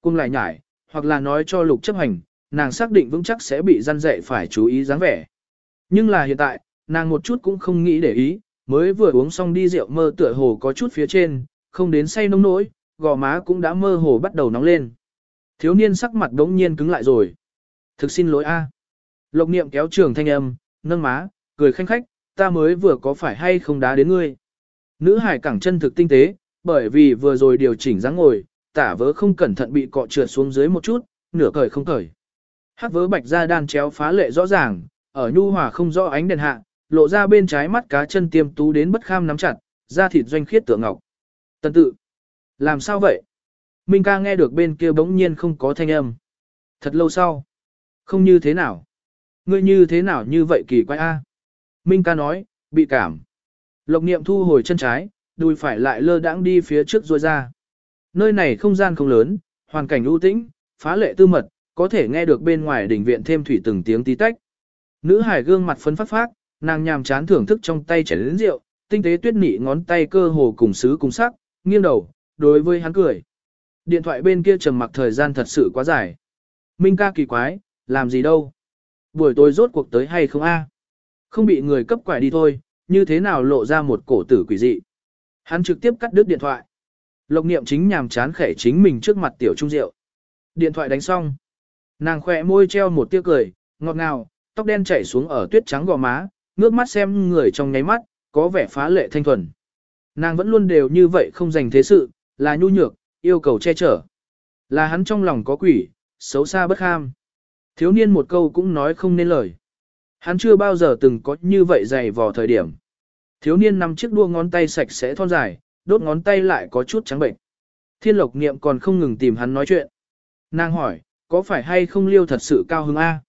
Cung lại nhải, hoặc là nói cho lục chấp hành, nàng xác định vững chắc sẽ bị gian dạy phải chú ý dáng vẻ. Nhưng là hiện tại, nàng một chút cũng không nghĩ để ý, mới vừa uống xong đi rượu mơ tựa hồ có chút phía trên, không đến say nông nỗi, gò má cũng đã mơ hồ bắt đầu nóng lên. Thiếu niên sắc mặt đống nhiên cứng lại rồi. Thực xin lỗi a. Lộc niệm kéo trường thanh âm, nâng má, cười khanh khách, ta mới vừa có phải hay không đá đến ngươi. Nữ hải cẳng chân thực tinh tế, bởi vì vừa rồi điều chỉnh dáng ngồi, tả vớ không cẩn thận bị cọ trượt xuống dưới một chút, nửa cởi không cởi. Hát vớ bạch ra đan chéo phá lệ rõ ràng, ở nhu hòa không rõ ánh đèn hạ, lộ ra bên trái mắt cá chân tiêm tú đến bất kham nắm chặt, da thịt doanh khiết tựa ngọc. Tần tự, làm sao vậy? Minh ca nghe được bên kia bỗng nhiên không có thanh âm. Thật lâu sau, không như thế nào. Ngươi như thế nào như vậy kỳ quái a? Minh ca nói, bị cảm. Lộc niệm thu hồi chân trái, đùi phải lại lơ đãng đi phía trước rồi ra. Nơi này không gian không lớn, hoàn cảnh ưu tĩnh, phá lệ tư mật, có thể nghe được bên ngoài đỉnh viện thêm thủy từng tiếng tí tách. Nữ hải gương mặt phấn phát phát, nàng nhàm chán thưởng thức trong tay chảy lớn rượu, tinh tế tuyết nị ngón tay cơ hồ cùng sứ cùng sắc, nghiêng đầu, đối với hắn cười. Điện thoại bên kia trầm mặc thời gian thật sự quá dài. Minh ca kỳ quái, làm gì đâu? Buổi tối rốt cuộc tới hay không a? Không bị người cấp quải đi thôi, như thế nào lộ ra một cổ tử quỷ dị. Hắn trực tiếp cắt đứt điện thoại. Lộc niệm chính nhàm chán khẻ chính mình trước mặt tiểu trung rượu. Điện thoại đánh xong. Nàng khỏe môi treo một tia cười, ngọt ngào, tóc đen chảy xuống ở tuyết trắng gò má, ngước mắt xem người trong nháy mắt, có vẻ phá lệ thanh thuần. Nàng vẫn luôn đều như vậy không dành thế sự, là nhu nhược, yêu cầu che chở. Là hắn trong lòng có quỷ, xấu xa bất ham. Thiếu niên một câu cũng nói không nên lời. Hắn chưa bao giờ từng có như vậy dày vò thời điểm. Thiếu niên nằm chiếc đua ngón tay sạch sẽ thon dài, đốt ngón tay lại có chút trắng bệnh. Thiên lộc niệm còn không ngừng tìm hắn nói chuyện. Nàng hỏi, có phải hay không liêu thật sự cao hứng A?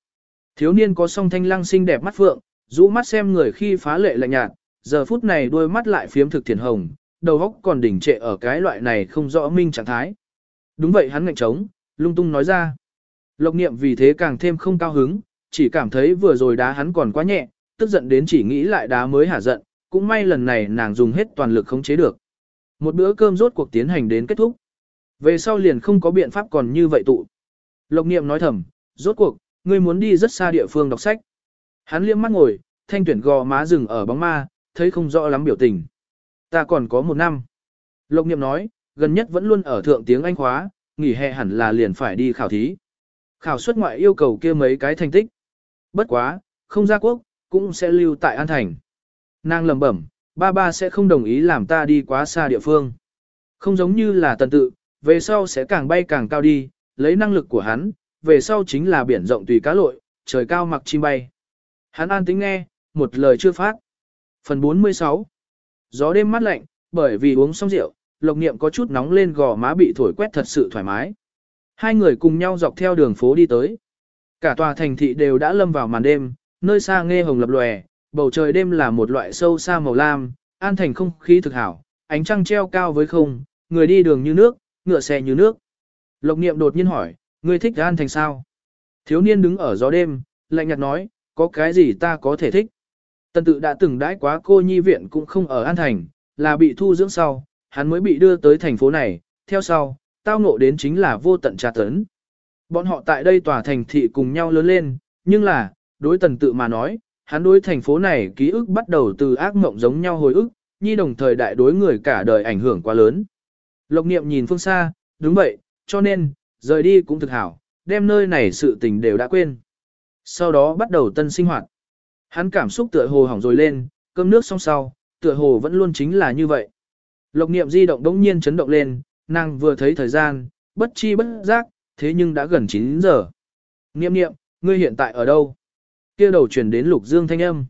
Thiếu niên có song thanh lăng xinh đẹp mắt phượng, rũ mắt xem người khi phá lệ lạnh nhạt, giờ phút này đôi mắt lại phiếm thực thiền hồng, đầu óc còn đỉnh trệ ở cái loại này không rõ minh trạng thái. Đúng vậy hắn ngạnh trống, lung tung nói ra. Lộc niệm vì thế càng thêm không cao hứng, chỉ cảm thấy vừa rồi đá hắn còn quá nhẹ, tức giận đến chỉ nghĩ lại đá mới hả giận, cũng may lần này nàng dùng hết toàn lực khống chế được. Một bữa cơm rốt cuộc tiến hành đến kết thúc. Về sau liền không có biện pháp còn như vậy tụ. Lộc niệm nói thầm, rốt cuộc, ngươi muốn đi rất xa địa phương đọc sách. Hắn liếc mắt ngồi, thanh tuyển gò má rừng ở bóng ma, thấy không rõ lắm biểu tình. Ta còn có một năm. Lộc niệm nói, gần nhất vẫn luôn ở thượng tiếng Anh khóa, nghỉ hè hẳn là liền phải đi khảo thí. Khảo suất ngoại yêu cầu kia mấy cái thành tích. Bất quá, không ra quốc, cũng sẽ lưu tại An Thành. Nàng lầm bẩm, ba ba sẽ không đồng ý làm ta đi quá xa địa phương. Không giống như là tần tự, về sau sẽ càng bay càng cao đi, lấy năng lực của hắn, về sau chính là biển rộng tùy cá lội, trời cao mặc chim bay. Hắn an tính nghe, một lời chưa phát. Phần 46 Gió đêm mát lạnh, bởi vì uống xong rượu, lộc niệm có chút nóng lên gò má bị thổi quét thật sự thoải mái. Hai người cùng nhau dọc theo đường phố đi tới. Cả tòa thành thị đều đã lâm vào màn đêm, nơi xa nghe hồng lập lòe, bầu trời đêm là một loại sâu xa màu lam, an thành không khí thực hảo, ánh trăng treo cao với không, người đi đường như nước, ngựa xe như nước. Lộc niệm đột nhiên hỏi, ngươi thích an thành sao? Thiếu niên đứng ở gió đêm, lạnh nhạt nói, có cái gì ta có thể thích? Tần tự đã từng đãi quá cô nhi viện cũng không ở an thành, là bị thu dưỡng sau, hắn mới bị đưa tới thành phố này, theo sau, tao ngộ đến chính là vô tận trà tấn. Bọn họ tại đây tòa thành thị cùng nhau lớn lên, nhưng là, đối tần tự mà nói, hắn đối thành phố này ký ức bắt đầu từ ác mộng giống nhau hồi ức, nhi đồng thời đại đối người cả đời ảnh hưởng quá lớn. Lộc niệm nhìn phương xa, đúng vậy, cho nên, rời đi cũng thực hảo, đem nơi này sự tình đều đã quên. Sau đó bắt đầu tân sinh hoạt. Hắn cảm xúc tựa hồ hỏng rồi lên, cơm nước xong sau, tựa hồ vẫn luôn chính là như vậy. Lộc niệm di động đống nhiên chấn động lên, nàng vừa thấy thời gian, bất chi bất giác, thế nhưng đã gần 9 giờ. Niệm niệm, ngươi hiện tại ở đâu? Kia đầu chuyển đến lục dương thanh âm.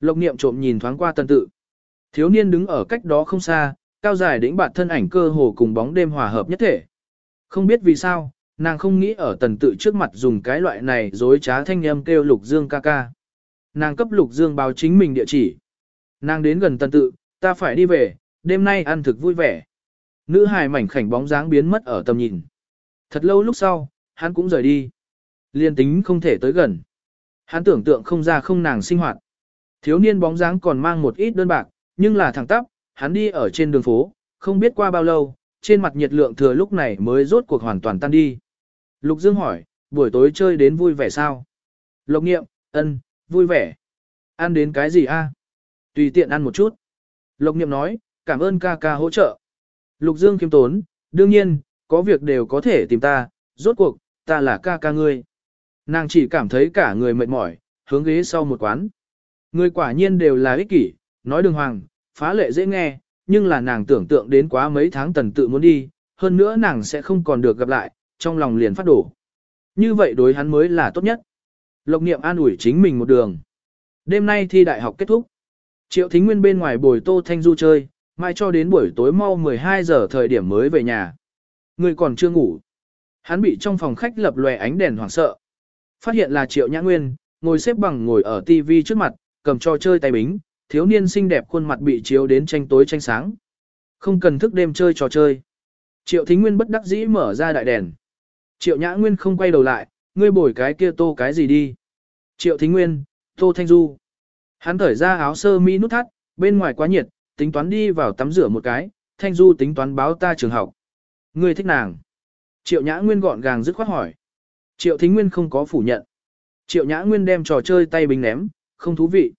Lộc niệm trộm nhìn thoáng qua tần tự. Thiếu niên đứng ở cách đó không xa, cao dài đĩnh bạt thân ảnh cơ hồ cùng bóng đêm hòa hợp nhất thể. Không biết vì sao, nàng không nghĩ ở tần tự trước mặt dùng cái loại này dối trá thanh âm kêu lục dương ca ca. Nàng cấp lục dương báo chính mình địa chỉ. Nàng đến gần tần tự, ta phải đi về, đêm nay ăn thực vui vẻ. Nữ hài mảnh khảnh bóng dáng biến mất ở tầm nhìn. Thật lâu lúc sau, hắn cũng rời đi. Liên tính không thể tới gần. Hắn tưởng tượng không ra không nàng sinh hoạt. Thiếu niên bóng dáng còn mang một ít đơn bạc, nhưng là thẳng tắp, hắn đi ở trên đường phố, không biết qua bao lâu, trên mặt nhiệt lượng thừa lúc này mới rốt cuộc hoàn toàn tan đi. Lục Dương hỏi, buổi tối chơi đến vui vẻ sao? Lộc nghiệm, ân, vui vẻ. Ăn đến cái gì a? Tùy tiện ăn một chút. Lộc nghiệm nói, cảm ơn ca ca hỗ trợ. Lục Dương kiêm tốn, đương nhiên, có việc đều có thể tìm ta, rốt cuộc, ta là ca ca ngươi. Nàng chỉ cảm thấy cả người mệt mỏi, hướng ghế sau một quán. Người quả nhiên đều là ích kỷ, nói đường hoàng, phá lệ dễ nghe, nhưng là nàng tưởng tượng đến quá mấy tháng tần tự muốn đi, hơn nữa nàng sẽ không còn được gặp lại, trong lòng liền phát đổ. Như vậy đối hắn mới là tốt nhất. Lộc niệm an ủi chính mình một đường. Đêm nay thi đại học kết thúc. Triệu Thính Nguyên bên ngoài bồi Tô Thanh Du chơi, mai cho đến buổi tối mau 12 giờ thời điểm mới về nhà. Người còn chưa ngủ. Hắn bị trong phòng khách lập lòe ánh đèn hoảng sợ. Phát hiện là Triệu Nhã Nguyên, ngồi xếp bằng ngồi ở TV trước mặt, cầm trò chơi tay bính, thiếu niên xinh đẹp khuôn mặt bị chiếu đến tranh tối tranh sáng. Không cần thức đêm chơi trò chơi. Triệu Thính Nguyên bất đắc dĩ mở ra đại đèn. Triệu Nhã Nguyên không quay đầu lại, ngươi bổi cái kia tô cái gì đi. Triệu Thính Nguyên, tô Thanh Du. Hắn thở ra áo sơ mi nút thắt, bên ngoài quá nhiệt, tính toán đi vào tắm rửa một cái, Thanh Du tính toán báo ta trường học. Ngươi thích nàng. Triệu Nhã Nguyên gọn gàng dứt khoát hỏi. Triệu Thính Nguyên không có phủ nhận. Triệu Nhã Nguyên đem trò chơi tay bình ném, không thú vị.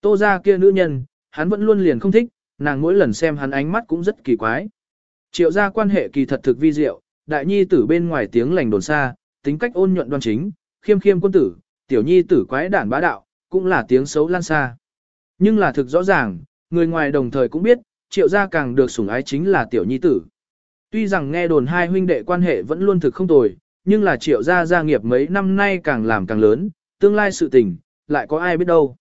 Tô ra kia nữ nhân, hắn vẫn luôn liền không thích, nàng mỗi lần xem hắn ánh mắt cũng rất kỳ quái. Triệu ra quan hệ kỳ thật thực vi diệu, đại nhi tử bên ngoài tiếng lành đồn xa, tính cách ôn nhuận đoan chính, khiêm khiêm quân tử, tiểu nhi tử quái đản bá đạo, cũng là tiếng xấu lan xa. Nhưng là thực rõ ràng, người ngoài đồng thời cũng biết, triệu gia càng được sủng ái chính là tiểu nhi tử. Tuy rằng nghe đồn hai huynh đệ quan hệ vẫn luôn thực không tồi, nhưng là triệu gia gia nghiệp mấy năm nay càng làm càng lớn, tương lai sự tình, lại có ai biết đâu.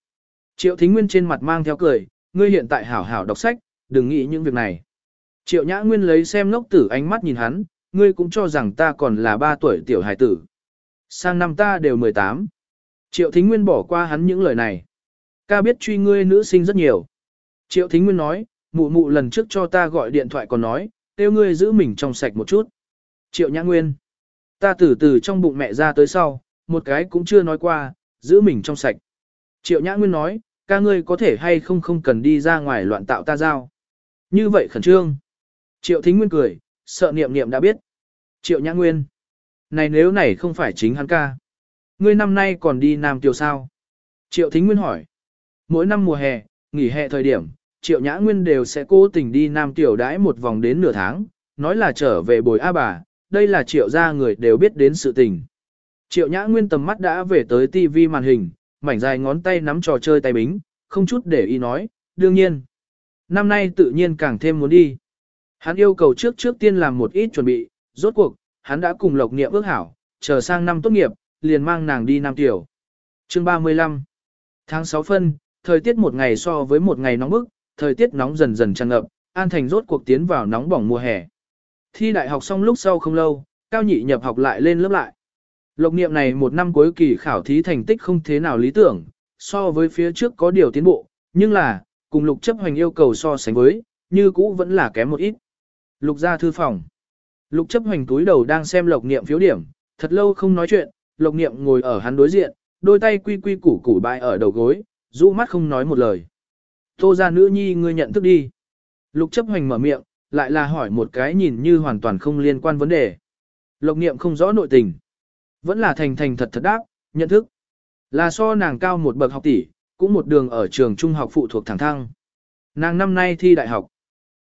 Triệu Thính Nguyên trên mặt mang theo cười, ngươi hiện tại hảo hảo đọc sách, đừng nghĩ những việc này. Triệu Nhã Nguyên lấy xem ngốc tử ánh mắt nhìn hắn, ngươi cũng cho rằng ta còn là ba tuổi tiểu hài tử. Sang năm ta đều 18. Triệu Thính Nguyên bỏ qua hắn những lời này. Ca biết truy ngươi nữ sinh rất nhiều. Triệu Thính Nguyên nói, mụ mụ lần trước cho ta gọi điện thoại còn nói, tiêu ngươi giữ mình trong sạch một chút. Triệu Nhã Nguyên. Ta từ từ trong bụng mẹ ra tới sau, một cái cũng chưa nói qua, giữ mình trong sạch. Triệu Nhã Nguyên nói, ca ngươi có thể hay không không cần đi ra ngoài loạn tạo ta giao. Như vậy khẩn trương. Triệu Thính Nguyên cười, sợ niệm niệm đã biết. Triệu Nhã Nguyên. Này nếu này không phải chính hắn ca. Ngươi năm nay còn đi Nam Tiêu sao? Triệu Thính Nguyên hỏi. Mỗi năm mùa hè, nghỉ hè thời điểm, Triệu Nhã Nguyên đều sẽ cố tình đi Nam Tiểu đãi một vòng đến nửa tháng, nói là trở về bồi A bà, đây là Triệu gia người đều biết đến sự tình. Triệu Nhã Nguyên tầm mắt đã về tới TV màn hình, mảnh dài ngón tay nắm trò chơi tay bính, không chút để ý nói, đương nhiên. Năm nay tự nhiên càng thêm muốn đi. Hắn yêu cầu trước trước tiên làm một ít chuẩn bị, rốt cuộc, hắn đã cùng Lộc Niệm ước hảo, chờ sang năm tốt nghiệp, liền mang nàng đi Nam Tiểu. Chương 35 Tháng 6 phân, thời tiết một ngày so với một ngày nóng bức, thời tiết nóng dần dần tràn ngập, An Thành rốt cuộc tiến vào nóng bỏng mùa hè. Thi đại học xong lúc sau không lâu, Cao Nhị nhập học lại lên lớp lại. Lộc niệm này một năm cuối kỳ khảo thí thành tích không thế nào lý tưởng, so với phía trước có điều tiến bộ, nhưng là, cùng lục chấp hành yêu cầu so sánh với, như cũ vẫn là kém một ít. Lục ra thư phòng. Lục chấp hành túi đầu đang xem lộc niệm phiếu điểm, thật lâu không nói chuyện, lộc niệm ngồi ở hắn đối diện, đôi tay quy quy củ củ bại ở đầu gối, rũ mắt không nói một lời. Tô ra nữ nhi ngươi nhận thức đi. Lục chấp hành mở miệng, lại là hỏi một cái nhìn như hoàn toàn không liên quan vấn đề. Lộc niệm không rõ nội tình. Vẫn là thành thành thật thật đáp, nhận thức. Là so nàng cao một bậc học tỷ, cũng một đường ở trường trung học phụ thuộc thẳng thăng. Nàng năm nay thi đại học.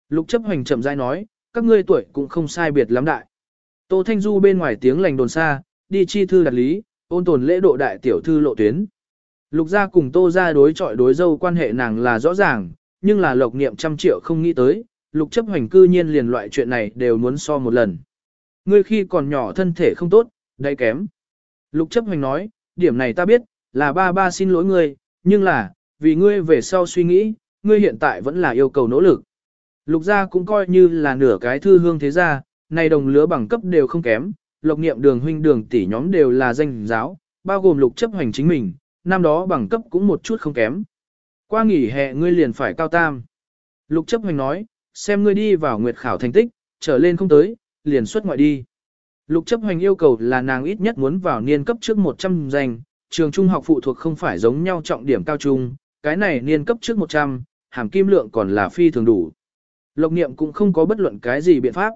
Lục chấp hành chậm rãi nói, các ngươi tuổi cũng không sai biệt lắm đại. Tô Thanh Du bên ngoài tiếng lành đồn xa, đi chi thư đặt lý, ôn tồn lễ độ đại tiểu thư lộ tuyến. Lục gia cùng tô gia đối chọi đối dâu quan hệ nàng là rõ ràng, nhưng là lộc niệm trăm triệu không nghĩ tới, lục chấp hoành cư nhiên liền loại chuyện này đều muốn so một lần. Ngươi khi còn nhỏ thân thể không tốt, đầy kém. Lục chấp hoành nói, điểm này ta biết, là ba ba xin lỗi ngươi, nhưng là, vì ngươi về sau suy nghĩ, ngươi hiện tại vẫn là yêu cầu nỗ lực. Lục gia cũng coi như là nửa cái thư hương thế gia, này đồng lứa bằng cấp đều không kém, lộc niệm đường huynh đường tỷ nhóm đều là danh giáo, bao gồm lục chấp hoành chính mình, năm đó bằng cấp cũng một chút không kém. Qua nghỉ hè ngươi liền phải cao tam. Lục chấp hoành nói, xem ngươi đi vào nguyệt khảo thành tích, trở lên không tới, liền xuất ngoại đi. Lục chấp hành yêu cầu là nàng ít nhất muốn vào niên cấp trước 100 danh, trường trung học phụ thuộc không phải giống nhau trọng điểm cao trung, cái này niên cấp trước 100, hàm kim lượng còn là phi thường đủ. Lộc niệm cũng không có bất luận cái gì biện pháp.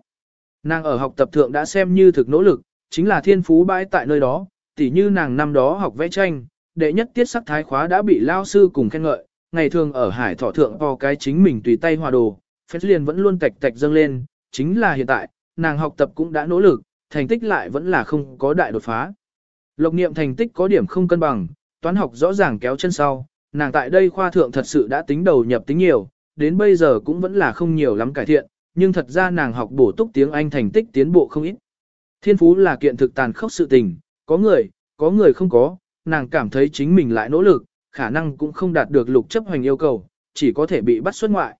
Nàng ở học tập thượng đã xem như thực nỗ lực, chính là thiên phú bãi tại nơi đó, tỉ như nàng năm đó học vẽ tranh, đệ nhất tiết sắc thái khóa đã bị lao sư cùng khen ngợi, ngày thường ở hải thọ thượng to cái chính mình tùy tay hòa đồ, phép liền vẫn luôn tạch tạch dâng lên, chính là hiện tại, nàng học tập cũng đã nỗ lực, thành tích lại vẫn là không có đại đột phá. Lộc niệm thành tích có điểm không cân bằng, toán học rõ ràng kéo chân sau, nàng tại đây khoa thượng thật sự đã tính đầu nhập tính nhiều, đến bây giờ cũng vẫn là không nhiều lắm cải thiện, nhưng thật ra nàng học bổ túc tiếng Anh thành tích tiến bộ không ít. Thiên phú là kiện thực tàn khốc sự tình, có người, có người không có, nàng cảm thấy chính mình lại nỗ lực, khả năng cũng không đạt được lục chấp hành yêu cầu, chỉ có thể bị bắt xuất ngoại.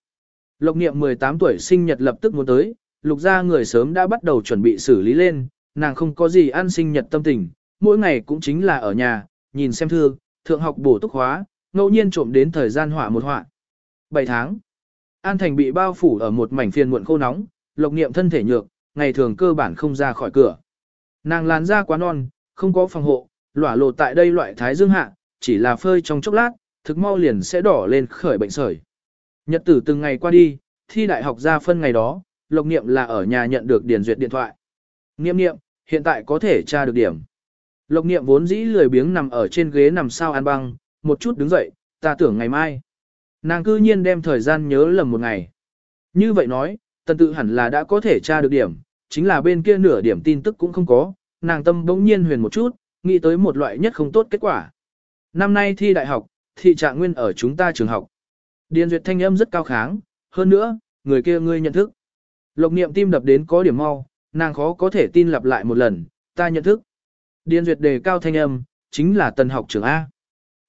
Lộc niệm 18 tuổi sinh nhật lập tức muốn tới, lục gia người sớm đã bắt đầu chuẩn bị xử lý lên, nàng không có gì ăn sinh nhật tâm tình, mỗi ngày cũng chính là ở nhà, nhìn xem thư, thượng học bổ túc hóa, ngẫu nhiên trộm đến thời gian họa một họa. 7 tháng. An Thành bị bao phủ ở một mảnh phiền muộn khô nóng, lộc niệm thân thể nhược, ngày thường cơ bản không ra khỏi cửa. Nàng làn da quá non, không có phòng hộ, lỏa lộ tại đây loại thái dương hạ, chỉ là phơi trong chốc lát, thực mau liền sẽ đỏ lên khởi bệnh sởi. Nhật tử từng ngày qua đi, thi đại học ra phân ngày đó, Lộc Niệm là ở nhà nhận được điền duyệt điện thoại. Niệm niệm, hiện tại có thể tra được điểm. Lộc Niệm vốn dĩ lười biếng nằm ở trên ghế nằm sao ăn băng, một chút đứng dậy, ta tưởng ngày mai. Nàng cư nhiên đem thời gian nhớ lầm một ngày. Như vậy nói, tần tự hẳn là đã có thể tra được điểm, chính là bên kia nửa điểm tin tức cũng không có, nàng tâm bỗng nhiên huyền một chút, nghĩ tới một loại nhất không tốt kết quả. Năm nay thi đại học, thị trạng nguyên ở chúng ta trường học. Điền duyệt thanh âm rất cao kháng, hơn nữa, người kia ngươi nhận thức. Lộc niệm tim đập đến có điểm mau, nàng khó có thể tin lặp lại một lần, ta nhận thức. Điền duyệt đề cao thanh âm, chính là tần học trưởng A.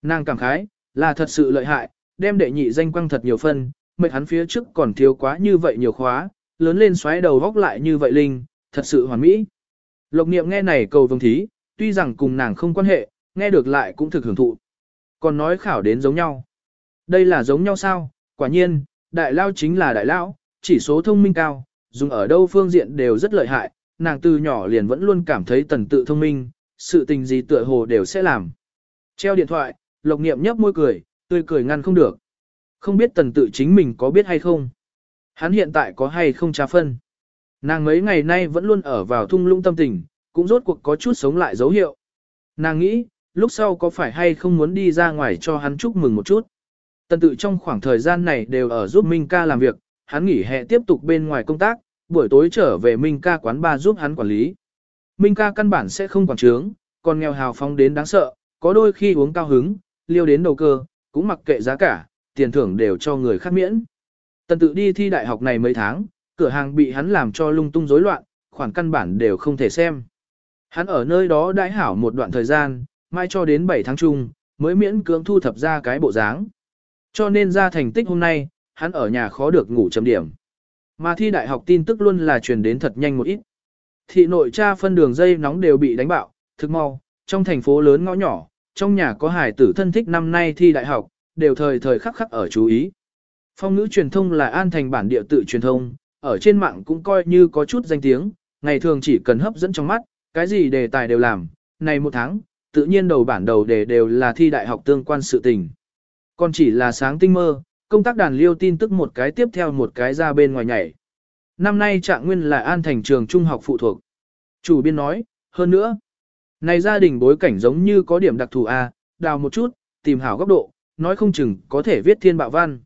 Nàng cảm khái, là thật sự lợi hại, đem đệ nhị danh quăng thật nhiều phân, mệt hắn phía trước còn thiếu quá như vậy nhiều khóa, lớn lên xoáy đầu góc lại như vậy linh, thật sự hoàn mỹ. Lộc niệm nghe này cầu vương thí, tuy rằng cùng nàng không quan hệ, nghe được lại cũng thực hưởng thụ. Còn nói khảo đến giống nhau. Đây là giống nhau sao? Quả nhiên, đại lao chính là đại lao, chỉ số thông minh cao, dùng ở đâu phương diện đều rất lợi hại, nàng từ nhỏ liền vẫn luôn cảm thấy tần tự thông minh, sự tình gì tựa hồ đều sẽ làm. Treo điện thoại, lộc niệm nhấp môi cười, tươi cười ngăn không được. Không biết tần tự chính mình có biết hay không. Hắn hiện tại có hay không trà phân. Nàng mấy ngày nay vẫn luôn ở vào thung lũng tâm tình, cũng rốt cuộc có chút sống lại dấu hiệu. Nàng nghĩ, lúc sau có phải hay không muốn đi ra ngoài cho hắn chúc mừng một chút. Tần tự trong khoảng thời gian này đều ở giúp Minh ca làm việc, hắn nghỉ hè tiếp tục bên ngoài công tác, buổi tối trở về Minh ca quán ba giúp hắn quản lý. Minh ca căn bản sẽ không quản trướng, còn nghèo hào phóng đến đáng sợ, có đôi khi uống cao hứng, liêu đến đầu cơ, cũng mặc kệ giá cả, tiền thưởng đều cho người khác miễn. Tần tự đi thi đại học này mấy tháng, cửa hàng bị hắn làm cho lung tung rối loạn, khoản căn bản đều không thể xem. Hắn ở nơi đó đãi hảo một đoạn thời gian, mai cho đến 7 tháng chung, mới miễn cưỡng thu thập ra cái bộ dáng. Cho nên ra thành tích hôm nay, hắn ở nhà khó được ngủ chấm điểm. Mà thi đại học tin tức luôn là truyền đến thật nhanh một ít. Thị nội tra phân đường dây nóng đều bị đánh bạo, thực mau, trong thành phố lớn ngõ nhỏ, trong nhà có hải tử thân thích năm nay thi đại học, đều thời thời khắc khắc ở chú ý. Phong ngữ truyền thông là an thành bản địa tự truyền thông, ở trên mạng cũng coi như có chút danh tiếng, ngày thường chỉ cần hấp dẫn trong mắt, cái gì đề tài đều làm, này một tháng, tự nhiên đầu bản đầu đề đều là thi đại học tương quan sự tình. Còn chỉ là sáng tinh mơ, công tác đàn liêu tin tức một cái tiếp theo một cái ra bên ngoài nhảy. Năm nay trạng nguyên là an thành trường trung học phụ thuộc. Chủ biên nói, hơn nữa, này gia đình bối cảnh giống như có điểm đặc thù A, đào một chút, tìm hảo góc độ, nói không chừng có thể viết thiên bạo văn.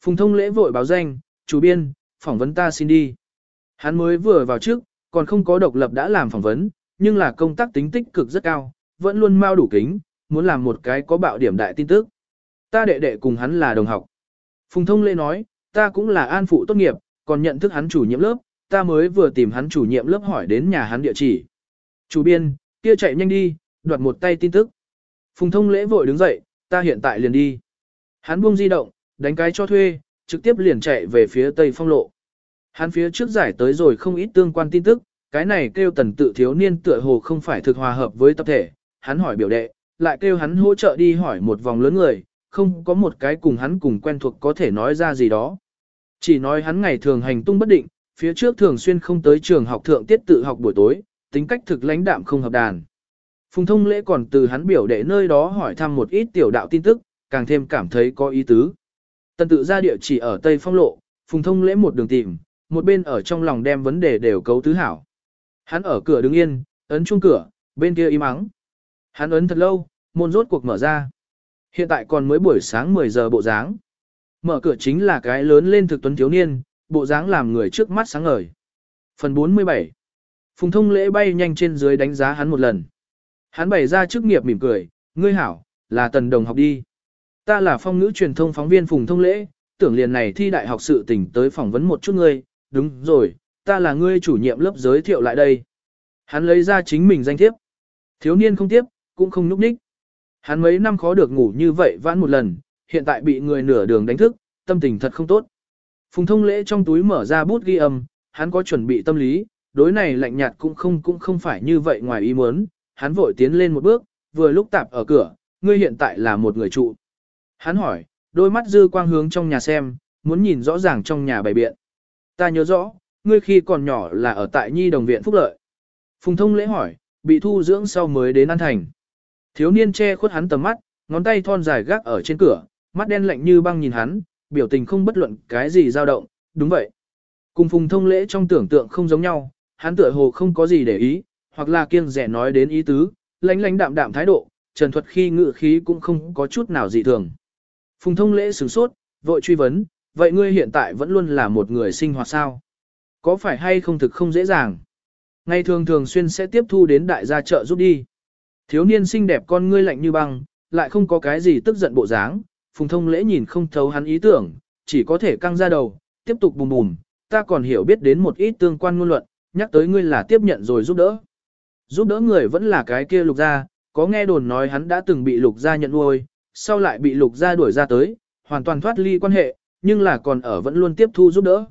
Phùng thông lễ vội báo danh, chủ biên, phỏng vấn ta xin đi. Hắn mới vừa vào trước, còn không có độc lập đã làm phỏng vấn, nhưng là công tác tính tích cực rất cao, vẫn luôn mau đủ kính, muốn làm một cái có bạo điểm đại tin tức. Ta đệ đệ cùng hắn là đồng học. Phùng thông lễ nói, ta cũng là an phụ tốt nghiệp, còn nhận thức hắn chủ nhiệm lớp, ta mới vừa tìm hắn chủ nhiệm lớp hỏi đến nhà hắn địa chỉ. Chủ biên, kia chạy nhanh đi, đoạt một tay tin tức. Phùng thông lễ vội đứng dậy, ta hiện tại liền đi. Hắn buông di động, đánh cái cho thuê, trực tiếp liền chạy về phía tây phong lộ. Hắn phía trước giải tới rồi không ít tương quan tin tức, cái này kêu tần tự thiếu niên tựa hồ không phải thực hòa hợp với tập thể, hắn hỏi biểu đệ, lại kêu hắn hỗ trợ đi hỏi một vòng lớn người, không có một cái cùng hắn cùng quen thuộc có thể nói ra gì đó. Chỉ nói hắn ngày thường hành tung bất định, phía trước thường xuyên không tới trường học thượng tiết tự học buổi tối, tính cách thực lãnh đạm không hợp đàn. Phùng thông lễ còn từ hắn biểu đệ nơi đó hỏi thăm một ít tiểu đạo tin tức, càng thêm cảm thấy có ý tứ. Tần tự ra địa chỉ ở Tây Phong Lộ, Phùng thông lễ một đường tìm, một bên ở trong lòng đem vấn đề đều cấu tứ hảo. Hắn ở cửa đứng yên, ấn chuông cửa, bên kia im ắng. Hắn ấn thật lâu, môn rốt cuộc mở ra. Hiện tại còn mới buổi sáng 10 giờ bộ dáng. Mở cửa chính là cái lớn lên thực tuấn thiếu niên, bộ dáng làm người trước mắt sáng ngời. Phần 47 Phùng thông lễ bay nhanh trên dưới đánh giá hắn một lần. Hắn bày ra chức nghiệp mỉm cười, ngươi hảo, là tần đồng học đi. Ta là phong ngữ truyền thông phóng viên Phùng thông lễ, tưởng liền này thi đại học sự tỉnh tới phỏng vấn một chút ngươi, đúng rồi, ta là ngươi chủ nhiệm lớp giới thiệu lại đây. Hắn lấy ra chính mình danh thiếp. Thiếu niên không tiếp, cũng không núp ních. Hắn mấy năm khó được ngủ như vậy vãn một lần, hiện tại bị người nửa đường đánh thức, tâm tình thật không tốt. Phùng thông lễ trong túi mở ra bút ghi âm, hắn có chuẩn bị tâm lý, đối này lạnh nhạt cũng không cũng không phải như vậy ngoài ý muốn, hắn vội tiến lên một bước, vừa lúc tạp ở cửa, ngươi hiện tại là một người trụ. Hắn hỏi, đôi mắt dư quang hướng trong nhà xem, muốn nhìn rõ ràng trong nhà bày biện. Ta nhớ rõ, ngươi khi còn nhỏ là ở tại nhi đồng viện phúc lợi. Phùng thông lễ hỏi, bị thu dưỡng sau mới đến An Thành. Thiếu niên che khuất hắn tầm mắt, ngón tay thon dài gác ở trên cửa, mắt đen lạnh như băng nhìn hắn, biểu tình không bất luận cái gì dao động, đúng vậy. Cùng phùng thông lễ trong tưởng tượng không giống nhau, hắn tựa hồ không có gì để ý, hoặc là kiêng rẻ nói đến ý tứ, lãnh lãnh đạm đạm thái độ, trần thuật khi ngự khí cũng không có chút nào dị thường. Phùng thông lễ sửng sốt, vội truy vấn, vậy ngươi hiện tại vẫn luôn là một người sinh hoạt sao? Có phải hay không thực không dễ dàng? Ngày thường thường xuyên sẽ tiếp thu đến đại gia chợ giúp đi. Thiếu niên xinh đẹp con ngươi lạnh như băng, lại không có cái gì tức giận bộ dáng, phùng thông lễ nhìn không thấu hắn ý tưởng, chỉ có thể căng ra đầu, tiếp tục bùm bùm, ta còn hiểu biết đến một ít tương quan ngôn luận, nhắc tới ngươi là tiếp nhận rồi giúp đỡ. Giúp đỡ người vẫn là cái kia lục gia, có nghe đồn nói hắn đã từng bị lục gia nhận nuôi, sau lại bị lục gia đuổi ra tới, hoàn toàn thoát ly quan hệ, nhưng là còn ở vẫn luôn tiếp thu giúp đỡ.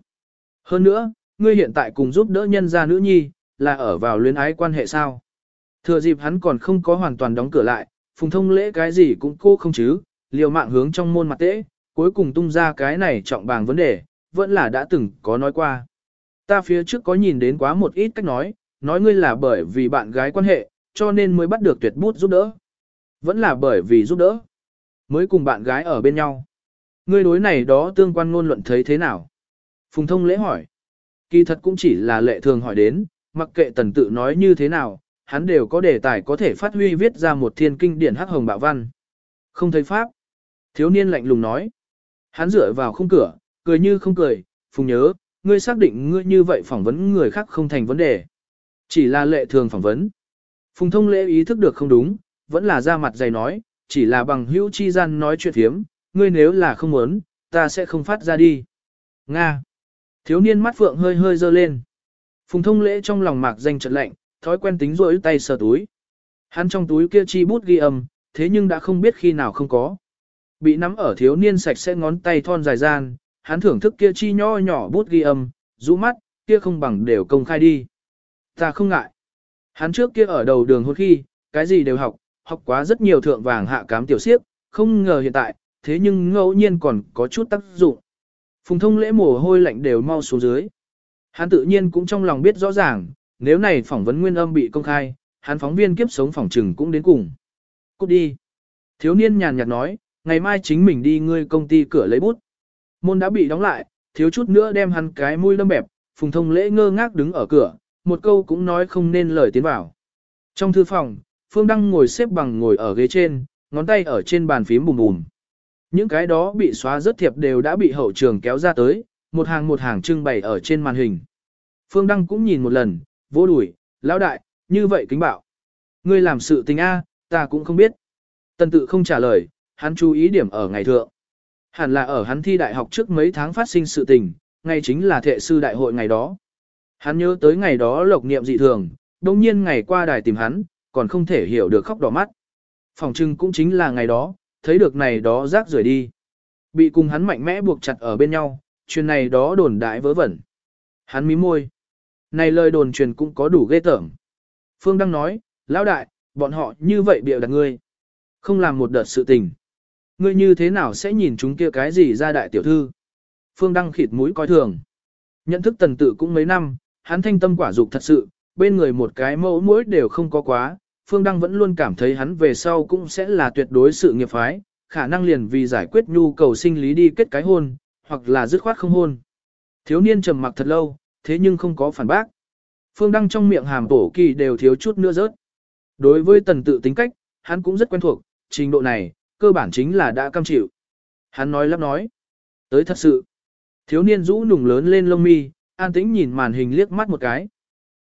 Hơn nữa, ngươi hiện tại cùng giúp đỡ nhân gia nữ nhi, là ở vào luyến ái quan hệ sao? Thừa dịp hắn còn không có hoàn toàn đóng cửa lại, phùng thông lễ cái gì cũng cô không chứ, liều mạng hướng trong môn mặt tễ, cuối cùng tung ra cái này trọng bàng vấn đề, vẫn là đã từng có nói qua. Ta phía trước có nhìn đến quá một ít cách nói, nói ngươi là bởi vì bạn gái quan hệ, cho nên mới bắt được tuyệt bút giúp đỡ. Vẫn là bởi vì giúp đỡ, mới cùng bạn gái ở bên nhau. Ngươi đối này đó tương quan ngôn luận thấy thế nào? Phùng thông lễ hỏi. Kỳ thật cũng chỉ là lệ thường hỏi đến, mặc kệ tần tự nói như thế nào, hắn đều có đề tài có thể phát huy viết ra một thiên kinh điển hắc hồng bạo văn. Không thấy pháp. Thiếu niên lạnh lùng nói. Hắn dựa vào khung cửa, cười như không cười, phùng nhớ, ngươi xác định ngươi như vậy phỏng vấn người khác không thành vấn đề. Chỉ là lệ thường phỏng vấn. Phùng thông lễ ý thức được không đúng, vẫn là ra mặt dày nói, chỉ là bằng hữu chi gian nói chuyện thiếm, ngươi nếu là không muốn, ta sẽ không phát ra đi. Nga. Thiếu niên mắt phượng hơi hơi dơ lên. Phùng thông lễ trong lòng mạc danh trận lạnh, thói quen tính rỗi tay sờ túi. Hắn trong túi kia chi bút ghi âm, thế nhưng đã không biết khi nào không có. Bị nắm ở thiếu niên sạch sẽ ngón tay thon dài gian, hắn thưởng thức kia chi nho nhỏ bút ghi âm, rũ mắt, kia không bằng đều công khai đi. Ta không ngại. Hắn trước kia ở đầu đường hôn khi, cái gì đều học, học quá rất nhiều thượng vàng hạ cám tiểu siếp, không ngờ hiện tại, thế nhưng ngẫu nhiên còn có chút tác dụng. Phùng thông lễ mồ hôi lạnh đều mau xuống dưới. Hắn tự nhiên cũng trong lòng biết rõ ràng, nếu này phỏng vấn nguyên âm bị công khai, hắn phóng viên kiếp sống phỏng trừng cũng đến cùng. Cút đi. Thiếu niên nhàn nhạt nói, ngày mai chính mình đi ngươi công ty cửa lấy bút. Môn đã bị đóng lại, thiếu chút nữa đem hắn cái mũi đâm bẹp, phùng thông lễ ngơ ngác đứng ở cửa, một câu cũng nói không nên lời tiến vào. Trong thư phòng, Phương Đăng ngồi xếp bằng ngồi ở ghế trên, ngón tay ở trên bàn phím bùm bùm. Những cái đó bị xóa rất thiệp đều đã bị hậu trường kéo ra tới, một hàng một hàng trưng bày ở trên màn hình. Phương Đăng cũng nhìn một lần, vô đuổi, lão đại, như vậy kính bảo. Ngươi làm sự tình A, ta cũng không biết. Tần tự không trả lời, hắn chú ý điểm ở ngày thượng. Hẳn là ở hắn thi đại học trước mấy tháng phát sinh sự tình, ngày chính là thệ sư đại hội ngày đó. Hắn nhớ tới ngày đó lộc niệm dị thường, đồng nhiên ngày qua đài tìm hắn, còn không thể hiểu được khóc đỏ mắt. Phòng trưng cũng chính là ngày đó, thấy được này đó rác rưởi đi. Bị cùng hắn mạnh mẽ buộc chặt ở bên nhau, chuyện này đó đồn đại vớ vẩn. Hắn mím môi. Này lời đồn truyền cũng có đủ ghê tởm. Phương Đăng nói, lão đại, bọn họ như vậy bịa đặt ngươi. Không làm một đợt sự tình. Ngươi như thế nào sẽ nhìn chúng kia cái gì ra đại tiểu thư? Phương Đăng khịt mũi coi thường. Nhận thức tần tự cũng mấy năm, hắn thanh tâm quả dục thật sự, bên người một cái mẫu mũi đều không có quá. Phương Đăng vẫn luôn cảm thấy hắn về sau cũng sẽ là tuyệt đối sự nghiệp phái, khả năng liền vì giải quyết nhu cầu sinh lý đi kết cái hôn, hoặc là dứt khoát không hôn. Thiếu niên trầm mặc thật lâu, thế nhưng không có phản bác. Phương Đăng trong miệng hàm bổ kỳ đều thiếu chút nữa rớt. Đối với tần tự tính cách, hắn cũng rất quen thuộc, trình độ này, cơ bản chính là đã cam chịu. Hắn nói lắp nói. Tới thật sự. Thiếu niên rũ nùng lớn lên lông mi, an tĩnh nhìn màn hình liếc mắt một cái.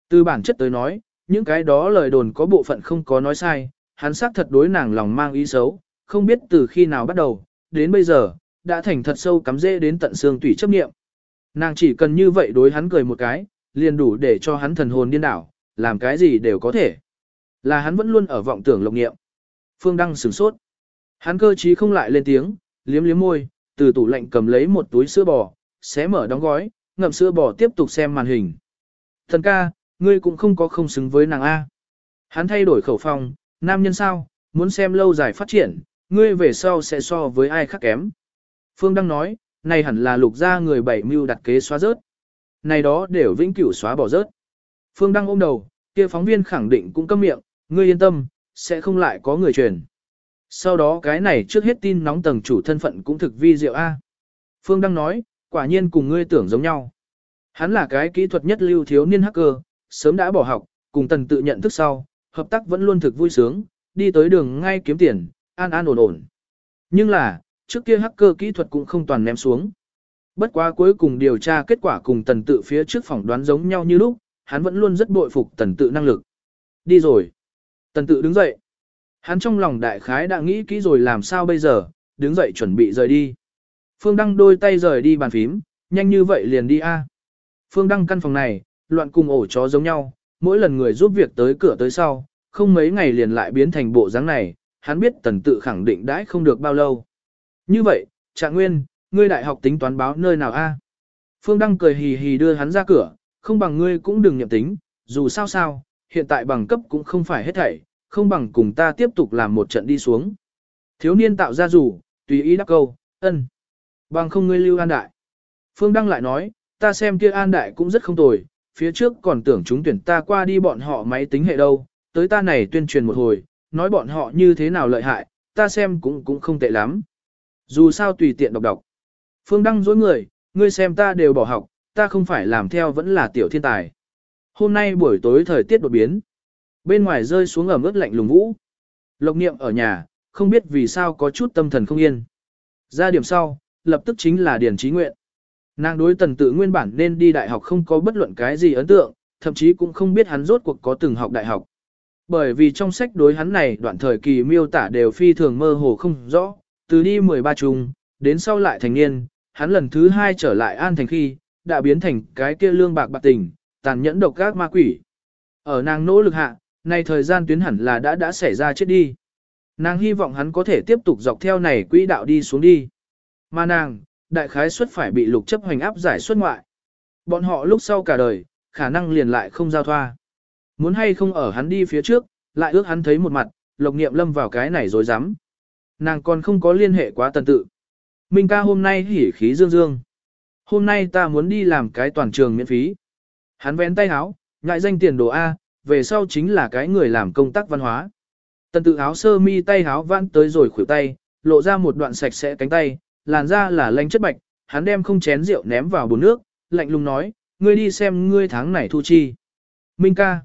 Từ bản chất tới nói, những cái đó lời đồn có bộ phận không có nói sai, hắn xác thật đối nàng lòng mang ý xấu, không biết từ khi nào bắt đầu, đến bây giờ, đã thành thật sâu cắm rễ đến tận xương tủy chấp niệm. Nàng chỉ cần như vậy đối hắn cười một cái, liền đủ để cho hắn thần hồn điên đảo, làm cái gì đều có thể. Là hắn vẫn luôn ở vọng tưởng lộng nghiệm. Phương Đăng sửng sốt. Hắn cơ trí không lại lên tiếng, liếm liếm môi, từ tủ lạnh cầm lấy một túi sữa bò, xé mở đóng gói, ngậm sữa bò tiếp tục xem màn hình. Thần ca, ngươi cũng không có không xứng với nàng A. Hắn thay đổi khẩu phong, nam nhân sao, muốn xem lâu dài phát triển, ngươi về sau sẽ so với ai khác kém. Phương Đăng nói, này hẳn là lục ra người bảy mưu đặt kế xóa rớt. Này đó đều vĩnh cửu xóa bỏ rớt. Phương Đăng ôm đầu, kia phóng viên khẳng định cũng câm miệng, ngươi yên tâm, sẽ không lại có người truyền. Sau đó cái này trước hết tin nóng tầng chủ thân phận cũng thực vi diệu A. Phương Đăng nói, quả nhiên cùng ngươi tưởng giống nhau. Hắn là cái kỹ thuật nhất lưu thiếu niên hacker, sớm đã bỏ học, cùng tần tự nhận thức sau, hợp tác vẫn luôn thực vui sướng, đi tới đường ngay kiếm tiền, an an ổn ổn. Nhưng là, trước kia hacker kỹ thuật cũng không toàn ném xuống. Bất quá cuối cùng điều tra kết quả cùng tần tự phía trước phỏng đoán giống nhau như lúc, hắn vẫn luôn rất bội phục tần tự năng lực. Đi rồi. Tần tự đứng dậy. Hắn trong lòng đại khái đã nghĩ kỹ rồi làm sao bây giờ, đứng dậy chuẩn bị rời đi. Phương Đăng đôi tay rời đi bàn phím, nhanh như vậy liền đi a. Phương Đăng căn phòng này, loạn cùng ổ chó giống nhau, mỗi lần người giúp việc tới cửa tới sau, không mấy ngày liền lại biến thành bộ dáng này, hắn biết tần tự khẳng định đãi không được bao lâu. Như vậy, Trạng Nguyên, ngươi đại học tính toán báo nơi nào a? Phương Đăng cười hì hì đưa hắn ra cửa, không bằng ngươi cũng đừng nhậm tính, dù sao sao, hiện tại bằng cấp cũng không phải hết thảy, không bằng cùng ta tiếp tục làm một trận đi xuống. Thiếu niên tạo ra rủ, tùy ý đáp câu, ân. Bằng không ngươi lưu an đại. Phương Đăng lại nói, ta xem kia an đại cũng rất không tồi, phía trước còn tưởng chúng tuyển ta qua đi bọn họ máy tính hệ đâu, tới ta này tuyên truyền một hồi, nói bọn họ như thế nào lợi hại, ta xem cũng cũng không tệ lắm. Dù sao tùy tiện đọc đọc. Phương Đăng dối người, ngươi xem ta đều bỏ học, ta không phải làm theo vẫn là tiểu thiên tài. Hôm nay buổi tối thời tiết đột biến. Bên ngoài rơi xuống ẩm ướt lạnh lùng vũ. Lộc niệm ở nhà, không biết vì sao có chút tâm thần không yên. Ra điểm sau, lập tức chính là điển trí nguyện. Nàng đối tần tự nguyên bản nên đi đại học không có bất luận cái gì ấn tượng, thậm chí cũng không biết hắn rốt cuộc có từng học đại học. Bởi vì trong sách đối hắn này đoạn thời kỳ miêu tả đều phi thường mơ hồ không rõ, từ đi 13 trùng đến sau lại thành niên, hắn lần thứ hai trở lại an thành khi, đã biến thành cái kia lương bạc bạc tình, tàn nhẫn độc các ma quỷ. Ở nàng nỗ lực hạ, nay thời gian tuyến hẳn là đã đã xảy ra chết đi. Nàng hy vọng hắn có thể tiếp tục dọc theo này quỹ đạo đi xuống đi. Mà nàng, đại khái suất phải bị lục chấp hoành áp giải xuất ngoại. Bọn họ lúc sau cả đời, khả năng liền lại không giao thoa. Muốn hay không ở hắn đi phía trước, lại ước hắn thấy một mặt, lộc niệm lâm vào cái này rồi dám. Nàng còn không có liên hệ quá tần tự. Minh ca hôm nay hỉ khí dương dương. Hôm nay ta muốn đi làm cái toàn trường miễn phí. Hắn vén tay áo, ngại danh tiền đồ A, về sau chính là cái người làm công tác văn hóa. Tần tự áo sơ mi tay áo vãn tới rồi khuỷu tay, lộ ra một đoạn sạch sẽ cánh tay, làn da là lanh chất bạch, hắn đem không chén rượu ném vào bồn nước, lạnh lùng nói, ngươi đi xem ngươi tháng này thu chi. Minh ca.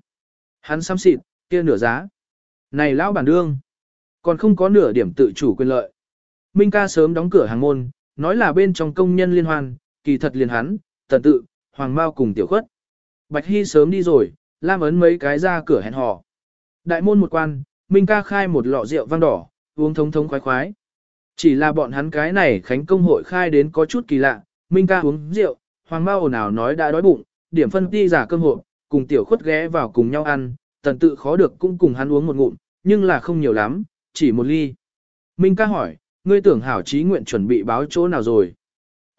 Hắn xăm xịt, kia nửa giá. Này lão bản đương. Còn không có nửa điểm tự chủ quyền lợi. Minh ca sớm đóng cửa hàng môn, nói là bên trong công nhân liên hoan, kỳ thật liền hắn, tần tự, hoàng mao cùng tiểu khuất. Bạch Hy sớm đi rồi, Lam ấn mấy cái ra cửa hẹn hò. Đại môn một quan, Minh ca khai một lọ rượu vang đỏ, uống thống thống khoái khoái. Chỉ là bọn hắn cái này khánh công hội khai đến có chút kỳ lạ, Minh ca uống rượu, hoàng mao ồn ào nói đã đói bụng, điểm phân ti giả cơm hộp, cùng tiểu khuất ghé vào cùng nhau ăn, tần tự khó được cũng cùng hắn uống một ngụm, nhưng là không nhiều lắm, chỉ một ly. Minh ca hỏi, ngươi tưởng hảo trí nguyện chuẩn bị báo chỗ nào rồi?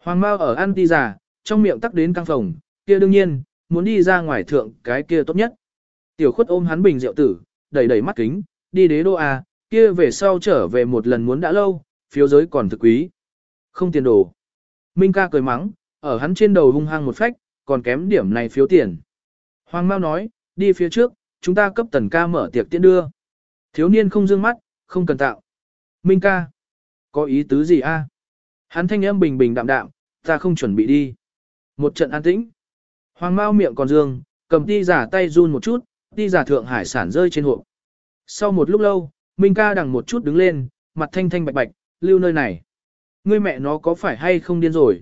Hoàng Mao ở ăn ti giả, trong miệng tắc đến căng phòng, kia đương nhiên, muốn đi ra ngoài thượng cái kia tốt nhất. Tiểu khuất ôm hắn bình rượu tử, đẩy đẩy mắt kính, đi đế đô à, kia về sau trở về một lần muốn đã lâu, phiếu giới còn thực quý. Không tiền đồ. Minh ca cười mắng, ở hắn trên đầu hung hăng một phách, còn kém điểm này phiếu tiền. Hoàng Mao nói, đi phía trước, chúng ta cấp tần ca mở tiệc tiễn đưa. Thiếu niên không dương mắt, không cần tạo. Minh ca, có ý tứ gì a? Hắn thanh âm bình bình đạm đạm, ta không chuẩn bị đi. Một trận an tĩnh. Hoàng Mao miệng còn dương, cầm ti giả tay run một chút, ti giả thượng hải sản rơi trên hộp. Sau một lúc lâu, Minh ca đằng một chút đứng lên, mặt thanh thanh bạch bạch, lưu nơi này. Ngươi mẹ nó có phải hay không điên rồi?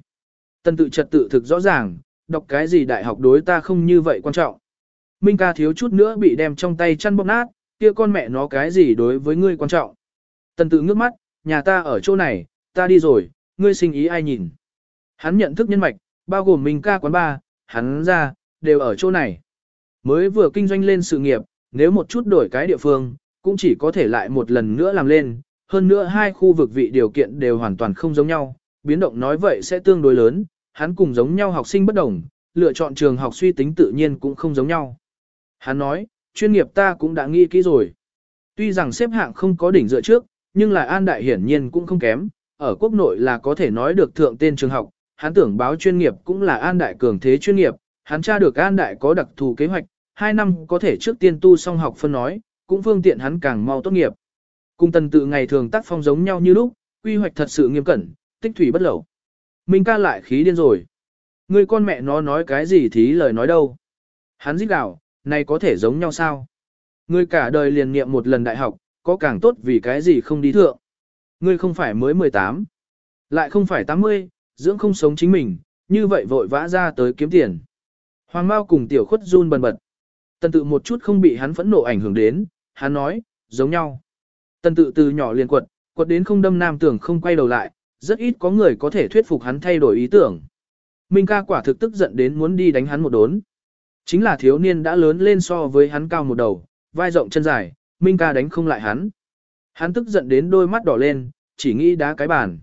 Tân tự trật tự thực rõ ràng, đọc cái gì đại học đối ta không như vậy quan trọng. Minh ca thiếu chút nữa bị đem trong tay chăn bóp nát, kia con mẹ nó cái gì đối với ngươi quan trọng. Tần tự ngước mắt, nhà ta ở chỗ này, ta đi rồi, ngươi sinh ý ai nhìn. Hắn nhận thức nhân mạch, bao gồm mình ca quán ba, hắn ra, đều ở chỗ này. Mới vừa kinh doanh lên sự nghiệp, nếu một chút đổi cái địa phương, cũng chỉ có thể lại một lần nữa làm lên, hơn nữa hai khu vực vị điều kiện đều hoàn toàn không giống nhau, biến động nói vậy sẽ tương đối lớn, hắn cùng giống nhau học sinh bất đồng, lựa chọn trường học suy tính tự nhiên cũng không giống nhau. Hắn nói, chuyên nghiệp ta cũng đã nghĩ kỹ rồi. Tuy rằng xếp hạng không có đỉnh dựa trước, nhưng là An Đại hiển nhiên cũng không kém, ở quốc nội là có thể nói được thượng tên trường học, hắn tưởng báo chuyên nghiệp cũng là An Đại cường thế chuyên nghiệp, hắn tra được An Đại có đặc thù kế hoạch, 2 năm có thể trước tiên tu xong học phân nói, cũng phương tiện hắn càng mau tốt nghiệp. Cùng tần tự ngày thường tác phong giống nhau như lúc, quy hoạch thật sự nghiêm cẩn, tích thủy bất lẩu. Minh ca lại khí điên rồi. Người con mẹ nó nói cái gì thí lời nói đâu. Hắn giết gạo, này có thể giống nhau sao? ngươi cả đời liền niệm một lần đại học, có càng tốt vì cái gì không đi thượng. Ngươi không phải mới 18, lại không phải 80, dưỡng không sống chính mình, như vậy vội vã ra tới kiếm tiền. Hoàng Mao cùng tiểu khuất run bần bật. Tần tự một chút không bị hắn phẫn nộ ảnh hưởng đến, hắn nói, giống nhau. Tần tự từ nhỏ liền quật, quật đến không đâm nam tưởng không quay đầu lại, rất ít có người có thể thuyết phục hắn thay đổi ý tưởng. Minh ca quả thực tức giận đến muốn đi đánh hắn một đốn. Chính là thiếu niên đã lớn lên so với hắn cao một đầu, vai rộng chân dài, Minh ca đánh không lại hắn. Hắn tức giận đến đôi mắt đỏ lên, chỉ nghĩ đá cái bàn.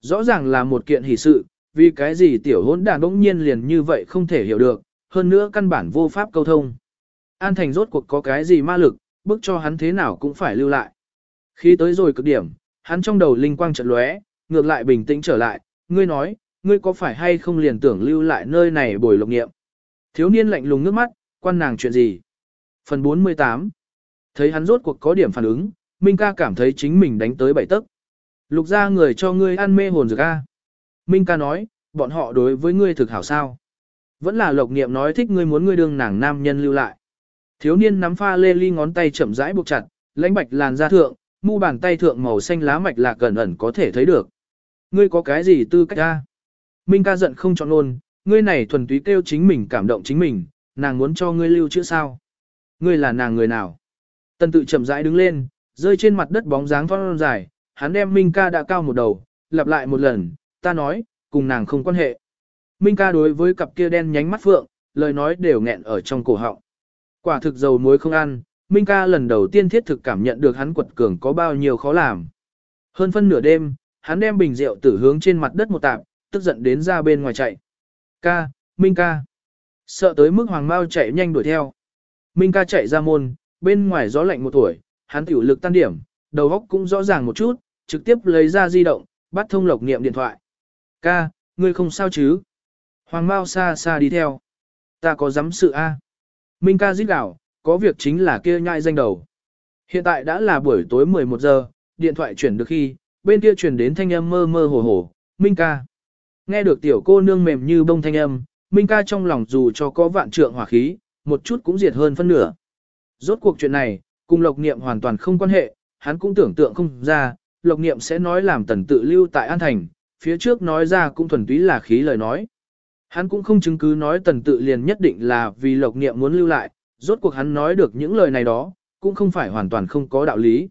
Rõ ràng là một kiện hỷ sự, vì cái gì tiểu hỗn đàn bỗng nhiên liền như vậy không thể hiểu được, hơn nữa căn bản vô pháp câu thông. An Thành rốt cuộc có cái gì ma lực, bức cho hắn thế nào cũng phải lưu lại. Khi tới rồi cực điểm, hắn trong đầu linh quang chợt lóe, ngược lại bình tĩnh trở lại, ngươi nói, ngươi có phải hay không liền tưởng lưu lại nơi này bồi lộc nghiệm. Thiếu niên lạnh lùng nước mắt, quan nàng chuyện gì? Phần 48 Thấy hắn rốt cuộc có điểm phản ứng, Minh ca cảm thấy chính mình đánh tới bảy tấc. Lục ra người cho ngươi ăn mê hồn dược a. Minh ca nói, bọn họ đối với ngươi thực hảo sao. Vẫn là lộc niệm nói thích ngươi muốn ngươi đương nàng nam nhân lưu lại. Thiếu niên nắm pha lê ly ngón tay chậm rãi buộc chặt, lãnh bạch làn da thượng, mu bàn tay thượng màu xanh lá mạch lạc gần ẩn có thể thấy được. Ngươi có cái gì tư cách a? Minh ca giận không chọn luôn, ngươi này thuần túy kêu chính mình cảm động chính mình, nàng muốn cho ngươi lưu chữa sao? Ngươi là nàng người nào? Tần tự chậm rãi đứng lên, rơi trên mặt đất bóng dáng thon dài, hắn đem Minh ca đã cao một đầu, lặp lại một lần, ta nói, cùng nàng không quan hệ. Minh ca đối với cặp kia đen nhánh mắt phượng, lời nói đều nghẹn ở trong cổ họng. Quả thực dầu muối không ăn, Minh ca lần đầu tiên thiết thực cảm nhận được hắn quật cường có bao nhiêu khó làm. Hơn phân nửa đêm, hắn đem bình rượu tử hướng trên mặt đất một tạp, tức giận đến ra bên ngoài chạy. Ca, Minh ca. Sợ tới mức hoàng Mao chạy nhanh đuổi theo. Minh ca chạy ra môn, bên ngoài gió lạnh một tuổi, hắn tiểu lực tan điểm, đầu óc cũng rõ ràng một chút, trực tiếp lấy ra di động, bắt thông lộc niệm điện thoại. Ca, ngươi không sao chứ? Hoàng Mao xa xa đi theo. Ta có dám sự a? Minh ca giết gạo, có việc chính là kia nhai danh đầu. Hiện tại đã là buổi tối 11 giờ, điện thoại chuyển được khi, bên kia chuyển đến thanh âm mơ mơ hồ hồ, Minh ca. Nghe được tiểu cô nương mềm như bông thanh âm, Minh ca trong lòng dù cho có vạn trượng hỏa khí, một chút cũng diệt hơn phân nửa. Rốt cuộc chuyện này, cùng Lộc Niệm hoàn toàn không quan hệ, hắn cũng tưởng tượng không ra, Lộc Niệm sẽ nói làm tần tự lưu tại An Thành, phía trước nói ra cũng thuần túy là khí lời nói. Hắn cũng không chứng cứ nói tần tự liền nhất định là vì Lộc Niệm muốn lưu lại, rốt cuộc hắn nói được những lời này đó, cũng không phải hoàn toàn không có đạo lý.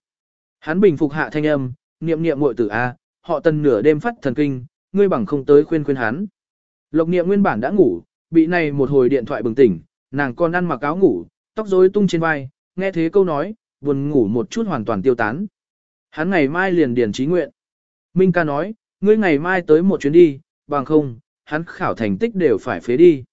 Hắn bình phục hạ thanh âm, niệm niệm muội tử A, họ tần nửa đêm phát thần kinh, ngươi bằng không tới khuyên khuyên hắn. Lộc niệm nguyên bản đã ngủ, bị này một hồi điện thoại bừng tỉnh, nàng còn ăn mặc áo ngủ, tóc rối tung trên vai, nghe thế câu nói, buồn ngủ một chút hoàn toàn tiêu tán. Hắn ngày mai liền điền trí nguyện. Minh ca nói, ngươi ngày mai tới một chuyến đi, bằng không, hắn khảo thành tích đều phải phế đi.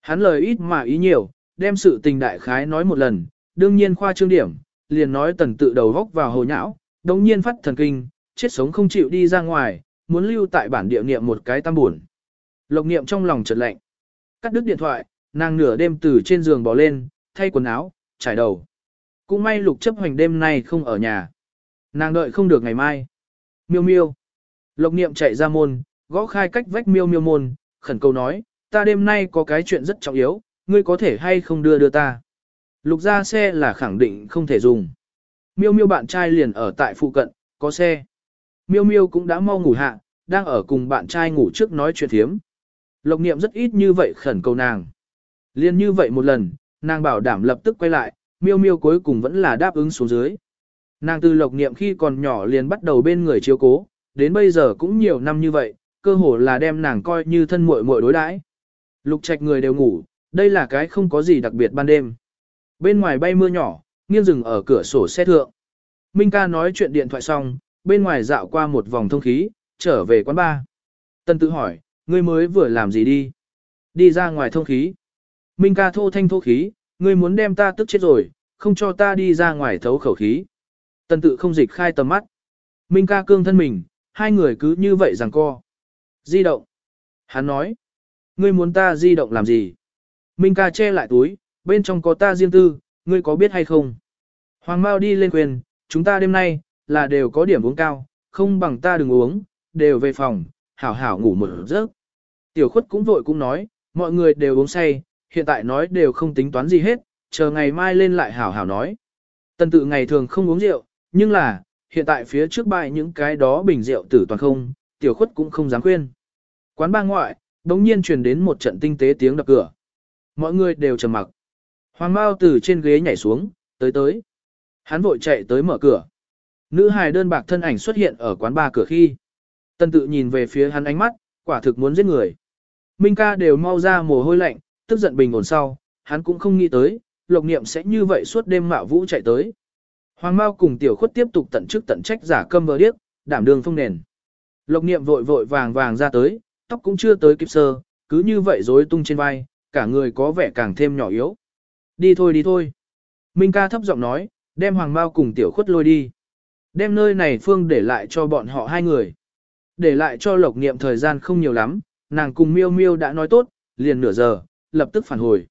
Hắn lời ít mà ý nhiều, đem sự tình đại khái nói một lần, đương nhiên khoa trương điểm, liền nói tần tự đầu góc vào hồ nhão, đồng nhiên phát thần kinh, chết sống không chịu đi ra ngoài, muốn lưu tại bản địa niệm một cái tam buồn. Lộc niệm trong lòng chợt lạnh. Cắt đứt điện thoại, nàng nửa đêm từ trên giường bỏ lên, thay quần áo, trải đầu. Cũng may lục chấp hoành đêm nay không ở nhà. Nàng đợi không được ngày mai. Miêu miêu. Lộc niệm chạy ra môn, gõ khai cách vách miêu miêu môn, khẩn cầu nói, ta đêm nay có cái chuyện rất trọng yếu, ngươi có thể hay không đưa đưa ta. Lục ra xe là khẳng định không thể dùng. Miêu miêu bạn trai liền ở tại phụ cận, có xe. Miêu miêu cũng đã mau ngủ hạ, đang ở cùng bạn trai ngủ trước nói chuyện thiếm. Lộc niệm rất ít như vậy khẩn cầu nàng. Liên như vậy một lần, nàng bảo đảm lập tức quay lại, miêu miêu cuối cùng vẫn là đáp ứng xuống dưới. Nàng từ lộc niệm khi còn nhỏ liền bắt đầu bên người chiếu cố, đến bây giờ cũng nhiều năm như vậy, cơ hồ là đem nàng coi như thân muội muội đối đãi. Lục trạch người đều ngủ, đây là cái không có gì đặc biệt ban đêm. Bên ngoài bay mưa nhỏ, nghiêng rừng ở cửa sổ xe thượng. Minh ca nói chuyện điện thoại xong, bên ngoài dạo qua một vòng thông khí, trở về quán ba Tân tự hỏi, ngươi mới vừa làm gì đi? Đi ra ngoài thông khí. Minh ca thô thanh thô khí, ngươi muốn đem ta tức chết rồi, không cho ta đi ra ngoài thấu khẩu khí. Tân tự không dịch khai tầm mắt. Minh ca cương thân mình, hai người cứ như vậy rằng co. Di động. Hắn nói. Ngươi muốn ta di động làm gì? Minh ca che lại túi, bên trong có ta riêng tư, ngươi có biết hay không? Hoàng Mao đi lên quyền, chúng ta đêm nay, là đều có điểm uống cao, không bằng ta đừng uống, đều về phòng, hảo hảo ngủ một giấc. Tiểu khuất cũng vội cũng nói, mọi người đều uống say, hiện tại nói đều không tính toán gì hết, chờ ngày mai lên lại hảo hảo nói. Tần tự ngày thường không uống rượu, nhưng là, hiện tại phía trước bài những cái đó bình rượu tử toàn không, tiểu khuất cũng không dám khuyên. Quán ba ngoại, đống nhiên truyền đến một trận tinh tế tiếng đập cửa. Mọi người đều trầm mặc. Hoàng Mao từ trên ghế nhảy xuống, tới tới. Hắn vội chạy tới mở cửa. Nữ hài đơn bạc thân ảnh xuất hiện ở quán ba cửa khi. Tân tự nhìn về phía hắn ánh mắt, quả thực muốn giết người. Minh ca đều mau ra mồ hôi lạnh, tức giận bình ổn sau, hắn cũng không nghĩ tới, lộc niệm sẽ như vậy suốt đêm mạo vũ chạy tới. Hoàng Mao cùng tiểu khuất tiếp tục tận chức tận trách giả câm vờ điếc, đảm đường phong nền. Lộc niệm vội vội vàng vàng ra tới, tóc cũng chưa tới kịp sơ, cứ như vậy rối tung trên vai, cả người có vẻ càng thêm nhỏ yếu. Đi thôi đi thôi. Minh ca thấp giọng nói, đem Hoàng Mao cùng tiểu khuất lôi đi. Đem nơi này phương để lại cho bọn họ hai người. Để lại cho lộc niệm thời gian không nhiều lắm, nàng cùng miêu miêu đã nói tốt, liền nửa giờ, lập tức phản hồi.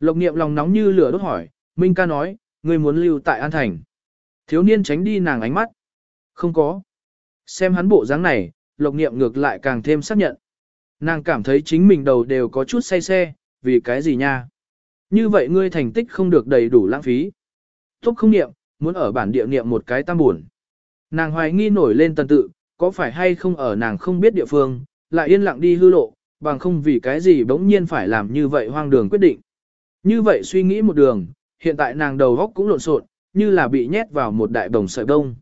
Lộc niệm lòng nóng như lửa đốt hỏi, Minh ca nói, ngươi muốn lưu tại An Thành. Thiếu niên tránh đi nàng ánh mắt. Không có. Xem hắn bộ dáng này, lộc niệm ngược lại càng thêm xác nhận. Nàng cảm thấy chính mình đầu đều có chút say xe, vì cái gì nha? Như vậy ngươi thành tích không được đầy đủ lãng phí. Tốt không niệm, muốn ở bản địa niệm một cái tam buồn. Nàng hoài nghi nổi lên tần tự, có phải hay không ở nàng không biết địa phương, lại yên lặng đi hư lộ, bằng không vì cái gì bỗng nhiên phải làm như vậy hoang đường quyết định. Như vậy suy nghĩ một đường, hiện tại nàng đầu góc cũng lộn xộn, như là bị nhét vào một đại đồng sợi đông.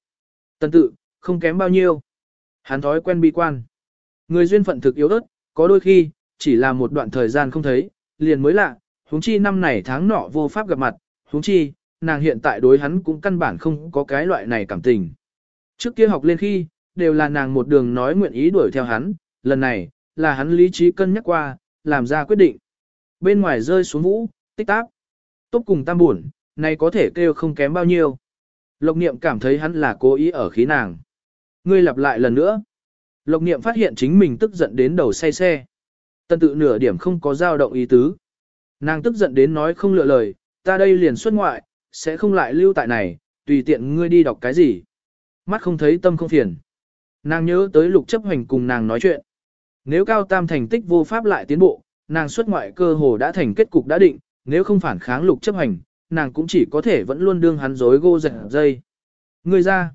Tần tự, không kém bao nhiêu. Hắn thói quen bi quan. Người duyên phận thực yếu ớt, có đôi khi, chỉ là một đoạn thời gian không thấy, liền mới lạ, huống chi năm này tháng nọ vô pháp gặp mặt, huống chi, nàng hiện tại đối hắn cũng căn bản không có cái loại này cảm tình. Trước kia học lên khi, đều là nàng một đường nói nguyện ý đuổi theo hắn, lần này, là hắn lý trí cân nhắc qua, làm ra quyết định. Bên ngoài rơi xuống vũ, tích tác. Tốt cùng tam buồn, này có thể kêu không kém bao nhiêu. Lộc niệm cảm thấy hắn là cố ý ở khí nàng. Ngươi lặp lại lần nữa. Lộc niệm phát hiện chính mình tức giận đến đầu say xe. Tân tự nửa điểm không có dao động ý tứ. Nàng tức giận đến nói không lựa lời, ta đây liền xuất ngoại, sẽ không lại lưu tại này, tùy tiện ngươi đi đọc cái gì. Mắt không thấy tâm không phiền. Nàng nhớ tới lục chấp hành cùng nàng nói chuyện. Nếu cao tam thành tích vô pháp lại tiến bộ, nàng xuất ngoại cơ hồ đã thành kết cục đã định, nếu không phản kháng lục chấp hành, nàng cũng chỉ có thể vẫn luôn đương hắn dối gô giật dây. Ngươi ra.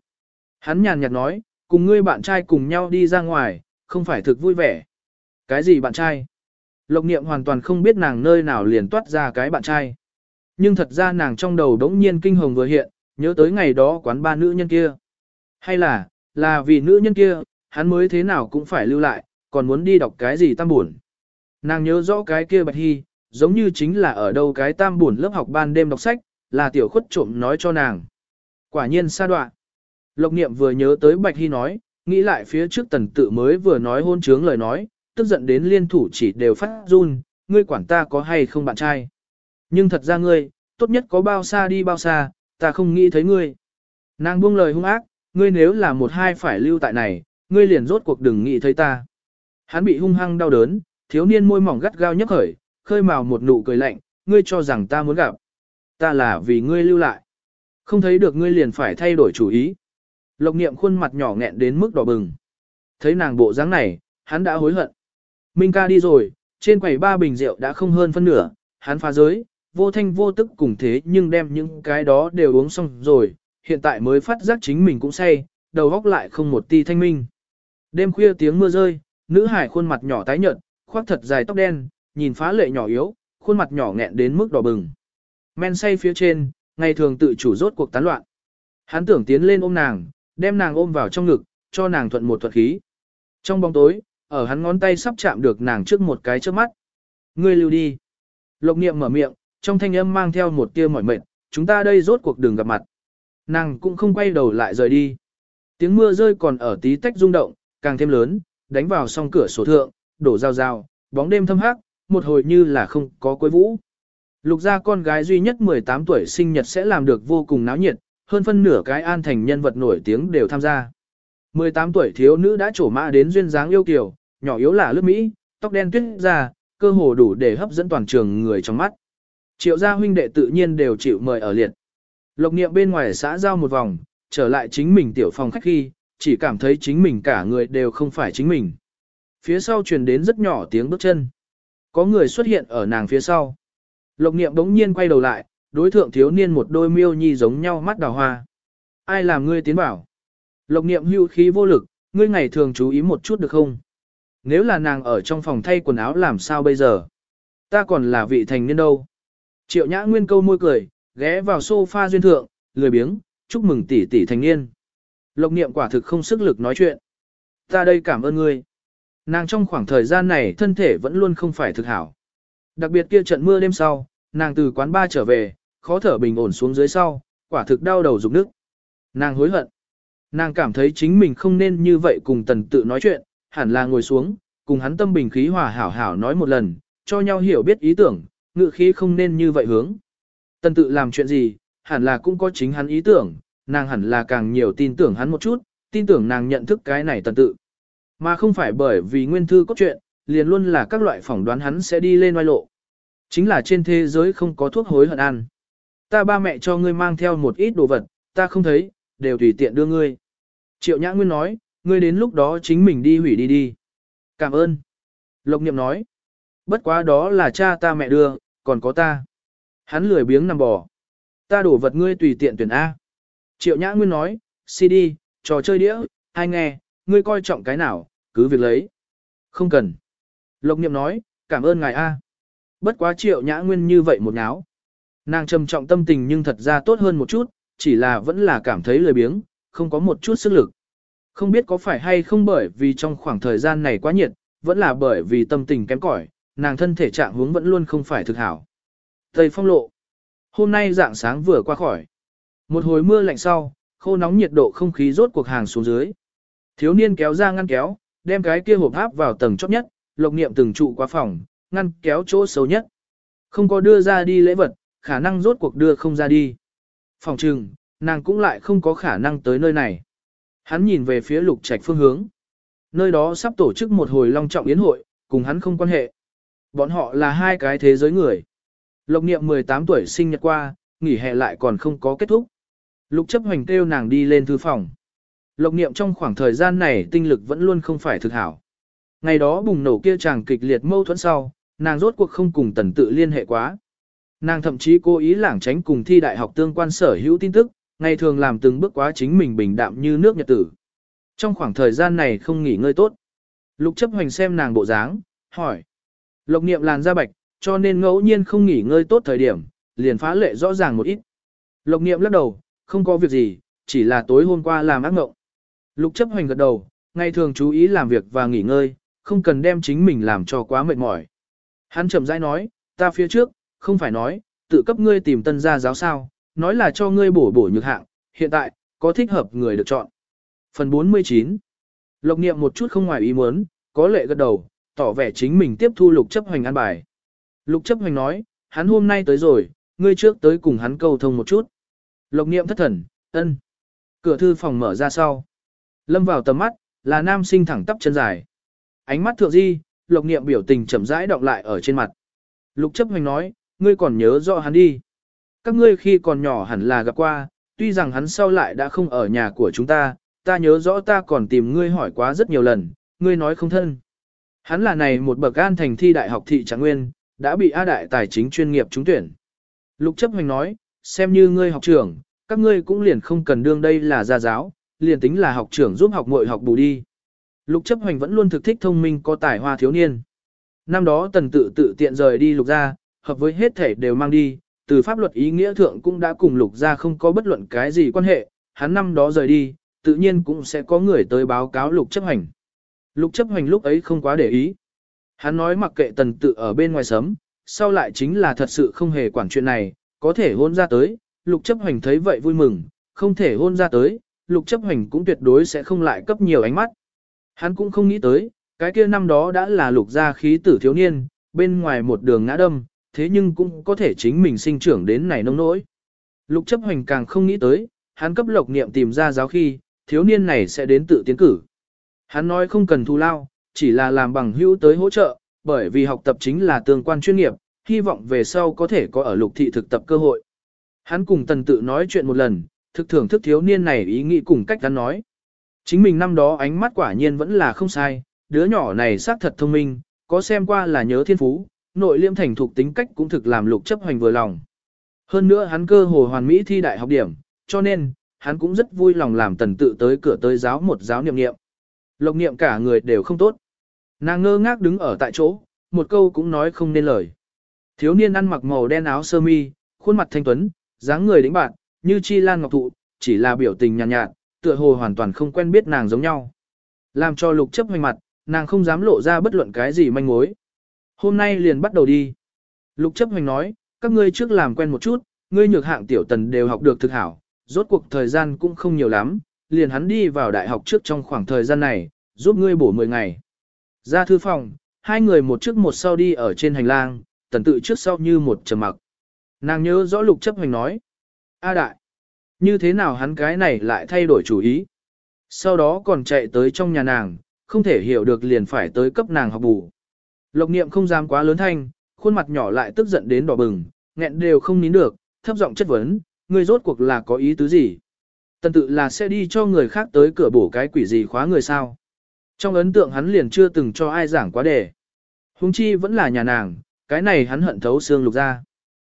Hắn nhàn nhạt nói, cùng ngươi bạn trai cùng nhau đi ra ngoài, không phải thực vui vẻ. Cái gì bạn trai? Lộc niệm hoàn toàn không biết nàng nơi nào liền toát ra cái bạn trai. Nhưng thật ra nàng trong đầu đống nhiên kinh hồng vừa hiện, nhớ tới ngày đó quán ba nữ nhân kia. Hay là, là vì nữ nhân kia, hắn mới thế nào cũng phải lưu lại, còn muốn đi đọc cái gì tam buồn. Nàng nhớ rõ cái kia bạch hy, giống như chính là ở đâu cái tam buồn lớp học ban đêm đọc sách, là tiểu khuất trộm nói cho nàng. Quả nhiên xa đoạn. Lộc niệm vừa nhớ tới bạch hy nói, nghĩ lại phía trước tần tự mới vừa nói hôn trướng lời nói, tức giận đến liên thủ chỉ đều phát run, ngươi quản ta có hay không bạn trai. Nhưng thật ra ngươi, tốt nhất có bao xa đi bao xa, ta không nghĩ thấy ngươi. Nàng buông lời hung ác, ngươi nếu là một hai phải lưu tại này, ngươi liền rốt cuộc đừng nghĩ thấy ta. Hắn bị hung hăng đau đớn, thiếu niên môi mỏng gắt gao nhấc khởi, khơi mào một nụ cười lạnh, ngươi cho rằng ta muốn gặp. Ta là vì ngươi lưu lại. Không thấy được ngươi liền phải thay đổi chủ ý. Lộc niệm khuôn mặt nhỏ nghẹn đến mức đỏ bừng. Thấy nàng bộ dáng này, hắn đã hối hận. Minh ca đi rồi, trên quầy ba bình rượu đã không hơn phân nửa, hắn phá giới, vô thanh vô tức cùng thế nhưng đem những cái đó đều uống xong rồi, hiện tại mới phát giác chính mình cũng say, đầu góc lại không một ti thanh minh. Đêm khuya tiếng mưa rơi, nữ hải khuôn mặt nhỏ tái nhợt, khoác thật dài tóc đen, nhìn phá lệ nhỏ yếu, khuôn mặt nhỏ nghẹn đến mức đỏ bừng. Men say phía trên, ngày thường tự chủ rốt cuộc tán loạn. Hắn tưởng tiến lên ôm nàng, đem nàng ôm vào trong ngực, cho nàng thuận một thuật khí. Trong bóng tối, ở hắn ngón tay sắp chạm được nàng trước một cái trước mắt. Ngươi lưu đi. Lộc niệm mở miệng, trong thanh âm mang theo một tia mỏi mệt, chúng ta đây rốt cuộc đường gặp mặt. Nàng cũng không quay đầu lại rời đi. Tiếng mưa rơi còn ở tí tách rung động, càng thêm lớn, đánh vào song cửa sổ thượng, đổ rào rào, bóng đêm thâm hắc, một hồi như là không có quấy vũ. Lục gia con gái duy nhất 18 tuổi sinh nhật sẽ làm được vô cùng náo nhiệt, hơn phân nửa cái an thành nhân vật nổi tiếng đều tham gia. 18 tuổi thiếu nữ đã trổ mã đến duyên dáng yêu kiều, nhỏ yếu là lướt Mỹ, tóc đen tuyết ra, cơ hồ đủ để hấp dẫn toàn trường người trong mắt. Triệu gia huynh đệ tự nhiên đều chịu mời ở liệt. Lộc niệm bên ngoài xã giao một vòng, trở lại chính mình tiểu phòng khách khi, chỉ cảm thấy chính mình cả người đều không phải chính mình. Phía sau truyền đến rất nhỏ tiếng bước chân. Có người xuất hiện ở nàng phía sau. Lộc niệm đống nhiên quay đầu lại, đối thượng thiếu niên một đôi miêu nhi giống nhau mắt đào hoa. Ai làm ngươi tiến bảo? Lộc niệm hưu khí vô lực, ngươi ngày thường chú ý một chút được không? Nếu là nàng ở trong phòng thay quần áo làm sao bây giờ? Ta còn là vị thành niên đâu? Triệu nhã nguyên câu môi cười, ghé vào sofa duyên thượng, lười biếng, chúc mừng tỷ tỷ thành niên. Lộc niệm quả thực không sức lực nói chuyện. Ta đây cảm ơn ngươi. Nàng trong khoảng thời gian này thân thể vẫn luôn không phải thực hảo. Đặc biệt kia trận mưa đêm sau, nàng từ quán ba trở về, khó thở bình ổn xuống dưới sau, quả thực đau đầu rụng nước. Nàng hối hận. Nàng cảm thấy chính mình không nên như vậy cùng tần tự nói chuyện, hẳn là ngồi xuống, cùng hắn tâm bình khí hòa hảo hảo nói một lần, cho nhau hiểu biết ý tưởng, ngự khí không nên như vậy hướng. Tần tự làm chuyện gì, hẳn là cũng có chính hắn ý tưởng, nàng hẳn là càng nhiều tin tưởng hắn một chút, tin tưởng nàng nhận thức cái này tần tự. Mà không phải bởi vì nguyên thư cốt truyện, liền luôn là các loại phỏng đoán hắn sẽ đi lên oai lộ. Chính là trên thế giới không có thuốc hối hận ăn. Ta ba mẹ cho ngươi mang theo một ít đồ vật, ta không thấy, đều tùy tiện đưa ngươi. Triệu Nhã Nguyên nói, ngươi đến lúc đó chính mình đi hủy đi đi. Cảm ơn. Lộc Niệm nói, bất quá đó là cha ta mẹ đưa, còn có ta. Hắn lười biếng nằm bò. Ta đổ vật ngươi tùy tiện tuyển A. Triệu Nhã Nguyên nói, CD, trò chơi đĩa, ai nghe, ngươi coi trọng cái nào, cứ việc lấy. Không cần. Lộc Niệm nói, cảm ơn ngài A. Bất quá Triệu Nhã Nguyên như vậy một náo. Nàng trầm trọng tâm tình nhưng thật ra tốt hơn một chút, chỉ là vẫn là cảm thấy lười biếng, không có một chút sức lực. Không biết có phải hay không bởi vì trong khoảng thời gian này quá nhiệt, vẫn là bởi vì tâm tình kém cỏi, nàng thân thể trạng hướng vẫn luôn không phải thực hảo. Tây phong lộ. Hôm nay dạng sáng vừa qua khỏi. Một hồi mưa lạnh sau, khô nóng nhiệt độ không khí rốt cuộc hàng xuống dưới. Thiếu niên kéo ra ngăn kéo, đem cái kia hộp áp vào tầng chót nhất, lộc niệm từng trụ qua phòng, ngăn kéo chỗ xấu nhất. Không có đưa ra đi lễ vật, khả năng rốt cuộc đưa không ra đi. Phòng trừng, nàng cũng lại không có khả năng tới nơi này. Hắn nhìn về phía lục trạch phương hướng. Nơi đó sắp tổ chức một hồi long trọng yến hội, cùng hắn không quan hệ. Bọn họ là hai cái thế giới người. Lộc niệm 18 tuổi sinh nhật qua, nghỉ hè lại còn không có kết thúc. Lục chấp hoành kêu nàng đi lên thư phòng. Lộc niệm trong khoảng thời gian này tinh lực vẫn luôn không phải thực hảo. Ngày đó bùng nổ kia chàng kịch liệt mâu thuẫn sau, nàng rốt cuộc không cùng tần tự liên hệ quá. Nàng thậm chí cố ý lảng tránh cùng thi đại học tương quan sở hữu tin tức, ngày thường làm từng bước quá chính mình bình đạm như nước nhật tử. Trong khoảng thời gian này không nghỉ ngơi tốt. Lục chấp hoành xem nàng bộ dáng, hỏi. Lộc niệm làn da bạch, cho nên ngẫu nhiên không nghỉ ngơi tốt thời điểm, liền phá lệ rõ ràng một ít. Lộc niệm lắc đầu, không có việc gì, chỉ là tối hôm qua làm ác mộng. Lục chấp hoành gật đầu, ngày thường chú ý làm việc và nghỉ ngơi, không cần đem chính mình làm cho quá mệt mỏi. Hắn chậm rãi nói, ta phía trước, không phải nói, tự cấp ngươi tìm tân gia giáo sao, nói là cho ngươi bổ bổ nhược hạng, hiện tại, có thích hợp người được chọn. Phần 49 Lộc niệm một chút không ngoài ý muốn, có lệ gật đầu, tỏ vẻ chính mình tiếp thu lục chấp hoành an bài. Lục chấp hoành nói, hắn hôm nay tới rồi, ngươi trước tới cùng hắn câu thông một chút. Lộc niệm thất thần, ân. Cửa thư phòng mở ra sau. Lâm vào tầm mắt, là nam sinh thẳng tắp chân dài. Ánh mắt thượng di, lộc niệm biểu tình chậm rãi đọng lại ở trên mặt. Lục chấp hoành nói, ngươi còn nhớ rõ hắn đi. Các ngươi khi còn nhỏ hẳn là gặp qua, tuy rằng hắn sau lại đã không ở nhà của chúng ta, ta nhớ rõ ta còn tìm ngươi hỏi quá rất nhiều lần, ngươi nói không thân. Hắn là này một bậc an thành thi đại học thị trạng nguyên, đã bị A đại tài chính chuyên nghiệp trúng tuyển. Lục chấp hành nói, xem như ngươi học trưởng, các ngươi cũng liền không cần đương đây là gia giáo, liền tính là học trưởng giúp học muội học bù đi. Lục chấp hành vẫn luôn thực thích thông minh có tài hoa thiếu niên. Năm đó tần tự tự tiện rời đi lục gia, hợp với hết thể đều mang đi, từ pháp luật ý nghĩa thượng cũng đã cùng lục gia không có bất luận cái gì quan hệ, hắn năm đó rời đi, tự nhiên cũng sẽ có người tới báo cáo lục chấp hành. Lục chấp hành lúc ấy không quá để ý. Hắn nói mặc kệ tần tự ở bên ngoài sấm, sau lại chính là thật sự không hề quản chuyện này, có thể hôn ra tới, lục chấp hành thấy vậy vui mừng, không thể hôn ra tới, lục chấp hành cũng tuyệt đối sẽ không lại cấp nhiều ánh mắt. Hắn cũng không nghĩ tới, cái kia năm đó đã là lục gia khí tử thiếu niên, bên ngoài một đường ngã đâm, thế nhưng cũng có thể chính mình sinh trưởng đến này nông nỗi. Lục chấp hành càng không nghĩ tới, hắn cấp lộc niệm tìm ra giáo khi, thiếu niên này sẽ đến tự tiến cử. Hắn nói không cần thù lao, chỉ là làm bằng hữu tới hỗ trợ, bởi vì học tập chính là tương quan chuyên nghiệp, hy vọng về sau có thể có ở lục thị thực tập cơ hội. Hắn cùng tần tự nói chuyện một lần, thực thưởng thức thiếu niên này ý nghĩ cùng cách hắn nói. Chính mình năm đó ánh mắt quả nhiên vẫn là không sai, đứa nhỏ này xác thật thông minh, có xem qua là nhớ thiên phú, nội liêm thành thục tính cách cũng thực làm lục chấp hành vừa lòng. Hơn nữa hắn cơ hồ hoàn mỹ thi đại học điểm, cho nên, hắn cũng rất vui lòng làm tần tự tới cửa tới giáo một giáo niệm niệm. Lộc niệm cả người đều không tốt. Nàng ngơ ngác đứng ở tại chỗ, một câu cũng nói không nên lời. Thiếu niên ăn mặc màu đen áo sơ mi, khuôn mặt thanh tuấn, dáng người đĩnh bạn, như chi lan ngọc thụ, chỉ là biểu tình nhàn nhạt, nhạt, tựa hồ hoàn toàn không quen biết nàng giống nhau. Làm cho lục chấp hoành mặt, nàng không dám lộ ra bất luận cái gì manh mối. Hôm nay liền bắt đầu đi. Lục chấp hoành nói, các ngươi trước làm quen một chút, ngươi nhược hạng tiểu tần đều học được thực hảo, rốt cuộc thời gian cũng không nhiều lắm, liền hắn đi vào đại học trước trong khoảng thời gian này, giúp ngươi bổ 10 ngày. Ra thư phòng, hai người một trước một sau đi ở trên hành lang, tần tự trước sau như một trầm mặc. Nàng nhớ rõ lục chấp hoành nói. A đại, như thế nào hắn cái này lại thay đổi chủ ý. Sau đó còn chạy tới trong nhà nàng, không thể hiểu được liền phải tới cấp nàng học bù. Lộc niệm không dám quá lớn thanh, khuôn mặt nhỏ lại tức giận đến đỏ bừng, nghẹn đều không nín được, thấp giọng chất vấn, người rốt cuộc là có ý tứ gì. Tần tự là sẽ đi cho người khác tới cửa bổ cái quỷ gì khóa người sao. Trong ấn tượng hắn liền chưa từng cho ai giảng quá đề. Hùng chi vẫn là nhà nàng, cái này hắn hận thấu xương lục ra.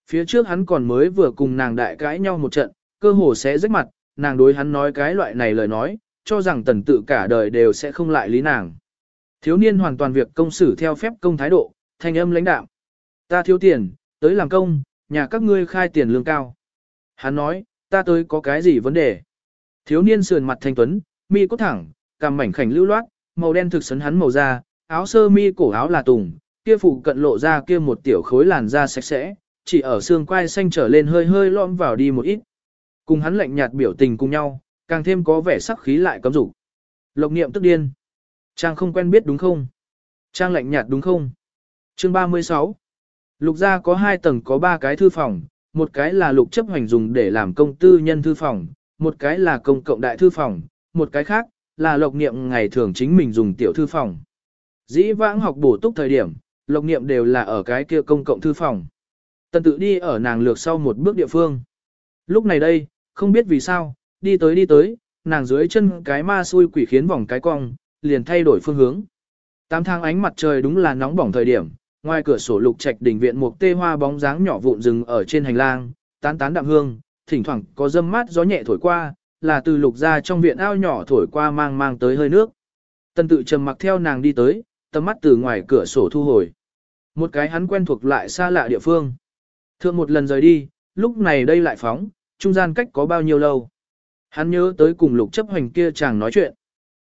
Phía trước hắn còn mới vừa cùng nàng đại cãi nhau một trận, cơ hồ sẽ rách mặt, nàng đối hắn nói cái loại này lời nói, cho rằng tần tự cả đời đều sẽ không lại lý nàng. Thiếu niên hoàn toàn việc công xử theo phép công thái độ, thanh âm lãnh đạo. Ta thiếu tiền, tới làm công, nhà các ngươi khai tiền lương cao. Hắn nói, ta tới có cái gì vấn đề. Thiếu niên sườn mặt thanh tuấn, mi cốt thẳng, cằm mảnh khảnh lưu loát, màu đen thực sấn hắn màu da, áo sơ mi cổ áo là tùng, kia phụ cận lộ ra kia một tiểu khối làn da sạch sẽ, chỉ ở xương quai xanh trở lên hơi hơi lõm vào đi một ít. Cùng hắn lạnh nhạt biểu tình cùng nhau, càng thêm có vẻ sắc khí lại cấm dục. Lộc niệm tức điên. Trang không quen biết đúng không? Trang lạnh nhạt đúng không? Chương 36 Lục gia có hai tầng có ba cái thư phòng, một cái là lục chấp hành dùng để làm công tư nhân thư phòng, một cái là công cộng đại thư phòng, một cái khác là lộc niệm ngày thường chính mình dùng tiểu thư phòng. Dĩ vãng học bổ túc thời điểm, lộc niệm đều là ở cái kia công cộng thư phòng. Tần tự đi ở nàng lược sau một bước địa phương. Lúc này đây, không biết vì sao, đi tới đi tới, nàng dưới chân cái ma xui quỷ khiến vòng cái cong, liền thay đổi phương hướng. Tám tháng ánh mặt trời đúng là nóng bỏng thời điểm, ngoài cửa sổ lục trạch đỉnh viện một tê hoa bóng dáng nhỏ vụn rừng ở trên hành lang, tán tán đạm hương, thỉnh thoảng có dâm mát gió nhẹ thổi qua, là từ lục ra trong viện ao nhỏ thổi qua mang mang tới hơi nước. Tân tự trầm mặc theo nàng đi tới, tầm mắt từ ngoài cửa sổ thu hồi. Một cái hắn quen thuộc lại xa lạ địa phương. Thượng một lần rời đi, lúc này đây lại phóng, trung gian cách có bao nhiêu lâu. Hắn nhớ tới cùng lục chấp hoành kia chàng nói chuyện.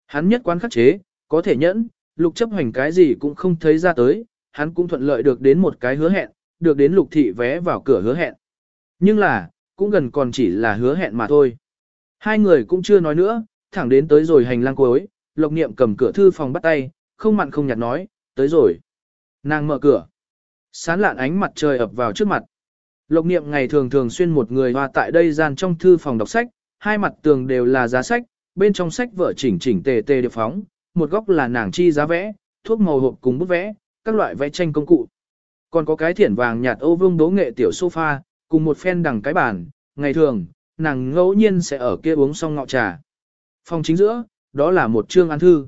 Hắn nhất quán khắc chế, có thể nhẫn, lục chấp hoành cái gì cũng không thấy ra tới, hắn cũng thuận lợi được đến một cái hứa hẹn, được đến lục thị vé vào cửa hứa hẹn. Nhưng là, cũng gần còn chỉ là hứa hẹn mà thôi. Hai người cũng chưa nói nữa, thẳng đến tới rồi hành lang cuối, lộc niệm cầm cửa thư phòng bắt tay, không mặn không nhạt nói, tới rồi. Nàng mở cửa. Sán lạn ánh mặt trời ập vào trước mặt. Lộc niệm ngày thường thường xuyên một người hoa tại đây gian trong thư phòng đọc sách, hai mặt tường đều là giá sách, bên trong sách vở chỉnh chỉnh tề tề được phóng, một góc là nàng chi giá vẽ, thuốc màu hộp cùng bút vẽ, các loại vẽ tranh công cụ. Còn có cái thiển vàng nhạt ô vương đố nghệ tiểu sofa, cùng một phen đằng cái bàn, ngày thường, nàng ngẫu nhiên sẽ ở kia uống xong ngọ trà. Phòng chính giữa, đó là một chương án thư.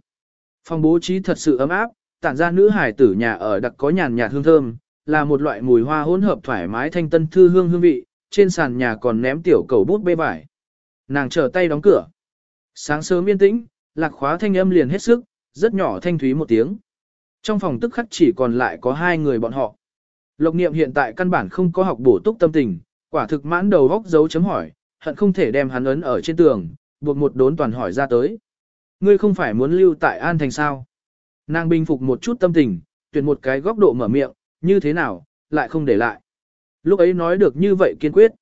Phòng bố trí thật sự ấm áp, tản ra nữ hải tử nhà ở đặc có nhàn nhạt hương thơm, là một loại mùi hoa hỗn hợp thoải mái thanh tân thư hương hương vị, trên sàn nhà còn ném tiểu cầu bút bê vải. Nàng trở tay đóng cửa. Sáng sớm yên tĩnh, lạc khóa thanh âm liền hết sức, rất nhỏ thanh thúy một tiếng. Trong phòng tức khắc chỉ còn lại có hai người bọn họ. Lộc niệm hiện tại căn bản không có học bổ túc tâm tình, quả thực mãn đầu góc dấu chấm hỏi, hận không thể đem hắn ấn ở trên tường, buộc một đốn toàn hỏi ra tới. Ngươi không phải muốn lưu tại An Thành sao? Nàng bình phục một chút tâm tình, tuyển một cái góc độ mở miệng, như thế nào, lại không để lại. Lúc ấy nói được như vậy kiên quyết.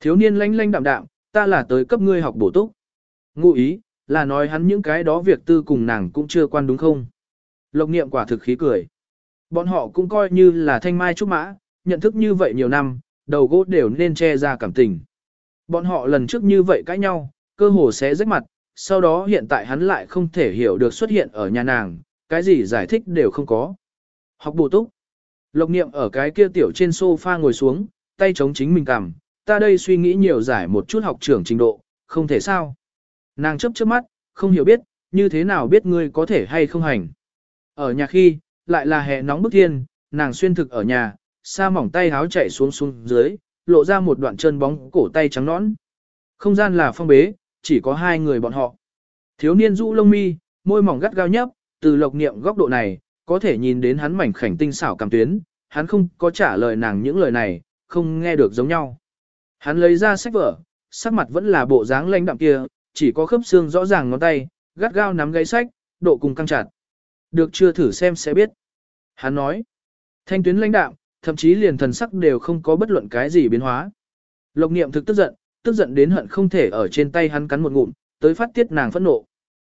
Thiếu niên lanh lanh đạm đạm, ta là tới cấp ngươi học bổ túc. Ngụ ý, là nói hắn những cái đó việc tư cùng nàng cũng chưa quan đúng không? Lộc niệm quả thực khí cười. Bọn họ cũng coi như là thanh mai trúc mã, nhận thức như vậy nhiều năm, đầu gỗ đều nên che ra cảm tình. Bọn họ lần trước như vậy cãi nhau, cơ hồ sẽ rách mặt, sau đó hiện tại hắn lại không thể hiểu được xuất hiện ở nhà nàng, cái gì giải thích đều không có. Học bổ túc. Lộc niệm ở cái kia tiểu trên sofa ngồi xuống, tay chống chính mình cằm, ta đây suy nghĩ nhiều giải một chút học trưởng trình độ, không thể sao. Nàng chấp chớp mắt, không hiểu biết, như thế nào biết ngươi có thể hay không hành. Ở nhà khi, lại là hè nóng bức thiên, nàng xuyên thực ở nhà, xa mỏng tay háo chạy xuống xuống dưới, lộ ra một đoạn chân bóng cổ tay trắng nõn. Không gian là phong bế, chỉ có hai người bọn họ. Thiếu niên rũ lông mi, môi mỏng gắt gao nhấp, từ lộc niệm góc độ này, có thể nhìn đến hắn mảnh khảnh tinh xảo cảm tuyến, hắn không có trả lời nàng những lời này, không nghe được giống nhau. Hắn lấy ra sách vở, sắc mặt vẫn là bộ dáng lãnh đạm kia, chỉ có khớp xương rõ ràng ngón tay, gắt gao nắm gáy sách, độ cùng căng chặt. Được chưa thử xem sẽ biết. Hắn nói, thanh tuyến lãnh đạm, thậm chí liền thần sắc đều không có bất luận cái gì biến hóa. Lộc niệm thực tức giận, tức giận đến hận không thể ở trên tay hắn cắn một ngụm, tới phát tiết nàng phẫn nộ.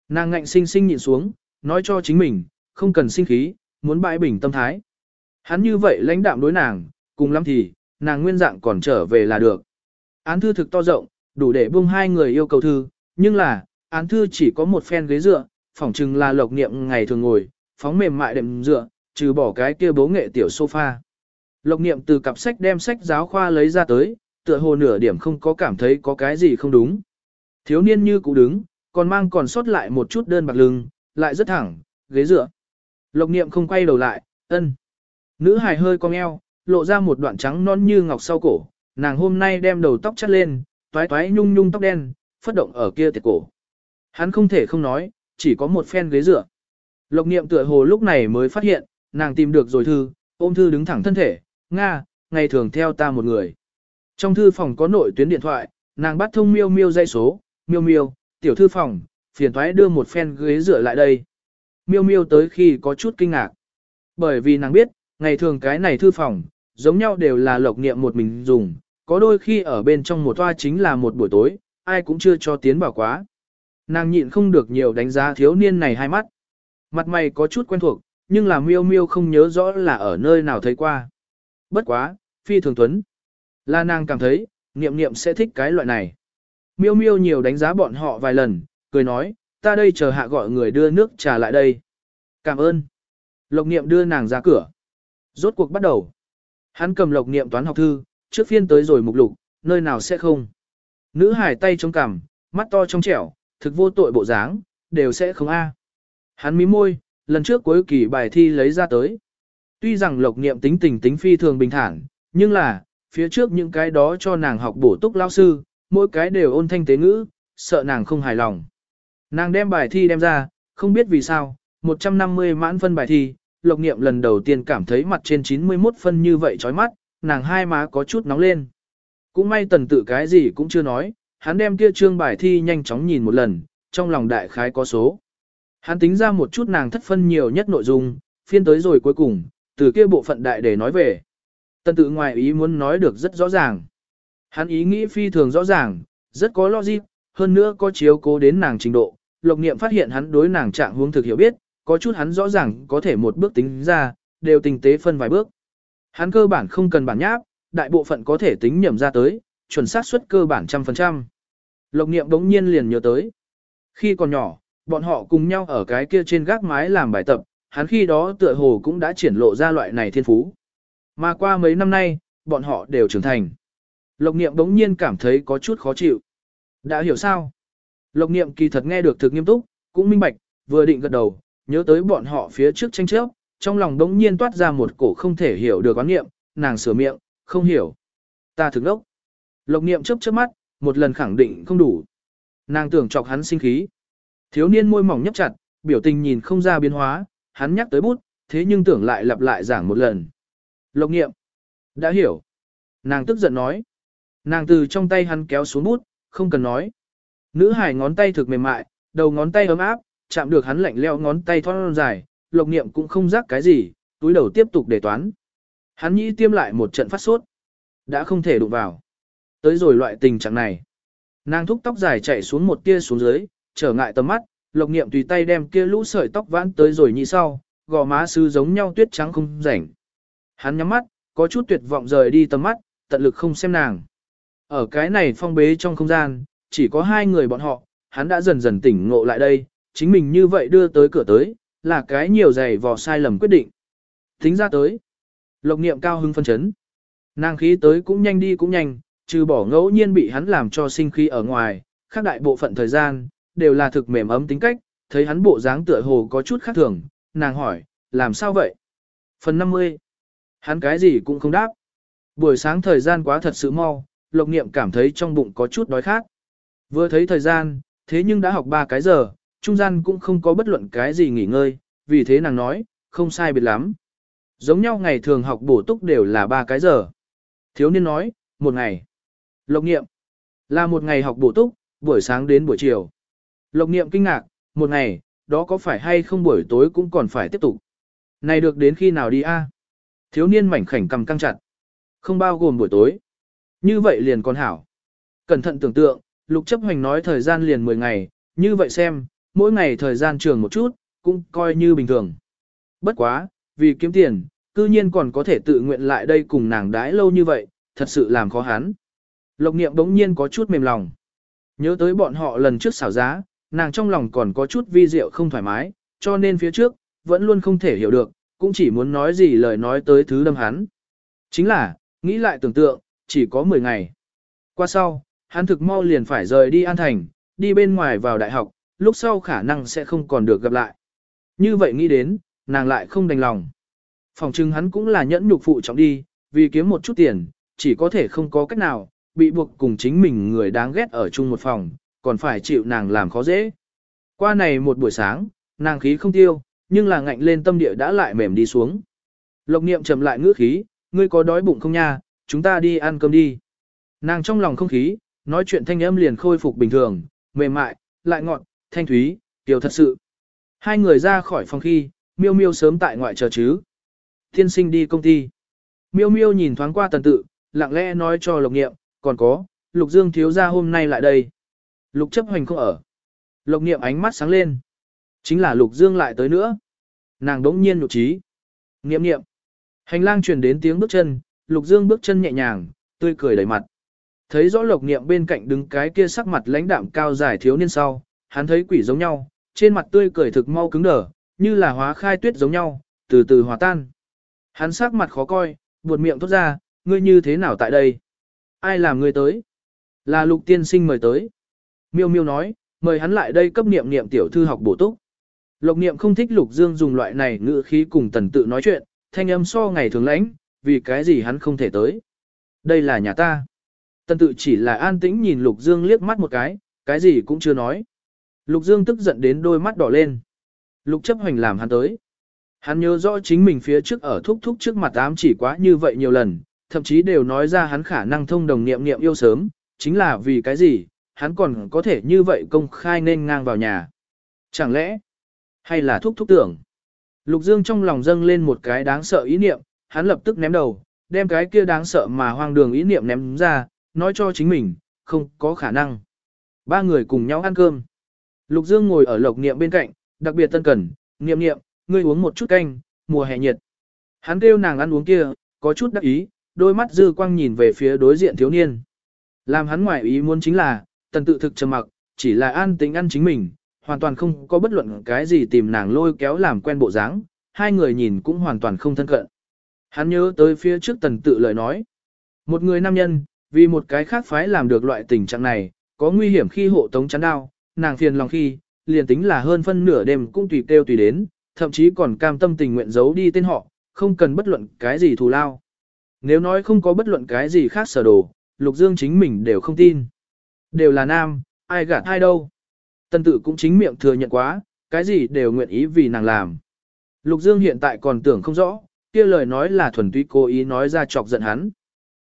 Nàng ngạnh sinh sinh nhịn xuống, nói cho chính mình, không cần sinh khí, muốn bãi bình tâm thái. Hắn như vậy lãnh đạm đối nàng, cùng lắm thì, nàng nguyên dạng còn trở về là được. Án thư thực to rộng, đủ để buông hai người yêu cầu thư, nhưng là, án thư chỉ có một phen ghế dựa, phỏng chừng là lộc niệm ngày thường ngồi, phóng mềm mại đệm dựa, trừ bỏ cái kia bố nghệ tiểu sofa. Lộc niệm từ cặp sách đem sách giáo khoa lấy ra tới, tựa hồ nửa điểm không có cảm thấy có cái gì không đúng. Thiếu niên như cụ đứng, còn mang còn sót lại một chút đơn bạc lưng, lại rất thẳng, ghế dựa. Lộc niệm không quay đầu lại, ân. Nữ hài hơi cong eo, lộ ra một đoạn trắng non như ngọc sau cổ, nàng hôm nay đem đầu tóc chắt lên, toái toái nhung nhung tóc đen, phất động ở kia tiệt cổ. Hắn không thể không nói, chỉ có một phen ghế dựa. Lộc niệm tựa hồ lúc này mới phát hiện, nàng tìm được rồi thư, ôm thư đứng thẳng thân thể, Nga, ngày thường theo ta một người. Trong thư phòng có nội tuyến điện thoại, nàng bắt thông miêu miêu dây số, miêu miêu, tiểu thư phòng, phiền thoái đưa một phen ghế rửa lại đây. Miêu miêu tới khi có chút kinh ngạc. Bởi vì nàng biết, ngày thường cái này thư phòng, giống nhau đều là lộc niệm một mình dùng, có đôi khi ở bên trong một toa chính là một buổi tối, ai cũng chưa cho tiến vào quá. Nàng nhịn không được nhiều đánh giá thiếu niên này hai mắt. Mặt mày có chút quen thuộc, nhưng là miêu miêu không nhớ rõ là ở nơi nào thấy qua. Bất quá, phi thường tuấn. Là nàng cảm thấy, niệm niệm sẽ thích cái loại này. Miêu miêu nhiều đánh giá bọn họ vài lần, cười nói, ta đây chờ hạ gọi người đưa nước trà lại đây. Cảm ơn. Lộc niệm đưa nàng ra cửa. Rốt cuộc bắt đầu. Hắn cầm lộc niệm toán học thư, trước phiên tới rồi mục lục, nơi nào sẽ không. Nữ hải tay trong cằm, mắt to trong trẻo, thực vô tội bộ dáng, đều sẽ không a. Hắn mí môi, lần trước cuối kỳ bài thi lấy ra tới. Tuy rằng lộc niệm tính tình tính phi thường bình thản, nhưng là, phía trước những cái đó cho nàng học bổ túc lao sư, mỗi cái đều ôn thanh tế ngữ, sợ nàng không hài lòng. Nàng đem bài thi đem ra, không biết vì sao, 150 mãn phân bài thi, lộc niệm lần đầu tiên cảm thấy mặt trên 91 phân như vậy chói mắt, nàng hai má có chút nóng lên. Cũng may tần tự cái gì cũng chưa nói, hắn đem kia trương bài thi nhanh chóng nhìn một lần, trong lòng đại khái có số. Hắn tính ra một chút nàng thất phân nhiều nhất nội dung, phiên tới rồi cuối cùng, từ kia bộ phận đại để nói về. Tần tự ngoài ý muốn nói được rất rõ ràng. Hắn ý nghĩ phi thường rõ ràng, rất có logic, hơn nữa có chiếu cố đến nàng trình độ. Lộc niệm phát hiện hắn đối nàng trạng huống thực hiểu biết, có chút hắn rõ ràng có thể một bước tính ra, đều tinh tế phân vài bước. Hắn cơ bản không cần bản nháp, đại bộ phận có thể tính nhầm ra tới, chuẩn xác suất cơ bản trăm phần trăm. Lộc niệm đống nhiên liền nhớ tới. Khi còn nhỏ, bọn họ cùng nhau ở cái kia trên gác mái làm bài tập, hắn khi đó tựa hồ cũng đã triển lộ ra loại này thiên phú. Mà qua mấy năm nay, bọn họ đều trưởng thành. Lộc niệm đống nhiên cảm thấy có chút khó chịu. Đã hiểu sao? Lộc niệm kỳ thật nghe được thực nghiêm túc, cũng minh bạch, vừa định gật đầu, nhớ tới bọn họ phía trước tranh chấp, trong lòng đống nhiên toát ra một cổ không thể hiểu được quán niệm. nàng sửa miệng, không hiểu. Ta thực đốc. Lộc niệm chớp chớp mắt, một lần khẳng định không đủ. Nàng tưởng chọc hắn sinh khí. Thiếu niên môi mỏng nhấp chặt, biểu tình nhìn không ra biến hóa, hắn nhắc tới bút, thế nhưng tưởng lại lặp lại giảng một lần. Lộc niệm. Đã hiểu. Nàng tức giận nói. Nàng từ trong tay hắn kéo xuống bút, không cần nói. Nữ hải ngón tay thực mềm mại, đầu ngón tay ấm áp, chạm được hắn lạnh leo ngón tay thon dài, lộc niệm cũng không rắc cái gì, túi đầu tiếp tục để toán. Hắn nhĩ tiêm lại một trận phát sốt. Đã không thể đụng vào. Tới rồi loại tình trạng này. Nàng thúc tóc dài chạy xuống một tia xuống dưới, trở ngại tầm mắt, lộc niệm tùy tay đem kia lũ sợi tóc vãn tới rồi nhị sau, gò má sứ giống nhau tuyết trắng không rảnh. Hắn nhắm mắt, có chút tuyệt vọng rời đi tầm mắt, tận lực không xem nàng. Ở cái này phong bế trong không gian, chỉ có hai người bọn họ, hắn đã dần dần tỉnh ngộ lại đây, chính mình như vậy đưa tới cửa tới, là cái nhiều giày vò sai lầm quyết định. Tính ra tới, lộc niệm cao hưng phân chấn. Nàng khí tới cũng nhanh đi cũng nhanh, trừ bỏ ngẫu nhiên bị hắn làm cho sinh khí ở ngoài, khác đại bộ phận thời gian, đều là thực mềm ấm tính cách, thấy hắn bộ dáng tựa hồ có chút khác thường, nàng hỏi, làm sao vậy? Phần 50. Hắn cái gì cũng không đáp. Buổi sáng thời gian quá thật sự mau, Lộc Niệm cảm thấy trong bụng có chút đói khát. Vừa thấy thời gian, thế nhưng đã học 3 cái giờ, trung gian cũng không có bất luận cái gì nghỉ ngơi, vì thế nàng nói, không sai biệt lắm. Giống nhau ngày thường học bổ túc đều là 3 cái giờ. Thiếu niên nói, một ngày. Lộc Niệm là một ngày học bổ túc, buổi sáng đến buổi chiều. Lộc Niệm kinh ngạc, một ngày, đó có phải hay không buổi tối cũng còn phải tiếp tục. Này được đến khi nào đi a? Thiếu niên mảnh khảnh cầm căng chặt. Không bao gồm buổi tối. Như vậy liền còn hảo. Cẩn thận tưởng tượng, lục chấp hoành nói thời gian liền 10 ngày, như vậy xem, mỗi ngày thời gian trường một chút, cũng coi như bình thường. Bất quá, vì kiếm tiền, cư nhiên còn có thể tự nguyện lại đây cùng nàng đãi lâu như vậy, thật sự làm khó hắn. Lộc niệm đống nhiên có chút mềm lòng. Nhớ tới bọn họ lần trước xảo giá, nàng trong lòng còn có chút vi diệu không thoải mái, cho nên phía trước, vẫn luôn không thể hiểu được, cũng chỉ muốn nói gì lời nói tới thứ đâm hắn. Chính là, nghĩ lại tưởng tượng, chỉ có 10 ngày. Qua sau, hắn thực mau liền phải rời đi An Thành, đi bên ngoài vào đại học, lúc sau khả năng sẽ không còn được gặp lại. Như vậy nghĩ đến, nàng lại không đành lòng. Phòng trưng hắn cũng là nhẫn nhục phụ trọng đi, vì kiếm một chút tiền, chỉ có thể không có cách nào, bị buộc cùng chính mình người đáng ghét ở chung một phòng, còn phải chịu nàng làm khó dễ. Qua này một buổi sáng, nàng khí không tiêu, nhưng là ngạnh lên tâm địa đã lại mềm đi xuống. Lộc niệm trầm lại ngữ khí, ngươi có đói bụng không nha, chúng ta đi ăn cơm đi. Nàng trong lòng không khí, nói chuyện thanh âm liền khôi phục bình thường, mềm mại, lại ngọt, thanh thúy, tiểu thật sự. Hai người ra khỏi phòng khi, miêu miêu sớm tại ngoại chờ chứ. Thiên sinh đi công ty. Miêu miêu nhìn thoáng qua tần tự, lặng lẽ nói cho lộc niệm, còn có, lục dương thiếu gia hôm nay lại đây. Lục chấp hoành không ở. Lộc niệm ánh mắt sáng lên. Chính là lục dương lại tới nữa. Nàng đống nhiên nhục trí. Niệm niệm. Hành lang truyền đến tiếng bước chân, lục dương bước chân nhẹ nhàng, tươi cười đầy mặt. Thấy rõ lộc niệm bên cạnh đứng cái kia sắc mặt lãnh đạm cao dài thiếu niên sau, hắn thấy quỷ giống nhau, trên mặt tươi cười thực mau cứng đờ, như là hóa khai tuyết giống nhau, từ từ hòa tan. Hắn sắc mặt khó coi, buột miệng thốt ra, ngươi như thế nào tại đây? Ai làm ngươi tới? Là lục tiên sinh mời tới. Miêu miêu nói, mời hắn lại đây cấp niệm niệm tiểu thư học bổ túc. Lộc niệm không thích lục dương dùng loại này ngữ khí cùng tần tự nói chuyện, thanh âm so ngày thường lãnh, vì cái gì hắn không thể tới. Đây là nhà ta. Tần tự chỉ là an tĩnh nhìn lục dương liếc mắt một cái, cái gì cũng chưa nói. Lục dương tức giận đến đôi mắt đỏ lên. Lục chấp hành làm hắn tới. Hắn nhớ rõ chính mình phía trước ở thúc thúc trước mặt ám chỉ quá như vậy nhiều lần, thậm chí đều nói ra hắn khả năng thông đồng niệm niệm yêu sớm, chính là vì cái gì, hắn còn có thể như vậy công khai nên ngang vào nhà. Chẳng lẽ, hay là thúc thúc tưởng? Lục Dương trong lòng dâng lên một cái đáng sợ ý niệm, hắn lập tức ném đầu, đem cái kia đáng sợ mà hoang đường ý niệm ném ra, nói cho chính mình, không có khả năng. Ba người cùng nhau ăn cơm. Lục Dương ngồi ở lộc niệm bên cạnh, đặc biệt tân cần, niệm niệm, ngươi uống một chút canh, mùa hè nhiệt. Hắn kêu nàng ăn uống kia, có chút đắc ý, đôi mắt dư quang nhìn về phía đối diện thiếu niên. Làm hắn ngoại ý muốn chính là, tần tự thực trầm mặc, chỉ là an tính ăn chính mình, hoàn toàn không có bất luận cái gì tìm nàng lôi kéo làm quen bộ dáng, hai người nhìn cũng hoàn toàn không thân cận. Hắn nhớ tới phía trước tần tự lời nói. Một người nam nhân, vì một cái khác phái làm được loại tình trạng này, có nguy hiểm khi hộ tống chắn đao, nàng phiền lòng khi, liền tính là hơn phân nửa đêm cũng tùy kêu tùy đến, thậm chí còn cam tâm tình nguyện giấu đi tên họ, không cần bất luận cái gì thù lao. Nếu nói không có bất luận cái gì khác sở đồ, Lục Dương chính mình đều không tin. Đều là nam, ai gạt ai đâu. Tân tự cũng chính miệng thừa nhận quá, cái gì đều nguyện ý vì nàng làm. Lục Dương hiện tại còn tưởng không rõ, kia lời nói là thuần túy cố ý nói ra chọc giận hắn.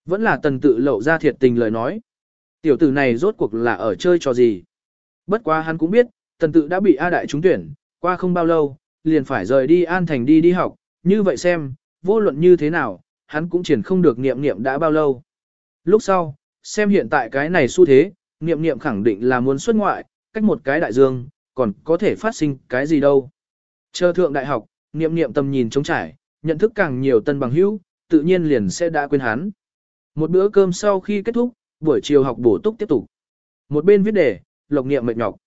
Vẫn là tần tự lậu ra thiệt tình lời nói. Tiểu tử này rốt cuộc là ở chơi trò gì. Bất quá hắn cũng biết, tần tự đã bị A Đại trúng tuyển, qua không bao lâu, liền phải rời đi An Thành đi đi học, như vậy xem, vô luận như thế nào, hắn cũng triển không được niệm niệm đã bao lâu. Lúc sau, xem hiện tại cái này xu thế, niệm niệm khẳng định là muốn xuất ngoại, cách một cái đại dương, còn có thể phát sinh cái gì đâu. Chờ thượng đại học, niệm niệm tầm nhìn trống trải, nhận thức càng nhiều tân bằng hữu, tự nhiên liền sẽ đã quên hắn. Một bữa cơm sau khi kết thúc, buổi chiều học bổ túc tiếp tục. Một bên viết đề, lộc niệm mệt nhọc.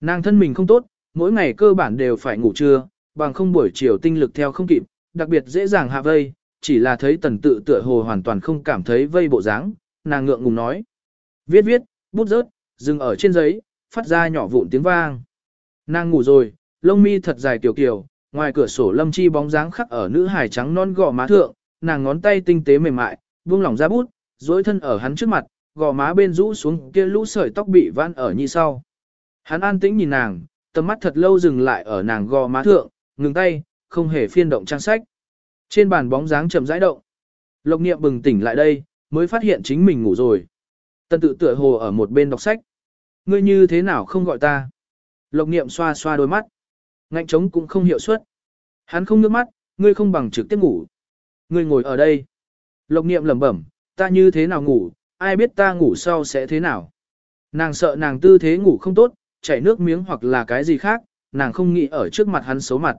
Nàng thân mình không tốt, mỗi ngày cơ bản đều phải ngủ trưa, bằng không buổi chiều tinh lực theo không kịp, đặc biệt dễ dàng hạ vây, chỉ là thấy tần tự tựa hồ hoàn toàn không cảm thấy vây bộ dáng, nàng ngượng ngùng nói. Viết viết, bút rớt, dừng ở trên giấy, phát ra nhỏ vụn tiếng vang. Nàng ngủ rồi, lông mi thật dài tiểu kiều, ngoài cửa sổ lâm chi bóng dáng khắc ở nữ hài trắng non gò má thượng, nàng ngón tay tinh tế mềm mại, buông lỏng ra bút, dối thân ở hắn trước mặt, gò má bên rũ xuống kia lũ sợi tóc bị vãn ở như sau. Hắn an tĩnh nhìn nàng, tầm mắt thật lâu dừng lại ở nàng gò má thượng, ngừng tay, không hề phiên động trang sách. Trên bàn bóng dáng chậm rãi động. Lộc niệm bừng tỉnh lại đây, mới phát hiện chính mình ngủ rồi. Tân tự tựa hồ ở một bên đọc sách. Ngươi như thế nào không gọi ta? Lộc niệm xoa xoa đôi mắt. Ngạnh trống cũng không hiệu suất. Hắn không nước mắt, ngươi không bằng trực tiếp ngủ. Ngươi ngồi ở đây. Lộc niệm lẩm bẩm, ta như thế nào ngủ, ai biết ta ngủ sau sẽ thế nào. Nàng sợ nàng tư thế ngủ không tốt, chảy nước miếng hoặc là cái gì khác, nàng không nghĩ ở trước mặt hắn xấu mặt.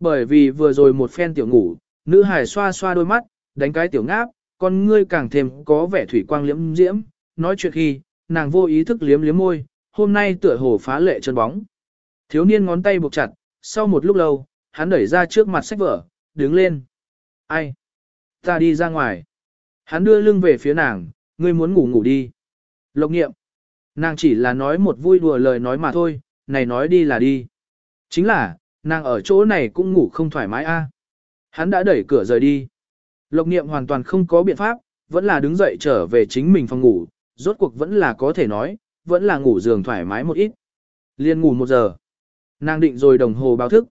Bởi vì vừa rồi một phen tiểu ngủ, nữ hải xoa xoa đôi mắt, đánh cái tiểu ngáp, con ngươi càng thêm có vẻ thủy quang liễm diễm, nói chuyện khi, nàng vô ý thức liếm liếm môi, hôm nay tựa hồ phá lệ chân bóng. Thiếu niên ngón tay buộc chặt, sau một lúc lâu, hắn đẩy ra trước mặt sách vở, đứng lên. Ai? Ta đi ra ngoài. Hắn đưa lưng về phía nàng, ngươi muốn ngủ ngủ đi. Lộc nghiệm. Nàng chỉ là nói một vui đùa lời nói mà thôi, này nói đi là đi. Chính là, nàng ở chỗ này cũng ngủ không thoải mái a. Hắn đã đẩy cửa rời đi. Lộc niệm hoàn toàn không có biện pháp, vẫn là đứng dậy trở về chính mình phòng ngủ, rốt cuộc vẫn là có thể nói, vẫn là ngủ giường thoải mái một ít. Liên ngủ một giờ. Nàng định rồi đồng hồ báo thức.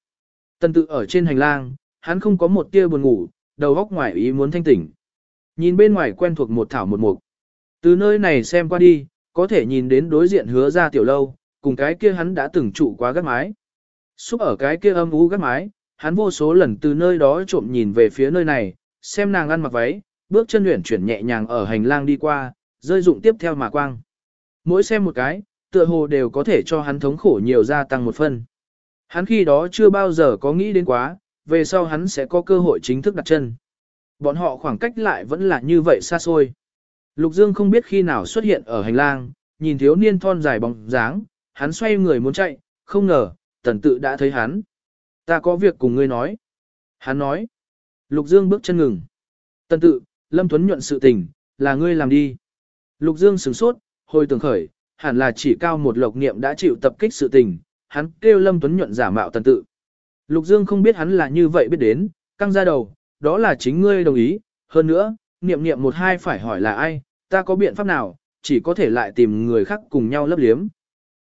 Tân tự ở trên hành lang, hắn không có một tia buồn ngủ, đầu góc ngoài ý muốn thanh tỉnh. Nhìn bên ngoài quen thuộc một thảo một mục. Từ nơi này xem qua đi, có thể nhìn đến đối diện hứa ra tiểu lâu, cùng cái kia hắn đã từng trụ quá gác mái. Xúc ở cái kia âm u gác mái, hắn vô số lần từ nơi đó trộm nhìn về phía nơi này, xem nàng ăn mặc váy, bước chân luyện chuyển nhẹ nhàng ở hành lang đi qua, rơi dụng tiếp theo mà quang. Mỗi xem một cái, tựa hồ đều có thể cho hắn thống khổ nhiều gia tăng một phần Hắn khi đó chưa bao giờ có nghĩ đến quá, về sau hắn sẽ có cơ hội chính thức đặt chân. Bọn họ khoảng cách lại vẫn là như vậy xa xôi. Lục Dương không biết khi nào xuất hiện ở hành lang, nhìn thiếu niên thon dài bóng dáng, hắn xoay người muốn chạy, không ngờ, tần tự đã thấy hắn. Ta có việc cùng ngươi nói. Hắn nói. Lục Dương bước chân ngừng. Tần tự, Lâm Tuấn nhuận sự tình, là ngươi làm đi. Lục Dương sửng sốt, hồi tưởng khởi, hẳn là chỉ cao một lộc niệm đã chịu tập kích sự tình, hắn kêu Lâm Tuấn nhuận giả mạo tần tự. Lục Dương không biết hắn là như vậy biết đến, căng ra đầu, đó là chính ngươi đồng ý, hơn nữa, niệm niệm một hai phải hỏi là ai, ta có biện pháp nào, chỉ có thể lại tìm người khác cùng nhau lấp liếm.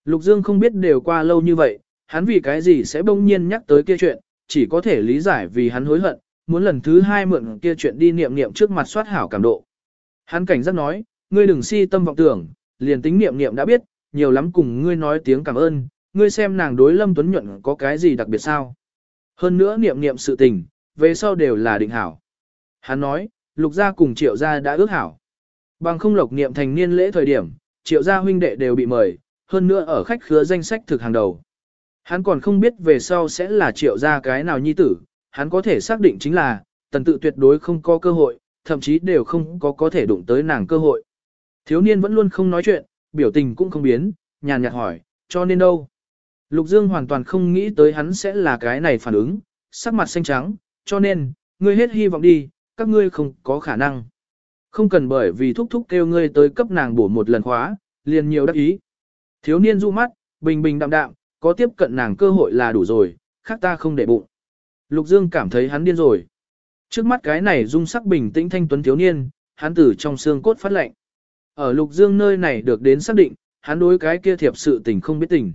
Lục Dương không biết đều qua lâu như vậy, hắn vì cái gì sẽ bỗng nhiên nhắc tới kia chuyện, chỉ có thể lý giải vì hắn hối hận, muốn lần thứ hai mượn kia chuyện đi niệm niệm trước mặt soát hảo cảm độ. Hắn cảnh giác nói, ngươi đừng si tâm vọng tưởng, liền tính niệm niệm đã biết, nhiều lắm cùng ngươi nói tiếng cảm ơn, ngươi xem nàng đối Lâm Tuấn Nhuận có cái gì đặc biệt sao. Hơn nữa niệm niệm sự tình, về sau đều là định hảo. Hắn nói, lục gia cùng triệu gia đã ước hảo. Bằng không lộc niệm thành niên lễ thời điểm, triệu gia huynh đệ đều bị mời, hơn nữa ở khách khứa danh sách thực hàng đầu. Hắn còn không biết về sau sẽ là triệu gia cái nào nhi tử, hắn có thể xác định chính là, tần tự tuyệt đối không có cơ hội, thậm chí đều không có có thể đụng tới nàng cơ hội. Thiếu niên vẫn luôn không nói chuyện, biểu tình cũng không biến, nhàn nhạt hỏi, cho nên đâu? Lục Dương hoàn toàn không nghĩ tới hắn sẽ là cái này phản ứng, sắc mặt xanh trắng, cho nên, ngươi hết hy vọng đi, các ngươi không có khả năng. Không cần bởi vì thúc thúc kêu ngươi tới cấp nàng bổ một lần khóa, liền nhiều đắc ý. Thiếu niên du mắt, bình bình đạm đạm, có tiếp cận nàng cơ hội là đủ rồi, khác ta không để bụng. Lục Dương cảm thấy hắn điên rồi. Trước mắt cái này dung sắc bình tĩnh thanh tuấn thiếu niên, hắn tử trong xương cốt phát lệnh. Ở Lục Dương nơi này được đến xác định, hắn đối cái kia thiệp sự tình không biết tình.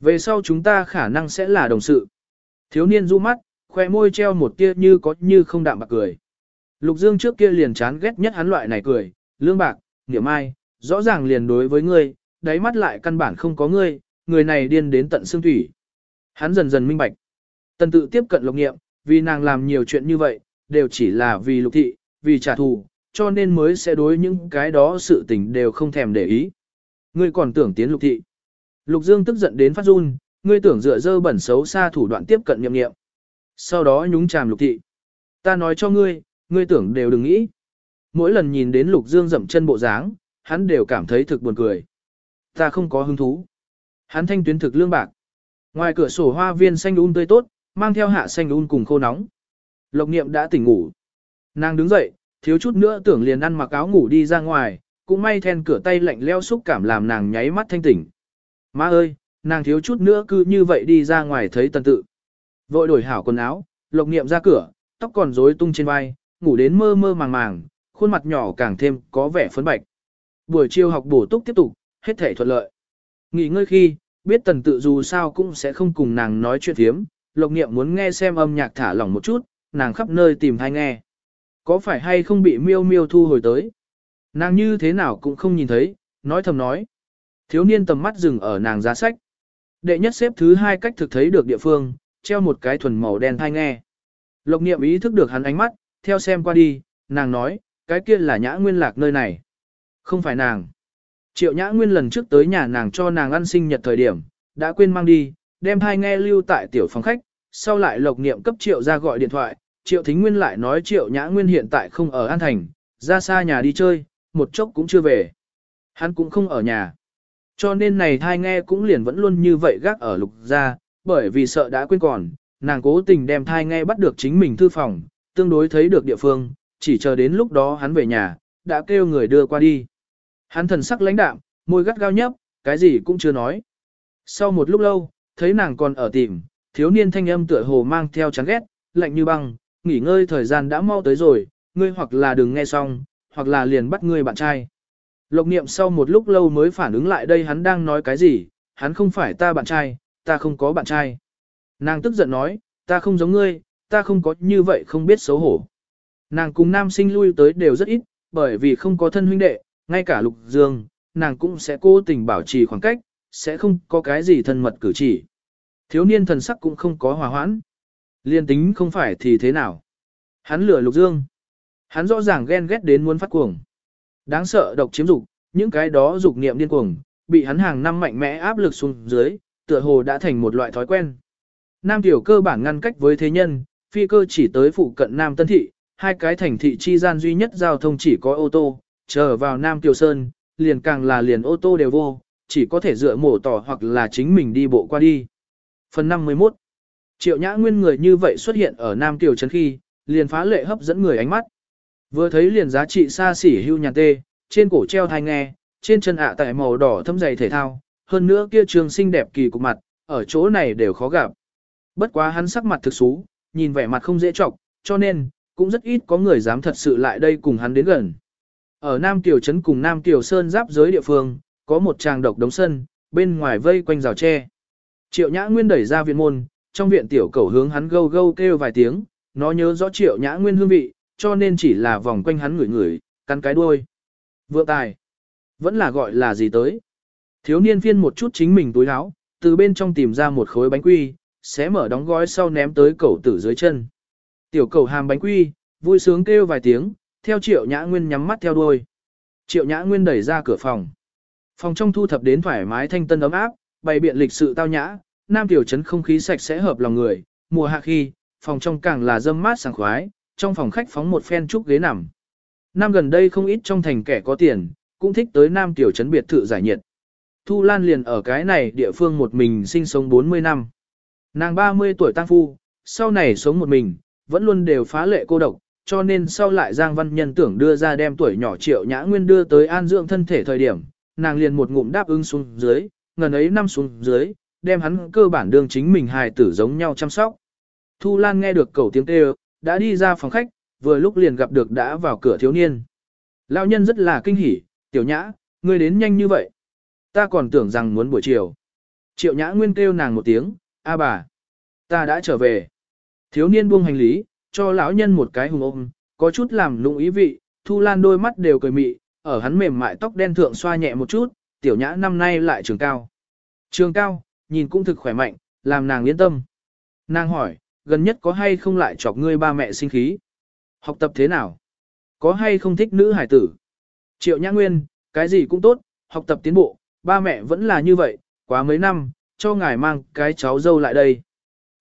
Về sau chúng ta khả năng sẽ là đồng sự. Thiếu niên du mắt, khoe môi treo một tia như có như không đạm bạc cười. Lục Dương trước kia liền chán ghét nhất hắn loại này cười, lương bạc, niệm ai, rõ ràng liền đối với ngươi, đáy mắt lại căn bản không có ngươi, người này điên đến tận xương thủy. Hắn dần dần minh bạch. Tần tự tiếp cận lục nghiệm, vì nàng làm nhiều chuyện như vậy, đều chỉ là vì lục thị, vì trả thù, cho nên mới sẽ đối những cái đó sự tình đều không thèm để ý. Ngươi còn tưởng tiến lục thị. Lục Dương tức giận đến phát run, ngươi tưởng dựa dơ bẩn xấu xa thủ đoạn tiếp cận nhậm nghiệm. Sau đó nhúng chàm lục thị. Ta nói cho ngươi, ngươi tưởng đều đừng nghĩ. Mỗi lần nhìn đến lục Dương dậm chân bộ dáng, hắn đều cảm thấy thực buồn cười. Ta không có hứng thú. Hắn thanh tuyến thực lương bạc. Ngoài cửa sổ hoa viên xanh un tươi tốt, mang theo hạ xanh un cùng khô nóng. Lộc niệm đã tỉnh ngủ. Nàng đứng dậy, thiếu chút nữa tưởng liền ăn mặc áo ngủ đi ra ngoài, cũng may then cửa tay lạnh leo xúc cảm làm nàng nháy mắt thanh tỉnh. Má ơi, nàng thiếu chút nữa cứ như vậy đi ra ngoài thấy tần tự. Vội đổi hảo quần áo, lộc niệm ra cửa, tóc còn rối tung trên vai, ngủ đến mơ mơ màng màng, khuôn mặt nhỏ càng thêm có vẻ phấn bạch. Buổi chiều học bổ túc tiếp tục, hết thể thuận lợi. Nghỉ ngơi khi, biết tần tự dù sao cũng sẽ không cùng nàng nói chuyện thiếm, lộc niệm muốn nghe xem âm nhạc thả lỏng một chút, nàng khắp nơi tìm hay nghe. Có phải hay không bị miêu miêu thu hồi tới? Nàng như thế nào cũng không nhìn thấy, nói thầm nói. Thiếu niên tầm mắt dừng ở nàng giá sách. Đệ nhất xếp thứ hai cách thực thấy được địa phương, treo một cái thuần màu đen thai nghe. Lộc niệm ý thức được hắn ánh mắt, theo xem qua đi, nàng nói, cái kia là nhã nguyên lạc nơi này. Không phải nàng. Triệu nhã nguyên lần trước tới nhà nàng cho nàng ăn sinh nhật thời điểm, đã quên mang đi, đem thai nghe lưu tại tiểu phòng khách, sau lại lộc niệm cấp triệu ra gọi điện thoại, triệu thính nguyên lại nói triệu nhã nguyên hiện tại không ở An Thành, ra xa nhà đi chơi, một chốc cũng chưa về. Hắn cũng không ở nhà. Cho nên này thai nghe cũng liền vẫn luôn như vậy gác ở lục ra, bởi vì sợ đã quên còn, nàng cố tình đem thai nghe bắt được chính mình thư phòng, tương đối thấy được địa phương, chỉ chờ đến lúc đó hắn về nhà, đã kêu người đưa qua đi. Hắn thần sắc lãnh đạm, môi gắt gao nhấp, cái gì cũng chưa nói. Sau một lúc lâu, thấy nàng còn ở tìm, thiếu niên thanh âm tựa hồ mang theo chán ghét, lạnh như băng, nghỉ ngơi thời gian đã mau tới rồi, ngươi hoặc là đừng nghe xong, hoặc là liền bắt ngươi bạn trai. Lộc niệm sau một lúc lâu mới phản ứng lại đây hắn đang nói cái gì, hắn không phải ta bạn trai, ta không có bạn trai. Nàng tức giận nói, ta không giống ngươi, ta không có như vậy không biết xấu hổ. Nàng cùng nam sinh lui tới đều rất ít, bởi vì không có thân huynh đệ, ngay cả lục dương, nàng cũng sẽ cố tình bảo trì khoảng cách, sẽ không có cái gì thân mật cử chỉ. Thiếu niên thần sắc cũng không có hòa hoãn. Liên tính không phải thì thế nào. Hắn lừa lục dương. Hắn rõ ràng ghen ghét đến muốn phát cuồng. Đáng sợ độc chiếm dục, những cái đó dục niệm điên cuồng, bị hắn hàng năm mạnh mẽ áp lực xuống dưới, tựa hồ đã thành một loại thói quen. Nam tiểu cơ bản ngăn cách với thế nhân, phi cơ chỉ tới phụ cận Nam Tân Thị, hai cái thành thị chi gian duy nhất giao thông chỉ có ô tô, chờ vào Nam Tiểu Sơn, liền càng là liền ô tô đều vô, chỉ có thể dựa mổ tỏ hoặc là chính mình đi bộ qua đi. Phần 51 Triệu Nhã Nguyên người như vậy xuất hiện ở Nam Kiều Trấn khi, liền phá lệ hấp dẫn người ánh mắt. Vừa thấy liền giá trị xa xỉ hưu nhàn tê, trên cổ treo thai nghe, trên chân ạ tại màu đỏ thâm dày thể thao, hơn nữa kia trường xinh đẹp kỳ cục mặt, ở chỗ này đều khó gặp. Bất quá hắn sắc mặt thực xú, nhìn vẻ mặt không dễ chọc, cho nên, cũng rất ít có người dám thật sự lại đây cùng hắn đến gần. Ở Nam Kiều Trấn cùng Nam Kiều Sơn giáp giới địa phương, có một tràng độc đống sân, bên ngoài vây quanh rào tre. Triệu Nhã Nguyên đẩy ra viện môn, trong viện tiểu cầu hướng hắn gâu gâu kêu vài tiếng, nó nhớ rõ Triệu Nhã Nguyên hương vị, cho nên chỉ là vòng quanh hắn ngửi ngửi, cắn cái đuôi. Vượng tài, vẫn là gọi là gì tới. Thiếu niên phiên một chút chính mình túi áo, từ bên trong tìm ra một khối bánh quy, xé mở đóng gói sau ném tới cầu tử dưới chân. Tiểu cầu hàm bánh quy, vui sướng kêu vài tiếng, theo triệu nhã nguyên nhắm mắt theo đuôi. Triệu nhã nguyên đẩy ra cửa phòng. Phòng trong thu thập đến thoải mái thanh tân ấm áp, bày biện lịch sự tao nhã, nam tiểu trấn không khí sạch sẽ hợp lòng người, mùa hạ khi, phòng trong càng là dâm mát sảng khoái, trong phòng khách phóng một phen trúc ghế nằm. Năm gần đây không ít trong thành kẻ có tiền, cũng thích tới nam tiểu trấn biệt thự giải nhiệt. Thu Lan liền ở cái này địa phương một mình sinh sống 40 năm. Nàng 30 tuổi tăng phu, sau này sống một mình, vẫn luôn đều phá lệ cô độc, cho nên sau lại Giang Văn Nhân tưởng đưa ra đem tuổi nhỏ triệu nhã nguyên đưa tới an dưỡng thân thể thời điểm, nàng liền một ngụm đáp ứng xuống dưới, ngần ấy năm xuống dưới, đem hắn cơ bản đương chính mình hài tử giống nhau chăm sóc. Thu Lan nghe được cầu tiếng kêu, đã đi ra phòng khách, vừa lúc liền gặp được đã vào cửa thiếu niên. Lão nhân rất là kinh hỉ, tiểu nhã, ngươi đến nhanh như vậy. Ta còn tưởng rằng muốn buổi chiều. Triệu nhã nguyên kêu nàng một tiếng, a bà, ta đã trở về. Thiếu niên buông hành lý, cho lão nhân một cái hùng ôm, có chút làm lung ý vị, Thu Lan đôi mắt đều cười mị, ở hắn mềm mại tóc đen thượng xoa nhẹ một chút, tiểu nhã năm nay lại trường cao. Trường cao, nhìn cũng thực khỏe mạnh, làm nàng yên tâm. Nàng hỏi, gần nhất có hay không lại chọc ngươi ba mẹ sinh khí? Học tập thế nào? Có hay không thích nữ hải tử? Triệu Nhã Nguyên, cái gì cũng tốt, học tập tiến bộ, ba mẹ vẫn là như vậy, quá mấy năm, cho ngài mang cái cháu dâu lại đây.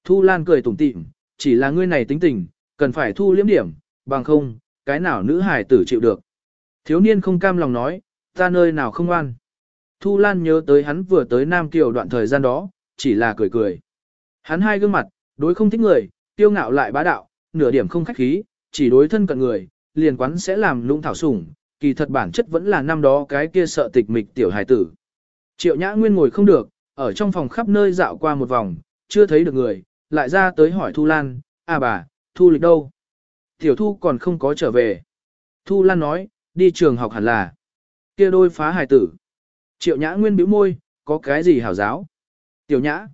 Thu Lan cười tủm tỉm, chỉ là ngươi này tính tình, cần phải thu liếm điểm, bằng không, cái nào nữ hải tử chịu được. Thiếu niên không cam lòng nói, ta nơi nào không ngoan. Thu Lan nhớ tới hắn vừa tới Nam Kiều đoạn thời gian đó, chỉ là cười cười. Hắn hai gương mặt, đối không thích người, tiêu ngạo lại bá đạo, nửa điểm không khách khí, chỉ đối thân cận người, liền quán sẽ làm lung thảo sủng, kỳ thật bản chất vẫn là năm đó cái kia sợ tịch mịch tiểu hài tử. Triệu Nhã Nguyên ngồi không được, ở trong phòng khắp nơi dạo qua một vòng, chưa thấy được người, lại ra tới hỏi Thu Lan, à bà, Thu lịch đâu? Tiểu Thu còn không có trở về. Thu Lan nói, đi trường học hẳn là. kia đôi phá hài tử. Triệu Nhã Nguyên bĩu môi, có cái gì hảo giáo? Tiểu Nhã.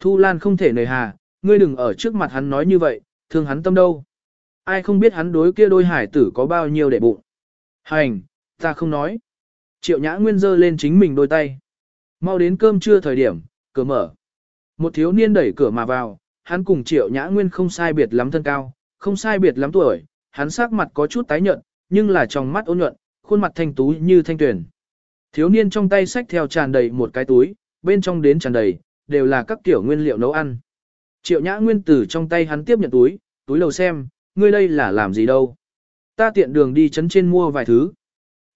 Thu Lan không thể nề hà, ngươi đừng ở trước mặt hắn nói như vậy, thương hắn tâm đâu. Ai không biết hắn đối kia đôi hải tử có bao nhiêu để bụng. Hành, ta không nói. Triệu Nhã Nguyên giơ lên chính mình đôi tay. Mau đến cơm trưa thời điểm, cửa mở. Một thiếu niên đẩy cửa mà vào, hắn cùng Triệu Nhã Nguyên không sai biệt lắm thân cao, không sai biệt lắm tuổi, hắn sắc mặt có chút tái nhợt, nhưng là trong mắt ôn nhuận, khuôn mặt thanh tú như thanh tuyển. Thiếu niên trong tay sách theo tràn đầy một cái túi, bên trong đến tràn đầy, đều là các kiểu nguyên liệu nấu ăn. Triệu Nhã Nguyên Tử trong tay hắn tiếp nhận túi, túi lầu xem, ngươi đây là làm gì đâu. Ta tiện đường đi chấn trên mua vài thứ.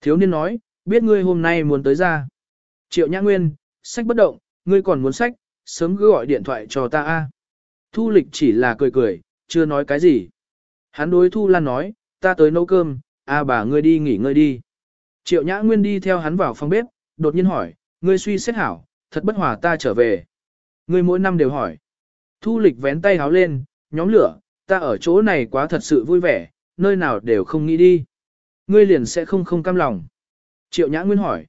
Thiếu niên nói, biết ngươi hôm nay muốn tới ra. Triệu Nhã Nguyên, sách bất động, ngươi còn muốn sách, sớm cứ gọi điện thoại cho ta a. Thu lịch chỉ là cười cười, chưa nói cái gì. Hắn đối Thu Lan nói, ta tới nấu cơm, a bà ngươi đi nghỉ ngơi đi. Triệu Nhã Nguyên đi theo hắn vào phòng bếp, đột nhiên hỏi, ngươi suy xét hảo, thật bất hòa ta trở về. Ngươi mỗi năm đều hỏi. Thu lịch vén tay háo lên, nhóm lửa, ta ở chỗ này quá thật sự vui vẻ, nơi nào đều không nghĩ đi. Ngươi liền sẽ không không cam lòng. Triệu Nhã Nguyên hỏi.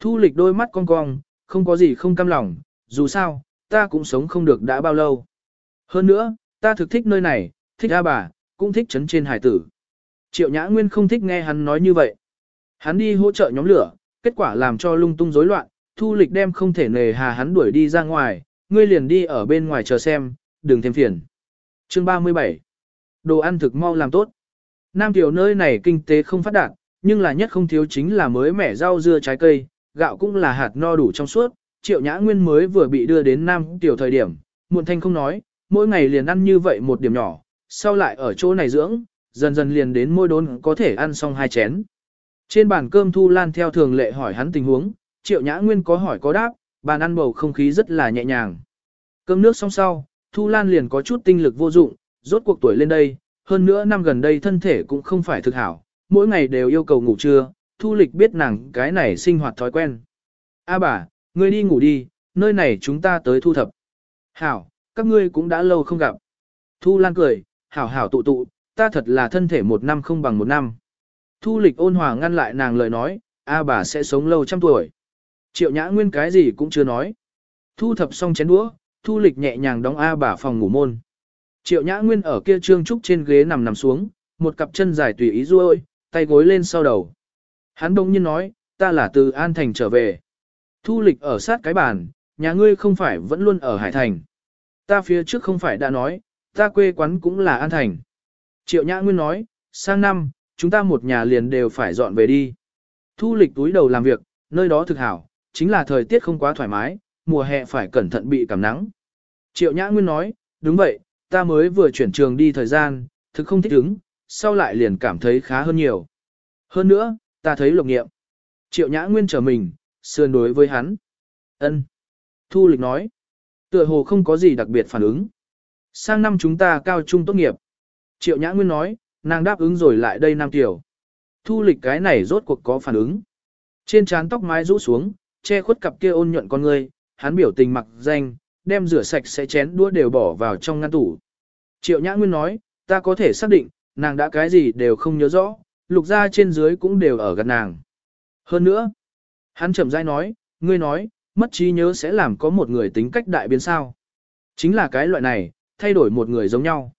Thu lịch đôi mắt cong cong, không có gì không cam lòng, dù sao, ta cũng sống không được đã bao lâu. Hơn nữa, ta thực thích nơi này, thích A bà, cũng thích trấn trên hải tử. Triệu Nhã Nguyên không thích nghe hắn nói như vậy. Hắn đi hỗ trợ nhóm lửa, kết quả làm cho lung tung rối loạn, thu lịch đem không thể nề hà hắn đuổi đi ra ngoài, ngươi liền đi ở bên ngoài chờ xem, đừng thêm phiền. Chương 37 Đồ ăn thực mau làm tốt. Nam Tiểu nơi này kinh tế không phát đạt, nhưng là nhất không thiếu chính là mới mẻ rau dưa trái cây, gạo cũng là hạt no đủ trong suốt. Triệu Nhã Nguyên mới vừa bị đưa đến Nam Tiểu thời điểm, muộn thanh không nói, mỗi ngày liền ăn như vậy một điểm nhỏ, sau lại ở chỗ này dưỡng, dần dần liền đến môi đốn có thể ăn xong hai chén. Trên bàn cơm Thu Lan theo thường lệ hỏi hắn tình huống, Triệu Nhã Nguyên có hỏi có đáp, bàn ăn bầu không khí rất là nhẹ nhàng. Cơm nước xong sau, Thu Lan liền có chút tinh lực vô dụng, rốt cuộc tuổi lên đây, hơn nữa năm gần đây thân thể cũng không phải thực hảo, mỗi ngày đều yêu cầu ngủ trưa, Thu Lịch biết nàng cái này sinh hoạt thói quen. A bà, ngươi đi ngủ đi, nơi này chúng ta tới thu thập. Hảo, các ngươi cũng đã lâu không gặp. Thu Lan cười, hảo hảo tụ tụ, ta thật là thân thể một năm không bằng một năm. Thu Lịch ôn hòa ngăn lại nàng lời nói, A bà sẽ sống lâu trăm tuổi. Triệu Nhã Nguyên cái gì cũng chưa nói. Thu thập xong chén đũa, Thu Lịch nhẹ nhàng đóng A bà phòng ngủ môn. Triệu Nhã Nguyên ở kia trương trúc trên ghế nằm nằm xuống, một cặp chân dài tùy ý ruôi, tay gối lên sau đầu. Hắn đông nhiên nói, ta là từ An Thành trở về. Thu Lịch ở sát cái bàn, nhà ngươi không phải vẫn luôn ở Hải Thành. Ta phía trước không phải đã nói, ta quê quán cũng là An Thành. Triệu Nhã Nguyên nói, sang năm, chúng ta một nhà liền đều phải dọn về đi. Thu Lịch túi đầu làm việc, nơi đó thực hảo, chính là thời tiết không quá thoải mái, mùa hè phải cẩn thận bị cảm nắng. Triệu Nhã Nguyên nói, đúng vậy, ta mới vừa chuyển trường đi thời gian, thực không thích ứng, sau lại liền cảm thấy khá hơn nhiều. Hơn nữa, ta thấy lục nghiệm. Triệu Nhã Nguyên trở mình, sườn đối với hắn. ân Thu Lịch nói, tựa hồ không có gì đặc biệt phản ứng. Sang năm chúng ta cao trung tốt nghiệp. Triệu Nhã Nguyên nói, nàng đáp ứng rồi lại đây Nam Tiểu. Thu Lịch cái này rốt cuộc có phản ứng. Trên trán tóc mái rũ xuống, che khuất cặp kia ôn nhuận con ngươi, hắn biểu tình mặc danh, đem rửa sạch sẽ chén đũa đều bỏ vào trong ngăn tủ. Triệu Nhã Nguyên nói, ta có thể xác định, nàng đã cái gì đều không nhớ rõ, lục ra trên dưới cũng đều ở gần nàng. Hơn nữa, hắn chậm rãi nói, ngươi nói, mất trí nhớ sẽ làm có một người tính cách đại biến sao. Chính là cái loại này, thay đổi một người giống nhau.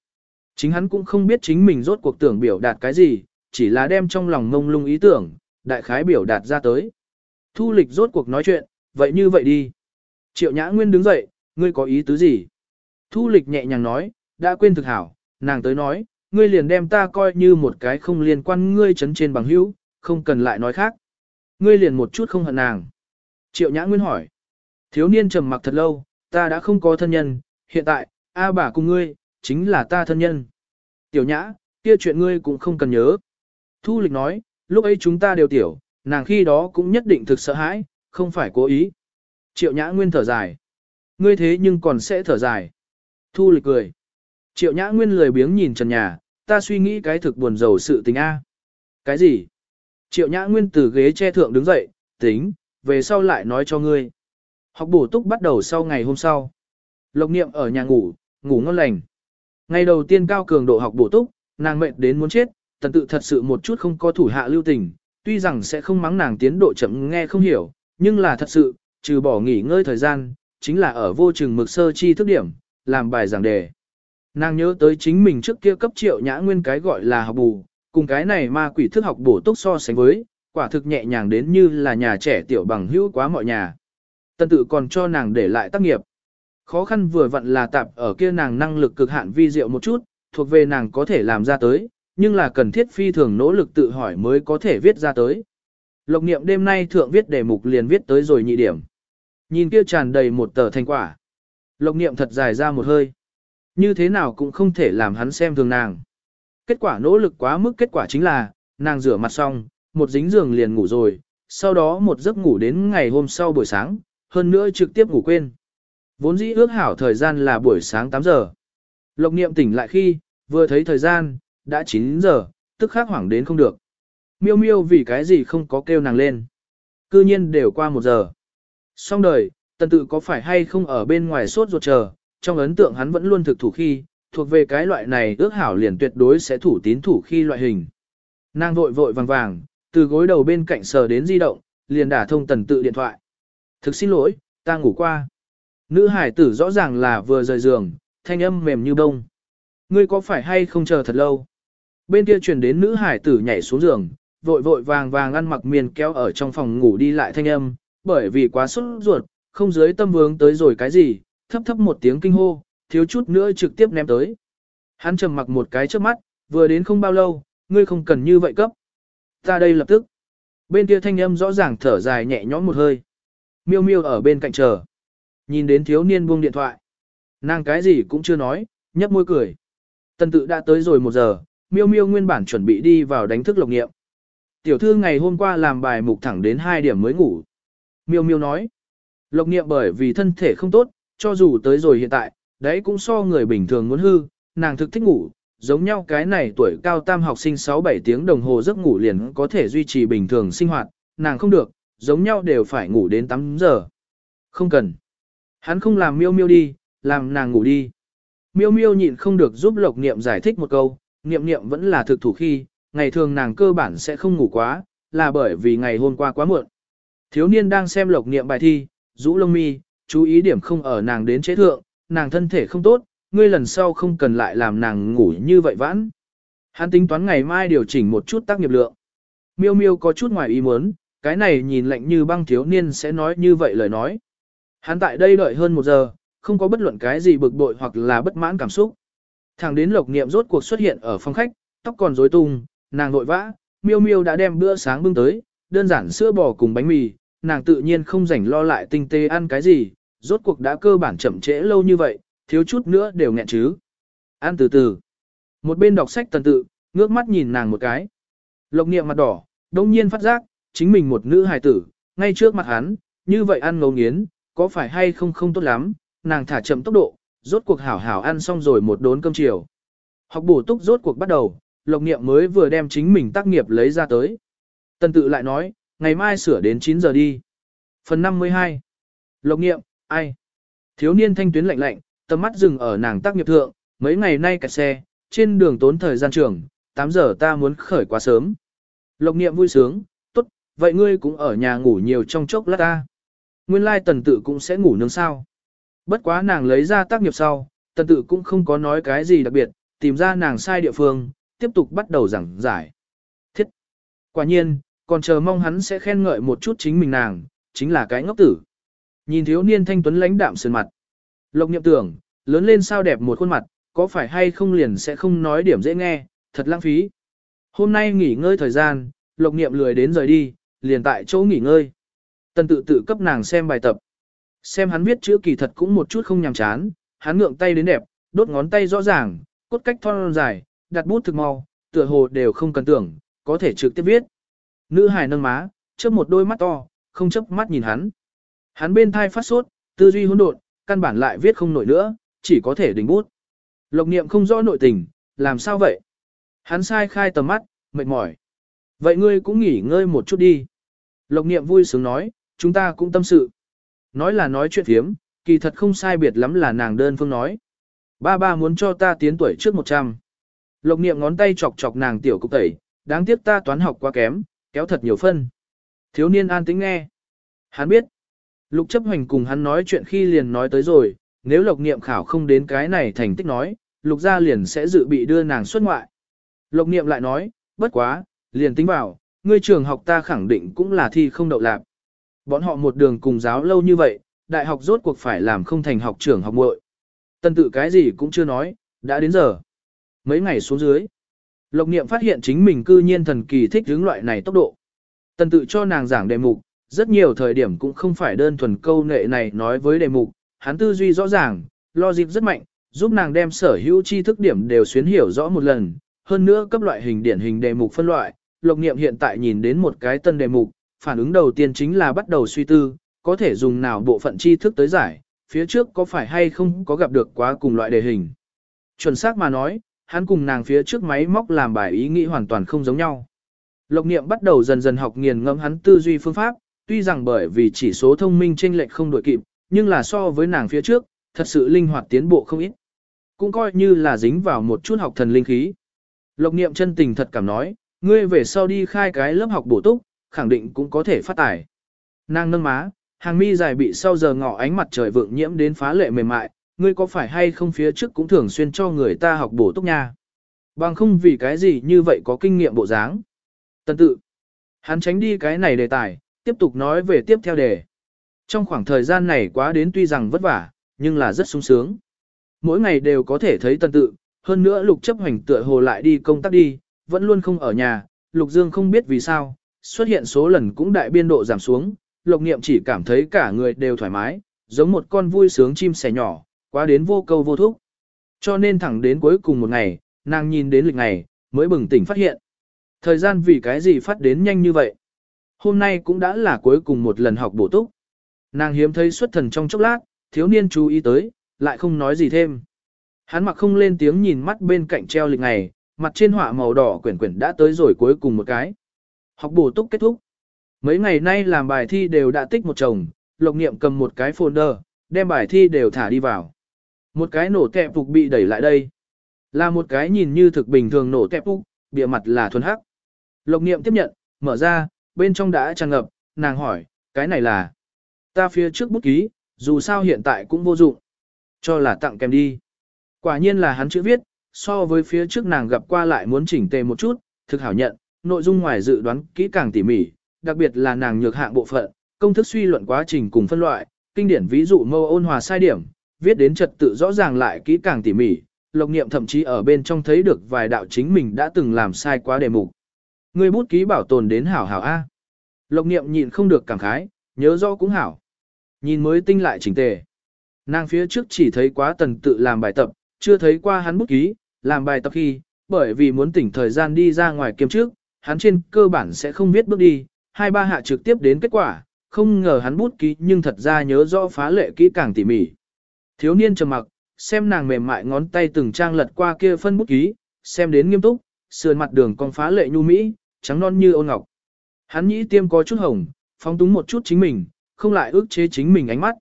Chính hắn cũng không biết chính mình rốt cuộc tưởng biểu đạt cái gì, chỉ là đem trong lòng mông lung ý tưởng, đại khái biểu đạt ra tới. Thu lịch rốt cuộc nói chuyện, vậy như vậy đi. Triệu Nhã Nguyên đứng dậy, ngươi có ý tứ gì? Thu lịch nhẹ nhàng nói, đã quên thực hảo, nàng tới nói, ngươi liền đem ta coi như một cái không liên quan ngươi chấn trên bằng hữu, không cần lại nói khác. Ngươi liền một chút không hận nàng. Triệu Nhã Nguyên hỏi. Thiếu niên trầm mặc thật lâu, ta đã không có thân nhân, hiện tại, A bà cùng ngươi, chính là ta thân nhân. Tiểu Nhã, kia chuyện ngươi cũng không cần nhớ. Thu lịch nói, lúc ấy chúng ta đều tiểu, nàng khi đó cũng nhất định thực sợ hãi, không phải cố ý. Triệu Nhã Nguyên thở dài. Ngươi thế nhưng còn sẽ thở dài. Thu lịch cười. Triệu Nhã Nguyên lười biếng nhìn trần nhà, ta suy nghĩ cái thực buồn rầu sự tình A. Cái gì? Triệu Nhã Nguyên từ ghế che thượng đứng dậy, tính, về sau lại nói cho ngươi. Học bổ túc bắt đầu sau ngày hôm sau. Lộc niệm ở nhà ngủ, ngủ ngon lành. Ngày đầu tiên cao cường độ học bổ túc, nàng mệt đến muốn chết, tần tự thật sự một chút không có thủ hạ lưu tình, tuy rằng sẽ không mắng nàng tiến độ chậm nghe không hiểu, nhưng là thật sự, trừ bỏ nghỉ ngơi thời gian, chính là ở vô trường mực sơ chi thức điểm, làm bài giảng đề. Nàng nhớ tới chính mình trước kia cấp triệu nhã nguyên cái gọi là học bù, cùng cái này ma quỷ thức học bổ túc so sánh với, quả thực nhẹ nhàng đến như là nhà trẻ tiểu bằng hữu quá mọi nhà. Tân tự còn cho nàng để lại tác nghiệp. Khó khăn vừa vặn là tạp ở kia nàng năng lực cực hạn vi diệu một chút, thuộc về nàng có thể làm ra tới, nhưng là cần thiết phi thường nỗ lực tự hỏi mới có thể viết ra tới. Lộc niệm đêm nay thượng viết đề mục liền viết tới rồi nhị điểm. Nhìn kia tràn đầy một tờ thành quả. Lộc niệm thật dài ra một hơi. Như thế nào cũng không thể làm hắn xem thường nàng. Kết quả nỗ lực quá mức kết quả chính là, nàng rửa mặt xong, một dính giường liền ngủ rồi, sau đó một giấc ngủ đến ngày hôm sau buổi sáng, hơn nữa trực tiếp ngủ quên. Vốn dĩ ước hảo thời gian là buổi sáng 8 giờ. Lộc niệm tỉnh lại khi, vừa thấy thời gian, đã 9 giờ, tức khắc hoảng đến không được. Miêu miêu vì cái gì không có kêu nàng lên. Cư nhiên đều qua một giờ. Xong đời, tần tự có phải hay không ở bên ngoài sốt ruột chờ, trong ấn tượng hắn vẫn luôn thực thủ khi, thuộc về cái loại này ước hảo liền tuyệt đối sẽ thủ tín thủ khi loại hình. Nàng vội vội vàng vàng, từ gối đầu bên cạnh sờ đến di động, liền đả thông tần tự điện thoại. Thực xin lỗi, ta ngủ qua. Nữ hải tử rõ ràng là vừa rời giường, thanh âm mềm như bông. Ngươi có phải hay không chờ thật lâu? Bên kia truyền đến nữ hải tử nhảy xuống giường, vội vội vàng vàng ăn mặc miền kéo ở trong phòng ngủ đi lại thanh âm, bởi vì quá sốt ruột, không dưới tâm vướng tới rồi cái gì, thấp thấp một tiếng kinh hô, thiếu chút nữa trực tiếp ném tới. Hắn trầm mặc một cái trước mắt, vừa đến không bao lâu, ngươi không cần như vậy cấp. Ta đây lập tức. Bên kia thanh âm rõ ràng thở dài nhẹ nhõm một hơi. Miêu miêu ở bên cạnh chờ. Nhìn đến thiếu niên buông điện thoại. Nàng cái gì cũng chưa nói, nhấp môi cười. Tần tự đã tới rồi một giờ, miêu miêu nguyên bản chuẩn bị đi vào đánh thức lộc nghiệm. Tiểu thư ngày hôm qua làm bài mục thẳng đến 2 điểm mới ngủ. Miêu miêu nói. Lộc nghiệm bởi vì thân thể không tốt, cho dù tới rồi hiện tại, đấy cũng so người bình thường muốn hư, nàng thực thích ngủ, giống nhau cái này tuổi cao tam học sinh 6-7 tiếng đồng hồ giấc ngủ liền có thể duy trì bình thường sinh hoạt, nàng không được, giống nhau đều phải ngủ đến 8 giờ. Không cần. Hắn không làm miêu miêu đi, làm nàng ngủ đi. Miêu miêu nhịn không được giúp lộc niệm giải thích một câu, niệm niệm vẫn là thực thủ khi, ngày thường nàng cơ bản sẽ không ngủ quá, là bởi vì ngày hôm qua quá muộn. Thiếu niên đang xem lộc niệm bài thi, rũ lông mi, chú ý điểm không ở nàng đến chế thượng, nàng thân thể không tốt, ngươi lần sau không cần lại làm nàng ngủ như vậy vãn. Hắn tính toán ngày mai điều chỉnh một chút tác nghiệp lượng. Miêu miêu có chút ngoài ý muốn, cái này nhìn lạnh như băng thiếu niên sẽ nói như vậy lời nói. Hắn tại đây đợi hơn một giờ, không có bất luận cái gì bực bội hoặc là bất mãn cảm xúc. Thằng đến lộc niệm rốt cuộc xuất hiện ở phòng khách, tóc còn rối tung, nàng vội vã, miêu miêu đã đem bữa sáng bưng tới, đơn giản sữa bò cùng bánh mì, nàng tự nhiên không rảnh lo lại tinh tế ăn cái gì, rốt cuộc đã cơ bản chậm trễ lâu như vậy, thiếu chút nữa đều nghẹn chứ. Ăn từ từ. Một bên đọc sách tần tự, ngước mắt nhìn nàng một cái. Lộc niệm mặt đỏ, đông nhiên phát giác, chính mình một nữ hài tử, ngay trước mặt hắn, như vậy ăn ngấu nghiến, có phải hay không không tốt lắm, nàng thả chậm tốc độ, rốt cuộc hảo hảo ăn xong rồi một đốn cơm chiều. Học bổ túc rốt cuộc bắt đầu, Lộc Niệm mới vừa đem chính mình tác nghiệp lấy ra tới. Tần tự lại nói, ngày mai sửa đến 9 giờ đi. Phần 52 Lộc Niệm, ai? Thiếu niên thanh tuyến lạnh lạnh, tầm mắt dừng ở nàng tác nghiệp thượng, Mấy ngày nay kẹt xe, trên đường tốn thời gian trường, 8 giờ ta muốn khởi quá sớm. Lộc niệm vui sướng, tốt, vậy ngươi cũng ở nhà ngủ nhiều trong chốc lát ta. Nguyên lai tần tự cũng sẽ ngủ nướng sao. Bất quá nàng lấy ra tác nghiệp sau, tần tự cũng không có nói cái gì đặc biệt, tìm ra nàng sai địa phương, tiếp tục bắt đầu giảng giải. Thiết! Quả nhiên, còn chờ mong hắn sẽ khen ngợi một chút chính mình nàng, chính là cái ngốc tử. Nhìn thiếu niên thanh tuấn lãnh đạm sườn mặt. Lộc niệm tưởng, lớn lên sao đẹp một khuôn mặt, có phải hay không liền sẽ không nói điểm dễ nghe, thật lãng phí. Hôm nay nghỉ ngơi thời gian, lộc niệm lười đến rời đi, liền tại chỗ nghỉ ngơi. Tần tự tự cấp nàng xem bài tập. Xem hắn viết chữ kỳ thật cũng một chút không nhàm chán, hắn ngượng tay đến đẹp, đốt ngón tay rõ ràng, cốt cách thon dài, đặt bút thực mau, tựa hồ đều không cần tưởng, có thể trực tiếp viết. Nữ hài nâng má, chớp một đôi mắt to, không chớp mắt nhìn hắn. Hắn bên thai phát sốt, tư duy hỗn độn, căn bản lại viết không nổi nữa, chỉ có thể đình bút. Lộc niệm không rõ nội tình, làm sao vậy? Hắn sai khai tầm mắt, mệt mỏi. Vậy ngươi cũng nghỉ ngơi một chút đi. Lộc niệm vui sướng nói, chúng ta cũng tâm sự. Nói là nói chuyện thiếm, kỳ thật không sai biệt lắm là nàng đơn phương nói. Ba ba muốn cho ta tiến tuổi trước 100. Lộc niệm ngón tay chọc chọc nàng tiểu cục tẩy, đáng tiếc ta toán học quá kém, kéo thật nhiều phân. Thiếu niên an tĩnh nghe. Hắn biết. Lục chấp hành cùng hắn nói chuyện khi liền nói tới rồi, nếu lộc niệm khảo không đến cái này thành tích nói, lục gia liền sẽ dự bị đưa nàng xuất ngoại. Lộc niệm lại nói, bất quá, liền tính bảo ngươi trường học ta khẳng định cũng là thi không đậu lạc. Bọn họ một đường cùng giáo lâu như vậy, đại học rốt cuộc phải làm không thành học trưởng học muội. Tân tự cái gì cũng chưa nói, đã đến giờ. Mấy ngày xuống dưới, Lộc Niệm phát hiện chính mình cư nhiên thần kỳ thích hướng loại này tốc độ. Tân tự cho nàng giảng đề mục, rất nhiều thời điểm cũng không phải đơn thuần câu nệ này nói với đề mục, hắn tư duy rõ ràng, logic rất mạnh, giúp nàng đem sở hữu tri thức điểm đều xuyến hiểu rõ một lần, hơn nữa cấp loại hình điển hình đề mục phân loại, Lộc Niệm hiện tại nhìn đến một cái tân đề mục, phản ứng đầu tiên chính là bắt đầu suy tư, có thể dùng nào bộ phận tri thức tới giải, phía trước có phải hay không có gặp được quá cùng loại đề hình. Chuẩn xác mà nói, hắn cùng nàng phía trước máy móc làm bài ý nghĩ hoàn toàn không giống nhau. Lộc niệm bắt đầu dần dần học nghiền ngẫm hắn tư duy phương pháp, tuy rằng bởi vì chỉ số thông minh chênh lệch không đội kịp, nhưng là so với nàng phía trước, thật sự linh hoạt tiến bộ không ít. Cũng coi như là dính vào một chút học thần linh khí. Lộc niệm chân tình thật cảm nói, ngươi về sau đi khai cái lớp học bổ túc, khẳng định cũng có thể phát tài. Nàng nâng má, hàng mi dài bị sau giờ ngọ ánh mặt trời vượng nhiễm đến phá lệ mềm mại, ngươi có phải hay không phía trước cũng thường xuyên cho người ta học bổ túc nha. Bằng không vì cái gì như vậy có kinh nghiệm bộ dáng. Tần tự. Hắn tránh đi cái này đề tài, tiếp tục nói về tiếp theo đề. Trong khoảng thời gian này quá đến tuy rằng vất vả, nhưng là rất sung sướng. Mỗi ngày đều có thể thấy tần tự, hơn nữa lục chấp hành tựa hồ lại đi công tác đi, vẫn luôn không ở nhà, lục dương không biết vì sao, xuất hiện số lần cũng đại biên độ giảm xuống, lục niệm chỉ cảm thấy cả người đều thoải mái, giống một con vui sướng chim sẻ nhỏ, quá đến vô câu vô thúc. Cho nên thẳng đến cuối cùng một ngày, nàng nhìn đến lịch ngày, mới bừng tỉnh phát hiện. Thời gian vì cái gì phát đến nhanh như vậy? Hôm nay cũng đã là cuối cùng một lần học bổ túc. Nàng hiếm thấy xuất thần trong chốc lát, thiếu niên chú ý tới, lại không nói gì thêm. Hắn mặc không lên tiếng nhìn mắt bên cạnh treo lịch ngày, mặt trên họa màu đỏ quyển quyển đã tới rồi cuối cùng một cái. Học bổ túc kết thúc. Mấy ngày nay làm bài thi đều đã tích một chồng, lộc niệm cầm một cái folder, đem bài thi đều thả đi vào. Một cái nổ tẹp phục bị đẩy lại đây. Là một cái nhìn như thực bình thường nổ tẹp phục, bìa mặt là thuần hắc. Lộc niệm tiếp nhận, mở ra, bên trong đã tràn ngập, nàng hỏi, cái này là ta phía trước bút ký, dù sao hiện tại cũng vô dụng. Cho là tặng kèm đi. Quả nhiên là hắn chữ viết, so với phía trước nàng gặp qua lại muốn chỉnh tề một chút, thực hảo nhận, nội dung ngoài dự đoán kỹ càng tỉ mỉ, đặc biệt là nàng nhược hạng bộ phận, công thức suy luận quá trình cùng phân loại, kinh điển ví dụ mâu ôn hòa sai điểm, viết đến trật tự rõ ràng lại kỹ càng tỉ mỉ, Lộc Niệm thậm chí ở bên trong thấy được vài đạo chính mình đã từng làm sai quá đề mục. Người bút ký bảo tồn đến hảo hảo A. Lộc Niệm nhịn không được cảm khái, nhớ rõ cũng hảo. Nhìn mới tinh lại chỉnh tề. Nàng phía trước chỉ thấy quá tần tự làm bài tập, chưa thấy qua hắn bút ký, làm bài tập khi, bởi vì muốn tỉnh thời gian đi ra ngoài kiếm trước, hắn trên cơ bản sẽ không viết bước đi, hai ba hạ trực tiếp đến kết quả, không ngờ hắn bút ký nhưng thật ra nhớ rõ phá lệ kỹ càng tỉ mỉ. Thiếu niên trầm mặc, xem nàng mềm mại ngón tay từng trang lật qua kia phân bút ký, xem đến nghiêm túc, sườn mặt đường còn phá lệ nhu mỹ, trắng non như ôn ngọc. Hắn nhĩ tiêm có chút hồng, phóng túng một chút chính mình, không lại ước chế chính mình ánh mắt.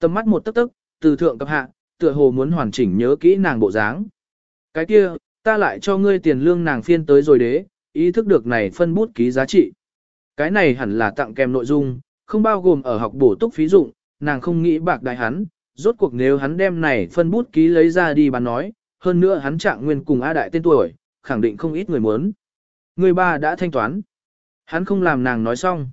Tầm mắt một tấc tấc, từ thượng cập hạ, tựa hồ muốn hoàn chỉnh nhớ kỹ nàng bộ dáng. Cái kia, ta lại cho ngươi tiền lương nàng phiên tới rồi đế, ý thức được này phân bút ký giá trị. Cái này hẳn là tặng kèm nội dung, không bao gồm ở học bổ túc phí dụng, nàng không nghĩ bạc đại hắn, rốt cuộc nếu hắn đem này phân bút ký lấy ra đi bán nói, hơn nữa hắn trạng nguyên cùng A đại tên tuổi, khẳng định không ít người muốn. Người ba đã thanh toán. Hắn không làm nàng nói xong.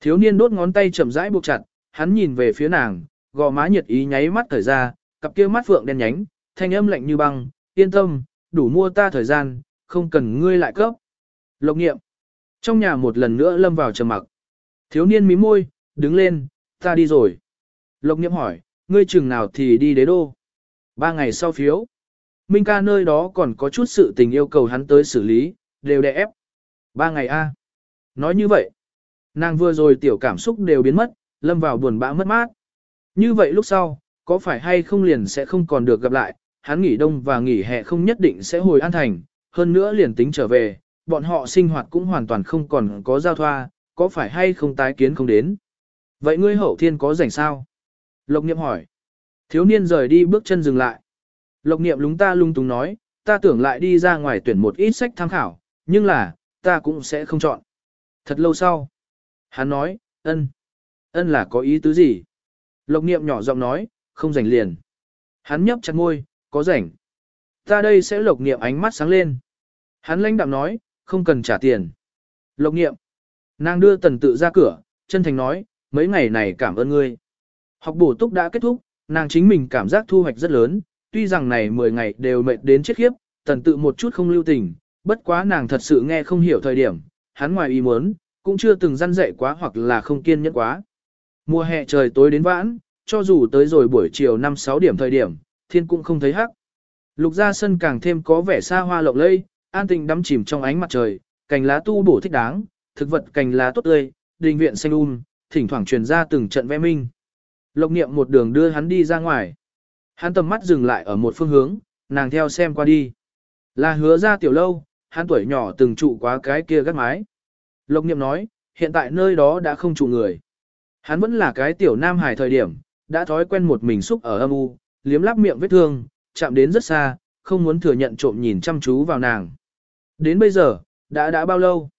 Thiếu niên đốt ngón tay chậm rãi buộc chặt, hắn nhìn về phía nàng, gò má nhiệt ý nháy mắt thời ra, cặp kia mắt phượng đen nhánh, thanh âm lạnh như băng, yên tâm, đủ mua ta thời gian, không cần ngươi lại cấp. Lộc nghiệm. Trong nhà một lần nữa lâm vào trầm mặc. Thiếu niên mí môi, đứng lên, ta đi rồi. Lộc nghiệm hỏi, ngươi chừng nào thì đi đế đô. Ba ngày sau phiếu. Minh ca nơi đó còn có chút sự tình yêu cầu hắn tới xử lý, đều đè ép. Ba ngày a. Nói như vậy, nàng vừa rồi tiểu cảm xúc đều biến mất, lâm vào buồn bã mất mát. Như vậy lúc sau, có phải hay không liền sẽ không còn được gặp lại, hắn nghỉ đông và nghỉ hè không nhất định sẽ hồi an thành, hơn nữa liền tính trở về, bọn họ sinh hoạt cũng hoàn toàn không còn có giao thoa, có phải hay không tái kiến không đến. Vậy ngươi hậu thiên có rảnh sao? Lộc niệm hỏi. Thiếu niên rời đi bước chân dừng lại. Lộc niệm lúng ta lung túng nói, ta tưởng lại đi ra ngoài tuyển một ít sách tham khảo, nhưng là, ta cũng sẽ không chọn. Thật lâu sau. Hắn nói, ân. Ân là có ý tứ gì? Lộc niệm nhỏ giọng nói, không rảnh liền. Hắn nhấp chặt môi, có rảnh. Ta đây sẽ lộc niệm ánh mắt sáng lên. Hắn lãnh đạm nói, không cần trả tiền. Lộc niệm. Nàng đưa tần tự ra cửa, chân thành nói, mấy ngày này cảm ơn ngươi. Học bổ túc đã kết thúc, nàng chính mình cảm giác thu hoạch rất lớn, tuy rằng này 10 ngày đều mệt đến chết khiếp, tần tự một chút không lưu tình, bất quá nàng thật sự nghe không hiểu thời điểm, hắn ngoài ý muốn, cũng chưa từng răn dạy quá hoặc là không kiên nhẫn quá. Mùa hè trời tối đến vãn, cho dù tới rồi buổi chiều 5-6 điểm thời điểm, thiên cũng không thấy hắc. Lục ra sân càng thêm có vẻ xa hoa lộng lây, an tình đắm chìm trong ánh mặt trời, cành lá tu bổ thích đáng, thực vật cành lá tốt tươi, đình viện xanh um, thỉnh thoảng truyền ra từng trận vẽ minh. Lộc niệm một đường đưa hắn đi ra ngoài. Hắn tầm mắt dừng lại ở một phương hướng, nàng theo xem qua đi. Là hứa ra tiểu lâu, hắn tuổi nhỏ từng trụ quá cái kia gác mái. Lộc niệm nói, hiện tại nơi đó đã không trụ người. Hắn vẫn là cái tiểu nam hài thời điểm, đã thói quen một mình xúc ở âm u, liếm lắp miệng vết thương, chạm đến rất xa, không muốn thừa nhận trộm nhìn chăm chú vào nàng. Đến bây giờ, đã đã bao lâu?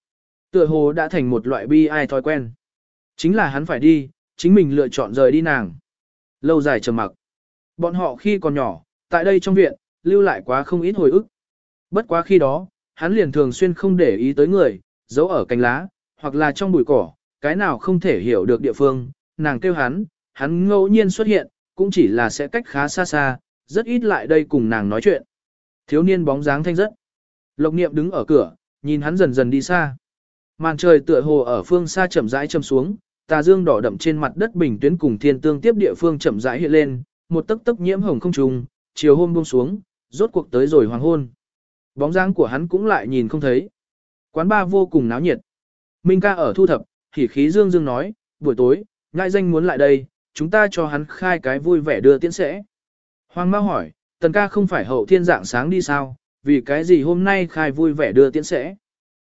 Tựa hồ đã thành một loại bi ai thói quen. Chính là hắn phải đi, chính mình lựa chọn rời đi nàng. Lâu dài trầm mặc. Bọn họ khi còn nhỏ, tại đây trong viện, lưu lại quá không ít hồi ức. Bất quá khi đó, hắn liền thường xuyên không để ý tới người, giấu ở cành lá, hoặc là trong bụi cỏ, cái nào không thể hiểu được địa phương, nàng kêu hắn, hắn ngẫu nhiên xuất hiện, cũng chỉ là sẽ cách khá xa xa, rất ít lại đây cùng nàng nói chuyện. Thiếu niên bóng dáng thanh rất. Lộc niệm đứng ở cửa, nhìn hắn dần dần đi xa. Màn trời tựa hồ ở phương xa chậm rãi châm xuống, tà dương đỏ đậm trên mặt đất bình tuyến cùng thiên tương tiếp địa phương chậm rãi hiện lên, một tấc tấc nhiễm hồng không trùng, chiều hôm buông xuống, rốt cuộc tới rồi hoàng hôn. Bóng dáng của hắn cũng lại nhìn không thấy. Quán ba vô cùng náo nhiệt. Minh ca ở thu thập, thì khí dương dương nói, buổi tối, ngại danh muốn lại đây, chúng ta cho hắn khai cái vui vẻ đưa tiễn sẽ. Hoàng Mao hỏi, tần ca không phải hậu thiên dạng sáng đi sao, vì cái gì hôm nay khai vui vẻ đưa tiễn sẽ.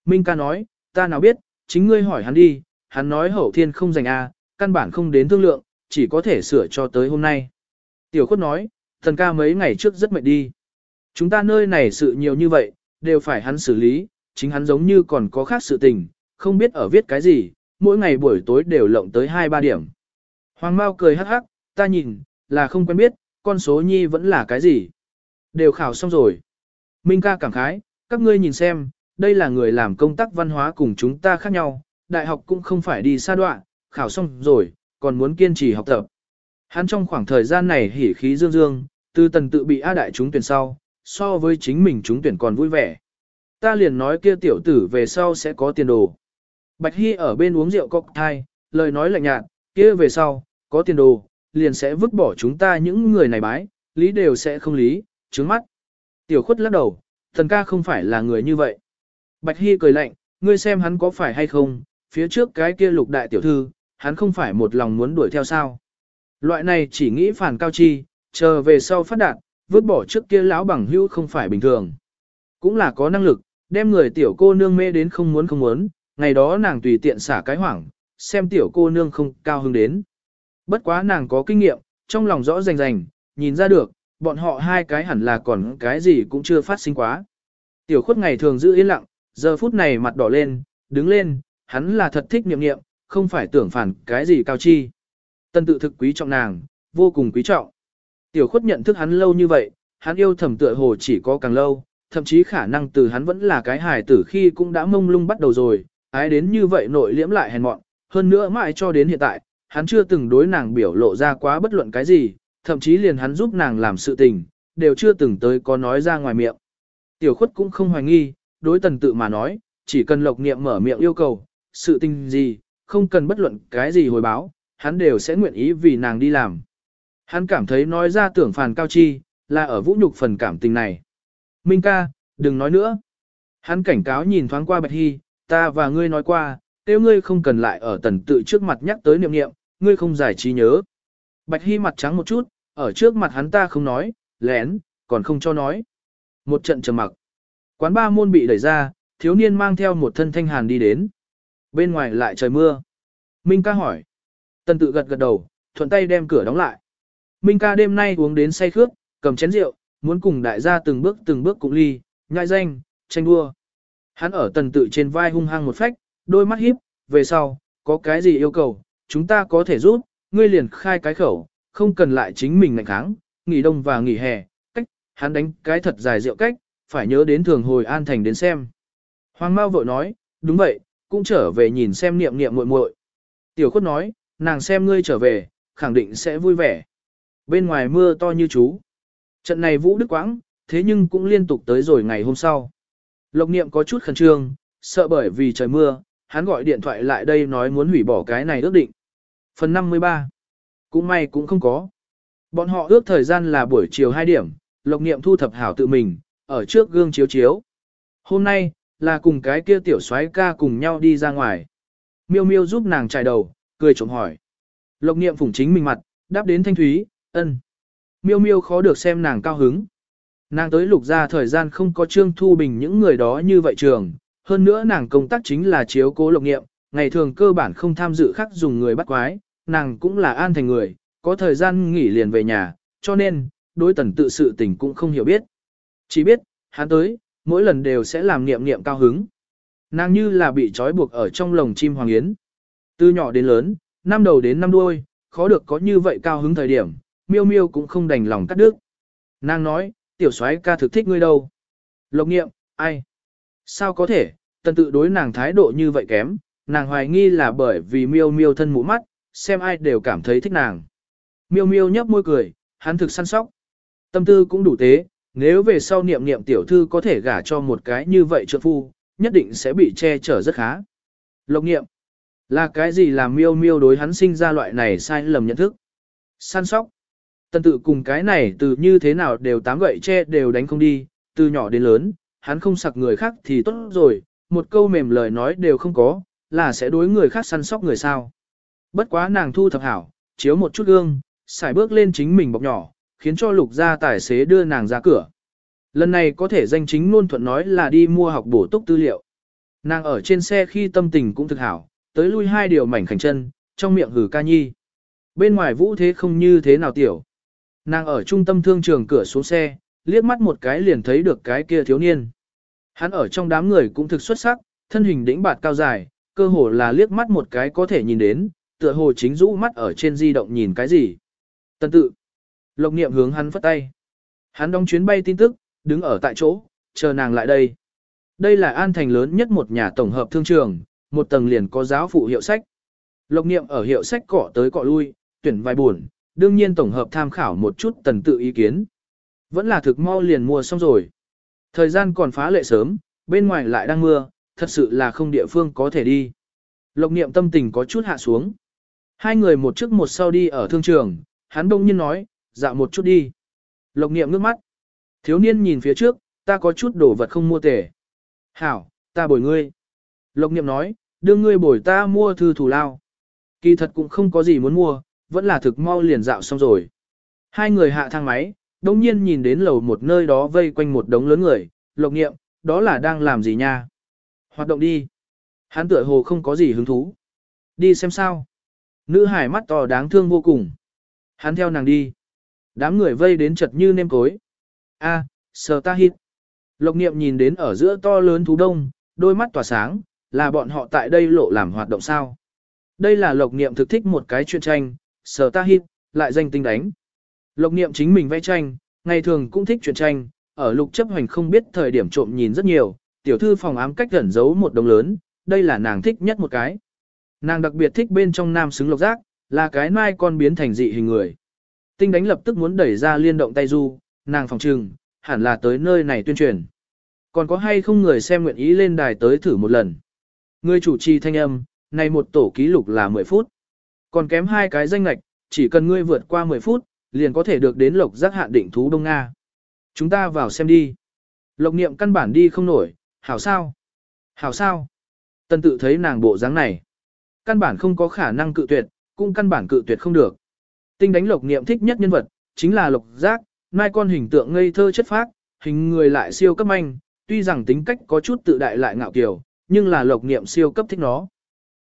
Minh ca nói, ta nào biết, chính ngươi hỏi hắn đi, hắn nói hậu thiên không dành a, căn bản không đến thương lượng, chỉ có thể sửa cho tới hôm nay. Tiểu khuất nói, thần ca mấy ngày trước rất mệt đi. Chúng ta nơi này sự nhiều như vậy, đều phải hắn xử lý, chính hắn giống như còn có khác sự tình, không biết ở viết cái gì, mỗi ngày buổi tối đều lộng tới 2-3 điểm. Hoàng Mao cười hắc hắc, ta nhìn, là không quen biết, con số nhi vẫn là cái gì. Đều khảo xong rồi. Minh ca cảm khái, các ngươi nhìn xem, đây là người làm công tác văn hóa cùng chúng ta khác nhau, đại học cũng không phải đi xa đoạn, khảo xong rồi, còn muốn kiên trì học tập. Hắn trong khoảng thời gian này hỉ khí dương dương, từ tần tự bị A đại chúng tuyển sau, so với chính mình chúng tuyển còn vui vẻ. Ta liền nói kia tiểu tử về sau sẽ có tiền đồ. Bạch Hy ở bên uống rượu cocktail, lời nói lạnh nhạt, kia về sau, có tiền đồ, liền sẽ vứt bỏ chúng ta những người này bái, lý đều sẽ không lý, trứng mắt. Tiểu khuất lắc đầu, thần ca không phải là người như vậy. Bạch Hy cười lạnh, ngươi xem hắn có phải hay không, phía trước cái kia lục đại tiểu thư, hắn không phải một lòng muốn đuổi theo sao. Loại này chỉ nghĩ phản cao chi, chờ về sau phát đạt, vứt bỏ trước kia lão bằng hữu không phải bình thường. Cũng là có năng lực, đem người tiểu cô nương mê đến không muốn không muốn, ngày đó nàng tùy tiện xả cái hoảng, xem tiểu cô nương không cao hứng đến. Bất quá nàng có kinh nghiệm, trong lòng rõ rành rành, nhìn ra được, bọn họ hai cái hẳn là còn cái gì cũng chưa phát sinh quá. Tiểu khuất ngày thường giữ yên lặng, giờ phút này mặt đỏ lên, đứng lên, hắn là thật thích niệm niệm, không phải tưởng phản cái gì cao chi. Tân tự thực quý trọng nàng, vô cùng quý trọng. Tiểu khuất nhận thức hắn lâu như vậy, hắn yêu thầm tựa hồ chỉ có càng lâu, thậm chí khả năng từ hắn vẫn là cái hài tử khi cũng đã mông lung bắt đầu rồi, ái đến như vậy nội liễm lại hèn mọn, hơn nữa mãi cho đến hiện tại, hắn chưa từng đối nàng biểu lộ ra quá bất luận cái gì, thậm chí liền hắn giúp nàng làm sự tình, đều chưa từng tới có nói ra ngoài miệng. Tiểu khuất cũng không hoài nghi, đối tần tự mà nói, chỉ cần lộc niệm mở miệng yêu cầu, sự tình gì, không cần bất luận cái gì hồi báo, hắn đều sẽ nguyện ý vì nàng đi làm. Hắn cảm thấy nói ra tưởng phàn cao chi, là ở vũ nhục phần cảm tình này. Minh ca, đừng nói nữa. Hắn cảnh cáo nhìn thoáng qua Bạch Hy, ta và ngươi nói qua, tiêu ngươi không cần lại ở tần tự trước mặt nhắc tới niệm niệm, ngươi không giải trí nhớ. Bạch Hy mặt trắng một chút, ở trước mặt hắn ta không nói, lén, còn không cho nói. Một trận trầm mặc. Quán ba môn bị đẩy ra, thiếu niên mang theo một thân thanh hàn đi đến. Bên ngoài lại trời mưa. Minh ca hỏi. Tần tự gật gật đầu, thuận tay đem cửa đóng lại. Minh ca đêm nay uống đến say khướt, cầm chén rượu, muốn cùng đại gia từng bước từng bước cùng ly, nhại danh, tranh đua. Hắn ở tần tự trên vai hung hăng một phách, đôi mắt híp, về sau, có cái gì yêu cầu, chúng ta có thể giúp, ngươi liền khai cái khẩu, không cần lại chính mình ngạnh kháng, nghỉ đông và nghỉ hè, cách, hắn đánh cái thật dài rượu cách, phải nhớ đến thường hồi an thành đến xem. Hoàng Mao vội nói, đúng vậy, cũng trở về nhìn xem niệm niệm muội muội. Tiểu khuất nói, nàng xem ngươi trở về, khẳng định sẽ vui vẻ. Bên ngoài mưa to như chú. Trận này vũ đức quãng, thế nhưng cũng liên tục tới rồi ngày hôm sau. Lộc niệm có chút khẩn trương, sợ bởi vì trời mưa, hắn gọi điện thoại lại đây nói muốn hủy bỏ cái này ước định. Phần 53. Cũng may cũng không có. Bọn họ ước thời gian là buổi chiều 2 điểm, lộc niệm thu thập hảo tự mình, ở trước gương chiếu chiếu. Hôm nay, là cùng cái kia tiểu soái ca cùng nhau đi ra ngoài. Miêu miêu giúp nàng chải đầu, cười trộm hỏi. Lộc niệm phủng chính mình mặt, đáp đến thanh thúy, ân. Miêu miêu khó được xem nàng cao hứng. Nàng tới lục ra thời gian không có trương thu bình những người đó như vậy trường, hơn nữa nàng công tác chính là chiếu cố lộc nghiệm, ngày thường cơ bản không tham dự khác dùng người bắt quái, nàng cũng là an thành người, có thời gian nghỉ liền về nhà, cho nên, đối tần tự sự tình cũng không hiểu biết. Chỉ biết, hắn tới, mỗi lần đều sẽ làm niệm niệm cao hứng. Nàng như là bị trói buộc ở trong lồng chim hoàng yến. Từ nhỏ đến lớn, năm đầu đến năm đuôi, khó được có như vậy cao hứng thời điểm, miêu miêu cũng không đành lòng cắt đứt. Nàng nói, tiểu soái ca thực thích ngươi đâu. Lộc nghiệm, ai? Sao có thể, tần tự đối nàng thái độ như vậy kém, nàng hoài nghi là bởi vì miêu miêu thân mũ mắt, xem ai đều cảm thấy thích nàng. Miêu miêu nhấp môi cười, hắn thực săn sóc. Tâm tư cũng đủ tế, nếu về sau niệm niệm tiểu thư có thể gả cho một cái như vậy trượng phu, nhất định sẽ bị che chở rất khá. Lộc niệm là cái gì làm miêu miêu đối hắn sinh ra loại này sai lầm nhận thức? Săn sóc. tân tự cùng cái này từ như thế nào đều tám gậy che đều đánh không đi, từ nhỏ đến lớn, hắn không sặc người khác thì tốt rồi, một câu mềm lời nói đều không có, là sẽ đối người khác săn sóc người sao. Bất quá nàng thu thập hảo, chiếu một chút gương, xài bước lên chính mình bọc nhỏ, khiến cho lục gia tài xế đưa nàng ra cửa. Lần này có thể danh chính luôn thuận nói là đi mua học bổ túc tư liệu. Nàng ở trên xe khi tâm tình cũng thực hảo, tới lui hai điều mảnh khảnh chân, trong miệng hử ca nhi. Bên ngoài vũ thế không như thế nào tiểu. Nàng ở trung tâm thương trường cửa xuống xe, liếc mắt một cái liền thấy được cái kia thiếu niên. Hắn ở trong đám người cũng thực xuất sắc, thân hình đĩnh bạt cao dài, cơ hồ là liếc mắt một cái có thể nhìn đến, tựa hồ chính rũ mắt ở trên di động nhìn cái gì. Tân tự. Lộc niệm hướng hắn phất tay. Hắn đóng chuyến bay tin tức, đứng ở tại chỗ, chờ nàng lại đây. Đây là an thành lớn nhất một nhà tổng hợp thương trường, một tầng liền có giáo phụ hiệu sách. Lộc niệm ở hiệu sách cọ tới cọ lui, tuyển vài buồn, đương nhiên tổng hợp tham khảo một chút tần tự ý kiến. Vẫn là thực mau liền mua xong rồi. Thời gian còn phá lệ sớm, bên ngoài lại đang mưa, thật sự là không địa phương có thể đi. Lộc niệm tâm tình có chút hạ xuống. Hai người một trước một sau đi ở thương trường, hắn đông nhiên nói, dạo một chút đi. Lộc niệm nước mắt. Thiếu niên nhìn phía trước, ta có chút đồ vật không mua tể. Hảo, ta bồi ngươi. Lộc niệm nói, đưa ngươi bồi ta mua thư thủ lao. Kỳ thật cũng không có gì muốn mua, vẫn là thực mau liền dạo xong rồi. Hai người hạ thang máy, đông nhiên nhìn đến lầu một nơi đó vây quanh một đống lớn người, lộc Niệm, đó là đang làm gì nha? Hoạt động đi. Hắn tựa hồ không có gì hứng thú. Đi xem sao. Nữ hải mắt to đáng thương vô cùng. Hắn theo nàng đi. đám người vây đến chật như nêm cối. A, sờ ta hít. Lộc niệm nhìn đến ở giữa to lớn thú đông, đôi mắt tỏa sáng, là bọn họ tại đây lộ làm hoạt động sao. Đây là lộc niệm thực thích một cái chuyện tranh, sờ ta hít, lại danh tinh đánh. Lộc niệm chính mình vẽ tranh, ngày thường cũng thích chuyện tranh, ở lục chấp hành không biết thời điểm trộm nhìn rất nhiều, tiểu thư phòng ám cách gần giấu một đồng lớn, đây là nàng thích nhất một cái. Nàng đặc biệt thích bên trong nam xứng lộc giác, là cái mai con biến thành dị hình người. Tinh đánh lập tức muốn đẩy ra liên động tay du, nàng phòng trừng, hẳn là tới nơi này tuyên truyền. Còn có hay không người xem nguyện ý lên đài tới thử một lần. Người chủ trì thanh âm, này một tổ ký lục là 10 phút. Còn kém hai cái danh lạch, chỉ cần ngươi vượt qua 10 phút, liền có thể được đến lộc giác hạn định thú Đông Nga. Chúng ta vào xem đi. Lộc niệm căn bản đi không nổi, hảo sao? Hảo sao? Tân tự thấy nàng bộ dáng này. Căn bản không có khả năng cự tuyệt, cũng căn bản cự tuyệt không được. Tinh đánh lộc niệm thích nhất nhân vật, chính là lộc giác, mai con hình tượng ngây thơ chất phác, hình người lại siêu cấp manh, tuy rằng tính cách có chút tự đại lại ngạo kiều, nhưng là lộc niệm siêu cấp thích nó.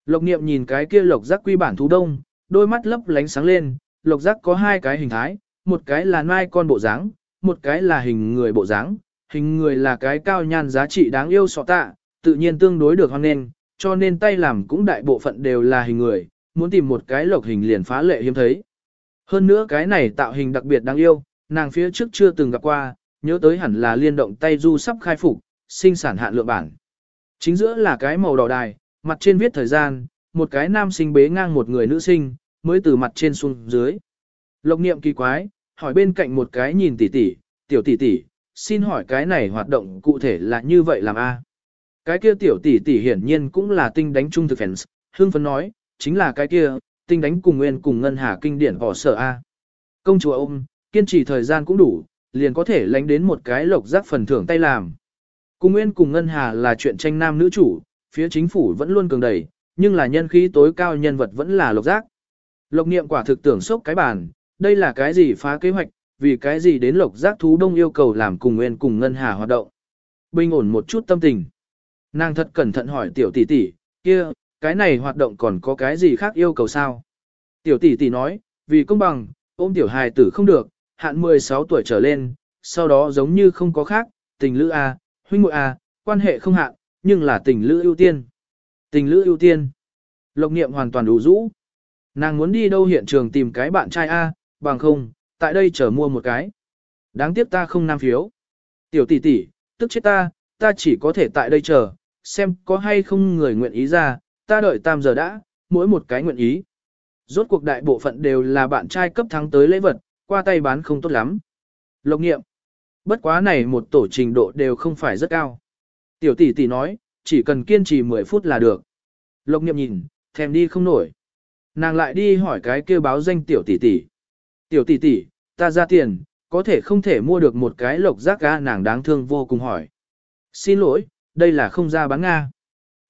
Lộc niệm nhìn cái kia lộc giác quy bản thú đông, đôi mắt lấp lánh sáng lên, lộc giác có hai cái hình thái, một cái là mai con bộ dáng, một cái là hình người bộ dáng, hình người là cái cao nhan giá trị đáng yêu sọ tạ, tự nhiên tương đối được hoan nên, cho nên tay làm cũng đại bộ phận đều là hình người, muốn tìm một cái lộc hình liền phá lệ hiếm thấy. Hơn nữa cái này tạo hình đặc biệt đáng yêu, nàng phía trước chưa từng gặp qua, nhớ tới hẳn là liên động tay du sắp khai phục, sinh sản hạn lượng bản. Chính giữa là cái màu đỏ đài, mặt trên viết thời gian, một cái nam sinh bế ngang một người nữ sinh, mới từ mặt trên xuống dưới. Lộc niệm kỳ quái, hỏi bên cạnh một cái nhìn tỷ tỷ, tiểu tỷ tỷ, xin hỏi cái này hoạt động cụ thể là như vậy làm a? Cái kia tiểu tỷ tỷ hiển nhiên cũng là tinh đánh trung thực fans, hương phấn nói, chính là cái kia, tinh đánh cùng nguyên cùng ngân hà kinh điển vỏ sở a. Công chúa ôm, kiên trì thời gian cũng đủ, liền có thể lánh đến một cái lộc giác phần thưởng tay làm. Cùng nguyên cùng ngân hà là chuyện tranh nam nữ chủ, phía chính phủ vẫn luôn cường đẩy, nhưng là nhân khí tối cao nhân vật vẫn là lộc giác. Lộc niệm quả thực tưởng sốc cái bàn, đây là cái gì phá kế hoạch, vì cái gì đến lộc giác thú đông yêu cầu làm cùng nguyên cùng ngân hà hoạt động. Bình ổn một chút tâm tình. Nàng thật cẩn thận hỏi tiểu tỷ tỷ, kia, cái này hoạt động còn có cái gì khác yêu cầu sao? Tiểu tỷ tỷ nói, vì công bằng, ôm tiểu hài tử không được, hạn 16 tuổi trở lên, sau đó giống như không có khác, tình lữ A, huynh muội A, quan hệ không hạn, nhưng là tình lữ ưu tiên. Tình lữ ưu tiên. Lộc niệm hoàn toàn đủ rũ. Nàng muốn đi đâu hiện trường tìm cái bạn trai A, bằng không, tại đây chờ mua một cái. Đáng tiếc ta không nam phiếu. Tiểu tỷ tỷ, tức chết ta, ta chỉ có thể tại đây chờ, xem có hay không người nguyện ý ra, ta đợi tam giờ đã, mỗi một cái nguyện ý. Rốt cuộc đại bộ phận đều là bạn trai cấp thắng tới lễ vật, qua tay bán không tốt lắm. Lộc nghiệm. Bất quá này một tổ trình độ đều không phải rất cao. Tiểu tỷ tỷ nói, chỉ cần kiên trì 10 phút là được. Lộc nghiệm nhìn, thèm đi không nổi. Nàng lại đi hỏi cái kêu báo danh tiểu tỷ tỷ. Tiểu tỷ tỷ, ta ra tiền, có thể không thể mua được một cái lộc giác ga nàng đáng thương vô cùng hỏi. Xin lỗi, đây là không ra bán Nga.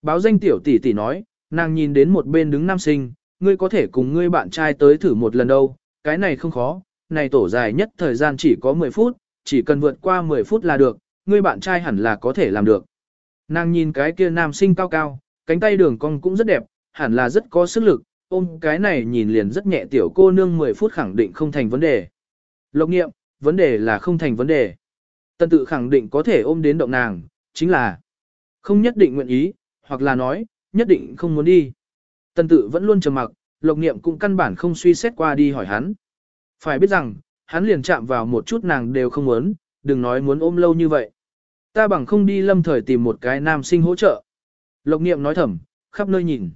Báo danh tiểu tỷ tỷ nói, nàng nhìn đến một bên đứng nam sinh, ngươi có thể cùng ngươi bạn trai tới thử một lần đâu, cái này không khó, này tổ dài nhất thời gian chỉ có 10 phút, chỉ cần vượt qua 10 phút là được, ngươi bạn trai hẳn là có thể làm được. Nàng nhìn cái kia nam sinh cao cao, cánh tay đường cong cũng rất đẹp, hẳn là rất có sức lực, ôm cái này nhìn liền rất nhẹ tiểu cô nương 10 phút khẳng định không thành vấn đề. Lộc nghiệm, vấn đề là không thành vấn đề. Tân tự khẳng định có thể ôm đến động nàng, chính là không nhất định nguyện ý, hoặc là nói, nhất định không muốn đi. Tần tự vẫn luôn trầm mặc, lộc niệm cũng căn bản không suy xét qua đi hỏi hắn. Phải biết rằng, hắn liền chạm vào một chút nàng đều không muốn, đừng nói muốn ôm lâu như vậy. Ta bằng không đi lâm thời tìm một cái nam sinh hỗ trợ. Lộc niệm nói thầm, khắp nơi nhìn.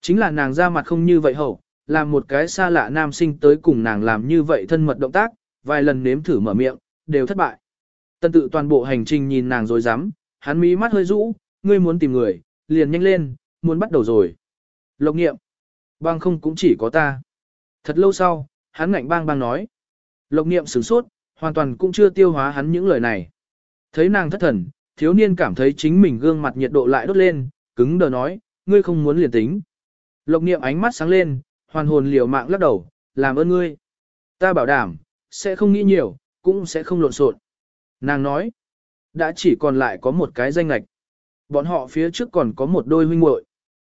Chính là nàng ra mặt không như vậy hậu, làm một cái xa lạ nam sinh tới cùng nàng làm như vậy thân mật động tác, vài lần nếm thử mở miệng, đều thất bại. Tân tự toàn bộ hành trình nhìn nàng rồi dám, hắn mí mắt hơi rũ, ngươi muốn tìm người, liền nhanh lên, muốn bắt đầu rồi. Lộc nghiệm, bang không cũng chỉ có ta. Thật lâu sau, hắn ngạnh bang bang nói. Lộc nghiệm sửng sốt, hoàn toàn cũng chưa tiêu hóa hắn những lời này. Thấy nàng thất thần, thiếu niên cảm thấy chính mình gương mặt nhiệt độ lại đốt lên, cứng đờ nói, ngươi không muốn liền tính. Lộc niệm ánh mắt sáng lên, hoàn hồn liều mạng lắc đầu, làm ơn ngươi. Ta bảo đảm, sẽ không nghĩ nhiều, cũng sẽ không lộn xộn. Nàng nói, đã chỉ còn lại có một cái danh lạch. Bọn họ phía trước còn có một đôi huynh muội.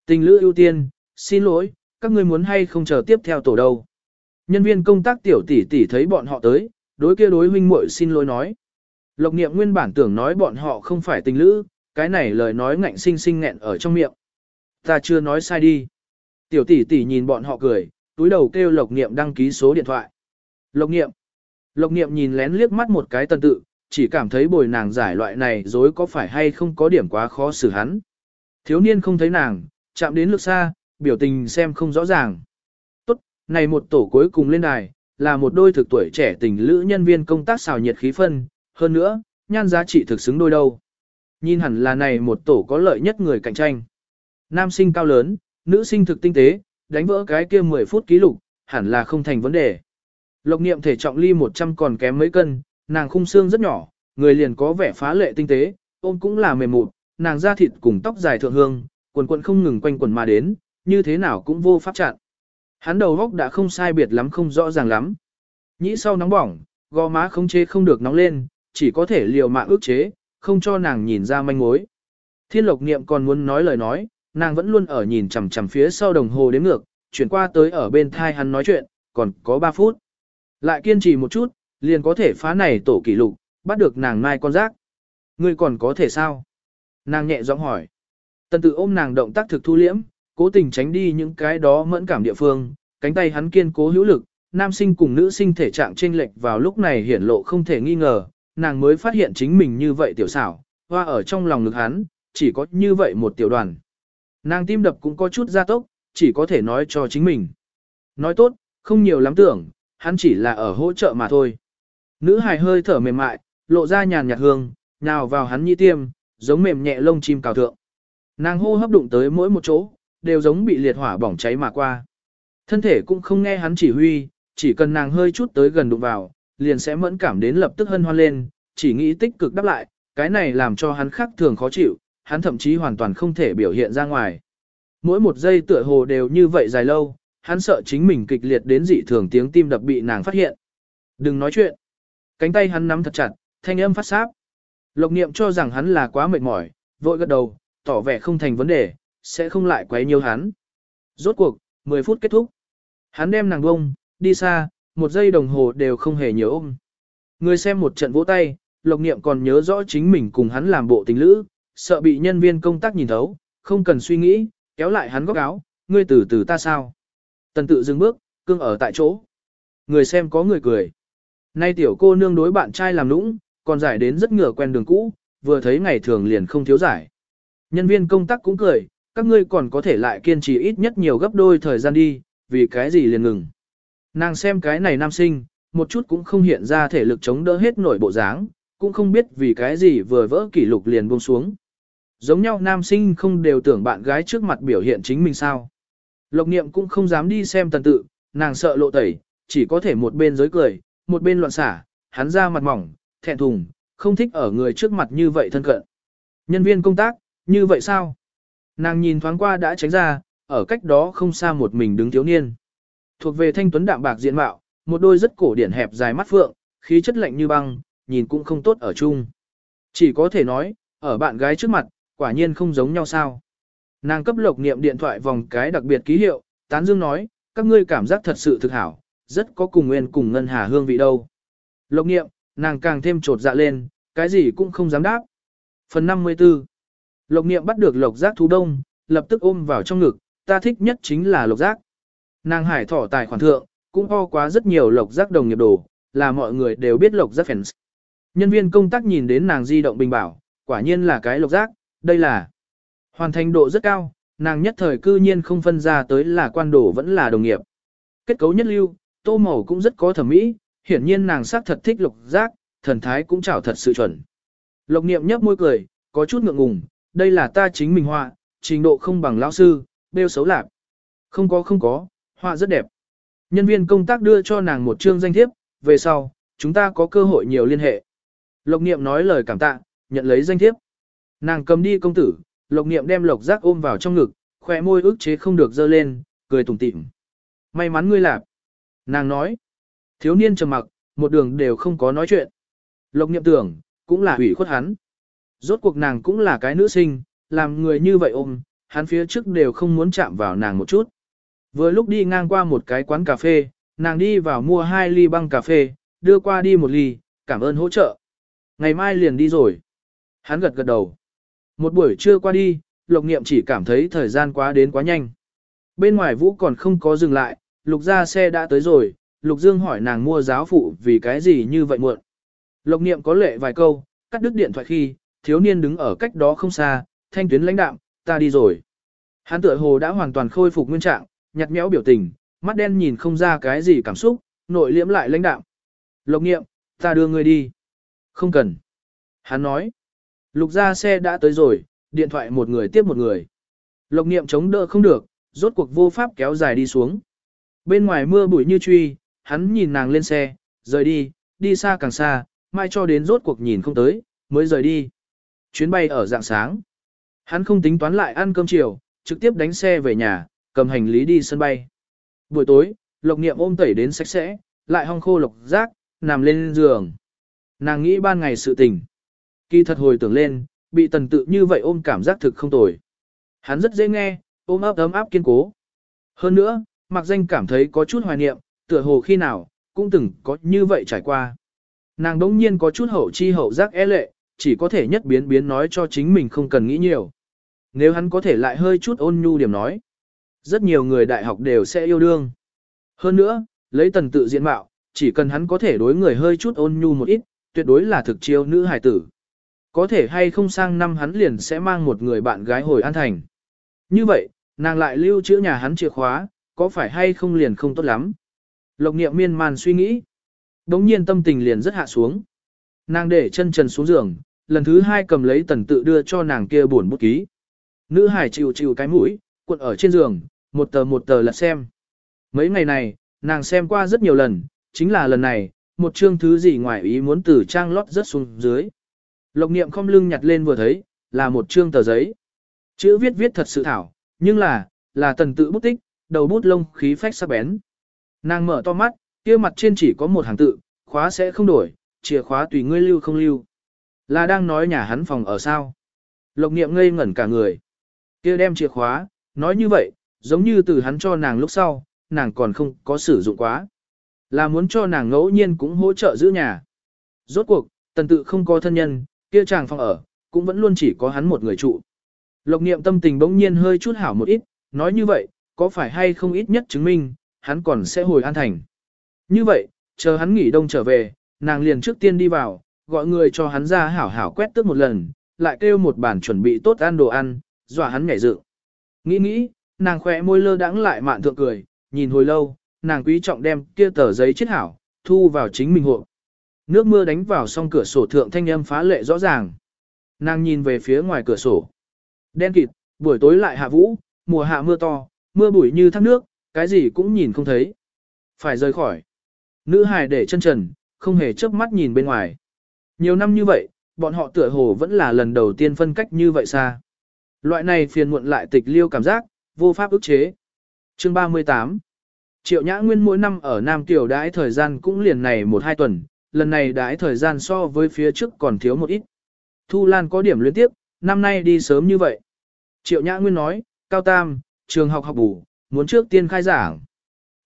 Tình lữ ưu tiên, xin lỗi, các ngươi muốn hay không chờ tiếp theo tổ đâu. Nhân viên công tác tiểu tỷ tỷ thấy bọn họ tới, đối kia đối huynh muội xin lỗi nói. Lộc niệm nguyên bản tưởng nói bọn họ không phải tình lữ, cái này lời nói ngạnh sinh sinh nghẹn ở trong miệng. Ta chưa nói sai đi. Tiểu tỷ tỷ nhìn bọn họ cười, túi đầu kêu lộc niệm đăng ký số điện thoại. Lộc niệm. Lộc niệm nhìn lén liếc mắt một cái tân tự, chỉ cảm thấy bồi nàng giải loại này dối có phải hay không có điểm quá khó xử hắn. Thiếu niên không thấy nàng, chạm đến lực xa, biểu tình xem không rõ ràng. Tốt, này một tổ cuối cùng lên đài, là một đôi thực tuổi trẻ tình lữ nhân viên công tác xào nhiệt khí phân, hơn nữa, nhan giá trị thực xứng đôi đâu. Nhìn hẳn là này một tổ có lợi nhất người cạnh tranh. Nam sinh cao lớn, nữ sinh thực tinh tế, đánh vỡ cái kia 10 phút ký lục, hẳn là không thành vấn đề. Lộc niệm thể trọng ly 100 còn kém mấy cân, nàng khung xương rất nhỏ, người liền có vẻ phá lệ tinh tế, ôm cũng là mềm mượt, nàng da thịt cùng tóc dài thượng hương, quần quần không ngừng quanh quần mà đến, như thế nào cũng vô pháp chặn. Hắn đầu góc đã không sai biệt lắm không rõ ràng lắm. Nhĩ sau nóng bỏng, gò má không chế không được nóng lên, chỉ có thể liều mạng ước chế, không cho nàng nhìn ra manh mối. Thiên lộc niệm còn muốn nói lời nói, nàng vẫn luôn ở nhìn chằm chằm phía sau đồng hồ đến ngược, chuyển qua tới ở bên thai hắn nói chuyện, còn có 3 phút. Lại kiên trì một chút, liền có thể phá này tổ kỷ lục, bắt được nàng mai con rác. Ngươi còn có thể sao? Nàng nhẹ giọng hỏi. Tần tự ôm nàng động tác thực thu liễm, cố tình tránh đi những cái đó mẫn cảm địa phương, cánh tay hắn kiên cố hữu lực, nam sinh cùng nữ sinh thể trạng chênh lệch vào lúc này hiển lộ không thể nghi ngờ, nàng mới phát hiện chính mình như vậy tiểu xảo, hoa ở trong lòng ngực hắn, chỉ có như vậy một tiểu đoàn. Nàng tim đập cũng có chút gia tốc, chỉ có thể nói cho chính mình. Nói tốt, không nhiều lắm tưởng, hắn chỉ là ở hỗ trợ mà thôi. Nữ hài hơi thở mềm mại, lộ ra nhàn nhạt hương, nào vào hắn nhĩ tiêm, giống mềm nhẹ lông chim cào thượng. Nàng hô hấp đụng tới mỗi một chỗ, đều giống bị liệt hỏa bỏng cháy mà qua. Thân thể cũng không nghe hắn chỉ huy, chỉ cần nàng hơi chút tới gần đụng vào, liền sẽ mẫn cảm đến lập tức hân hoan lên, chỉ nghĩ tích cực đáp lại, cái này làm cho hắn khác thường khó chịu, hắn thậm chí hoàn toàn không thể biểu hiện ra ngoài. Mỗi một giây tựa hồ đều như vậy dài lâu, hắn sợ chính mình kịch liệt đến dị thường tiếng tim đập bị nàng phát hiện. Đừng nói chuyện. Cánh tay hắn nắm thật chặt, thanh âm phát sáp. Lộc niệm cho rằng hắn là quá mệt mỏi, vội gật đầu, tỏ vẻ không thành vấn đề, sẽ không lại quấy nhiều hắn. Rốt cuộc, 10 phút kết thúc. Hắn đem nàng bông, đi xa, một giây đồng hồ đều không hề nhớ ôm. Người xem một trận vỗ tay, Lộc Niệm còn nhớ rõ chính mình cùng hắn làm bộ tình lữ, sợ bị nhân viên công tác nhìn thấu, không cần suy nghĩ, kéo lại hắn góc áo, ngươi từ từ ta sao. Tần tự dừng bước, cương ở tại chỗ. Người xem có người cười. Nay tiểu cô nương đối bạn trai làm nũng, còn giải đến rất ngửa quen đường cũ, vừa thấy ngày thường liền không thiếu giải. Nhân viên công tác cũng cười, các ngươi còn có thể lại kiên trì ít nhất nhiều gấp đôi thời gian đi, vì cái gì liền ngừng. Nàng xem cái này nam sinh, một chút cũng không hiện ra thể lực chống đỡ hết nổi bộ dáng, cũng không biết vì cái gì vừa vỡ kỷ lục liền buông xuống. Giống nhau nam sinh không đều tưởng bạn gái trước mặt biểu hiện chính mình sao. Lộc niệm cũng không dám đi xem tần tự, nàng sợ lộ tẩy, chỉ có thể một bên giới cười, một bên loạn xả, hắn ra mặt mỏng, thẹn thùng, không thích ở người trước mặt như vậy thân cận. Nhân viên công tác, như vậy sao? Nàng nhìn thoáng qua đã tránh ra, ở cách đó không xa một mình đứng thiếu niên. Thuộc về thanh tuấn đạm bạc diện mạo, một đôi rất cổ điển hẹp dài mắt phượng, khí chất lạnh như băng, nhìn cũng không tốt ở chung. Chỉ có thể nói, ở bạn gái trước mặt, quả nhiên không giống nhau sao. Nàng cấp lộc niệm điện thoại vòng cái đặc biệt ký hiệu, tán dương nói, các ngươi cảm giác thật sự thực hảo, rất có cùng nguyên cùng ngân hà hương vị đâu. Lộc niệm, nàng càng thêm trột dạ lên, cái gì cũng không dám đáp. Phần 54 Lộc niệm bắt được lộc giác thú đông, lập tức ôm vào trong ngực, ta thích nhất chính là lộc giác. Nàng hải thỏ tài khoản thượng, cũng ho quá rất nhiều lộc giác đồng nghiệp đồ, là mọi người đều biết lộc giác fans. Nhân viên công tác nhìn đến nàng di động bình bảo, quả nhiên là cái lộc giác, đây là hoàn thành độ rất cao, nàng nhất thời cư nhiên không phân ra tới là quan đồ vẫn là đồng nghiệp. Kết cấu nhất lưu, tô màu cũng rất có thẩm mỹ, hiển nhiên nàng sắc thật thích lục giác, thần thái cũng chảo thật sự chuẩn. Lộc niệm nhấp môi cười, có chút ngượng ngùng, đây là ta chính mình họa, trình độ không bằng lão sư, bêu xấu lạc. Không có không có, họa rất đẹp. Nhân viên công tác đưa cho nàng một chương danh thiếp, về sau, chúng ta có cơ hội nhiều liên hệ. Lộc niệm nói lời cảm tạ, nhận lấy danh thiếp. Nàng cầm đi công tử, lộc niệm đem lộc giác ôm vào trong ngực, khỏe môi ức chế không được dơ lên, cười tủm tỉm. May mắn ngươi lạp. Nàng nói. Thiếu niên trầm mặc, một đường đều không có nói chuyện. Lộc niệm tưởng, cũng là hủy khuất hắn. Rốt cuộc nàng cũng là cái nữ sinh, làm người như vậy ôm, hắn phía trước đều không muốn chạm vào nàng một chút. Vừa lúc đi ngang qua một cái quán cà phê, Nàng đi vào mua hai ly băng cà phê, đưa qua đi một ly, cảm ơn hỗ trợ. Ngày mai liền đi rồi. Hắn gật gật đầu. Một buổi trưa qua đi, Lộc Niệm chỉ cảm thấy thời gian quá đến quá nhanh. Bên ngoài Vũ còn không có dừng lại, Lục ra xe đã tới rồi, Lục Dương hỏi nàng mua giáo phụ vì cái gì như vậy muộn. Lộc Niệm có lệ vài câu, cắt đứt điện thoại khi, thiếu niên đứng ở cách đó không xa, thanh tuyến lãnh đạm, ta đi rồi. Hắn tựa hồ đã hoàn toàn khôi phục nguyên trạng, nhặt nhẽo biểu tình, mắt đen nhìn không ra cái gì cảm xúc, nội liễm lại lãnh đạm. Lộc Niệm, ta đưa người đi. Không cần. Hắn nói. Lục ra xe đã tới rồi, điện thoại một người tiếp một người. Lộc Niệm chống đỡ không được, rốt cuộc vô pháp kéo dài đi xuống. Bên ngoài mưa bụi như truy, hắn nhìn nàng lên xe, rời đi, đi xa càng xa, mai cho đến rốt cuộc nhìn không tới, mới rời đi. Chuyến bay ở dạng sáng. Hắn không tính toán lại ăn cơm chiều, trực tiếp đánh xe về nhà, cầm hành lý đi sân bay. Buổi tối, Lộc Niệm ôm tẩy đến sạch sẽ, lại hong khô lộc rác, nằm lên giường. Nàng nghĩ ban ngày sự tình. Kỳ thật hồi tưởng lên, bị tần tự như vậy ôm cảm giác thực không tồi. Hắn rất dễ nghe, ôm ấp ấm áp kiên cố. Hơn nữa, mặc danh cảm thấy có chút hoài niệm, tựa hồ khi nào, cũng từng có như vậy trải qua. Nàng đống nhiên có chút hậu chi hậu giác e lệ, chỉ có thể nhất biến biến nói cho chính mình không cần nghĩ nhiều. Nếu hắn có thể lại hơi chút ôn nhu điểm nói. Rất nhiều người đại học đều sẽ yêu đương. Hơn nữa, lấy tần tự diện mạo, chỉ cần hắn có thể đối người hơi chút ôn nhu một ít, tuyệt đối là thực chiêu nữ hài tử. Có thể hay không sang năm hắn liền sẽ mang một người bạn gái hồi an thành. Như vậy, nàng lại lưu trữ nhà hắn chìa khóa, có phải hay không liền không tốt lắm. Lộc niệm miên man suy nghĩ. Đống nhiên tâm tình liền rất hạ xuống. Nàng để chân trần xuống giường, lần thứ hai cầm lấy tần tự đưa cho nàng kia buồn bút ký. Nữ hải chịu chịu cái mũi, cuộn ở trên giường, một tờ một tờ lật xem. Mấy ngày này, nàng xem qua rất nhiều lần, chính là lần này, một chương thứ gì ngoài ý muốn từ trang lót rất xuống dưới. Lộc niệm không lưng nhặt lên vừa thấy, là một chương tờ giấy. Chữ viết viết thật sự thảo, nhưng là, là tần tự bút tích, đầu bút lông khí phách sắc bén. Nàng mở to mắt, kia mặt trên chỉ có một hàng tự, khóa sẽ không đổi, chìa khóa tùy ngươi lưu không lưu. Là đang nói nhà hắn phòng ở sao. Lộc niệm ngây ngẩn cả người. kia đem chìa khóa, nói như vậy, giống như từ hắn cho nàng lúc sau, nàng còn không có sử dụng quá. Là muốn cho nàng ngẫu nhiên cũng hỗ trợ giữ nhà. Rốt cuộc, tần tự không có thân nhân, kia chàng phòng ở, cũng vẫn luôn chỉ có hắn một người trụ. Lộc niệm tâm tình bỗng nhiên hơi chút hảo một ít, nói như vậy, có phải hay không ít nhất chứng minh, hắn còn sẽ hồi an thành. Như vậy, chờ hắn nghỉ đông trở về, nàng liền trước tiên đi vào, gọi người cho hắn ra hảo hảo quét tước một lần, lại kêu một bản chuẩn bị tốt ăn đồ ăn, dọa hắn nhảy dự Nghĩ nghĩ, nàng khỏe môi lơ đãng lại mạn thượng cười, nhìn hồi lâu, nàng quý trọng đem kia tờ giấy chết hảo, thu vào chính mình hộ. Nước mưa đánh vào song cửa sổ thượng thanh âm phá lệ rõ ràng. Nàng nhìn về phía ngoài cửa sổ. Đen kịt, buổi tối lại hạ vũ, mùa hạ mưa to, mưa bụi như thác nước, cái gì cũng nhìn không thấy. Phải rời khỏi. Nữ hài để chân trần, không hề chớp mắt nhìn bên ngoài. Nhiều năm như vậy, bọn họ tựa hồ vẫn là lần đầu tiên phân cách như vậy xa. Loại này phiền muộn lại tịch liêu cảm giác, vô pháp ức chế. Chương 38 Triệu Nhã Nguyên mỗi năm ở Nam Tiểu đãi thời gian cũng liền này một hai tuần, lần này đãi thời gian so với phía trước còn thiếu một ít. Thu Lan có điểm liên tiếp, năm nay đi sớm như vậy. Triệu Nhã Nguyên nói, Cao Tam, trường học học bù, muốn trước tiên khai giảng.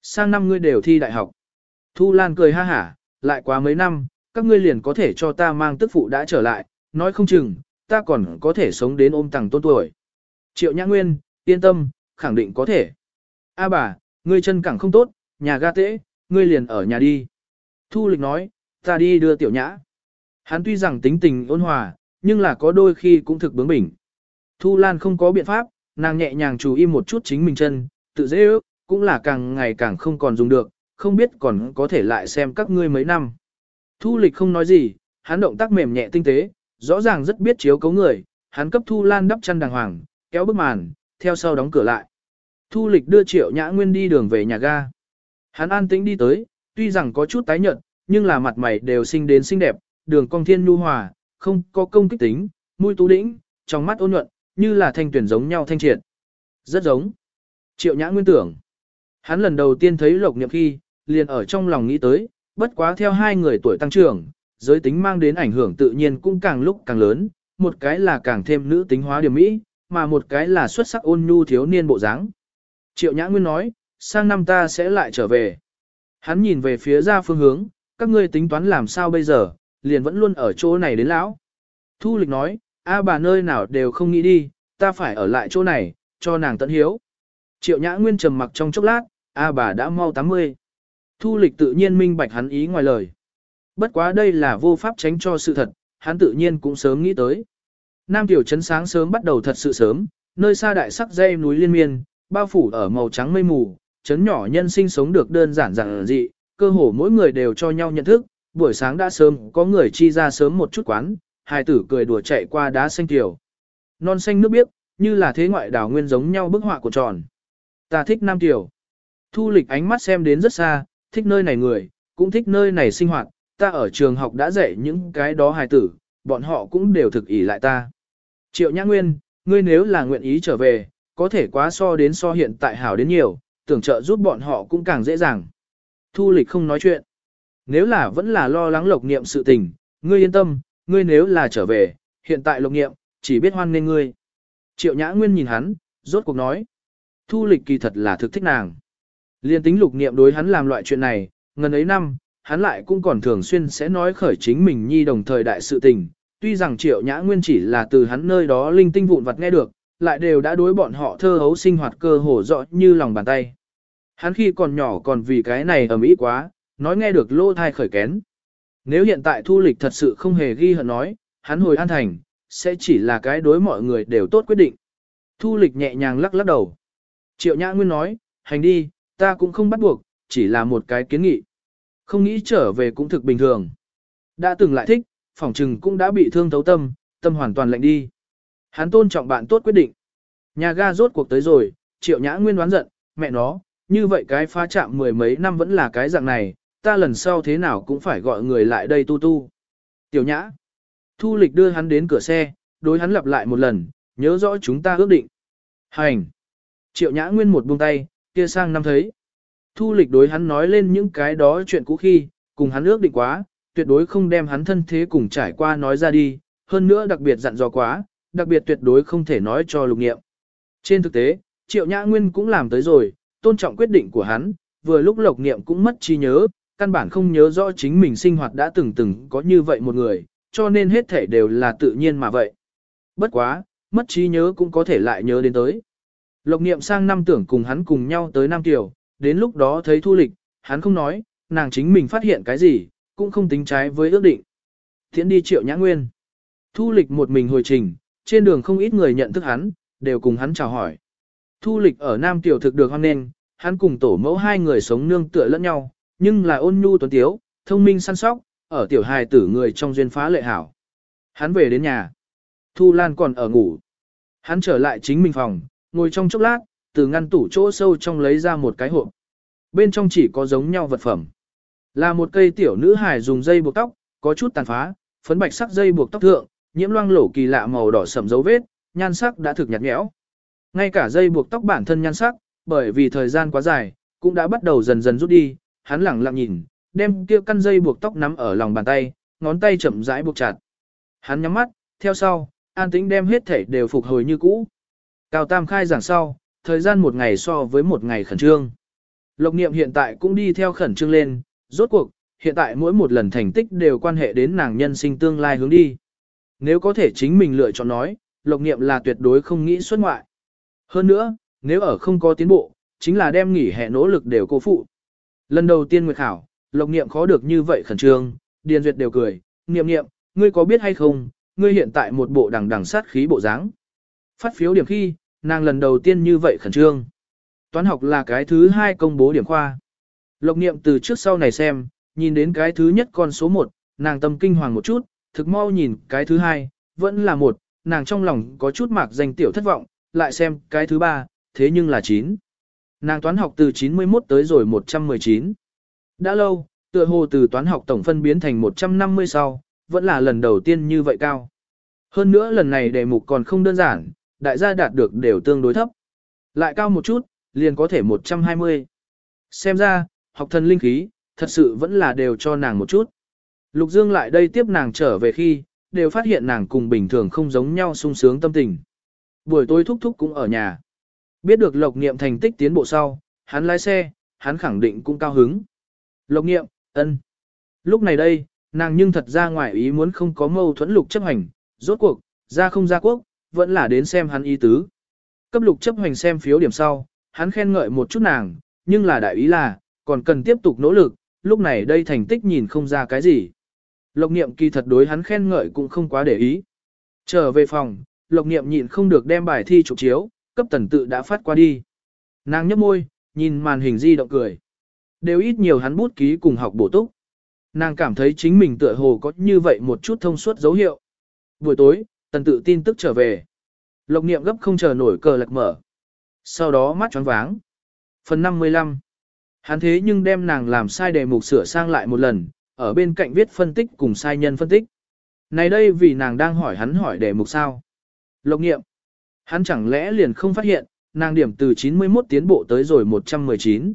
Sang năm ngươi đều thi đại học. Thu Lan cười ha hả, lại quá mấy năm, các ngươi liền có thể cho ta mang tức phụ đã trở lại, nói không chừng, ta còn có thể sống đến ôm tàng tôn tuổi. Triệu Nhã Nguyên, yên tâm, khẳng định có thể. A bà, ngươi chân cẳng không tốt, nhà ga tễ, ngươi liền ở nhà đi. Thu lịch nói, ta đi đưa tiểu nhã. Hắn tuy rằng tính tình ôn hòa, nhưng là có đôi khi cũng thực bướng bỉnh. Thu Lan không có biện pháp, nàng nhẹ nhàng chú im một chút chính mình chân, tự dễ ước, cũng là càng ngày càng không còn dùng được, không biết còn có thể lại xem các ngươi mấy năm. Thu lịch không nói gì, hắn động tác mềm nhẹ tinh tế, rõ ràng rất biết chiếu cấu người, hắn cấp Thu Lan đắp chăn đàng hoàng, kéo bức màn, theo sau đóng cửa lại. Thu lịch đưa triệu nhã nguyên đi đường về nhà ga. Hắn an tĩnh đi tới, tuy rằng có chút tái nhợt, nhưng là mặt mày đều xinh đến xinh đẹp, đường cong thiên nhu hòa, không có công kích tính, mũi tú đĩnh, trong mắt ôn nhuận, như là thanh tuyển giống nhau thanh triệt. Rất giống. Triệu nhã nguyên tưởng. Hắn lần đầu tiên thấy lộc niệm khi, liền ở trong lòng nghĩ tới, bất quá theo hai người tuổi tăng trưởng, giới tính mang đến ảnh hưởng tự nhiên cũng càng lúc càng lớn, một cái là càng thêm nữ tính hóa điểm mỹ, mà một cái là xuất sắc ôn nhu thiếu niên bộ dáng. Triệu Nhã Nguyên nói, sang năm ta sẽ lại trở về. Hắn nhìn về phía ra phương hướng, các ngươi tính toán làm sao bây giờ, liền vẫn luôn ở chỗ này đến lão. Thu lịch nói, a bà nơi nào đều không nghĩ đi, ta phải ở lại chỗ này, cho nàng tận hiếu. Triệu nhã nguyên trầm mặc trong chốc lát, a bà đã mau 80. Thu lịch tự nhiên minh bạch hắn ý ngoài lời. Bất quá đây là vô pháp tránh cho sự thật, hắn tự nhiên cũng sớm nghĩ tới. Nam tiểu trấn sáng sớm bắt đầu thật sự sớm, nơi xa đại sắc dây núi liên miên, bao phủ ở màu trắng mây mù, trấn nhỏ nhân sinh sống được đơn giản giản dị, cơ hồ mỗi người đều cho nhau nhận thức, buổi sáng đã sớm, có người chi ra sớm một chút quán, hai tử cười đùa chạy qua đá xanh tiểu. Non xanh nước biếc, như là thế ngoại đảo nguyên giống nhau bức họa của tròn. Ta thích Nam Tiểu. Thu lịch ánh mắt xem đến rất xa, thích nơi này người, cũng thích nơi này sinh hoạt, ta ở trường học đã dạy những cái đó hài tử, bọn họ cũng đều thực ý lại ta. Triệu Nhã Nguyên, ngươi nếu là nguyện ý trở về, có thể quá so đến so hiện tại hảo đến nhiều, tưởng trợ giúp bọn họ cũng càng dễ dàng. Thu lịch không nói chuyện. Nếu là vẫn là lo lắng lộc niệm sự tình, ngươi yên tâm, ngươi nếu là trở về, hiện tại lộc niệm, chỉ biết hoan nên ngươi. Triệu Nhã Nguyên nhìn hắn, rốt cuộc nói. Thu lịch kỳ thật là thực thích nàng. Liên tính lục niệm đối hắn làm loại chuyện này, ngần ấy năm, hắn lại cũng còn thường xuyên sẽ nói khởi chính mình nhi đồng thời đại sự tình. Tuy rằng triệu nhã nguyên chỉ là từ hắn nơi đó linh tinh vụn vặt nghe được, lại đều đã đối bọn họ thơ hấu sinh hoạt cơ hồ rõ như lòng bàn tay. Hắn khi còn nhỏ còn vì cái này ầm ĩ quá, nói nghe được lô thai khởi kén. Nếu hiện tại thu lịch thật sự không hề ghi hận nói, hắn hồi an thành, sẽ chỉ là cái đối mọi người đều tốt quyết định. Thu lịch nhẹ nhàng lắc lắc đầu. Triệu Nhã Nguyên nói, hành đi, ta cũng không bắt buộc, chỉ là một cái kiến nghị. Không nghĩ trở về cũng thực bình thường. Đã từng lại thích, phỏng trừng cũng đã bị thương thấu tâm, tâm hoàn toàn lạnh đi. Hắn tôn trọng bạn tốt quyết định. Nhà ga rốt cuộc tới rồi, Triệu Nhã Nguyên đoán giận, mẹ nó, như vậy cái pha chạm mười mấy năm vẫn là cái dạng này, ta lần sau thế nào cũng phải gọi người lại đây tu tu. Tiểu Nhã, Thu Lịch đưa hắn đến cửa xe, đối hắn lặp lại một lần, nhớ rõ chúng ta ước định. Hành. Triệu Nhã Nguyên một buông tay, kia sang năm thấy. Thu lịch đối hắn nói lên những cái đó chuyện cũ khi, cùng hắn ước định quá, tuyệt đối không đem hắn thân thế cùng trải qua nói ra đi, hơn nữa đặc biệt dặn dò quá, đặc biệt tuyệt đối không thể nói cho lục nghiệm. Trên thực tế, Triệu Nhã Nguyên cũng làm tới rồi, tôn trọng quyết định của hắn, vừa lúc lục nghiệm cũng mất trí nhớ, căn bản không nhớ rõ chính mình sinh hoạt đã từng từng có như vậy một người, cho nên hết thể đều là tự nhiên mà vậy. Bất quá, mất trí nhớ cũng có thể lại nhớ đến tới. Lộc niệm sang năm tưởng cùng hắn cùng nhau tới Nam Kiều, đến lúc đó thấy thu lịch, hắn không nói, nàng chính mình phát hiện cái gì, cũng không tính trái với ước định. Thiện đi triệu nhã nguyên. Thu lịch một mình hồi trình, trên đường không ít người nhận thức hắn, đều cùng hắn chào hỏi. Thu lịch ở Nam Tiểu thực được hoan nên, hắn cùng tổ mẫu hai người sống nương tựa lẫn nhau, nhưng là ôn nhu tuấn tiếu, thông minh săn sóc, ở tiểu hài tử người trong duyên phá lệ hảo. Hắn về đến nhà. Thu Lan còn ở ngủ. Hắn trở lại chính mình phòng, ngồi trong chốc lát, từ ngăn tủ chỗ sâu trong lấy ra một cái hộp. Bên trong chỉ có giống nhau vật phẩm. Là một cây tiểu nữ hài dùng dây buộc tóc, có chút tàn phá, phấn bạch sắc dây buộc tóc thượng, nhiễm loang lổ kỳ lạ màu đỏ sẫm dấu vết, nhan sắc đã thực nhạt nhẽo. Ngay cả dây buộc tóc bản thân nhan sắc, bởi vì thời gian quá dài, cũng đã bắt đầu dần dần rút đi, hắn lẳng lặng nhìn, đem kia căn dây buộc tóc nắm ở lòng bàn tay, ngón tay chậm rãi buộc chặt. Hắn nhắm mắt, theo sau, an tĩnh đem hết thể đều phục hồi như cũ. Cao Tam khai giảng sau, thời gian một ngày so với một ngày khẩn trương. Lộc niệm hiện tại cũng đi theo khẩn trương lên, rốt cuộc, hiện tại mỗi một lần thành tích đều quan hệ đến nàng nhân sinh tương lai hướng đi. Nếu có thể chính mình lựa chọn nói, lộc niệm là tuyệt đối không nghĩ xuất ngoại. Hơn nữa, nếu ở không có tiến bộ, chính là đem nghỉ hè nỗ lực đều cố phụ. Lần đầu tiên nguyệt khảo, lộc niệm khó được như vậy khẩn trương, điền duyệt đều cười, niệm niệm, ngươi có biết hay không, ngươi hiện tại một bộ đằng đằng sát khí bộ dáng. Phát phiếu điểm khi, nàng lần đầu tiên như vậy khẩn trương. Toán học là cái thứ hai công bố điểm khoa. Lộc niệm từ trước sau này xem, nhìn đến cái thứ nhất con số 1, nàng tâm kinh hoàng một chút, thực mau nhìn cái thứ hai, vẫn là một, nàng trong lòng có chút mạc danh tiểu thất vọng, lại xem cái thứ ba, thế nhưng là 9. Nàng toán học từ 91 tới rồi 119. Đã lâu, tựa hồ từ toán học tổng phân biến thành 150 sau, vẫn là lần đầu tiên như vậy cao. Hơn nữa lần này đề mục còn không đơn giản, đại gia đạt được đều tương đối thấp. Lại cao một chút, liền có thể 120. Xem ra, học thần linh khí, thật sự vẫn là đều cho nàng một chút. Lục Dương lại đây tiếp nàng trở về khi, đều phát hiện nàng cùng bình thường không giống nhau sung sướng tâm tình. Buổi tối thúc thúc cũng ở nhà. Biết được lộc niệm thành tích tiến bộ sau, hắn lái xe, hắn khẳng định cũng cao hứng. Lộc niệm ân. Lúc này đây, nàng nhưng thật ra ngoài ý muốn không có mâu thuẫn lục chấp hành, rốt cuộc, ra không ra quốc, vẫn là đến xem hắn ý tứ. Cấp lục chấp hành xem phiếu điểm sau, hắn khen ngợi một chút nàng, nhưng là đại ý là, còn cần tiếp tục nỗ lực, lúc này đây thành tích nhìn không ra cái gì. Lộc niệm kỳ thật đối hắn khen ngợi cũng không quá để ý. Trở về phòng, lộc niệm nhịn không được đem bài thi chụp chiếu, cấp tần tự đã phát qua đi. Nàng nhấp môi, nhìn màn hình di động cười. Đều ít nhiều hắn bút ký cùng học bổ túc. Nàng cảm thấy chính mình tựa hồ có như vậy một chút thông suốt dấu hiệu. Buổi tối, tần tự tin tức trở về. Lộc niệm gấp không chờ nổi cờ lật mở. Sau đó mắt choáng váng. Phần 55 Hắn thế nhưng đem nàng làm sai đề mục sửa sang lại một lần, ở bên cạnh viết phân tích cùng sai nhân phân tích. Này đây vì nàng đang hỏi hắn hỏi đề mục sao. Lộc nghiệm. Hắn chẳng lẽ liền không phát hiện, nàng điểm từ 91 tiến bộ tới rồi 119.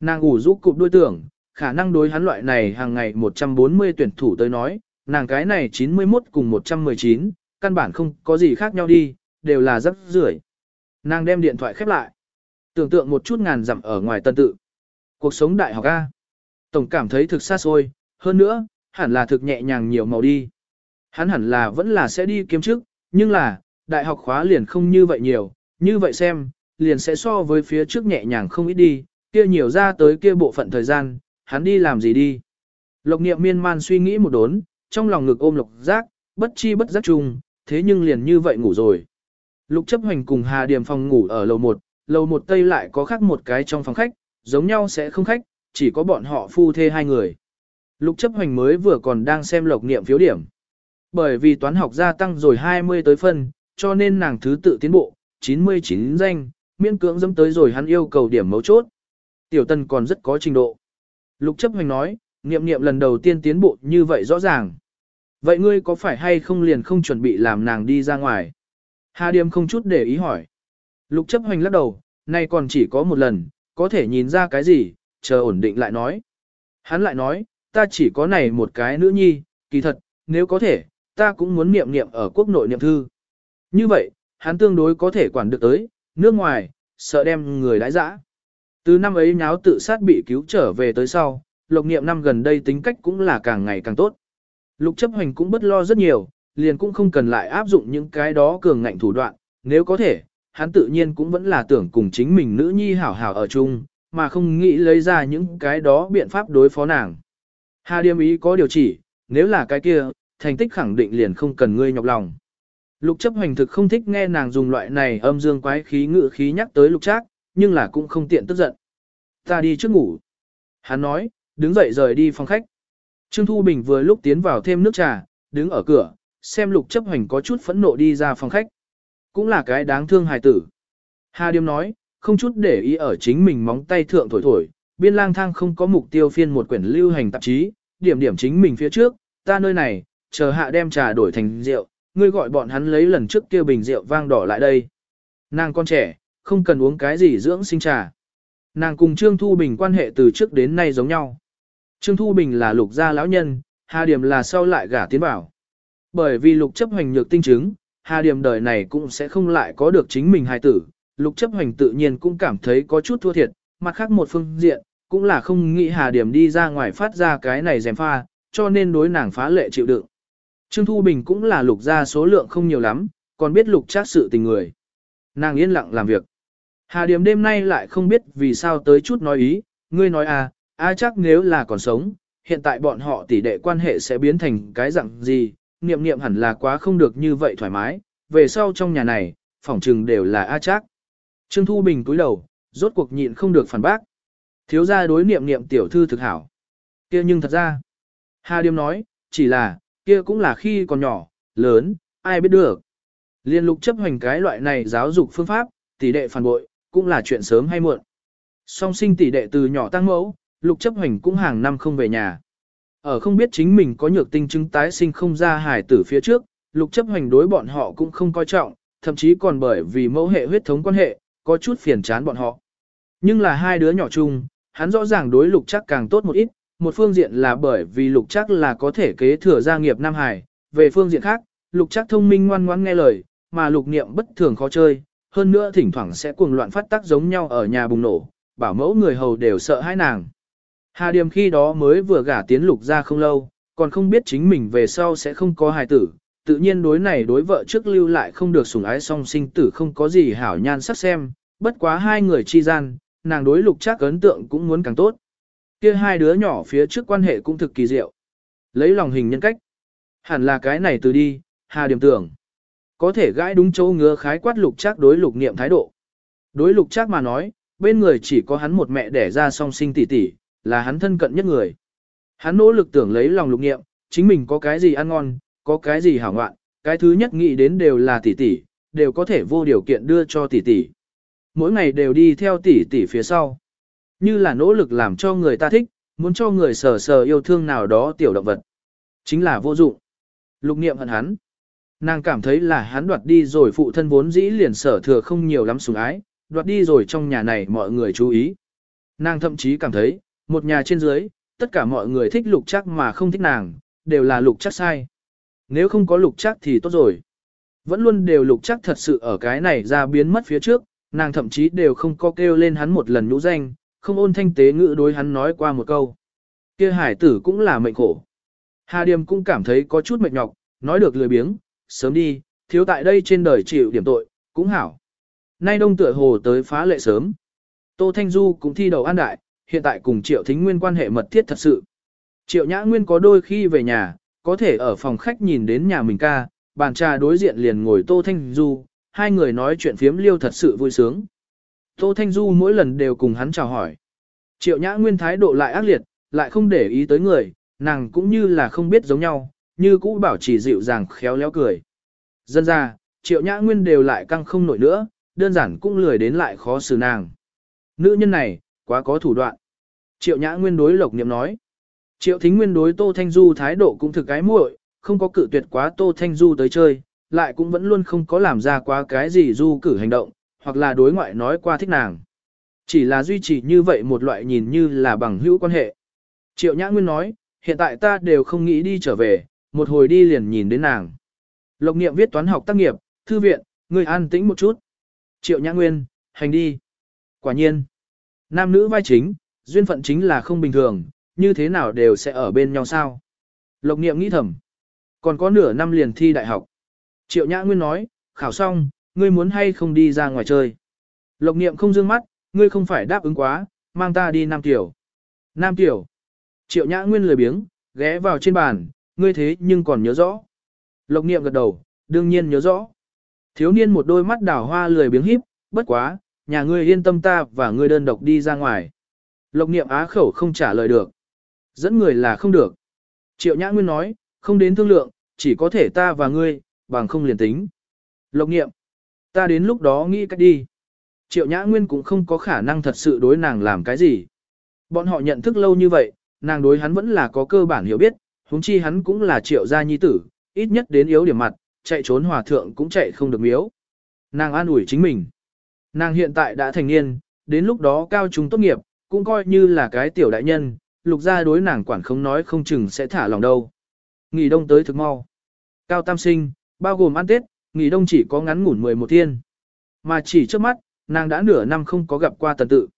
Nàng ủ rũ cụp đôi tưởng, khả năng đối hắn loại này hàng ngày 140 tuyển thủ tới nói, nàng cái này 91 cùng 119, căn bản không có gì khác nhau đi, đều là rất rưởi. Nàng đem điện thoại khép lại. Tưởng tượng một chút ngàn dặm ở ngoài tân tự. Cuộc sống đại học A. Tổng cảm thấy thực xa xôi, hơn nữa, hẳn là thực nhẹ nhàng nhiều màu đi. Hắn hẳn là vẫn là sẽ đi kiếm chức, nhưng là, đại học khóa liền không như vậy nhiều, như vậy xem, liền sẽ so với phía trước nhẹ nhàng không ít đi, kia nhiều ra tới kia bộ phận thời gian, hắn đi làm gì đi. Lộc niệm miên man suy nghĩ một đốn, trong lòng ngực ôm lộc giác, bất chi bất giác chung, thế nhưng liền như vậy ngủ rồi. Lục chấp hành cùng Hà Điềm phòng ngủ ở lầu 1, lầu 1 tây lại có khác một cái trong phòng khách, giống nhau sẽ không khách, chỉ có bọn họ phu thê hai người. Lục chấp hành mới vừa còn đang xem lộc niệm phiếu điểm. Bởi vì toán học gia tăng rồi 20 tới phân, cho nên nàng thứ tự tiến bộ, 99 danh, miễn cưỡng dâm tới rồi hắn yêu cầu điểm mấu chốt. Tiểu tân còn rất có trình độ. Lục chấp hành nói, niệm niệm lần đầu tiên tiến bộ như vậy rõ ràng. Vậy ngươi có phải hay không liền không chuẩn bị làm nàng đi ra ngoài? Hà Điềm không chút để ý hỏi. Lục chấp hành lắc đầu, nay còn chỉ có một lần, có thể nhìn ra cái gì, chờ ổn định lại nói. Hắn lại nói, ta chỉ có này một cái nữ nhi, kỳ thật, nếu có thể, ta cũng muốn niệm niệm ở quốc nội niệm thư. Như vậy, hắn tương đối có thể quản được tới, nước ngoài, sợ đem người đãi dã. Từ năm ấy nháo tự sát bị cứu trở về tới sau, lục niệm năm gần đây tính cách cũng là càng ngày càng tốt. Lục chấp hành cũng bất lo rất nhiều, liền cũng không cần lại áp dụng những cái đó cường ngạnh thủ đoạn, nếu có thể, hắn tự nhiên cũng vẫn là tưởng cùng chính mình nữ nhi hảo hảo ở chung, mà không nghĩ lấy ra những cái đó biện pháp đối phó nàng. Hà Điềm ý có điều chỉ, nếu là cái kia, thành tích khẳng định liền không cần ngươi nhọc lòng. Lục chấp hành thực không thích nghe nàng dùng loại này âm dương quái khí ngự khí nhắc tới lục trác, nhưng là cũng không tiện tức giận. Ta đi trước ngủ. Hắn nói, đứng dậy rời đi phòng khách. Trương Thu Bình vừa lúc tiến vào thêm nước trà, đứng ở cửa, xem lục chấp hành có chút phẫn nộ đi ra phòng khách. Cũng là cái đáng thương hài tử. Hà Điềm nói, không chút để ý ở chính mình móng tay thượng thổi thổi, biên lang thang không có mục tiêu phiên một quyển lưu hành tạp chí, điểm điểm chính mình phía trước, ta nơi này, chờ hạ đem trà đổi thành rượu, ngươi gọi bọn hắn lấy lần trước kia bình rượu vang đỏ lại đây. Nàng con trẻ, không cần uống cái gì dưỡng sinh trà. Nàng cùng Trương Thu Bình quan hệ từ trước đến nay giống nhau. Trương Thu Bình là lục gia lão nhân, Hà Điểm là sau lại gả tiến bảo. Bởi vì lục chấp hành nhược tinh chứng, Hà Điểm đời này cũng sẽ không lại có được chính mình hài tử. Lục chấp hành tự nhiên cũng cảm thấy có chút thua thiệt, mặt khác một phương diện, cũng là không nghĩ Hà Điểm đi ra ngoài phát ra cái này dèm pha, cho nên đối nàng phá lệ chịu đựng. Trương Thu Bình cũng là lục gia số lượng không nhiều lắm, còn biết lục trác sự tình người. Nàng yên lặng làm việc. Hà Điểm đêm nay lại không biết vì sao tới chút nói ý, ngươi nói à, a chắc nếu là còn sống, hiện tại bọn họ tỷ đệ quan hệ sẽ biến thành cái dạng gì, niệm niệm hẳn là quá không được như vậy thoải mái, về sau trong nhà này, phỏng trừng đều là a chắc. Trương Thu Bình cúi đầu, rốt cuộc nhịn không được phản bác. Thiếu gia đối niệm niệm tiểu thư thực hảo. kia nhưng thật ra, Hà Điềm nói, chỉ là, kia cũng là khi còn nhỏ, lớn, ai biết được. Liên lục chấp hành cái loại này giáo dục phương pháp, tỷ đệ phản bội, cũng là chuyện sớm hay muộn. Song sinh tỷ đệ từ nhỏ tăng mẫu, lục chấp hành cũng hàng năm không về nhà. Ở không biết chính mình có nhược tinh chứng tái sinh không ra hài tử phía trước, lục chấp hành đối bọn họ cũng không coi trọng, thậm chí còn bởi vì mẫu hệ huyết thống quan hệ, có chút phiền chán bọn họ. Nhưng là hai đứa nhỏ chung, hắn rõ ràng đối lục chắc càng tốt một ít, một phương diện là bởi vì lục chắc là có thể kế thừa gia nghiệp Nam Hải, về phương diện khác, lục chắc thông minh ngoan ngoãn nghe lời, mà lục niệm bất thường khó chơi, hơn nữa thỉnh thoảng sẽ cuồng loạn phát tác giống nhau ở nhà bùng nổ, bảo mẫu người hầu đều sợ hãi nàng. Hà Điềm khi đó mới vừa gả tiến lục ra không lâu, còn không biết chính mình về sau sẽ không có hài tử, tự nhiên đối này đối vợ trước lưu lại không được sủng ái song sinh tử không có gì hảo nhan sắc xem, bất quá hai người chi gian, nàng đối lục chắc ấn tượng cũng muốn càng tốt. Kia hai đứa nhỏ phía trước quan hệ cũng thực kỳ diệu. Lấy lòng hình nhân cách. Hẳn là cái này từ đi, Hà Điềm tưởng. Có thể gãi đúng chỗ ngứa khái quát lục chắc đối lục niệm thái độ. Đối lục chắc mà nói, bên người chỉ có hắn một mẹ đẻ ra song sinh tỷ tỷ, là hắn thân cận nhất người. Hắn nỗ lực tưởng lấy lòng lục niệm, chính mình có cái gì ăn ngon, có cái gì hảo ngoạn, cái thứ nhất nghĩ đến đều là tỷ tỷ, đều có thể vô điều kiện đưa cho tỷ tỷ. Mỗi ngày đều đi theo tỷ tỷ phía sau. Như là nỗ lực làm cho người ta thích, muốn cho người sờ sờ yêu thương nào đó tiểu động vật. Chính là vô dụng. Lục niệm hận hắn. Nàng cảm thấy là hắn đoạt đi rồi phụ thân vốn dĩ liền sở thừa không nhiều lắm sủng ái, đoạt đi rồi trong nhà này mọi người chú ý. Nàng thậm chí cảm thấy, một nhà trên dưới, tất cả mọi người thích lục chắc mà không thích nàng, đều là lục chắc sai. Nếu không có lục chắc thì tốt rồi. Vẫn luôn đều lục chắc thật sự ở cái này ra biến mất phía trước, nàng thậm chí đều không có kêu lên hắn một lần nhũ danh, không ôn thanh tế ngữ đối hắn nói qua một câu. kia hải tử cũng là mệnh khổ. Hà Điềm cũng cảm thấy có chút mệt nhọc, nói được lười biếng, sớm đi, thiếu tại đây trên đời chịu điểm tội, cũng hảo. Nay đông tựa hồ tới phá lệ sớm. Tô Thanh Du cũng thi đầu an đại, hiện tại cùng Triệu Thính Nguyên quan hệ mật thiết thật sự. Triệu Nhã Nguyên có đôi khi về nhà, có thể ở phòng khách nhìn đến nhà mình ca, bàn trà đối diện liền ngồi Tô Thanh Du, hai người nói chuyện phiếm liêu thật sự vui sướng. Tô Thanh Du mỗi lần đều cùng hắn chào hỏi. Triệu Nhã Nguyên thái độ lại ác liệt, lại không để ý tới người, nàng cũng như là không biết giống nhau, như cũ bảo chỉ dịu dàng khéo léo cười. Dân ra, Triệu Nhã Nguyên đều lại căng không nổi nữa, đơn giản cũng lười đến lại khó xử nàng. Nữ nhân này, quá có thủ đoạn. Triệu Nhã Nguyên đối Lộc Niệm nói. Triệu Thính Nguyên đối Tô Thanh Du thái độ cũng thực cái muội, không có cự tuyệt quá Tô Thanh Du tới chơi, lại cũng vẫn luôn không có làm ra quá cái gì du cử hành động, hoặc là đối ngoại nói qua thích nàng. Chỉ là duy trì như vậy một loại nhìn như là bằng hữu quan hệ. Triệu Nhã Nguyên nói, hiện tại ta đều không nghĩ đi trở về, một hồi đi liền nhìn đến nàng. Lộc Niệm viết toán học tác nghiệp, thư viện, người an tĩnh một chút. Triệu Nhã Nguyên, hành đi. Quả nhiên, nam nữ vai chính, duyên phận chính là không bình thường, như thế nào đều sẽ ở bên nhau sao. Lộc Niệm nghĩ thầm. Còn có nửa năm liền thi đại học. Triệu Nhã Nguyên nói, khảo xong, ngươi muốn hay không đi ra ngoài chơi. Lộc Niệm không dương mắt, ngươi không phải đáp ứng quá, mang ta đi Nam Tiểu. Nam Tiểu. Triệu Nhã Nguyên lười biếng, ghé vào trên bàn, ngươi thế nhưng còn nhớ rõ. Lộc Niệm gật đầu, đương nhiên nhớ rõ. Thiếu niên một đôi mắt đảo hoa lười biếng híp, bất quá, nhà ngươi yên tâm ta và ngươi đơn độc đi ra ngoài. Lộc Niệm á khẩu không trả lời được. Dẫn người là không được. Triệu Nhã Nguyên nói, không đến thương lượng, chỉ có thể ta và ngươi, bằng không liền tính. Lộc Niệm, ta đến lúc đó nghĩ cách đi. Triệu Nhã Nguyên cũng không có khả năng thật sự đối nàng làm cái gì. Bọn họ nhận thức lâu như vậy, nàng đối hắn vẫn là có cơ bản hiểu biết, huống chi hắn cũng là triệu gia nhi tử, ít nhất đến yếu điểm mặt, chạy trốn hòa thượng cũng chạy không được miếu. Nàng an ủi chính mình. Nàng hiện tại đã thành niên, đến lúc đó cao trung tốt nghiệp, cũng coi như là cái tiểu đại nhân, lục gia đối nàng quản không nói không chừng sẽ thả lòng đâu. Nghỉ đông tới thực mau. Cao tam sinh, bao gồm ăn tết, nghỉ đông chỉ có ngắn ngủn 11 thiên. Mà chỉ trước mắt, nàng đã nửa năm không có gặp qua tần tự.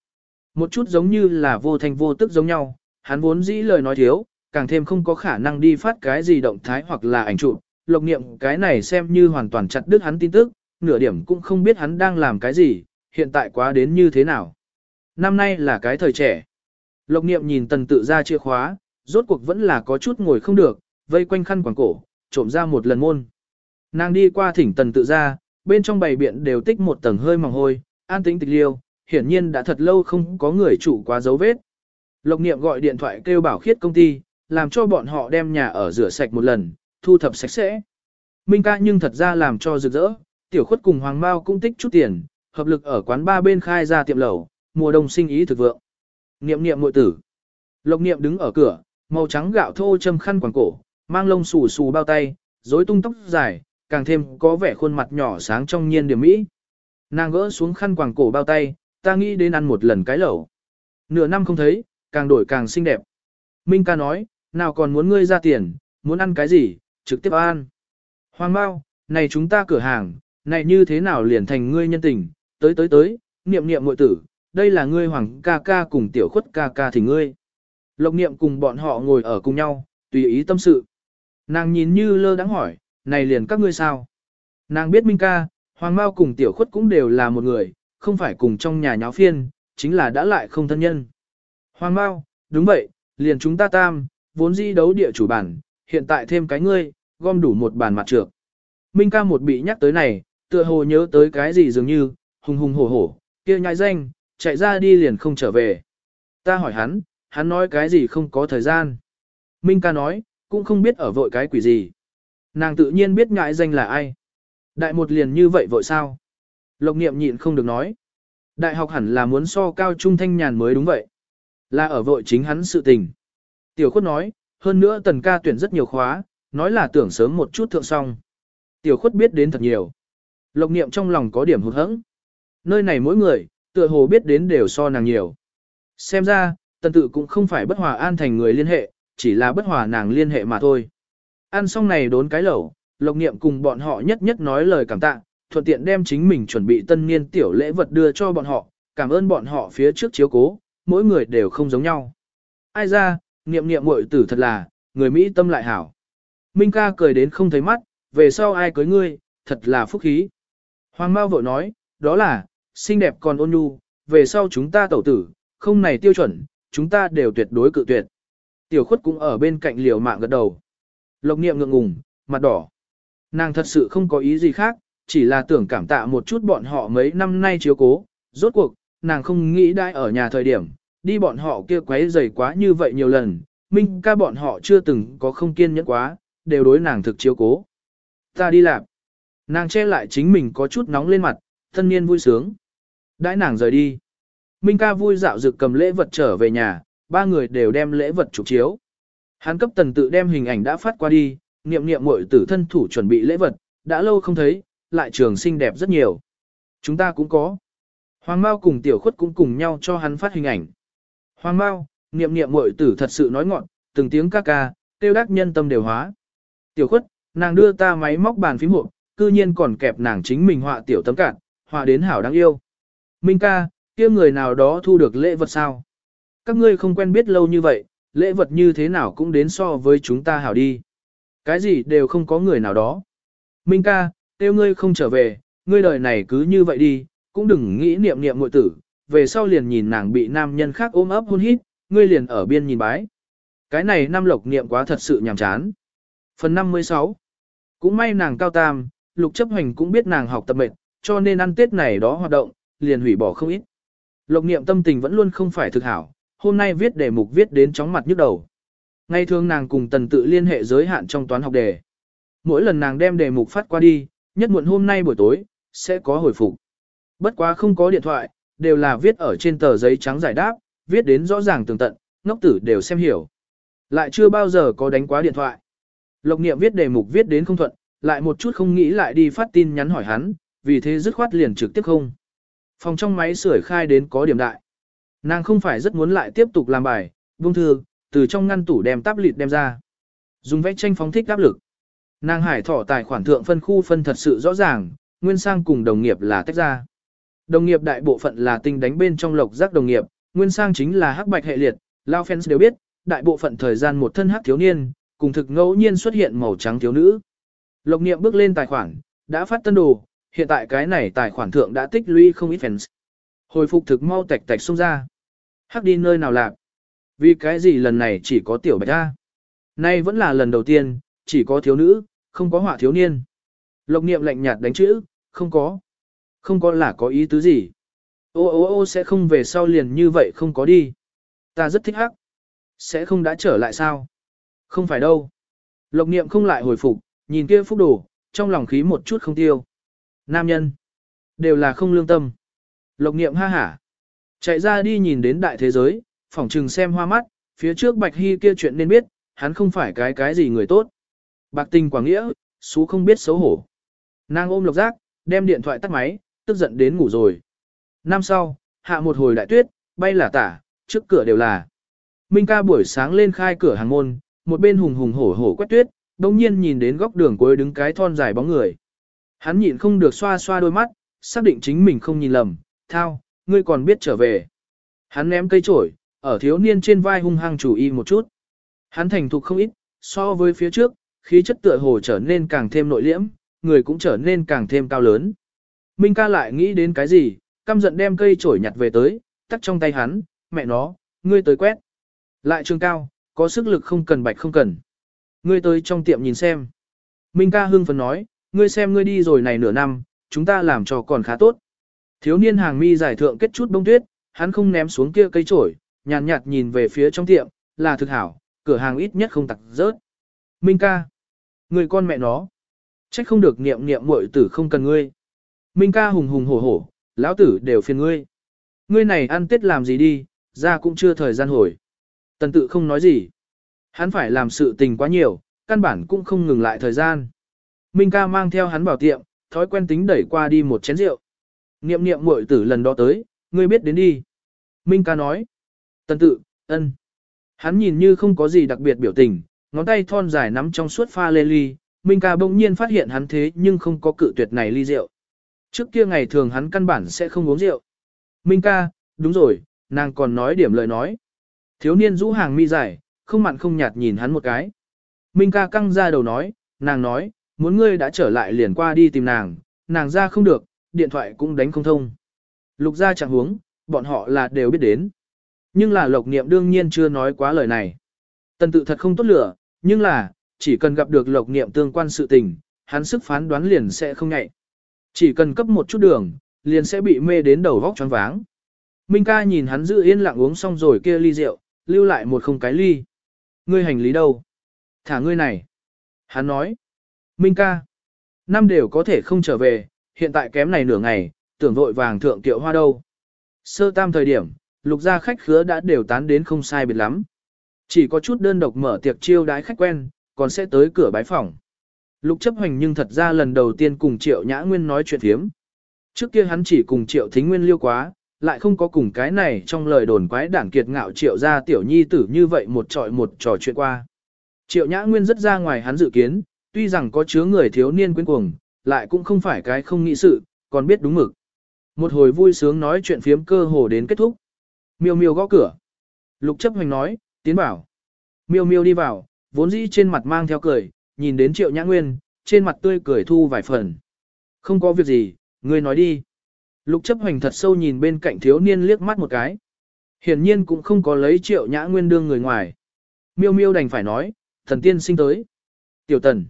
Một chút giống như là vô thành vô tức giống nhau, hắn vốn dĩ lời nói thiếu, càng thêm không có khả năng đi phát cái gì động thái hoặc là ảnh chụp. Lộc niệm cái này xem như hoàn toàn chặt đứt hắn tin tức, nửa điểm cũng không biết hắn đang làm cái gì, hiện tại quá đến như thế nào. Năm nay là cái thời trẻ. Lộc niệm nhìn tần tự ra chìa khóa, rốt cuộc vẫn là có chút ngồi không được, vây quanh khăn quàng cổ, trộm ra một lần môn. Nàng đi qua thỉnh tần tự ra, bên trong bầy biện đều tích một tầng hơi mỏng hôi, an tĩnh tịch liêu, hiển nhiên đã thật lâu không có người chủ quá dấu vết. Lộc niệm gọi điện thoại kêu bảo khiết công ty, làm cho bọn họ đem nhà ở rửa sạch một lần, thu thập sạch sẽ. Minh ca nhưng thật ra làm cho rực rỡ, tiểu khuất cùng Hoàng Mao cũng tích chút tiền, hợp lực ở quán ba bên khai ra tiệm lẩu, mùa đông sinh ý thực vượng. Niệm niệm muội tử. Lộc niệm đứng ở cửa, màu trắng gạo thô châm khăn quàng cổ, mang lông xù xù bao tay, rối tung tóc dài, càng thêm có vẻ khuôn mặt nhỏ sáng trong nhiên điểm mỹ. Nàng gỡ xuống khăn quàng cổ bao tay, ta nghĩ đến ăn một lần cái lẩu. Nửa năm không thấy, càng đổi càng xinh đẹp. Minh ca nói, nào còn muốn ngươi ra tiền, muốn ăn cái gì, trực tiếp ăn. Hoàng Bao, này chúng ta cửa hàng, này như thế nào liền thành ngươi nhân tình, tới tới tới, niệm niệm muội tử, đây là ngươi hoàng ca ca cùng tiểu khuất ca ca thì ngươi. Lộc niệm cùng bọn họ ngồi ở cùng nhau, tùy ý tâm sự. Nàng nhìn như lơ đắng hỏi, này liền các ngươi sao? Nàng biết Minh ca, Hoàng Mao cùng Tiểu Khuất cũng đều là một người, không phải cùng trong nhà nháo phiên, chính là đã lại không thân nhân. Hoàng Mao, đúng vậy, liền chúng ta tam, vốn di đấu địa chủ bản, hiện tại thêm cái ngươi, gom đủ một bàn mặt trược. Minh ca một bị nhắc tới này, tựa hồ nhớ tới cái gì dường như, hùng hùng hổ hổ, kia nhai danh, chạy ra đi liền không trở về. Ta hỏi hắn, hắn nói cái gì không có thời gian. Minh ca nói, cũng không biết ở vội cái quỷ gì. Nàng tự nhiên biết ngại danh là ai. Đại một liền như vậy vội sao? Lộc niệm nhịn không được nói. Đại học hẳn là muốn so cao trung thanh nhàn mới đúng vậy. Là ở vội chính hắn sự tình. Tiểu khuất nói, hơn nữa tần ca tuyển rất nhiều khóa, nói là tưởng sớm một chút thượng xong. Tiểu khuất biết đến thật nhiều. Lộc niệm trong lòng có điểm hụt hẫng. Nơi này mỗi người, tựa hồ biết đến đều so nàng nhiều. Xem ra, tần tự cũng không phải bất hòa an thành người liên hệ, chỉ là bất hòa nàng liên hệ mà thôi. Ăn xong này đốn cái lẩu, lộc niệm cùng bọn họ nhất nhất nói lời cảm tạ, thuận tiện đem chính mình chuẩn bị tân niên tiểu lễ vật đưa cho bọn họ, cảm ơn bọn họ phía trước chiếu cố, mỗi người đều không giống nhau. Ai ra, niệm niệm muội tử thật là, người Mỹ tâm lại hảo. Minh ca cười đến không thấy mắt, về sau ai cưới ngươi, thật là phúc khí. Hoàng Mao vội nói, đó là, xinh đẹp còn ôn nhu, về sau chúng ta tẩu tử, không này tiêu chuẩn, chúng ta đều tuyệt đối cự tuyệt. Tiểu khuất cũng ở bên cạnh liều mạng gật đầu. Lộc niệm ngượng ngùng, mặt đỏ. Nàng thật sự không có ý gì khác, chỉ là tưởng cảm tạ một chút bọn họ mấy năm nay chiếu cố. Rốt cuộc, nàng không nghĩ đãi ở nhà thời điểm, đi bọn họ kia quấy rầy quá như vậy nhiều lần. Minh ca bọn họ chưa từng có không kiên nhẫn quá, đều đối nàng thực chiếu cố. Ta đi làm. Nàng che lại chính mình có chút nóng lên mặt, thân niên vui sướng. Đãi nàng rời đi. Minh ca vui dạo dực cầm lễ vật trở về nhà, ba người đều đem lễ vật chụp chiếu. Hắn cấp tần tự đem hình ảnh đã phát qua đi, niệm niệm muội tử thân thủ chuẩn bị lễ vật, đã lâu không thấy, lại trường xinh đẹp rất nhiều. Chúng ta cũng có. Hoàng Mao cùng tiểu khuất cũng cùng nhau cho hắn phát hình ảnh. Hoàng Mao, niệm niệm muội tử thật sự nói ngọn, từng tiếng ca ca, tiêu đắc nhân tâm đều hóa. Tiểu khuất, nàng đưa ta máy móc bàn phím hộp, cư nhiên còn kẹp nàng chính mình họa tiểu tấm cạn, họa đến hảo đáng yêu. Minh ca, kia người nào đó thu được lễ vật sao? Các ngươi không quen biết lâu như vậy, lễ vật như thế nào cũng đến so với chúng ta hảo đi. Cái gì đều không có người nào đó. Minh ca, tiêu ngươi không trở về, ngươi đời này cứ như vậy đi, cũng đừng nghĩ niệm niệm muội tử, về sau liền nhìn nàng bị nam nhân khác ôm ấp hôn hít, ngươi liền ở biên nhìn bái. Cái này năm lộc niệm quá thật sự nhàm chán. Phần 56 Cũng may nàng cao tam, lục chấp hành cũng biết nàng học tập mệt, cho nên ăn tết này đó hoạt động, liền hủy bỏ không ít. Lộc niệm tâm tình vẫn luôn không phải thực hảo, hôm nay viết đề mục viết đến chóng mặt nhức đầu. Ngày thường nàng cùng tần tự liên hệ giới hạn trong toán học đề. Mỗi lần nàng đem đề mục phát qua đi, nhất muộn hôm nay buổi tối, sẽ có hồi phục. Bất quá không có điện thoại, đều là viết ở trên tờ giấy trắng giải đáp, viết đến rõ ràng tường tận, ngốc tử đều xem hiểu. Lại chưa bao giờ có đánh quá điện thoại. Lộc niệm viết đề mục viết đến không thuận, lại một chút không nghĩ lại đi phát tin nhắn hỏi hắn, vì thế dứt khoát liền trực tiếp không. Phòng trong máy sưởi khai đến có điểm đại. Nàng không phải rất muốn lại tiếp tục làm bài, buông thư, từ trong ngăn tủ đem táp lịt đem ra. Dùng vẽ tranh phóng thích áp lực. Nàng hải thỏ tài khoản thượng phân khu phân thật sự rõ ràng, nguyên sang cùng đồng nghiệp là tách ra. Đồng nghiệp đại bộ phận là tinh đánh bên trong lộc giác đồng nghiệp, nguyên sang chính là hắc bạch hệ liệt, lao fans đều biết, đại bộ phận thời gian một thân hắc thiếu niên, cùng thực ngẫu nhiên xuất hiện màu trắng thiếu nữ. Lộc niệm bước lên tài khoản, đã phát tân đồ, hiện tại cái này tài khoản thượng đã tích lũy không ít fans. Hồi phục thực mau tạch tạch xông ra. Hắc đi nơi nào lạc? Vì cái gì lần này chỉ có tiểu bạch A? Nay vẫn là lần đầu tiên, chỉ có thiếu nữ, không có họa thiếu niên. Lộc niệm lạnh nhạt đánh chữ, không có. Không có là có ý tứ gì. Ô ô ô sẽ không về sau liền như vậy không có đi. Ta rất thích hắc. Sẽ không đã trở lại sao? Không phải đâu. Lộc niệm không lại hồi phục, nhìn kia phúc đồ, trong lòng khí một chút không tiêu. Nam nhân. Đều là không lương tâm. Lộc niệm ha hả. Chạy ra đi nhìn đến đại thế giới, phỏng trừng xem hoa mắt, phía trước Bạch Hy kia chuyện nên biết, hắn không phải cái cái gì người tốt. Bạc tình quảng nghĩa, xú không biết xấu hổ. Nàng ôm lộc giác, đem điện thoại tắt máy, tức giận đến ngủ rồi. Năm sau, hạ một hồi đại tuyết, bay là tả, trước cửa đều là. Minh ca buổi sáng lên khai cửa hàng môn, một bên hùng hùng hổ hổ quét tuyết, đồng nhiên nhìn đến góc đường cuối đứng cái thon dài bóng người. Hắn nhịn không được xoa xoa đôi mắt, xác định chính mình không nhìn lầm, thao, ngươi còn biết trở về. Hắn ném cây trổi, ở thiếu niên trên vai hung hăng chủ y một chút. Hắn thành thục không ít, so với phía trước, khí chất tựa hồ trở nên càng thêm nội liễm, người cũng trở nên càng thêm cao lớn. Minh ca lại nghĩ đến cái gì, căm giận đem cây chổi nhặt về tới, tắt trong tay hắn, mẹ nó, ngươi tới quét. Lại trường cao, có sức lực không cần bạch không cần. Ngươi tới trong tiệm nhìn xem. Minh ca hưng phấn nói, ngươi xem ngươi đi rồi này nửa năm, chúng ta làm cho còn khá tốt. Thiếu niên hàng mi giải thượng kết chút bông tuyết, hắn không ném xuống kia cây trổi, nhàn nhạt, nhạt nhìn về phía trong tiệm, là thực hảo, cửa hàng ít nhất không tặc rớt. Minh ca, người con mẹ nó, trách không được niệm niệm muội tử không cần ngươi. Minh ca hùng hùng hổ hổ, lão tử đều phiền ngươi. Ngươi này ăn tết làm gì đi, ra cũng chưa thời gian hồi. Tần tự không nói gì. Hắn phải làm sự tình quá nhiều, căn bản cũng không ngừng lại thời gian. Minh ca mang theo hắn vào tiệm, thói quen tính đẩy qua đi một chén rượu. Niệm niệm muội tử lần đó tới, ngươi biết đến đi. Minh ca nói. Tần tự, ân. Hắn nhìn như không có gì đặc biệt biểu tình, ngón tay thon dài nắm trong suốt pha lê ly. Minh ca bỗng nhiên phát hiện hắn thế nhưng không có cự tuyệt này ly rượu. Trước kia ngày thường hắn căn bản sẽ không uống rượu. Minh ca, đúng rồi, nàng còn nói điểm lời nói. Thiếu niên rũ hàng mi dài, không mặn không nhạt nhìn hắn một cái. Minh ca căng ra đầu nói, nàng nói, muốn ngươi đã trở lại liền qua đi tìm nàng, nàng ra không được, điện thoại cũng đánh không thông. Lục ra chẳng huống, bọn họ là đều biết đến. Nhưng là lộc niệm đương nhiên chưa nói quá lời này. Tần tự thật không tốt lửa, nhưng là, chỉ cần gặp được lộc niệm tương quan sự tình, hắn sức phán đoán liền sẽ không ngại. Chỉ cần cấp một chút đường, liền sẽ bị mê đến đầu vóc choáng váng. Minh ca nhìn hắn giữ yên lặng uống xong rồi kia ly rượu, lưu lại một không cái ly. Ngươi hành lý đâu? Thả ngươi này. Hắn nói. Minh ca. Năm đều có thể không trở về, hiện tại kém này nửa ngày, tưởng vội vàng thượng tiệu hoa đâu. Sơ tam thời điểm, lục gia khách khứa đã đều tán đến không sai biệt lắm. Chỉ có chút đơn độc mở tiệc chiêu đái khách quen, còn sẽ tới cửa bái phòng. Lục chấp hành nhưng thật ra lần đầu tiên cùng Triệu Nhã Nguyên nói chuyện thiếm. Trước kia hắn chỉ cùng Triệu Thính Nguyên liêu quá, lại không có cùng cái này trong lời đồn quái đảng kiệt ngạo Triệu ra tiểu nhi tử như vậy một trọi một trò chuyện qua. Triệu Nhã Nguyên rất ra ngoài hắn dự kiến, tuy rằng có chứa người thiếu niên quyến cuồng, lại cũng không phải cái không nghĩ sự, còn biết đúng mực. Một hồi vui sướng nói chuyện phiếm cơ hồ đến kết thúc. Miêu miêu gõ cửa. Lục chấp hoành nói, tiến bảo. Miêu miêu đi vào, vốn dĩ trên mặt mang theo cười, nhìn đến triệu nhã nguyên, trên mặt tươi cười thu vài phần. Không có việc gì, ngươi nói đi. Lục chấp hoành thật sâu nhìn bên cạnh thiếu niên liếc mắt một cái. Hiển nhiên cũng không có lấy triệu nhã nguyên đương người ngoài. Miêu miêu đành phải nói, thần tiên sinh tới. Tiểu tần.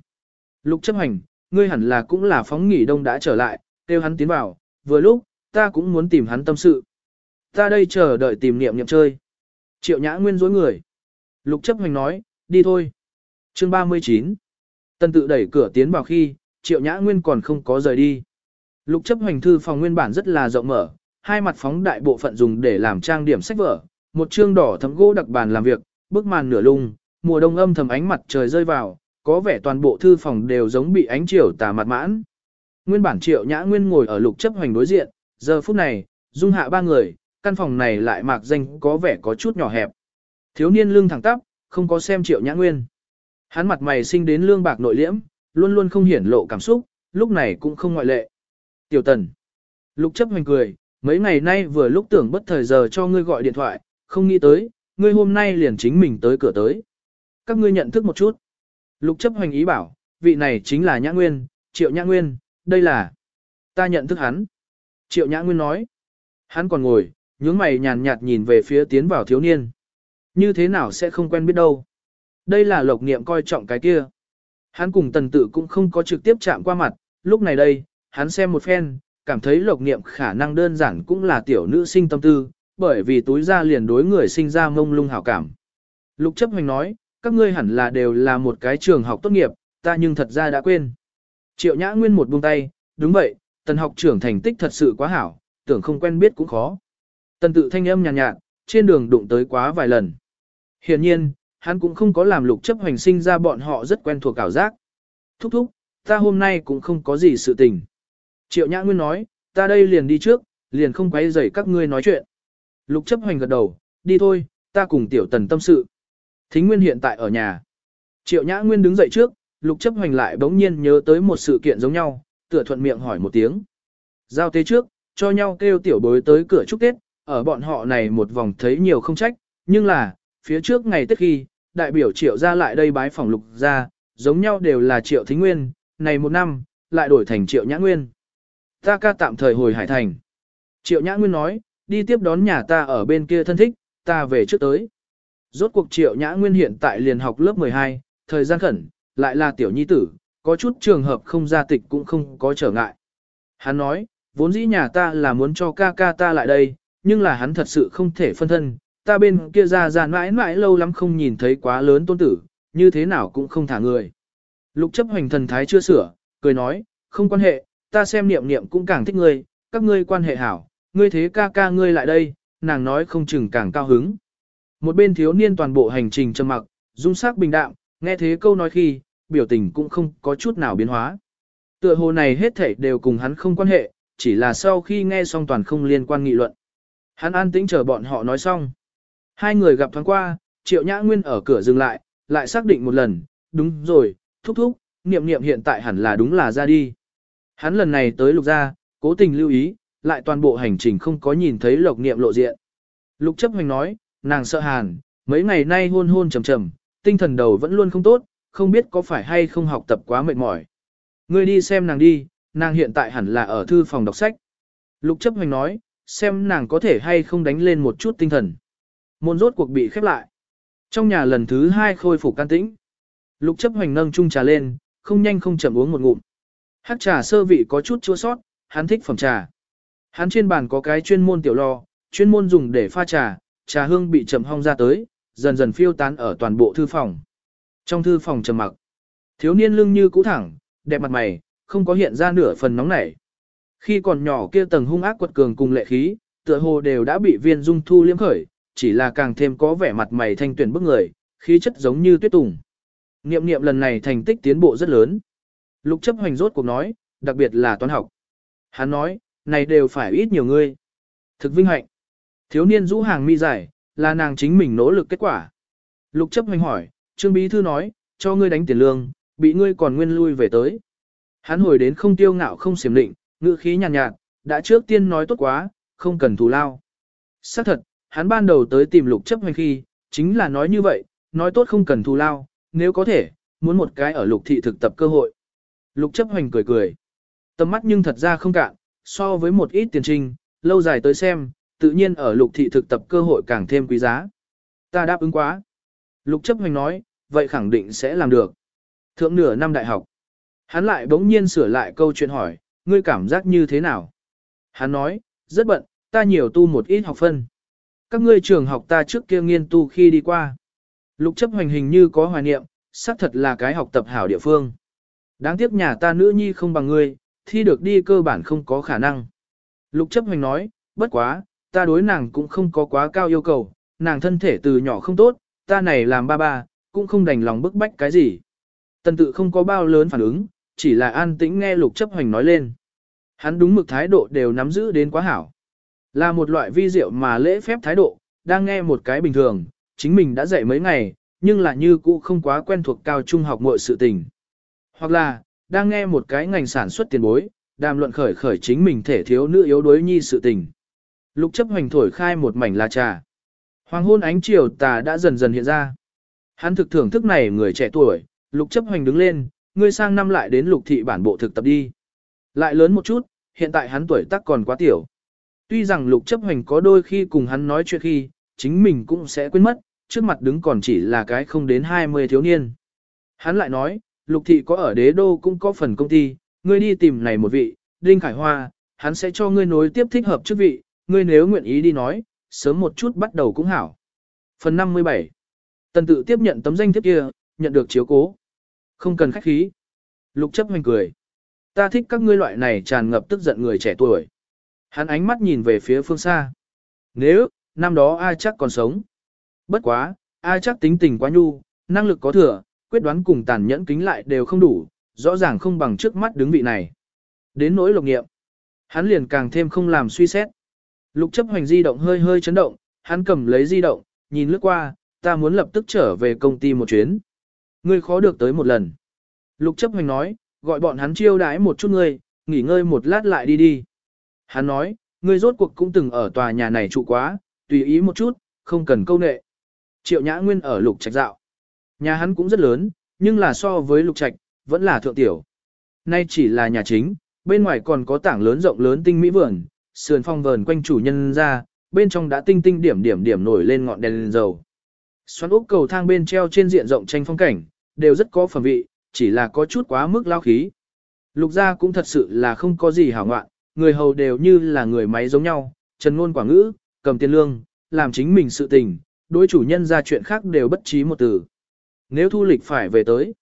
Lục chấp hành, ngươi hẳn là cũng là phóng nghỉ đông đã trở lại, kêu hắn tiến vào, vừa lúc, ta cũng muốn tìm hắn tâm sự. Ta đây chờ đợi tìm niệm niệm chơi. Triệu nhã nguyên dối người. Lục chấp hành nói, đi thôi. Chương 39. Tân tự đẩy cửa tiến vào khi, triệu nhã nguyên còn không có rời đi. Lục chấp hành thư phòng nguyên bản rất là rộng mở, hai mặt phóng đại bộ phận dùng để làm trang điểm sách vở, một chương đỏ thấm gỗ đặc bàn làm việc, bức màn nửa lung, mùa đông âm thầm ánh mặt trời rơi vào, có vẻ toàn bộ thư phòng đều giống bị ánh chiều tà mặt mãn. Nguyên bản triệu nhã nguyên ngồi ở lục chấp hoành đối diện, giờ phút này, dung hạ ba người, căn phòng này lại mạc danh có vẻ có chút nhỏ hẹp. Thiếu niên lưng thẳng tắp, không có xem triệu nhã nguyên. Hắn mặt mày sinh đến lương bạc nội liễm, luôn luôn không hiển lộ cảm xúc, lúc này cũng không ngoại lệ. Tiểu tần. Lục chấp hoành cười, mấy ngày nay vừa lúc tưởng bất thời giờ cho ngươi gọi điện thoại, không nghĩ tới, ngươi hôm nay liền chính mình tới cửa tới. Các ngươi nhận thức một chút. Lục chấp hoành ý bảo, vị này chính là Nhã Nguyên, Triệu Nhã Nguyên, đây là... Ta nhận thức hắn. Triệu Nhã Nguyên nói. Hắn còn ngồi, nhướng mày nhàn nhạt nhìn về phía tiến vào thiếu niên. Như thế nào sẽ không quen biết đâu. Đây là lộc niệm coi trọng cái kia. Hắn cùng tần tự cũng không có trực tiếp chạm qua mặt, lúc này đây, hắn xem một phen, cảm thấy lộc niệm khả năng đơn giản cũng là tiểu nữ sinh tâm tư, bởi vì túi ra liền đối người sinh ra mông lung hảo cảm. Lục chấp hành nói, các ngươi hẳn là đều là một cái trường học tốt nghiệp, ta nhưng thật ra đã quên. Triệu Nhã Nguyên một buông tay, đúng vậy, tần học trưởng thành tích thật sự quá hảo, tưởng không quen biết cũng khó. Tần tự thanh âm nhàn nhạt, nhạt, trên đường đụng tới quá vài lần. Hiển nhiên, hắn cũng không có làm lục chấp hoành sinh ra bọn họ rất quen thuộc ảo giác. Thúc thúc, ta hôm nay cũng không có gì sự tình. Triệu Nhã Nguyên nói, ta đây liền đi trước, liền không quấy rầy các ngươi nói chuyện. Lục chấp hoành gật đầu, đi thôi, ta cùng tiểu tần tâm sự. Thính Nguyên hiện tại ở nhà. Triệu Nhã Nguyên đứng dậy trước, Lục chấp hoành lại bỗng nhiên nhớ tới một sự kiện giống nhau, tựa thuận miệng hỏi một tiếng. Giao tế trước, cho nhau kêu tiểu bối tới cửa chúc Tết, ở bọn họ này một vòng thấy nhiều không trách, nhưng là, phía trước ngày Tết khi, đại biểu triệu ra lại đây bái phòng lục ra, giống nhau đều là triệu thính nguyên, này một năm, lại đổi thành triệu nhã nguyên. Ta ca tạm thời hồi hải thành. Triệu nhã nguyên nói, đi tiếp đón nhà ta ở bên kia thân thích, ta về trước tới. Rốt cuộc triệu nhã nguyên hiện tại liền học lớp 12, thời gian khẩn, lại là tiểu nhi tử, có chút trường hợp không ra tịch cũng không có trở ngại. Hắn nói, vốn dĩ nhà ta là muốn cho ca ca ta lại đây, nhưng là hắn thật sự không thể phân thân, ta bên kia ra ra mãi mãi lâu lắm không nhìn thấy quá lớn tôn tử, như thế nào cũng không thả người. Lục chấp hoành thần thái chưa sửa, cười nói, không quan hệ, ta xem niệm niệm cũng càng thích ngươi, các ngươi quan hệ hảo, ngươi thế ca ca ngươi lại đây, nàng nói không chừng càng cao hứng. Một bên thiếu niên toàn bộ hành trình trầm mặc, dung sắc bình đạm, nghe thế câu nói khi, biểu tình cũng không có chút nào biến hóa. Tựa hồ này hết thảy đều cùng hắn không quan hệ, chỉ là sau khi nghe xong toàn không liên quan nghị luận. Hắn an tĩnh chờ bọn họ nói xong. Hai người gặp thoáng qua, Triệu Nhã Nguyên ở cửa dừng lại, lại xác định một lần, đúng rồi, thúc thúc, niệm niệm hiện tại hẳn là đúng là ra đi. Hắn lần này tới lục gia, cố tình lưu ý, lại toàn bộ hành trình không có nhìn thấy lộc niệm lộ diện. Lục chấp hành nói, nàng sợ hàn, mấy ngày nay hôn hôn trầm trầm, tinh thần đầu vẫn luôn không tốt, không biết có phải hay không học tập quá mệt mỏi. Ngươi đi xem nàng đi, nàng hiện tại hẳn là ở thư phòng đọc sách. Lục chấp hoành nói, xem nàng có thể hay không đánh lên một chút tinh thần. Môn rốt cuộc bị khép lại. Trong nhà lần thứ hai khôi phục can tĩnh. Lục chấp hoành nâng chung trà lên, không nhanh không chậm uống một ngụm. Hát trà sơ vị có chút chua sót, hắn thích phẩm trà. Hắn trên bàn có cái chuyên môn tiểu lò, chuyên môn dùng để pha trà, trà hương bị chậm hong ra tới, dần dần phiêu tán ở toàn bộ thư phòng. Trong thư phòng trầm mặc, thiếu niên lưng như cũ thẳng, đẹp mặt mày, không có hiện ra nửa phần nóng nảy. Khi còn nhỏ kia tầng hung ác quật cường cùng lệ khí, tựa hồ đều đã bị viên dung thu liếm khởi, chỉ là càng thêm có vẻ mặt mày thanh tuyển bức người, khí chất giống như tuyết tùng. Niệm niệm lần này thành tích tiến bộ rất lớn. Lục chấp hoành rốt cuộc nói, đặc biệt là toán học. Hắn nói, này đều phải ít nhiều ngươi. Thực vinh hạnh. Thiếu niên rũ hàng mi dài là nàng chính mình nỗ lực kết quả. Lục chấp hoành hỏi, Trương Bí Thư nói, cho ngươi đánh tiền lương, bị ngươi còn nguyên lui về tới. Hắn hồi đến không tiêu ngạo không xiểm định, ngữ khí nhàn nhạt, nhạt, đã trước tiên nói tốt quá, không cần thù lao. Xác thật, hắn ban đầu tới tìm lục chấp hoành khi, chính là nói như vậy, nói tốt không cần thù lao, nếu có thể, muốn một cái ở lục thị thực tập cơ hội. Lục chấp hoành cười cười. Tầm mắt nhưng thật ra không cạn, so với một ít tiền trình, lâu dài tới xem, tự nhiên ở lục thị thực tập cơ hội càng thêm quý giá. Ta đáp ứng quá. Lục chấp hoành nói, vậy khẳng định sẽ làm được. Thượng nửa năm đại học. Hắn lại bỗng nhiên sửa lại câu chuyện hỏi, ngươi cảm giác như thế nào? Hắn nói, rất bận, ta nhiều tu một ít học phân. Các ngươi trường học ta trước kia nghiên tu khi đi qua. Lục chấp hoành hình như có hoài niệm, xác thật là cái học tập hảo địa phương. Đáng tiếc nhà ta nữ nhi không bằng ngươi, thi được đi cơ bản không có khả năng. Lục chấp hoành nói, bất quá, ta đối nàng cũng không có quá cao yêu cầu, nàng thân thể từ nhỏ không tốt, ta này làm ba ba, cũng không đành lòng bức bách cái gì. Tần tự không có bao lớn phản ứng, chỉ là an tĩnh nghe lục chấp hoành nói lên. Hắn đúng mực thái độ đều nắm giữ đến quá hảo. Là một loại vi diệu mà lễ phép thái độ, đang nghe một cái bình thường, chính mình đã dạy mấy ngày, nhưng là như cũ không quá quen thuộc cao trung học mọi sự tình. Hoặc là, đang nghe một cái ngành sản xuất tiền bối, đàm luận khởi khởi chính mình thể thiếu nữ yếu đuối nhi sự tình. Lục chấp hoành thổi khai một mảnh lá trà. Hoàng hôn ánh chiều tà đã dần dần hiện ra. Hắn thực thưởng thức này người trẻ tuổi, lục chấp hoành đứng lên, ngươi sang năm lại đến lục thị bản bộ thực tập đi. Lại lớn một chút, hiện tại hắn tuổi tác còn quá tiểu. Tuy rằng lục chấp hoành có đôi khi cùng hắn nói chuyện khi, chính mình cũng sẽ quên mất, trước mặt đứng còn chỉ là cái không đến 20 thiếu niên. Hắn lại nói, lục thị có ở đế đô cũng có phần công ty, ngươi đi tìm này một vị, Đinh Khải Hoa, hắn sẽ cho ngươi nối tiếp thích hợp chức vị, ngươi nếu nguyện ý đi nói, sớm một chút bắt đầu cũng hảo. Phần 57 Tần tự tiếp nhận tấm danh thiếp kia, nhận được chiếu cố. Không cần khách khí. Lục chấp hoành cười. Ta thích các ngươi loại này tràn ngập tức giận người trẻ tuổi. Hắn ánh mắt nhìn về phía phương xa. Nếu, năm đó ai chắc còn sống. Bất quá, ai chắc tính tình quá nhu, năng lực có thừa, quyết đoán cùng tàn nhẫn kính lại đều không đủ, rõ ràng không bằng trước mắt đứng vị này. Đến nỗi lục nghiệm, hắn liền càng thêm không làm suy xét. Lục chấp hoành di động hơi hơi chấn động, hắn cầm lấy di động, nhìn lướt qua, ta muốn lập tức trở về công ty một chuyến. Ngươi khó được tới một lần. Lục chấp hoành nói, gọi bọn hắn chiêu đãi một chút ngươi, nghỉ ngơi một lát lại đi đi. Hắn nói, ngươi rốt cuộc cũng từng ở tòa nhà này trụ quá, tùy ý một chút, không cần câu nệ. Triệu Nhã Nguyên ở lục trạch dạo. Nhà hắn cũng rất lớn, nhưng là so với lục trạch, vẫn là thượng tiểu. Nay chỉ là nhà chính, bên ngoài còn có tảng lớn rộng lớn tinh mỹ vườn, sườn phong vờn quanh chủ nhân ra, bên trong đã tinh tinh điểm điểm điểm nổi lên ngọn đèn lên dầu. Xoắn ốc cầu thang bên treo trên diện rộng tranh phong cảnh, đều rất có phẩm vị, chỉ là có chút quá mức lao khí. Lục gia cũng thật sự là không có gì hảo ngoạn, người hầu đều như là người máy giống nhau, trần ngôn quả ngữ, cầm tiền lương, làm chính mình sự tình, đối chủ nhân ra chuyện khác đều bất trí một từ. Nếu thu lịch phải về tới,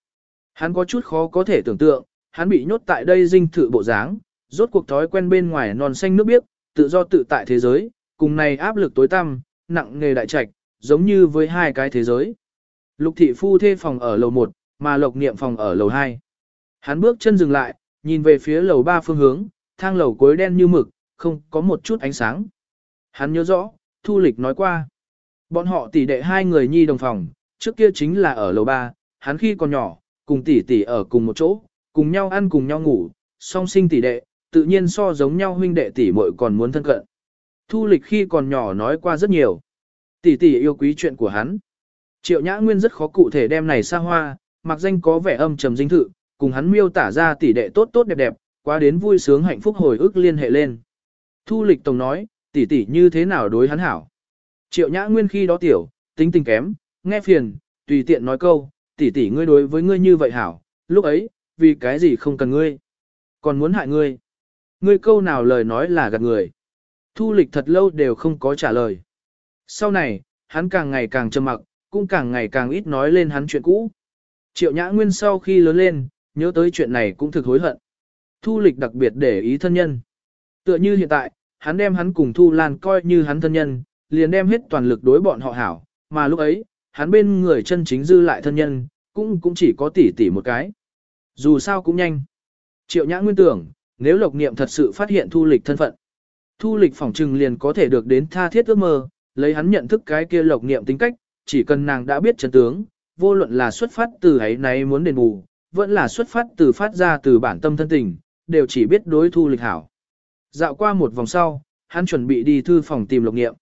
hắn có chút khó có thể tưởng tượng, hắn bị nhốt tại đây dinh thự bộ dáng, rốt cuộc thói quen bên ngoài non xanh nước biếc, tự do tự tại thế giới, cùng này áp lực tối tăm, nặng nghề đại trạch, giống như với hai cái thế giới. Lục thị phu thê phòng ở lầu 1, mà lộc niệm phòng ở lầu 2. Hắn bước chân dừng lại, nhìn về phía lầu 3 phương hướng, thang lầu cuối đen như mực, không có một chút ánh sáng. Hắn nhớ rõ, Thu Lịch nói qua. Bọn họ tỷ đệ hai người nhi đồng phòng, trước kia chính là ở lầu 3, hắn khi còn nhỏ, cùng tỷ tỷ ở cùng một chỗ, cùng nhau ăn cùng nhau ngủ, song sinh tỷ đệ, tự nhiên so giống nhau huynh đệ tỷ muội còn muốn thân cận. Thu Lịch khi còn nhỏ nói qua rất nhiều. Tỷ tỷ yêu quý chuyện của hắn. Triệu Nhã Nguyên rất khó cụ thể đem này xa hoa, mặc danh có vẻ âm trầm dinh thự, cùng hắn miêu tả ra tỷ đệ tốt tốt đẹp đẹp, quá đến vui sướng hạnh phúc hồi ức liên hệ lên. Thu lịch tổng nói, tỷ tỷ như thế nào đối hắn hảo. Triệu nhã nguyên khi đó tiểu, tính tình kém, nghe phiền, tùy tiện nói câu, tỷ tỷ ngươi đối với ngươi như vậy hảo, lúc ấy, vì cái gì không cần ngươi, còn muốn hại ngươi. Ngươi câu nào lời nói là gạt người. Thu lịch thật lâu đều không có trả lời. Sau này, hắn càng ngày càng trầm mặc, cũng càng ngày càng ít nói lên hắn chuyện cũ. Triệu Nhã Nguyên sau khi lớn lên, nhớ tới chuyện này cũng thực hối hận. Thu lịch đặc biệt để ý thân nhân. Tựa như hiện tại, hắn đem hắn cùng Thu Lan coi như hắn thân nhân, liền đem hết toàn lực đối bọn họ hảo, mà lúc ấy, hắn bên người chân chính dư lại thân nhân, cũng cũng chỉ có tỷ tỷ một cái. Dù sao cũng nhanh. Triệu Nhã Nguyên tưởng, nếu Lộc Niệm thật sự phát hiện Thu lịch thân phận, Thu lịch phỏng trừng liền có thể được đến tha thiết ước mơ, lấy hắn nhận thức cái kia Lộc Niệm tính cách, chỉ cần nàng đã biết chân tướng, vô luận là xuất phát từ ấy này muốn đền bù, vẫn là xuất phát từ phát ra từ bản tâm thân tình, đều chỉ biết đối thu lịch hảo. Dạo qua một vòng sau, hắn chuẩn bị đi thư phòng tìm lục nghiệm.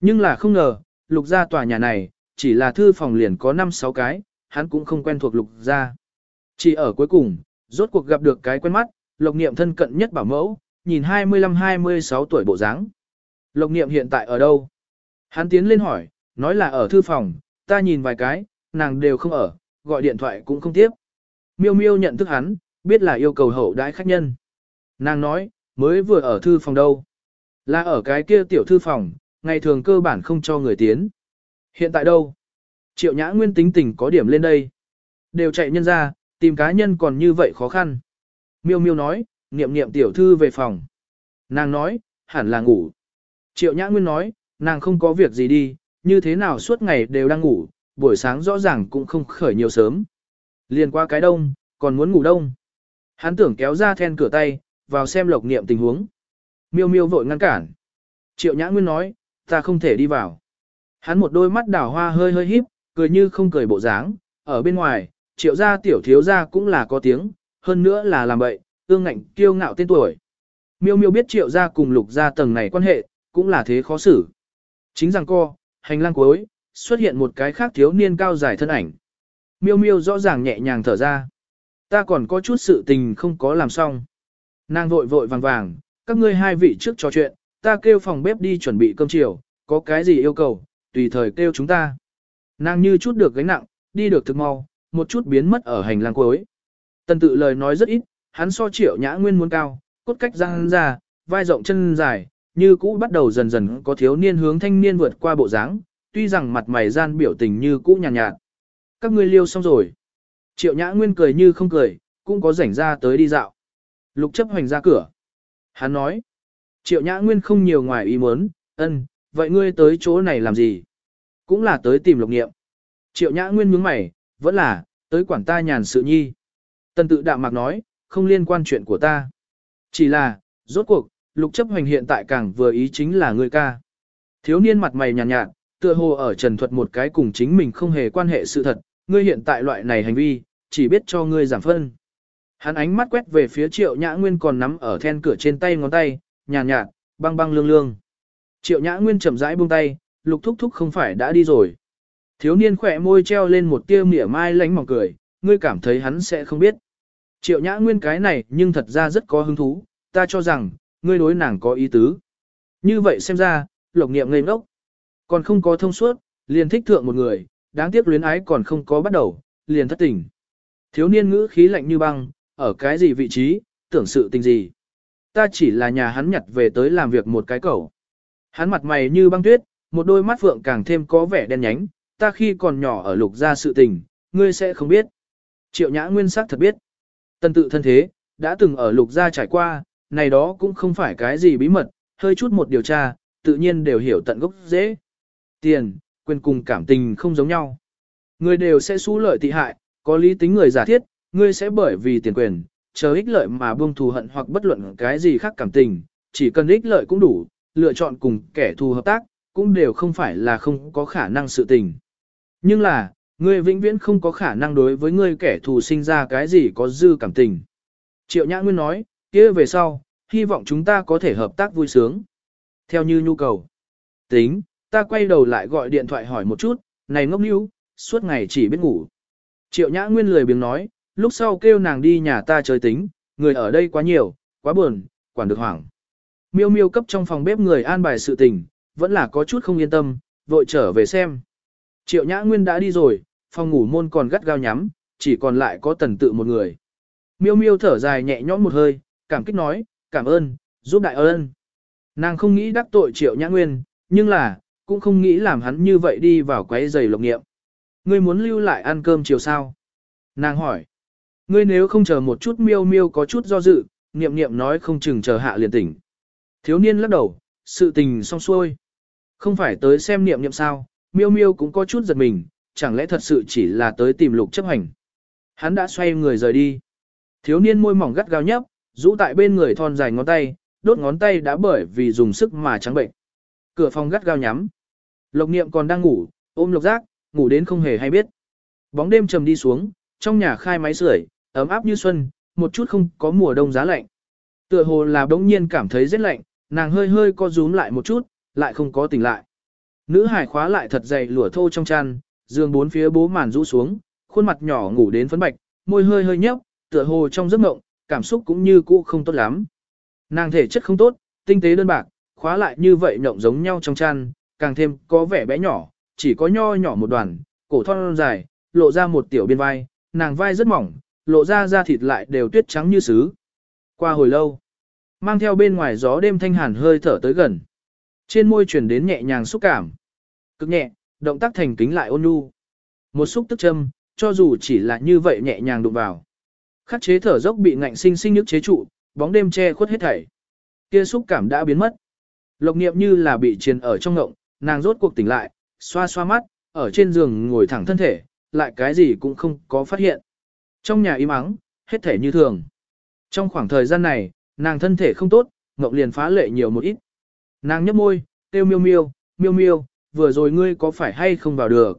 Nhưng là không ngờ, lục gia tòa nhà này, chỉ là thư phòng liền có 5-6 cái, hắn cũng không quen thuộc lục gia. Chỉ ở cuối cùng, rốt cuộc gặp được cái quen mắt, Lộc niệm thân cận nhất bảo mẫu, nhìn 25-26 tuổi bộ dáng. Lộc niệm hiện tại ở đâu? Hắn tiến lên hỏi, nói là ở thư phòng, ta nhìn vài cái, nàng đều không ở, gọi điện thoại cũng không tiếp. Miêu miêu nhận thức hắn, biết là yêu cầu hậu đãi khách nhân. Nàng nói, mới vừa ở thư phòng đâu. Là ở cái kia tiểu thư phòng, ngày thường cơ bản không cho người tiến. Hiện tại đâu? Triệu nhã nguyên tính tình có điểm lên đây. Đều chạy nhân ra, tìm cá nhân còn như vậy khó khăn. Miêu miêu nói, niệm niệm tiểu thư về phòng. Nàng nói, hẳn là ngủ. Triệu nhã nguyên nói, nàng không có việc gì đi, như thế nào suốt ngày đều đang ngủ, buổi sáng rõ ràng cũng không khởi nhiều sớm. Liền qua cái đông, còn muốn ngủ đông. Hắn tưởng kéo ra then cửa tay, vào xem lộc niệm tình huống. Miêu miêu vội ngăn cản. Triệu Nhã Nguyên nói, ta không thể đi vào. Hắn một đôi mắt đảo hoa hơi hơi híp, cười như không cười bộ dáng. Ở bên ngoài, triệu gia tiểu thiếu gia cũng là có tiếng, hơn nữa là làm bậy, ương ngạnh kiêu ngạo tên tuổi. Miêu miêu biết triệu gia cùng lục gia tầng này quan hệ, cũng là thế khó xử. Chính rằng co, hành lang cuối, xuất hiện một cái khác thiếu niên cao dài thân ảnh. Miêu miêu rõ ràng nhẹ nhàng thở ra. Ta còn có chút sự tình không có làm xong. Nàng vội vội vàng vàng, các ngươi hai vị trước trò chuyện, ta kêu phòng bếp đi chuẩn bị cơm chiều, có cái gì yêu cầu, tùy thời kêu chúng ta. Nàng như chút được gánh nặng, đi được thực mau, một chút biến mất ở hành lang cuối. Tần tự lời nói rất ít, hắn so triệu nhã nguyên muốn cao, cốt cách răng ra, vai rộng chân dài, như cũ bắt đầu dần dần có thiếu niên hướng thanh niên vượt qua bộ dáng, tuy rằng mặt mày gian biểu tình như cũ nhàn nhạt, nhạt. Các ngươi liêu xong rồi. Triệu Nhã Nguyên cười như không cười, cũng có rảnh ra tới đi dạo. Lục chấp hoành ra cửa. Hắn nói. Triệu Nhã Nguyên không nhiều ngoài ý muốn, ân, vậy ngươi tới chỗ này làm gì? Cũng là tới tìm lục nghiệm. Triệu Nhã Nguyên nhướng mày, vẫn là, tới quản ta nhàn sự nhi. Tần tự đạm mạc nói, không liên quan chuyện của ta. Chỉ là, rốt cuộc, lục chấp hoành hiện tại càng vừa ý chính là ngươi ca. Thiếu niên mặt mày nhàn nhạt, nhạt, tựa hồ ở trần thuật một cái cùng chính mình không hề quan hệ sự thật, ngươi hiện tại loại này hành vi, chỉ biết cho ngươi giảm phân. Hắn ánh mắt quét về phía triệu nhã nguyên còn nắm ở then cửa trên tay ngón tay, nhàn nhạt, nhạt, băng băng lương lương. Triệu nhã nguyên chậm rãi buông tay, lục thúc thúc không phải đã đi rồi. Thiếu niên khỏe môi treo lên một tia mỉa mai lánh mỏng cười, ngươi cảm thấy hắn sẽ không biết. Triệu nhã nguyên cái này nhưng thật ra rất có hứng thú, ta cho rằng, ngươi đối nàng có ý tứ. Như vậy xem ra, lộc niệm ngây ngốc. Còn không có thông suốt, liền thích thượng một người, đáng tiếc luyến ái còn không có bắt đầu, liền thất tình. Thiếu niên ngữ khí lạnh như băng, ở cái gì vị trí, tưởng sự tình gì. Ta chỉ là nhà hắn nhặt về tới làm việc một cái cầu. Hắn mặt mày như băng tuyết, một đôi mắt phượng càng thêm có vẻ đen nhánh, ta khi còn nhỏ ở lục gia sự tình, ngươi sẽ không biết. Triệu nhã nguyên sắc thật biết. Tân tự thân thế, đã từng ở lục gia trải qua, này đó cũng không phải cái gì bí mật, hơi chút một điều tra, tự nhiên đều hiểu tận gốc dễ. Tiền, quyền cùng cảm tình không giống nhau. Người đều sẽ xú lợi tị hại, có lý tính người giả thiết, ngươi sẽ bởi vì tiền quyền, chờ ích lợi mà buông thù hận hoặc bất luận cái gì khác cảm tình, chỉ cần ích lợi cũng đủ, lựa chọn cùng kẻ thù hợp tác, cũng đều không phải là không có khả năng sự tình. Nhưng là, ngươi vĩnh viễn không có khả năng đối với ngươi kẻ thù sinh ra cái gì có dư cảm tình. Triệu Nhã Nguyên nói, kia về sau, hy vọng chúng ta có thể hợp tác vui sướng. Theo như nhu cầu. Tính, ta quay đầu lại gọi điện thoại hỏi một chút, này ngốc níu, suốt ngày chỉ biết ngủ. Triệu Nhã Nguyên lười biếng nói, lúc sau kêu nàng đi nhà ta chơi tính, người ở đây quá nhiều, quá buồn, quản được hoảng. Miêu miêu cấp trong phòng bếp người an bài sự tình, vẫn là có chút không yên tâm, vội trở về xem. Triệu Nhã Nguyên đã đi rồi, phòng ngủ môn còn gắt gao nhắm, chỉ còn lại có tần tự một người. Miêu miêu thở dài nhẹ nhõm một hơi, cảm kích nói, cảm ơn, giúp đại ơn. Nàng không nghĩ đắc tội Triệu Nhã Nguyên, nhưng là, cũng không nghĩ làm hắn như vậy đi vào quấy giày lộc nghiệm. Ngươi muốn lưu lại ăn cơm chiều sao? Nàng hỏi. Ngươi nếu không chờ một chút miêu miêu có chút do dự, niệm niệm nói không chừng chờ hạ liền tỉnh. Thiếu niên lắc đầu, sự tình xong xuôi. Không phải tới xem niệm niệm sao, miêu miêu cũng có chút giật mình, chẳng lẽ thật sự chỉ là tới tìm lục chấp hành. Hắn đã xoay người rời đi. Thiếu niên môi mỏng gắt gao nhấp, rũ tại bên người thon dài ngón tay, đốt ngón tay đã bởi vì dùng sức mà trắng bệnh. Cửa phòng gắt gao nhắm. Lộc niệm còn đang ngủ, ôm lộc giác, ngủ đến không hề hay biết. Bóng đêm trầm đi xuống, trong nhà khai máy sưởi, ấm áp như xuân, một chút không có mùa đông giá lạnh. Tựa hồ là đống nhiên cảm thấy rất lạnh, nàng hơi hơi co rúm lại một chút, lại không có tỉnh lại. Nữ hải khóa lại thật dày lụa thô trong chăn, giường bốn phía bố màn rũ xuống, khuôn mặt nhỏ ngủ đến phấn bạch, môi hơi hơi nhếch, tựa hồ trong giấc mộng, cảm xúc cũng như cũ không tốt lắm. Nàng thể chất không tốt, tinh tế đơn bạc, khóa lại như vậy nhộng giống nhau trong chăn, càng thêm có vẻ bé nhỏ, chỉ có nho nhỏ một đoàn, cổ thon dài, lộ ra một tiểu biên vai, nàng vai rất mỏng, lộ ra da thịt lại đều tuyết trắng như sứ. Qua hồi lâu, mang theo bên ngoài gió đêm thanh hàn hơi thở tới gần. Trên môi truyền đến nhẹ nhàng xúc cảm. Cực nhẹ, động tác thành kính lại ôn nhu. Một xúc tức châm, cho dù chỉ là như vậy nhẹ nhàng đụng vào. Khắc chế thở dốc bị ngạnh sinh sinh nhức chế trụ, bóng đêm che khuất hết thảy. Kia xúc cảm đã biến mất. Lộc niệm như là bị triền ở trong ngộng, nàng rốt cuộc tỉnh lại, xoa xoa mắt, ở trên giường ngồi thẳng thân thể, lại cái gì cũng không có phát hiện. Trong nhà im ắng, hết thể như thường. Trong khoảng thời gian này, nàng thân thể không tốt, ngộng liền phá lệ nhiều một ít. Nàng nhấp môi, kêu miêu miêu, miêu miêu, vừa rồi ngươi có phải hay không vào được.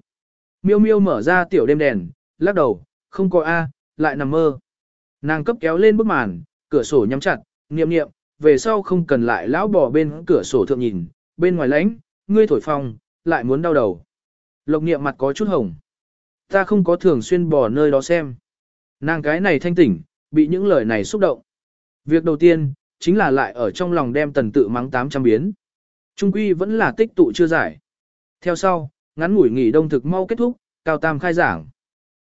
Miêu miêu mở ra tiểu đêm đèn, lắc đầu, không có A, lại nằm mơ. Nàng cấp kéo lên bức màn, cửa sổ nhắm chặt, niệm niệm, về sau không cần lại lão bò bên cửa sổ thượng nhìn, bên ngoài lãnh, ngươi thổi phong, lại muốn đau đầu. Lộc niệm mặt có chút hồng. Ta không có thường xuyên bò nơi đó xem. Nàng cái này thanh tỉnh, bị những lời này xúc động. Việc đầu tiên, chính là lại ở trong lòng đem tần tự mắng 800 biến. Trung quy vẫn là tích tụ chưa giải. Theo sau, ngắn ngủi nghỉ đông thực mau kết thúc, cao tam khai giảng.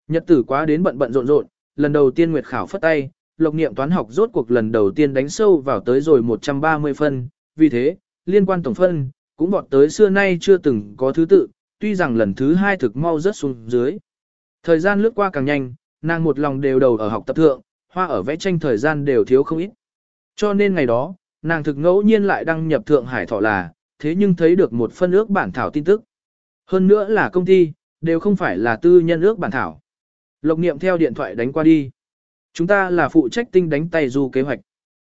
Nhật tử quá đến bận bận rộn rộn, lần đầu tiên Nguyệt Khảo phất tay, lộc niệm toán học rốt cuộc lần đầu tiên đánh sâu vào tới rồi 130 phân, vì thế, liên quan tổng phân, cũng vọt tới xưa nay chưa từng có thứ tự, tuy rằng lần thứ hai thực mau rất xuống dưới. Thời gian lướt qua càng nhanh, nàng một lòng đều đầu ở học tập thượng, hoa ở vẽ tranh thời gian đều thiếu không ít. Cho nên ngày đó, nàng thực ngẫu nhiên lại đăng nhập Thượng Hải thọ là, thế nhưng thấy được một phân ước bản thảo tin tức. Hơn nữa là công ty, đều không phải là tư nhân ước bản thảo. Lộc niệm theo điện thoại đánh qua đi. Chúng ta là phụ trách tinh đánh tay du kế hoạch.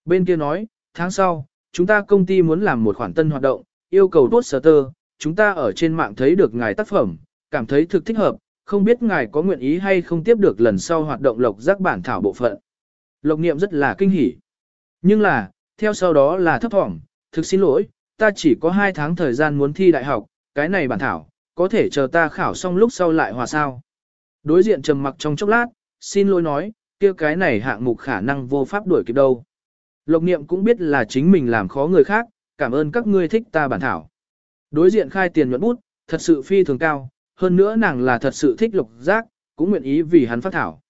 Bên kia nói, tháng sau, chúng ta công ty muốn làm một khoản tân hoạt động, yêu cầu tốt sở tơ, chúng ta ở trên mạng thấy được ngài tác phẩm, cảm thấy thực thích hợp, không biết ngài có nguyện ý hay không tiếp được lần sau hoạt động lộc giác bản thảo bộ phận. Lộc niệm rất là kinh hỉ. Nhưng là, theo sau đó là thấp thỏm, thực xin lỗi, ta chỉ có 2 tháng thời gian muốn thi đại học, cái này bản thảo, có thể chờ ta khảo xong lúc sau lại hòa sao. Đối diện trầm mặc trong chốc lát, xin lỗi nói, kia cái này hạng mục khả năng vô pháp đuổi kịp đâu. Lộc niệm cũng biết là chính mình làm khó người khác, cảm ơn các ngươi thích ta bản thảo. Đối diện khai tiền nhuận bút, thật sự phi thường cao, hơn nữa nàng là thật sự thích lục giác, cũng nguyện ý vì hắn phát thảo.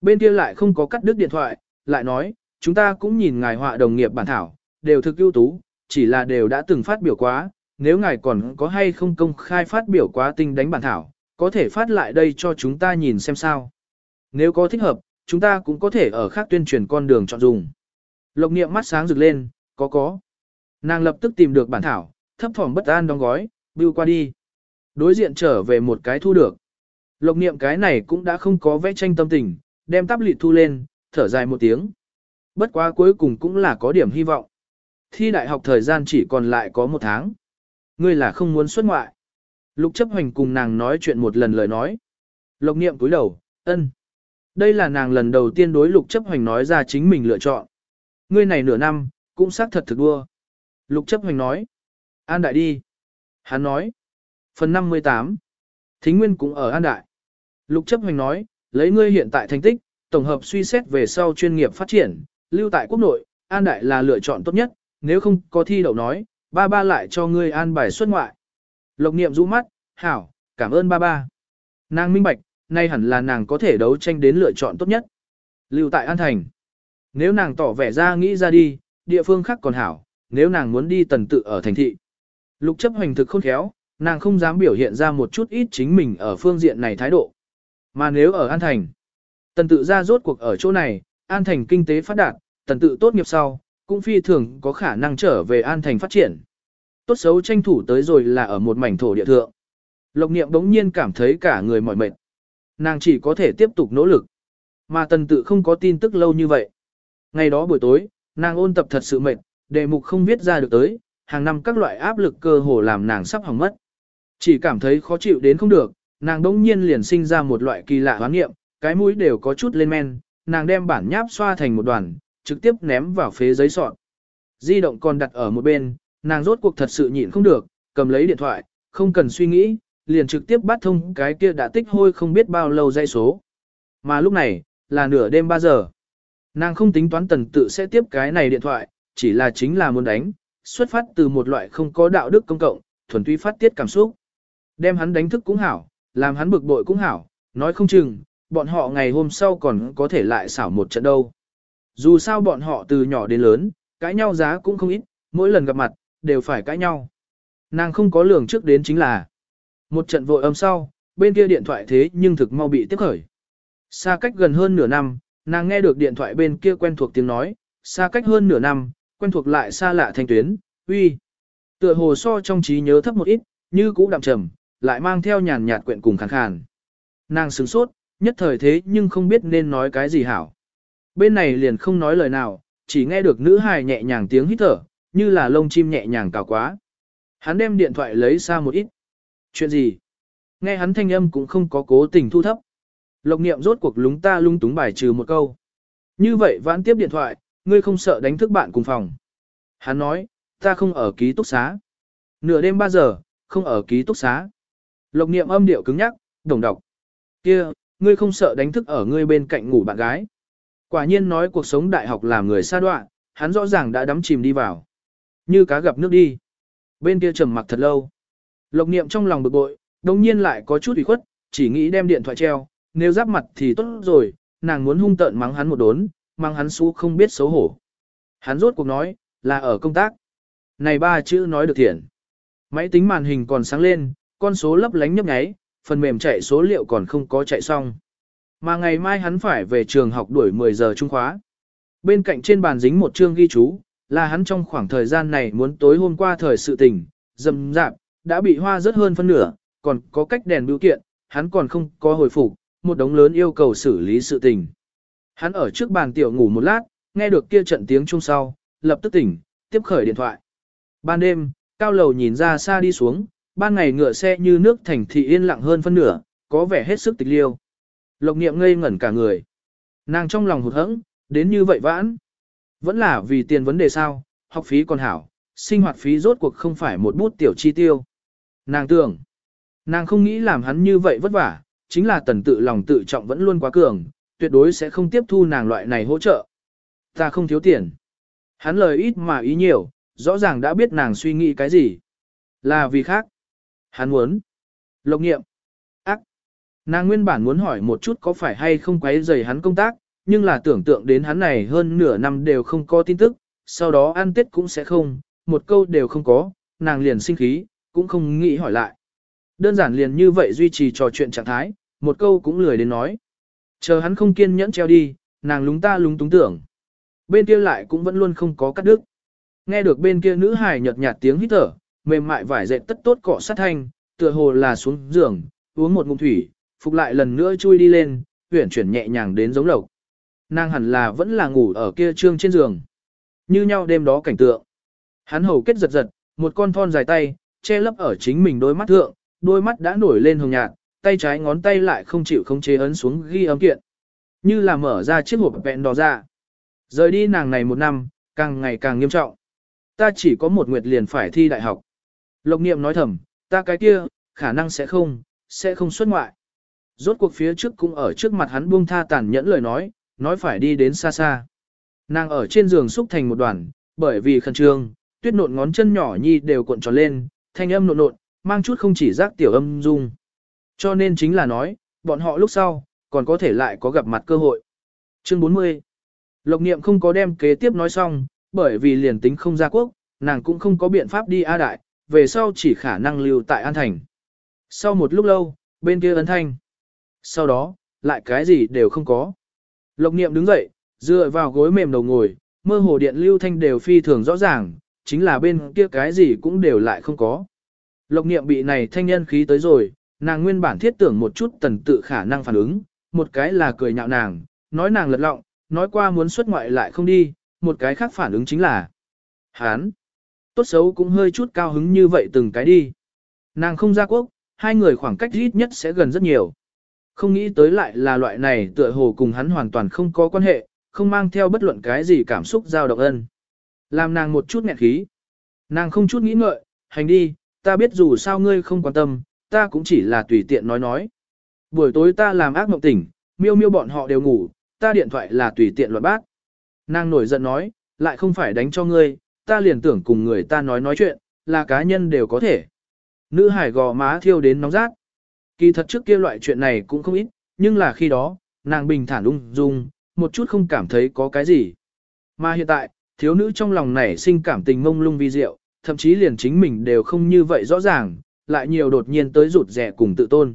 Bên kia lại không có cắt đứt điện thoại, lại nói, chúng ta cũng nhìn ngài họa đồng nghiệp bản thảo, đều thực ưu tú, chỉ là đều đã từng phát biểu quá, nếu ngài còn có hay không công khai phát biểu quá tinh đánh bản thảo, có thể phát lại đây cho chúng ta nhìn xem sao. Nếu có thích hợp, chúng ta cũng có thể ở khác tuyên truyền con đường chọn dùng. Lộc niệm mắt sáng rực lên, có có. Nàng lập tức tìm được bản thảo, thấp thỏm bất an đóng gói, bưu qua đi. Đối diện trở về một cái thu được. Lộc niệm cái này cũng đã không có vẽ tranh tâm tình, đem tắp lịt thu lên, thở dài một tiếng. Bất quá cuối cùng cũng là có điểm hy vọng. Thi đại học thời gian chỉ còn lại có một tháng. Ngươi là không muốn xuất ngoại. Lục chấp hành cùng nàng nói chuyện một lần lời nói. Lộc niệm cúi đầu, ân. Đây là nàng lần đầu tiên đối lục chấp hành nói ra chính mình lựa chọn. Ngươi này nửa năm, cũng xác thật thực đua. Lục chấp hành nói. An đại đi. Hắn nói. Phần 58. Thính Nguyên cũng ở An đại. Lục chấp hành nói, lấy ngươi hiện tại thành tích, tổng hợp suy xét về sau chuyên nghiệp phát triển, lưu tại quốc nội, An đại là lựa chọn tốt nhất, nếu không có thi đậu nói, ba ba lại cho ngươi an bài xuất ngoại. Lộc niệm rũ mắt, hảo, cảm ơn ba ba. Nàng minh bạch, nay hẳn là nàng có thể đấu tranh đến lựa chọn tốt nhất. Lưu tại An Thành. Nếu nàng tỏ vẻ ra nghĩ ra đi, địa phương khác còn hảo, nếu nàng muốn đi tần tự ở thành thị. Lục chấp hành thực khôn khéo, nàng không dám biểu hiện ra một chút ít chính mình ở phương diện này thái độ. Mà nếu ở An Thành, tần tự ra rốt cuộc ở chỗ này, An Thành kinh tế phát đạt, tần tự tốt nghiệp sau, cũng phi thường có khả năng trở về An Thành phát triển. Tốt xấu tranh thủ tới rồi là ở một mảnh thổ địa thượng. Lộc niệm đống nhiên cảm thấy cả người mỏi mệt. Nàng chỉ có thể tiếp tục nỗ lực. Mà tần tự không có tin tức lâu như vậy. Ngày đó buổi tối, nàng ôn tập thật sự mệt, đề mục không viết ra được tới, hàng năm các loại áp lực cơ hồ làm nàng sắp hỏng mất. Chỉ cảm thấy khó chịu đến không được, nàng đống nhiên liền sinh ra một loại kỳ lạ hoán nghiệm, cái mũi đều có chút lên men, nàng đem bản nháp xoa thành một đoàn, trực tiếp ném vào phế giấy sọt. Di động còn đặt ở một bên, nàng rốt cuộc thật sự nhịn không được, cầm lấy điện thoại, không cần suy nghĩ, liền trực tiếp bắt thông cái kia đã tích hôi không biết bao lâu dây số. Mà lúc này, là nửa đêm 3 giờ. Nàng không tính toán tần tự sẽ tiếp cái này điện thoại, chỉ là chính là muốn đánh, xuất phát từ một loại không có đạo đức công cộng, thuần túy phát tiết cảm xúc. Đem hắn đánh thức cũng hảo, làm hắn bực bội cũng hảo, nói không chừng, bọn họ ngày hôm sau còn có thể lại xảo một trận đâu. Dù sao bọn họ từ nhỏ đến lớn, cãi nhau giá cũng không ít, mỗi lần gặp mặt, đều phải cãi nhau. Nàng không có lường trước đến chính là một trận vội âm sau, bên kia điện thoại thế nhưng thực mau bị tiếp khởi. Xa cách gần hơn nửa năm, nàng nghe được điện thoại bên kia quen thuộc tiếng nói, xa cách hơn nửa năm, quen thuộc lại xa lạ thanh tuyến, uy. Tựa hồ so trong trí nhớ thấp một ít, như cũ đạm trầm, lại mang theo nhàn nhạt quyện cùng khàn khàn. Nàng sửng sốt, nhất thời thế nhưng không biết nên nói cái gì hảo. Bên này liền không nói lời nào, chỉ nghe được nữ hài nhẹ nhàng tiếng hít thở, như là lông chim nhẹ nhàng cào quá. Hắn đem điện thoại lấy xa một ít. Chuyện gì? Nghe hắn thanh âm cũng không có cố tình thu thấp. Lộc niệm rốt cuộc lúng ta lung túng bài trừ một câu. Như vậy vãn tiếp điện thoại, ngươi không sợ đánh thức bạn cùng phòng. Hắn nói, ta không ở ký túc xá. Nửa đêm 3 giờ, không ở ký túc xá. Lộc niệm âm điệu cứng nhắc, đồng đọc. kia ngươi không sợ đánh thức ở ngươi bên cạnh ngủ bạn gái. Quả nhiên nói cuộc sống đại học làm người xa đoạn, hắn rõ ràng đã đắm chìm đi vào. Như cá gặp nước đi. Bên kia trầm mặc thật lâu. Lộc niệm trong lòng bực bội, đồng nhiên lại có chút ủy khuất, chỉ nghĩ đem điện thoại treo, nếu giáp mặt thì tốt rồi, nàng muốn hung tợn mắng hắn một đốn, mắng hắn xú không biết xấu hổ. Hắn rốt cuộc nói, là ở công tác. Này ba chữ nói được thiện. Máy tính màn hình còn sáng lên, con số lấp lánh nhấp nháy, phần mềm chạy số liệu còn không có chạy xong. Mà ngày mai hắn phải về trường học đuổi 10 giờ trung khóa. Bên cạnh trên bàn dính một chương ghi chú, là hắn trong khoảng thời gian này muốn tối hôm qua thời sự tình, dầm dạp, đã bị hoa rất hơn phân nửa, còn có cách đèn biểu kiện, hắn còn không có hồi phục, một đống lớn yêu cầu xử lý sự tình. Hắn ở trước bàn tiểu ngủ một lát, nghe được kia trận tiếng chung sau, lập tức tỉnh, tiếp khởi điện thoại. Ban đêm, cao lầu nhìn ra xa đi xuống, ban ngày ngựa xe như nước thành thị yên lặng hơn phân nửa, có vẻ hết sức tịch liêu. Lộc niệm ngây ngẩn cả người. Nàng trong lòng hụt hẫng, đến như vậy vãn. Vẫn là vì tiền vấn đề sao, học phí còn hảo, sinh hoạt phí rốt cuộc không phải một bút tiểu chi tiêu. Nàng tưởng, Nàng không nghĩ làm hắn như vậy vất vả, chính là tần tự lòng tự trọng vẫn luôn quá cường, tuyệt đối sẽ không tiếp thu nàng loại này hỗ trợ. Ta không thiếu tiền. Hắn lời ít mà ý nhiều, rõ ràng đã biết nàng suy nghĩ cái gì. Là vì khác. Hắn muốn. Lộc nghiệm. Nàng nguyên bản muốn hỏi một chút có phải hay không quấy rầy hắn công tác, nhưng là tưởng tượng đến hắn này hơn nửa năm đều không có tin tức, sau đó ăn tết cũng sẽ không, một câu đều không có, nàng liền sinh khí, cũng không nghĩ hỏi lại. Đơn giản liền như vậy duy trì trò chuyện trạng thái, một câu cũng lười đến nói. Chờ hắn không kiên nhẫn treo đi, nàng lúng ta lúng túng tưởng. Bên kia lại cũng vẫn luôn không có cắt đứt. Nghe được bên kia nữ hài nhợt nhạt tiếng hít thở, mềm mại vải dệt tất tốt cọ sát thanh, tựa hồ là xuống giường, uống một ngụm thủy, phục lại lần nữa chui đi lên, huyển chuyển nhẹ nhàng đến giống lộc. Nàng hẳn là vẫn là ngủ ở kia trương trên giường. Như nhau đêm đó cảnh tượng. Hắn hầu kết giật giật, một con thon dài tay, che lấp ở chính mình đôi mắt thượng, đôi mắt đã nổi lên hồng nhạt, tay trái ngón tay lại không chịu không chế ấn xuống ghi âm kiện. Như là mở ra chiếc hộp vẹn đỏ ra. Rời đi nàng này một năm, càng ngày càng nghiêm trọng. Ta chỉ có một nguyệt liền phải thi đại học. Lộc niệm nói thầm, ta cái kia, khả năng sẽ không, sẽ không xuất ngoại. Rốt cuộc phía trước cũng ở trước mặt hắn buông tha tàn nhẫn lời nói, nói phải đi đến xa xa. Nàng ở trên giường xúc thành một đoàn, bởi vì khẩn trương, tuyết nộn ngón chân nhỏ nhi đều cuộn tròn lên, thanh âm nộn nộn, mang chút không chỉ giác tiểu âm dung. Cho nên chính là nói, bọn họ lúc sau, còn có thể lại có gặp mặt cơ hội. Chương 40 Lộc niệm không có đem kế tiếp nói xong, bởi vì liền tính không ra quốc, nàng cũng không có biện pháp đi A Đại, về sau chỉ khả năng lưu tại An Thành. Sau một lúc lâu, bên kia ấn thanh. Sau đó, lại cái gì đều không có. Lộc niệm đứng dậy, dựa vào gối mềm đầu ngồi, mơ hồ điện lưu thanh đều phi thường rõ ràng, chính là bên kia cái gì cũng đều lại không có. Lộc niệm bị này thanh nhân khí tới rồi, nàng nguyên bản thiết tưởng một chút tần tự khả năng phản ứng, một cái là cười nhạo nàng, nói nàng lật lọng, nói qua muốn xuất ngoại lại không đi, một cái khác phản ứng chính là hán. Tốt xấu cũng hơi chút cao hứng như vậy từng cái đi. Nàng không ra quốc, hai người khoảng cách ít nhất sẽ gần rất nhiều. Không nghĩ tới lại là loại này tựa hồ cùng hắn hoàn toàn không có quan hệ, không mang theo bất luận cái gì cảm xúc giao động ân. Làm nàng một chút nghẹn khí. Nàng không chút nghĩ ngợi, hành đi, ta biết dù sao ngươi không quan tâm, ta cũng chỉ là tùy tiện nói nói. Buổi tối ta làm ác mộng tỉnh, miêu miêu bọn họ đều ngủ, ta điện thoại là tùy tiện luận bác. Nàng nổi giận nói, lại không phải đánh cho ngươi, ta liền tưởng cùng người ta nói nói chuyện, là cá nhân đều có thể. Nữ hải gò má thiêu đến nóng rát. Kỳ thật trước kia loại chuyện này cũng không ít, nhưng là khi đó, nàng bình thản ung dung, một chút không cảm thấy có cái gì. Mà hiện tại, thiếu nữ trong lòng này sinh cảm tình mông lung vi diệu, thậm chí liền chính mình đều không như vậy rõ ràng, lại nhiều đột nhiên tới rụt rẻ cùng tự tôn.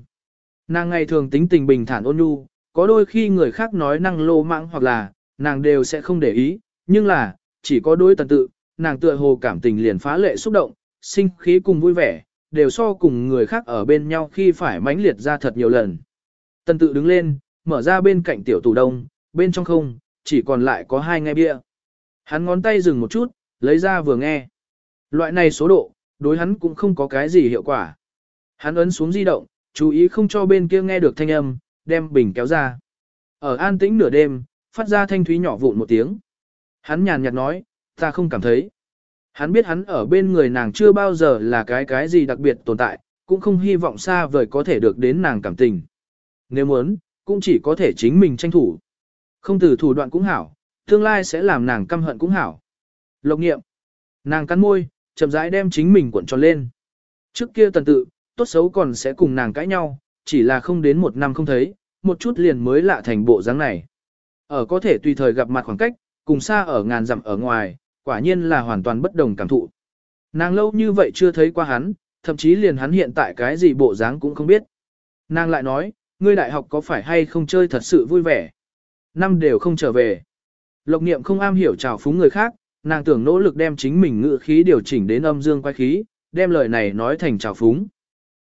Nàng ngày thường tính tình bình thản ôn nhu, có đôi khi người khác nói năng lô mãng hoặc là, nàng đều sẽ không để ý, nhưng là, chỉ có đôi tần tự, nàng tựa hồ cảm tình liền phá lệ xúc động, sinh khí cùng vui vẻ, đều so cùng người khác ở bên nhau khi phải mãnh liệt ra thật nhiều lần. Tần tự đứng lên, mở ra bên cạnh tiểu tủ đông, bên trong không, chỉ còn lại có hai nghe bia. Hắn ngón tay dừng một chút, lấy ra vừa nghe. Loại này số độ, đối hắn cũng không có cái gì hiệu quả. Hắn ấn xuống di động, chú ý không cho bên kia nghe được thanh âm, đem bình kéo ra. Ở an tĩnh nửa đêm, phát ra thanh thúy nhỏ vụn một tiếng. Hắn nhàn nhạt nói, ta không cảm thấy. Hắn biết hắn ở bên người nàng chưa bao giờ là cái cái gì đặc biệt tồn tại, cũng không hy vọng xa vời có thể được đến nàng cảm tình. Nếu muốn, cũng chỉ có thể chính mình tranh thủ. Không từ thủ đoạn cũng hảo, tương lai sẽ làm nàng căm hận cũng hảo. Lộc nghiệm. Nàng cắn môi, chậm rãi đem chính mình cuộn tròn lên. Trước kia tần tự, tốt xấu còn sẽ cùng nàng cãi nhau, chỉ là không đến một năm không thấy, một chút liền mới lạ thành bộ dáng này. Ở có thể tùy thời gặp mặt khoảng cách, cùng xa ở ngàn dặm ở ngoài, quả nhiên là hoàn toàn bất đồng cảm thụ. Nàng lâu như vậy chưa thấy qua hắn, thậm chí liền hắn hiện tại cái gì bộ dáng cũng không biết. Nàng lại nói, ngươi đại học có phải hay không chơi thật sự vui vẻ. Năm đều không trở về. Lộc niệm không am hiểu trào phúng người khác, nàng tưởng nỗ lực đem chính mình ngự khí điều chỉnh đến âm dương quay khí, đem lời này nói thành trào phúng.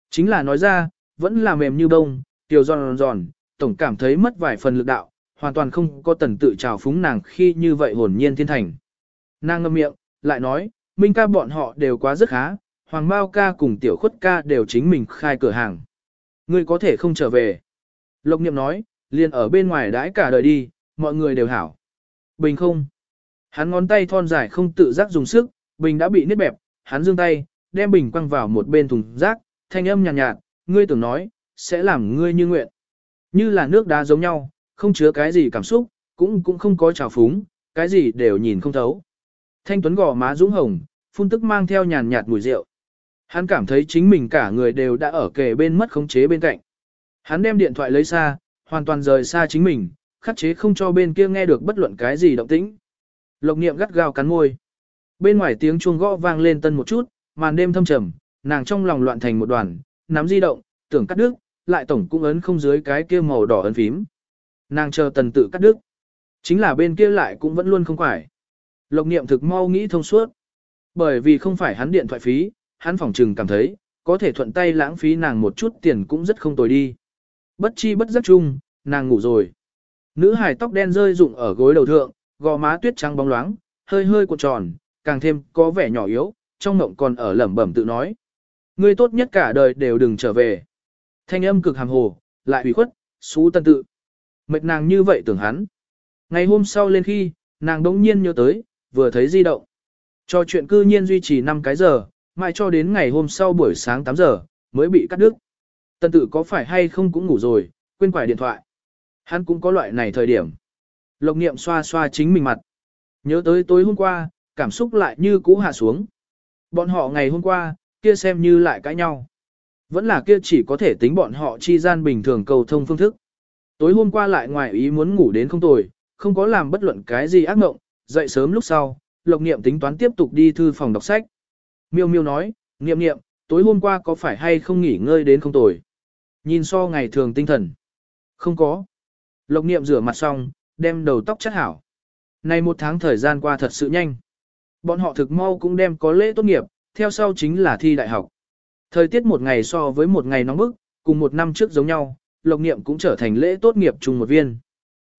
Chính là nói ra, vẫn là mềm như bông, tiểu giòn giòn, tổng cảm thấy mất vài phần lực đạo, hoàn toàn không có tần tự trào phúng nàng khi như vậy hồn nhiên thiên thành. Nàng ngâm miệng, lại nói, Minh ca bọn họ đều quá rất khá, Hoàng Mao ca cùng tiểu khuất ca đều chính mình khai cửa hàng. Ngươi có thể không trở về. Lộc niệm nói, liền ở bên ngoài đãi cả đời đi, mọi người đều hảo. Bình không. Hắn ngón tay thon dài không tự giác dùng sức, bình đã bị nứt bẹp, hắn giương tay, đem bình quăng vào một bên thùng rác, thanh âm nhàn nhạt, nhạt, ngươi tưởng nói, sẽ làm ngươi như nguyện. Như là nước đá giống nhau, không chứa cái gì cảm xúc, cũng cũng không có trào phúng, cái gì đều nhìn không thấu. Thanh Tuấn gò má dũng hồng, phun tức mang theo nhàn nhạt mùi rượu. Hắn cảm thấy chính mình cả người đều đã ở kề bên mất khống chế bên cạnh. Hắn đem điện thoại lấy xa, hoàn toàn rời xa chính mình, khắc chế không cho bên kia nghe được bất luận cái gì động tĩnh. Lộc niệm gắt gao cắn môi. Bên ngoài tiếng chuông gõ vang lên tân một chút, màn đêm thâm trầm, nàng trong lòng loạn thành một đoàn, nắm di động, tưởng cắt đứt, lại tổng cũng ấn không dưới cái kia màu đỏ ấn phím. Nàng chờ tần tự cắt đứt. Chính là bên kia lại cũng vẫn luôn không quải. Lộc niệm thực mau nghĩ thông suốt. Bởi vì không phải hắn điện thoại phí, hắn phòng trừng cảm thấy, có thể thuận tay lãng phí nàng một chút tiền cũng rất không tồi đi. Bất chi bất giấc chung, nàng ngủ rồi. Nữ hài tóc đen rơi rụng ở gối đầu thượng, gò má tuyết trắng bóng loáng, hơi hơi cuộn tròn, càng thêm có vẻ nhỏ yếu, trong mộng còn ở lẩm bẩm tự nói. Ngươi tốt nhất cả đời đều đừng trở về. Thanh âm cực hàm hồ, lại ủy khuất, xú tân tự. Mệt nàng như vậy tưởng hắn. Ngày hôm sau lên khi, nàng đống nhiên nhớ tới, vừa thấy di động. Cho chuyện cư nhiên duy trì 5 cái giờ, mãi cho đến ngày hôm sau buổi sáng 8 giờ, mới bị cắt đứt. Tân tự có phải hay không cũng ngủ rồi, quên quải điện thoại. Hắn cũng có loại này thời điểm. Lộc niệm xoa xoa chính mình mặt. Nhớ tới tối hôm qua, cảm xúc lại như cũ hạ xuống. Bọn họ ngày hôm qua, kia xem như lại cãi nhau. Vẫn là kia chỉ có thể tính bọn họ chi gian bình thường cầu thông phương thức. Tối hôm qua lại ngoài ý muốn ngủ đến không tồi, không có làm bất luận cái gì ác mộng, dậy sớm lúc sau, Lộc Niệm tính toán tiếp tục đi thư phòng đọc sách. Miêu Miêu nói, Niệm Niệm, tối hôm qua có phải hay không nghỉ ngơi đến không tồi? Nhìn so ngày thường tinh thần. Không có. Lộc Niệm rửa mặt xong, đem đầu tóc chất hảo. Này một tháng thời gian qua thật sự nhanh. Bọn họ thực mau cũng đem có lễ tốt nghiệp, theo sau chính là thi đại học. Thời tiết một ngày so với một ngày nóng bức, cùng một năm trước giống nhau, Lộc Niệm cũng trở thành lễ tốt nghiệp chung một viên.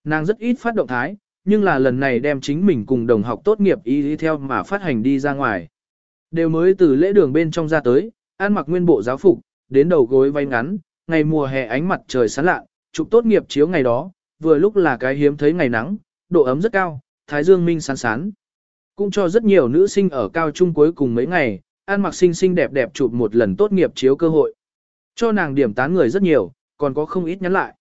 Nàng rất ít phát động thái, nhưng là lần này đem chính mình cùng đồng học tốt nghiệp y đi theo mà phát hành đi ra ngoài. Đều mới từ lễ đường bên trong ra tới, ăn mặc nguyên bộ giáo phục, đến đầu gối váy ngắn, ngày mùa hè ánh mặt trời sáng lạ, chụp tốt nghiệp chiếu ngày đó, vừa lúc là cái hiếm thấy ngày nắng, độ ấm rất cao, thái dương minh sáng sán. Cũng cho rất nhiều nữ sinh ở cao trung cuối cùng mấy ngày, ăn mặc xinh xinh đẹp đẹp chụp một lần tốt nghiệp chiếu cơ hội. Cho nàng điểm tán người rất nhiều, còn có không ít nhắn lại.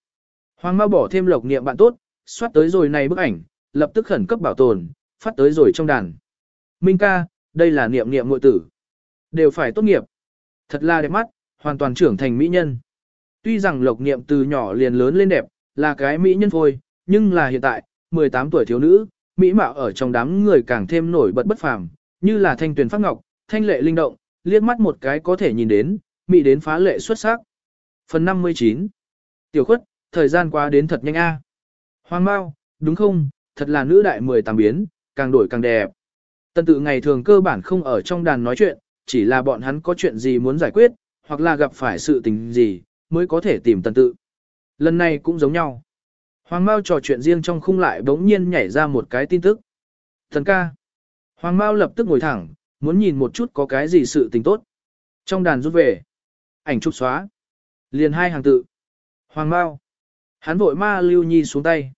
Hoàng Mao bỏ thêm lộc niệm bạn tốt, soát tới rồi này bức ảnh, lập tức khẩn cấp bảo tồn, phát tới rồi trong đàn. Minh ca, đây là niệm niệm muội tử. Đều phải tốt nghiệp. Thật là đẹp mắt, hoàn toàn trưởng thành mỹ nhân. Tuy rằng lộc niệm từ nhỏ liền lớn lên đẹp, là cái mỹ nhân thôi, nhưng là hiện tại, 18 tuổi thiếu nữ, mỹ mạo ở trong đám người càng thêm nổi bật bất phàm, như là thanh tuyển phát ngọc, thanh lệ linh động, liếc mắt một cái có thể nhìn đến, mỹ đến phá lệ xuất sắc. Phần 59 Tiểu khuất, thời gian qua đến thật nhanh a. Hoàng Mao, đúng không, thật là nữ đại 18 biến, càng đổi càng đẹp. Tân tự ngày thường cơ bản không ở trong đàn nói chuyện, chỉ là bọn hắn có chuyện gì muốn giải quyết, hoặc là gặp phải sự tình gì, mới có thể tìm tần tự. Lần này cũng giống nhau. Hoàng Mao trò chuyện riêng trong khung lại bỗng nhiên nhảy ra một cái tin tức. Thần ca. Hoàng Mao lập tức ngồi thẳng, muốn nhìn một chút có cái gì sự tình tốt. Trong đàn rút về. Ảnh chụp xóa. Liền hai hàng tự. Hoàng Mao. Hắn vội ma lưu nhi xuống tay.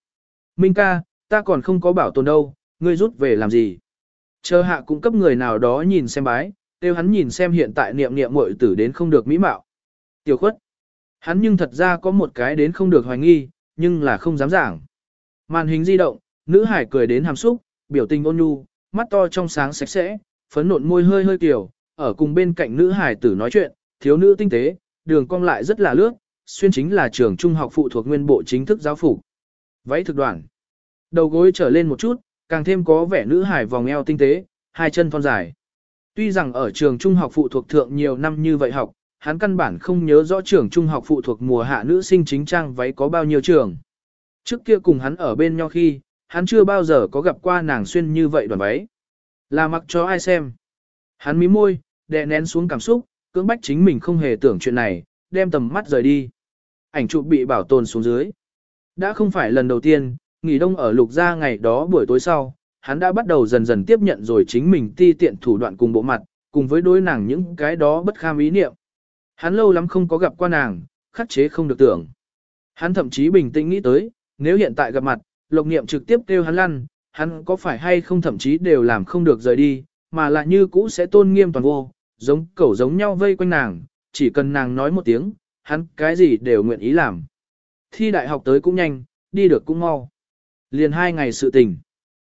Minh ca, ta còn không có bảo tồn đâu, ngươi rút về làm gì? Chờ hạ cung cấp người nào đó nhìn xem bái, tiêu hắn nhìn xem hiện tại niệm niệm muội tử đến không được mỹ mạo. Tiểu khuất. Hắn nhưng thật ra có một cái đến không được hoài nghi, nhưng là không dám giảng. Màn hình di động, nữ hải cười đến hàm xúc, biểu tình ôn nhu, mắt to trong sáng sạch sẽ, phấn nộn môi hơi hơi tiểu, ở cùng bên cạnh nữ hải tử nói chuyện, thiếu nữ tinh tế, đường cong lại rất là lướt, xuyên chính là trường trung học phụ thuộc nguyên bộ chính thức giáo phủ. Váy thực đoạn. Đầu gối trở lên một chút, càng thêm có vẻ nữ hải vòng eo tinh tế, hai chân thon dài. Tuy rằng ở trường trung học phụ thuộc thượng nhiều năm như vậy học, hắn căn bản không nhớ rõ trường trung học phụ thuộc mùa hạ nữ sinh chính trang váy có bao nhiêu trường. Trước kia cùng hắn ở bên nhau khi, hắn chưa bao giờ có gặp qua nàng xuyên như vậy đoàn váy. Là mặc cho ai xem. Hắn mím môi, đè nén xuống cảm xúc, cưỡng bách chính mình không hề tưởng chuyện này, đem tầm mắt rời đi. Ảnh chụp bị bảo tồn xuống dưới. Đã không phải lần đầu tiên, nghỉ đông ở lục gia ngày đó buổi tối sau, hắn đã bắt đầu dần dần tiếp nhận rồi chính mình ti tiện thủ đoạn cùng bộ mặt, cùng với đối nàng những cái đó bất kham ý niệm. Hắn lâu lắm không có gặp qua nàng, khắc chế không được tưởng. Hắn thậm chí bình tĩnh nghĩ tới, nếu hiện tại gặp mặt, lộc niệm trực tiếp kêu hắn lăn, hắn có phải hay không thậm chí đều làm không được rời đi, mà lại như cũ sẽ tôn nghiêm toàn vô, giống cẩu giống nhau vây quanh nàng, chỉ cần nàng nói một tiếng, hắn cái gì đều nguyện ý làm. Thi đại học tới cũng nhanh, đi được cũng mau. Liền hai ngày sự tình.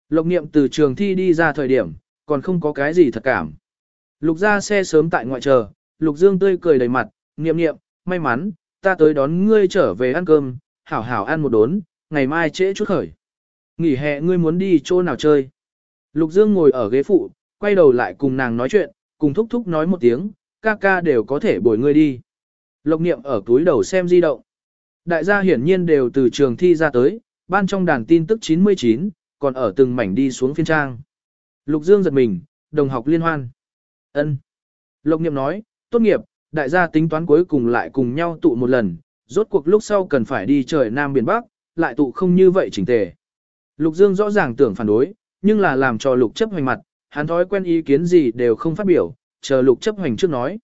Lộc niệm từ trường thi đi ra thời điểm, còn không có cái gì thật cảm. Lục ra xe sớm tại ngoại chờ, Lục Dương tươi cười đầy mặt, niệm niệm, may mắn, ta tới đón ngươi trở về ăn cơm, hảo hảo ăn một đốn, ngày mai trễ chút khởi. Nghỉ hè ngươi muốn đi chỗ nào chơi. Lục Dương ngồi ở ghế phụ, quay đầu lại cùng nàng nói chuyện, cùng thúc thúc nói một tiếng, ca ca đều có thể bồi ngươi đi. Lộc niệm ở túi đầu xem di động. Đại gia hiển nhiên đều từ trường thi ra tới, ban trong đàn tin tức 99, còn ở từng mảnh đi xuống phiên trang. Lục Dương giật mình, đồng học liên hoan. ân Lộc niệm nói, tốt nghiệp, đại gia tính toán cuối cùng lại cùng nhau tụ một lần, rốt cuộc lúc sau cần phải đi trời Nam Biển Bắc, lại tụ không như vậy chỉnh tề. Lục Dương rõ ràng tưởng phản đối, nhưng là làm cho lục chấp hoành mặt, hắn thói quen ý kiến gì đều không phát biểu, chờ lục chấp hoành trước nói.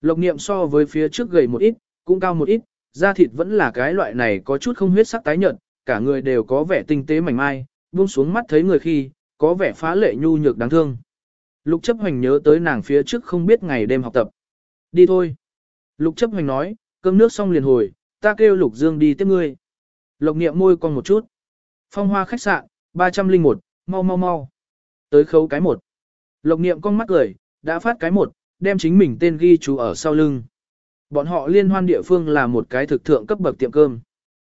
Lộc niệm so với phía trước gầy một ít, cũng cao một ít, da thịt vẫn là cái loại này có chút không huyết sắc tái nhợt, cả người đều có vẻ tinh tế mảnh mai, buông xuống mắt thấy người khi, có vẻ phá lệ nhu nhược đáng thương. Lục chấp hoành nhớ tới nàng phía trước không biết ngày đêm học tập. Đi thôi. Lục chấp hoành nói, cơm nước xong liền hồi, ta kêu Lục Dương đi tiếp ngươi. Lộc niệm môi con một chút. Phong hoa khách sạn, 301, mau mau mau. Tới khấu cái một. Lộc niệm con mắt cười, đã phát cái một, đem chính mình tên ghi chú ở sau lưng. Bọn họ liên hoan địa phương là một cái thực thượng cấp bậc tiệm cơm.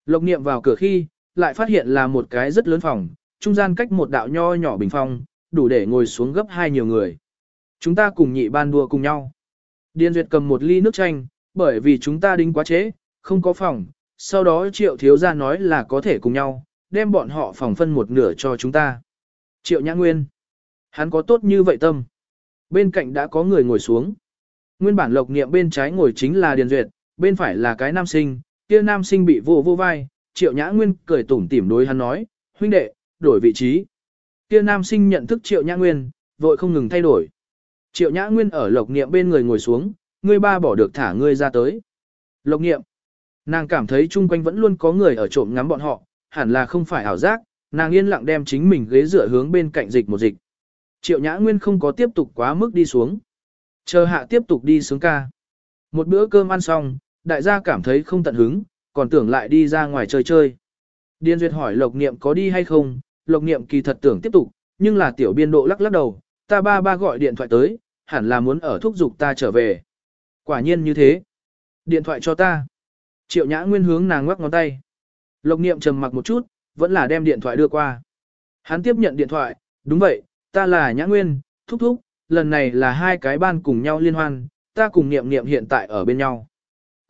Lộc niệm vào cửa khi, lại phát hiện là một cái rất lớn phòng, trung gian cách một đạo nho nhỏ bình phong, đủ để ngồi xuống gấp hai nhiều người. Chúng ta cùng nhị ban đua cùng nhau. Điền Duyệt cầm một ly nước chanh, bởi vì chúng ta đính quá chế, không có phòng, sau đó triệu thiếu gia nói là có thể cùng nhau, đem bọn họ phòng phân một nửa cho chúng ta. Triệu Nhã Nguyên. Hắn có tốt như vậy tâm. Bên cạnh đã có người ngồi xuống. Nguyên bản lộc niệm bên trái ngồi chính là Điền Duyệt, bên phải là cái nam sinh, kia nam sinh bị vô vô vai, Triệu Nhã Nguyên cười tủm tỉm đối hắn nói, huynh đệ, đổi vị trí. Kia nam sinh nhận thức Triệu Nhã Nguyên, vội không ngừng thay đổi. Triệu Nhã Nguyên ở lộc niệm bên người ngồi xuống, ngươi ba bỏ được thả ngươi ra tới. Lộc niệm. Nàng cảm thấy chung quanh vẫn luôn có người ở trộm ngắm bọn họ, hẳn là không phải ảo giác, nàng yên lặng đem chính mình ghế dựa hướng bên cạnh dịch một dịch. Triệu Nhã Nguyên không có tiếp tục quá mức đi xuống. Chờ hạ tiếp tục đi sướng ca. Một bữa cơm ăn xong, đại gia cảm thấy không tận hứng, còn tưởng lại đi ra ngoài chơi chơi. Điên Duyệt hỏi Lộc Niệm có đi hay không, Lộc Niệm kỳ thật tưởng tiếp tục, nhưng là tiểu biên độ lắc lắc đầu, ta ba ba gọi điện thoại tới, hẳn là muốn ở thúc giục ta trở về. Quả nhiên như thế. Điện thoại cho ta. Triệu Nhã Nguyên hướng nàng ngoắc ngón tay. Lộc Niệm trầm mặc một chút, vẫn là đem điện thoại đưa qua. Hắn tiếp nhận điện thoại, đúng vậy, ta là Nhã Nguyên, thúc thúc, lần này là hai cái ban cùng nhau liên hoan, ta cùng Niệm Niệm hiện tại ở bên nhau.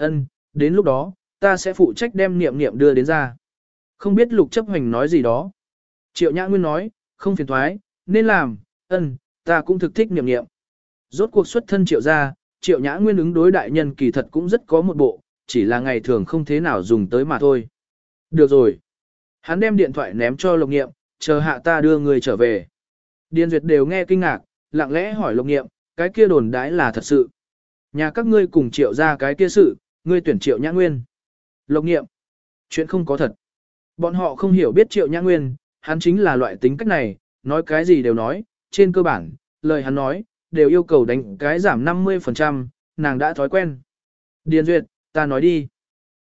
Ân, đến lúc đó, ta sẽ phụ trách đem Niệm Niệm đưa đến ra. Không biết Lục Chấp Hành nói gì đó. Triệu Nhã Nguyên nói, không phiền thoái, nên làm, ân, ta cũng thực thích Niệm Niệm. Rốt cuộc xuất thân Triệu ra, Triệu Nhã Nguyên ứng đối đại nhân kỳ thật cũng rất có một bộ, chỉ là ngày thường không thế nào dùng tới mà thôi. Được rồi. Hắn đem điện thoại ném cho Lục Nghiệm, chờ hạ ta đưa người trở về. Điền Duyệt đều nghe kinh ngạc, lặng lẽ hỏi Lục Nghiệm, cái kia đồn đãi là thật sự. Nhà các ngươi cùng triệu ra cái kia sự, ngươi tuyển triệu nhã nguyên. lộc Nghiệm, chuyện không có thật. Bọn họ không hiểu biết triệu nhã nguyên, hắn chính là loại tính cách này, nói cái gì đều nói, trên cơ bản, lời hắn nói, đều yêu cầu đánh cái giảm 50%, nàng đã thói quen. Điền Duyệt, ta nói đi.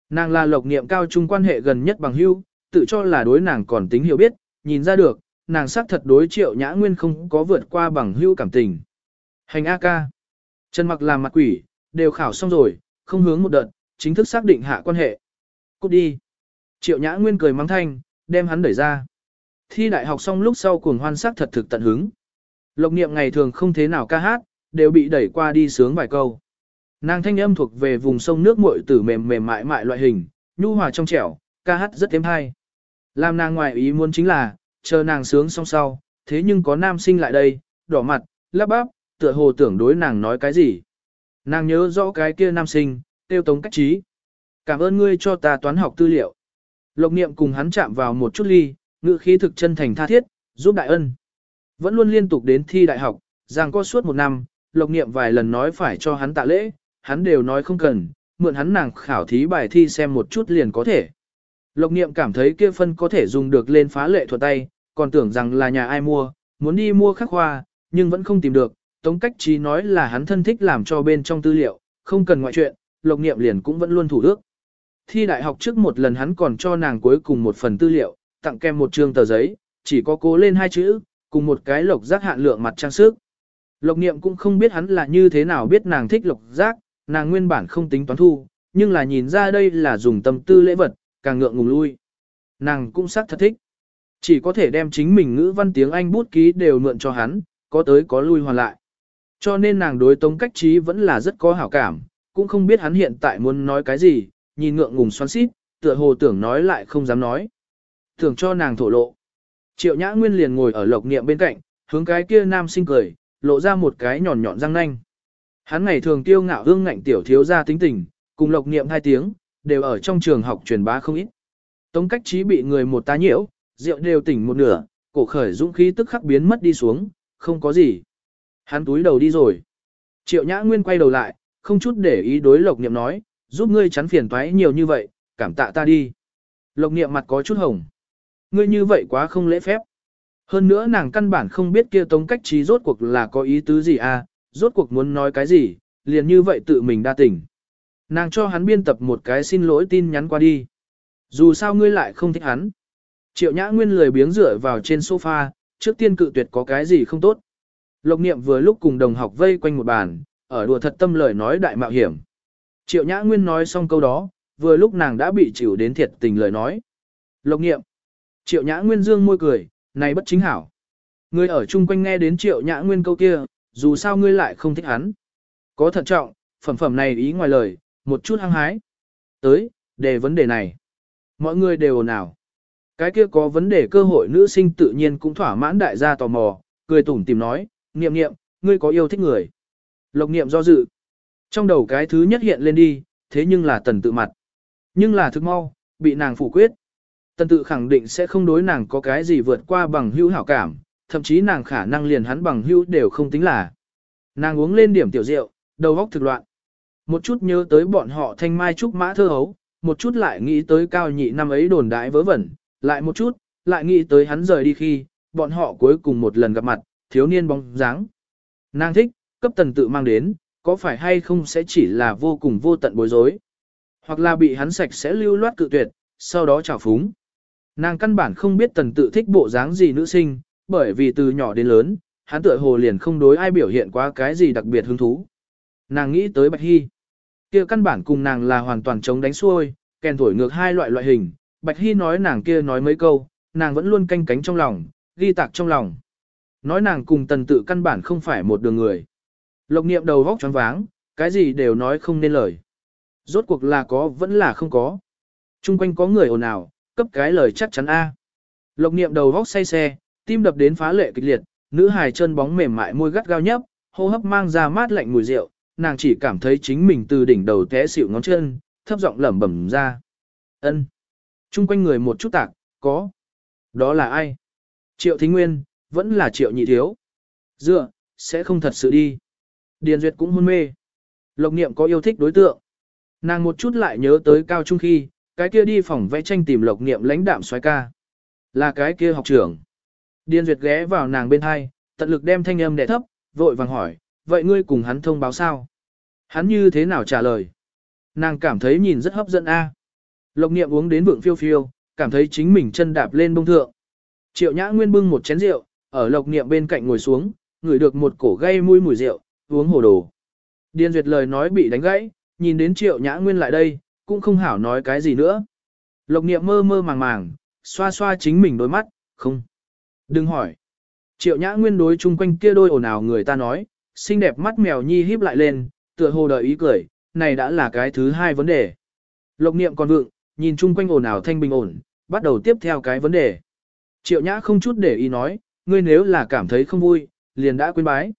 Nàng là lộc niệm cao trung quan hệ gần nhất bằng hưu, tự cho là đối nàng còn tính hiểu biết, nhìn ra được, nàng xác thật đối triệu nhã nguyên không có vượt qua bằng hưu cảm tình. Hành A ca. Trần mặc làm mặt quỷ, đều khảo xong rồi, không hướng một đợt, chính thức xác định hạ quan hệ. Cút đi. Triệu nhã nguyên cười mắng thanh, đem hắn đẩy ra. Thi đại học xong lúc sau cuồng hoan sắc thật thực tận hứng. Lộc niệm ngày thường không thế nào ca hát, đều bị đẩy qua đi sướng vài câu. Nàng thanh âm thuộc về vùng sông nước muội tử mềm mềm mại mại loại hình, nhu hòa trong trẻo, ca hát rất êm hay. Làm nàng ngoài ý muốn chính là, chờ nàng sướng xong sau, thế nhưng có nam sinh lại đây, đỏ mặt, lắp bắp, tựa hồ tưởng đối nàng nói cái gì. Nàng nhớ rõ cái kia nam sinh, tiêu tống cách trí. Cảm ơn ngươi cho ta toán học tư liệu. Lộc niệm cùng hắn chạm vào một chút ly, ngữ khí thực chân thành tha thiết, giúp đại ân. Vẫn luôn liên tục đến thi đại học, rằng có suốt một năm, lộc niệm vài lần nói phải cho hắn tạ lễ, hắn đều nói không cần, mượn hắn nàng khảo thí bài thi xem một chút liền có thể. Lộc niệm cảm thấy kia phân có thể dùng được lên phá lệ thuật tay, còn tưởng rằng là nhà ai mua, muốn đi mua khắc hoa, nhưng vẫn không tìm được. Tống cách trí nói là hắn thân thích làm cho bên trong tư liệu, không cần ngoại chuyện, lộc niệm liền cũng vẫn luôn thủ ước. Thi đại học trước một lần hắn còn cho nàng cuối cùng một phần tư liệu, tặng kèm một trương tờ giấy, chỉ có cố lên hai chữ, cùng một cái lộc giác hạn lượng mặt trang sức. Lộc niệm cũng không biết hắn là như thế nào biết nàng thích lộc giác, nàng nguyên bản không tính toán thu, nhưng là nhìn ra đây là dùng tâm tư lễ vật, càng ngượng ngùng lui. Nàng cũng xác thật thích. Chỉ có thể đem chính mình ngữ văn tiếng Anh bút ký đều mượn cho hắn, có tới có lui hoàn lại. Cho nên nàng đối tống cách trí vẫn là rất có hảo cảm, cũng không biết hắn hiện tại muốn nói cái gì, nhìn ngượng ngùng xoắn xít, tựa hồ tưởng nói lại không dám nói. Tưởng cho nàng thổ lộ. Triệu Nhã Nguyên liền ngồi ở lộc niệm bên cạnh, hướng cái kia nam sinh cười, lộ ra một cái nhọn nhọn răng nanh. Hắn ngày thường tiêu ngạo hương ngạnh tiểu thiếu ra tính tình, cùng lộc niệm hai tiếng, đều ở trong trường học truyền bá không ít. Tống cách trí bị người một tá nhiễu, rượu đều tỉnh một nửa, cổ khởi dũng khí tức khắc biến mất đi xuống, không có gì. Hắn túi đầu đi rồi. Triệu Nhã Nguyên quay đầu lại, không chút để ý đối Lộc Niệm nói, giúp ngươi chắn phiền toái nhiều như vậy, cảm tạ ta đi. Lộc Niệm mặt có chút hồng. Ngươi như vậy quá không lễ phép. Hơn nữa nàng căn bản không biết kia tống cách trí rốt cuộc là có ý tứ gì à, rốt cuộc muốn nói cái gì, liền như vậy tự mình đa tỉnh. Nàng cho hắn biên tập một cái xin lỗi tin nhắn qua đi. Dù sao ngươi lại không thích hắn. Triệu Nhã Nguyên lười biếng dựa vào trên sofa, trước tiên cự tuyệt có cái gì không tốt. Lộc niệm vừa lúc cùng đồng học vây quanh một bàn, ở đùa thật tâm lời nói đại mạo hiểm. Triệu Nhã Nguyên nói xong câu đó, vừa lúc nàng đã bị chịu đến thiệt tình lời nói. Lộc niệm. Triệu Nhã Nguyên dương môi cười, này bất chính hảo. Ngươi ở chung quanh nghe đến Triệu Nhã Nguyên câu kia, dù sao ngươi lại không thích hắn. Có thận trọng, phẩm phẩm này ý ngoài lời, một chút hăng hái. Tới, đề vấn đề này. Mọi người đều ồn ào. Cái kia có vấn đề cơ hội nữ sinh tự nhiên cũng thỏa mãn đại gia tò mò, cười tủm tìm nói, niệm niệm, ngươi có yêu thích người. Lộc niệm do dự. Trong đầu cái thứ nhất hiện lên đi, thế nhưng là tần tự mặt. Nhưng là thức mau, bị nàng phủ quyết. Tần tự khẳng định sẽ không đối nàng có cái gì vượt qua bằng hữu hảo cảm, thậm chí nàng khả năng liền hắn bằng hữu đều không tính là. Nàng uống lên điểm tiểu rượu, đầu óc thực loạn. Một chút nhớ tới bọn họ thanh mai trúc mã thơ hấu, một chút lại nghĩ tới cao nhị năm ấy đồn đại vớ vẩn, lại một chút, lại nghĩ tới hắn rời đi khi, bọn họ cuối cùng một lần gặp mặt, thiếu niên bóng dáng. Nàng thích, cấp tần tự mang đến, có phải hay không sẽ chỉ là vô cùng vô tận bối rối. Hoặc là bị hắn sạch sẽ lưu loát cự tuyệt, sau đó trào phúng. Nàng căn bản không biết tần tự thích bộ dáng gì nữ sinh, bởi vì từ nhỏ đến lớn, hắn tựa hồ liền không đối ai biểu hiện quá cái gì đặc biệt hứng thú. Nàng nghĩ tới Bạch Hy. kia căn bản cùng nàng là hoàn toàn chống đánh xuôi, kèn thổi ngược hai loại loại hình. Bạch Hy nói nàng kia nói mấy câu, nàng vẫn luôn canh cánh trong lòng, ghi tạc trong lòng. Nói nàng cùng tần tự căn bản không phải một đường người. Lộc niệm đầu vóc choáng váng, cái gì đều nói không nên lời. Rốt cuộc là có vẫn là không có. Trung quanh có người ồn ào, cấp cái lời chắc chắn A. Lộc niệm đầu vóc say xe, tim đập đến phá lệ kịch liệt, nữ hài chân bóng mềm mại môi gắt gao nhấp, hô hấp mang ra mát lạnh mùi rượu, nàng chỉ cảm thấy chính mình từ đỉnh đầu té xịu ngón chân, thấp giọng lẩm bẩm ra. Ân. Trung quanh người một chút tạc, có. Đó là ai? Triệu Thính Nguyên, vẫn là Triệu Nhị Thiếu. Dựa, sẽ không thật sự đi. Điền Duyệt cũng hôn mê. Lộc Niệm có yêu thích đối tượng. Nàng một chút lại nhớ tới cao trung khi, cái kia đi phòng vẽ tranh tìm Lộc Niệm lãnh đạm xoái ca. Là cái kia học trưởng. Điền Duyệt ghé vào nàng bên hai, tận lực đem thanh âm đè thấp, vội vàng hỏi, vậy ngươi cùng hắn thông báo sao? Hắn như thế nào trả lời? Nàng cảm thấy nhìn rất hấp dẫn a. Lộc Niệm uống đến vượng phiêu phiêu, cảm thấy chính mình chân đạp lên bông thượng. Triệu Nhã Nguyên bưng một chén rượu, ở Lộc Niệm bên cạnh ngồi xuống, ngửi được một cổ gây mùi mùi rượu, uống hồ đồ. Điền Duyệt lời nói bị đánh gãy, nhìn đến Triệu Nhã Nguyên lại đây, cũng không hảo nói cái gì nữa. Lộc Niệm mơ mơ màng màng, xoa xoa chính mình đôi mắt, không. Đừng hỏi. Triệu Nhã Nguyên đối chung quanh kia đôi ồn ào người ta nói, xinh đẹp mắt mèo nhi híp lại lên, tựa hồ đợi ý cười, này đã là cái thứ hai vấn đề. Lộc Niệm còn vượng, nhìn chung quanh ồn ào thanh bình ổn, bắt đầu tiếp theo cái vấn đề. Triệu Nhã không chút để ý nói, ngươi nếu là cảm thấy không vui, liền đã quên bái.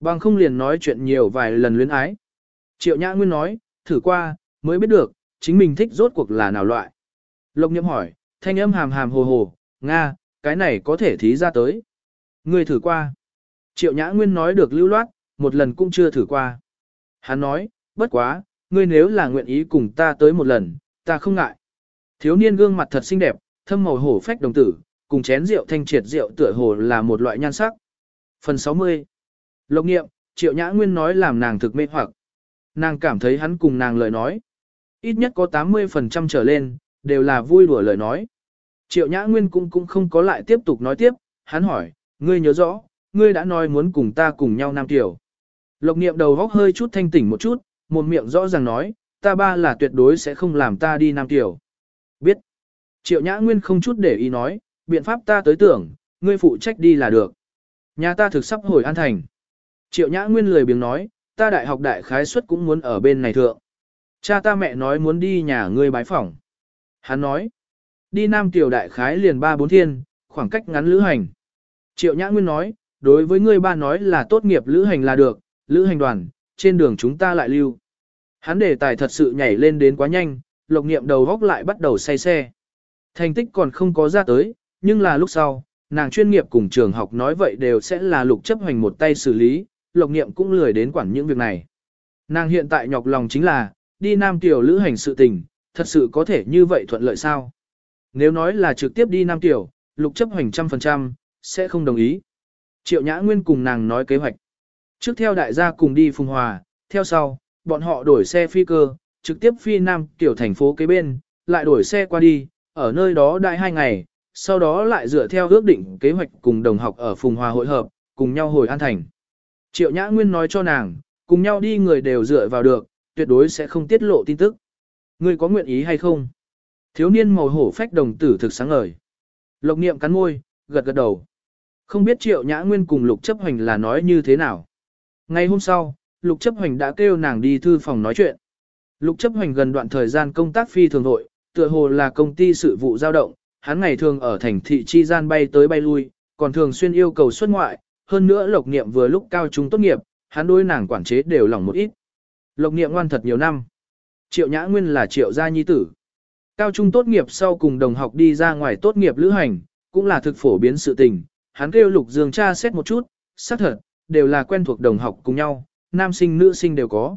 Bằng không liền nói chuyện nhiều vài lần luyến ái. Triệu Nhã Nguyên nói, thử qua, mới biết được, chính mình thích rốt cuộc là nào loại. Lộc Niệm hỏi, thanh âm hàm hàm hồ hồ, Nga, cái này có thể thí ra tới. Ngươi thử qua. Triệu Nhã Nguyên nói được lưu loát, một lần cũng chưa thử qua. Hắn nói, bất quá, ngươi nếu là nguyện ý cùng ta tới một lần, ta không ngại. Thiếu niên gương mặt thật xinh đẹp, thâm màu hổ phách đồng tử, cùng chén rượu thanh triệt rượu tựa hồ là một loại nhan sắc. Phần 60 Lộc nghiệm, Triệu Nhã Nguyên nói làm nàng thực mê hoặc. nàng cảm thấy hắn cùng nàng lời nói. Ít nhất có 80% trở lên, đều là vui đùa lời nói. Triệu Nhã Nguyên cũng cũng không có lại tiếp tục nói tiếp, hắn hỏi, ngươi nhớ rõ, ngươi đã nói muốn cùng ta cùng nhau Nam Tiểu. Lộc niệm đầu góc hơi chút thanh tỉnh một chút, một miệng rõ ràng nói, ta ba là tuyệt đối sẽ không làm ta đi Nam Tiểu. Biết. Triệu Nhã Nguyên không chút để ý nói, biện pháp ta tới tưởng, ngươi phụ trách đi là được. Nhà ta thực sắp hồi an thành. Triệu Nhã Nguyên lười biếng nói, ta đại học đại khái suất cũng muốn ở bên này thượng. Cha ta mẹ nói muốn đi nhà ngươi bái phỏng. Hắn nói, đi Nam Tiểu đại khái liền ba bốn thiên, khoảng cách ngắn lữ hành. Triệu Nhã Nguyên nói, đối với ngươi ba nói là tốt nghiệp lữ hành là được, lữ hành đoàn, trên đường chúng ta lại lưu. Hắn đề tài thật sự nhảy lên đến quá nhanh, lộc niệm đầu góc lại bắt đầu say xe. Thành tích còn không có ra tới, nhưng là lúc sau, nàng chuyên nghiệp cùng trường học nói vậy đều sẽ là lục chấp hành một tay xử lý, lộc niệm cũng lười đến quản những việc này. Nàng hiện tại nhọc lòng chính là, đi Nam Tiểu lữ hành sự tình, thật sự có thể như vậy thuận lợi sao? Nếu nói là trực tiếp đi Nam Tiểu, lục chấp hành trăm phần trăm, sẽ không đồng ý. Triệu Nhã Nguyên cùng nàng nói kế hoạch. Trước theo đại gia cùng đi Phùng Hòa, theo sau, bọn họ đổi xe phi cơ, trực tiếp phi Nam Tiểu thành phố kế bên, lại đổi xe qua đi, ở nơi đó đại hai ngày, sau đó lại dựa theo ước định kế hoạch cùng đồng học ở Phùng Hòa hội hợp, cùng nhau hồi An Thành. Triệu Nhã Nguyên nói cho nàng, cùng nhau đi người đều dựa vào được, tuyệt đối sẽ không tiết lộ tin tức. Ngươi có nguyện ý hay không? Thiếu niên màu hổ phách đồng tử thực sáng ngời. Lộc niệm cắn môi, gật gật đầu. Không biết Triệu Nhã Nguyên cùng Lục Chấp Hoành là nói như thế nào. Ngày hôm sau, Lục Chấp Hoành đã kêu nàng đi thư phòng nói chuyện. Lục Chấp Hoành gần đoạn thời gian công tác phi thường nội, tựa hồ là công ty sự vụ giao động, hắn ngày thường ở thành thị chi gian bay tới bay lui, còn thường xuyên yêu cầu xuất ngoại, hơn nữa Lộc Niệm vừa lúc cao trung tốt nghiệp, hắn đối nàng quản chế đều lỏng một ít. Lộc Niệm ngoan thật nhiều năm. Triệu Nhã Nguyên là Triệu gia nhi tử. Cao trung tốt nghiệp sau cùng đồng học đi ra ngoài tốt nghiệp lữ hành, cũng là thực phổ biến sự tình. Hắn kêu Lục Dương cha xét một chút, xác thật, đều là quen thuộc đồng học cùng nhau, nam sinh nữ sinh đều có.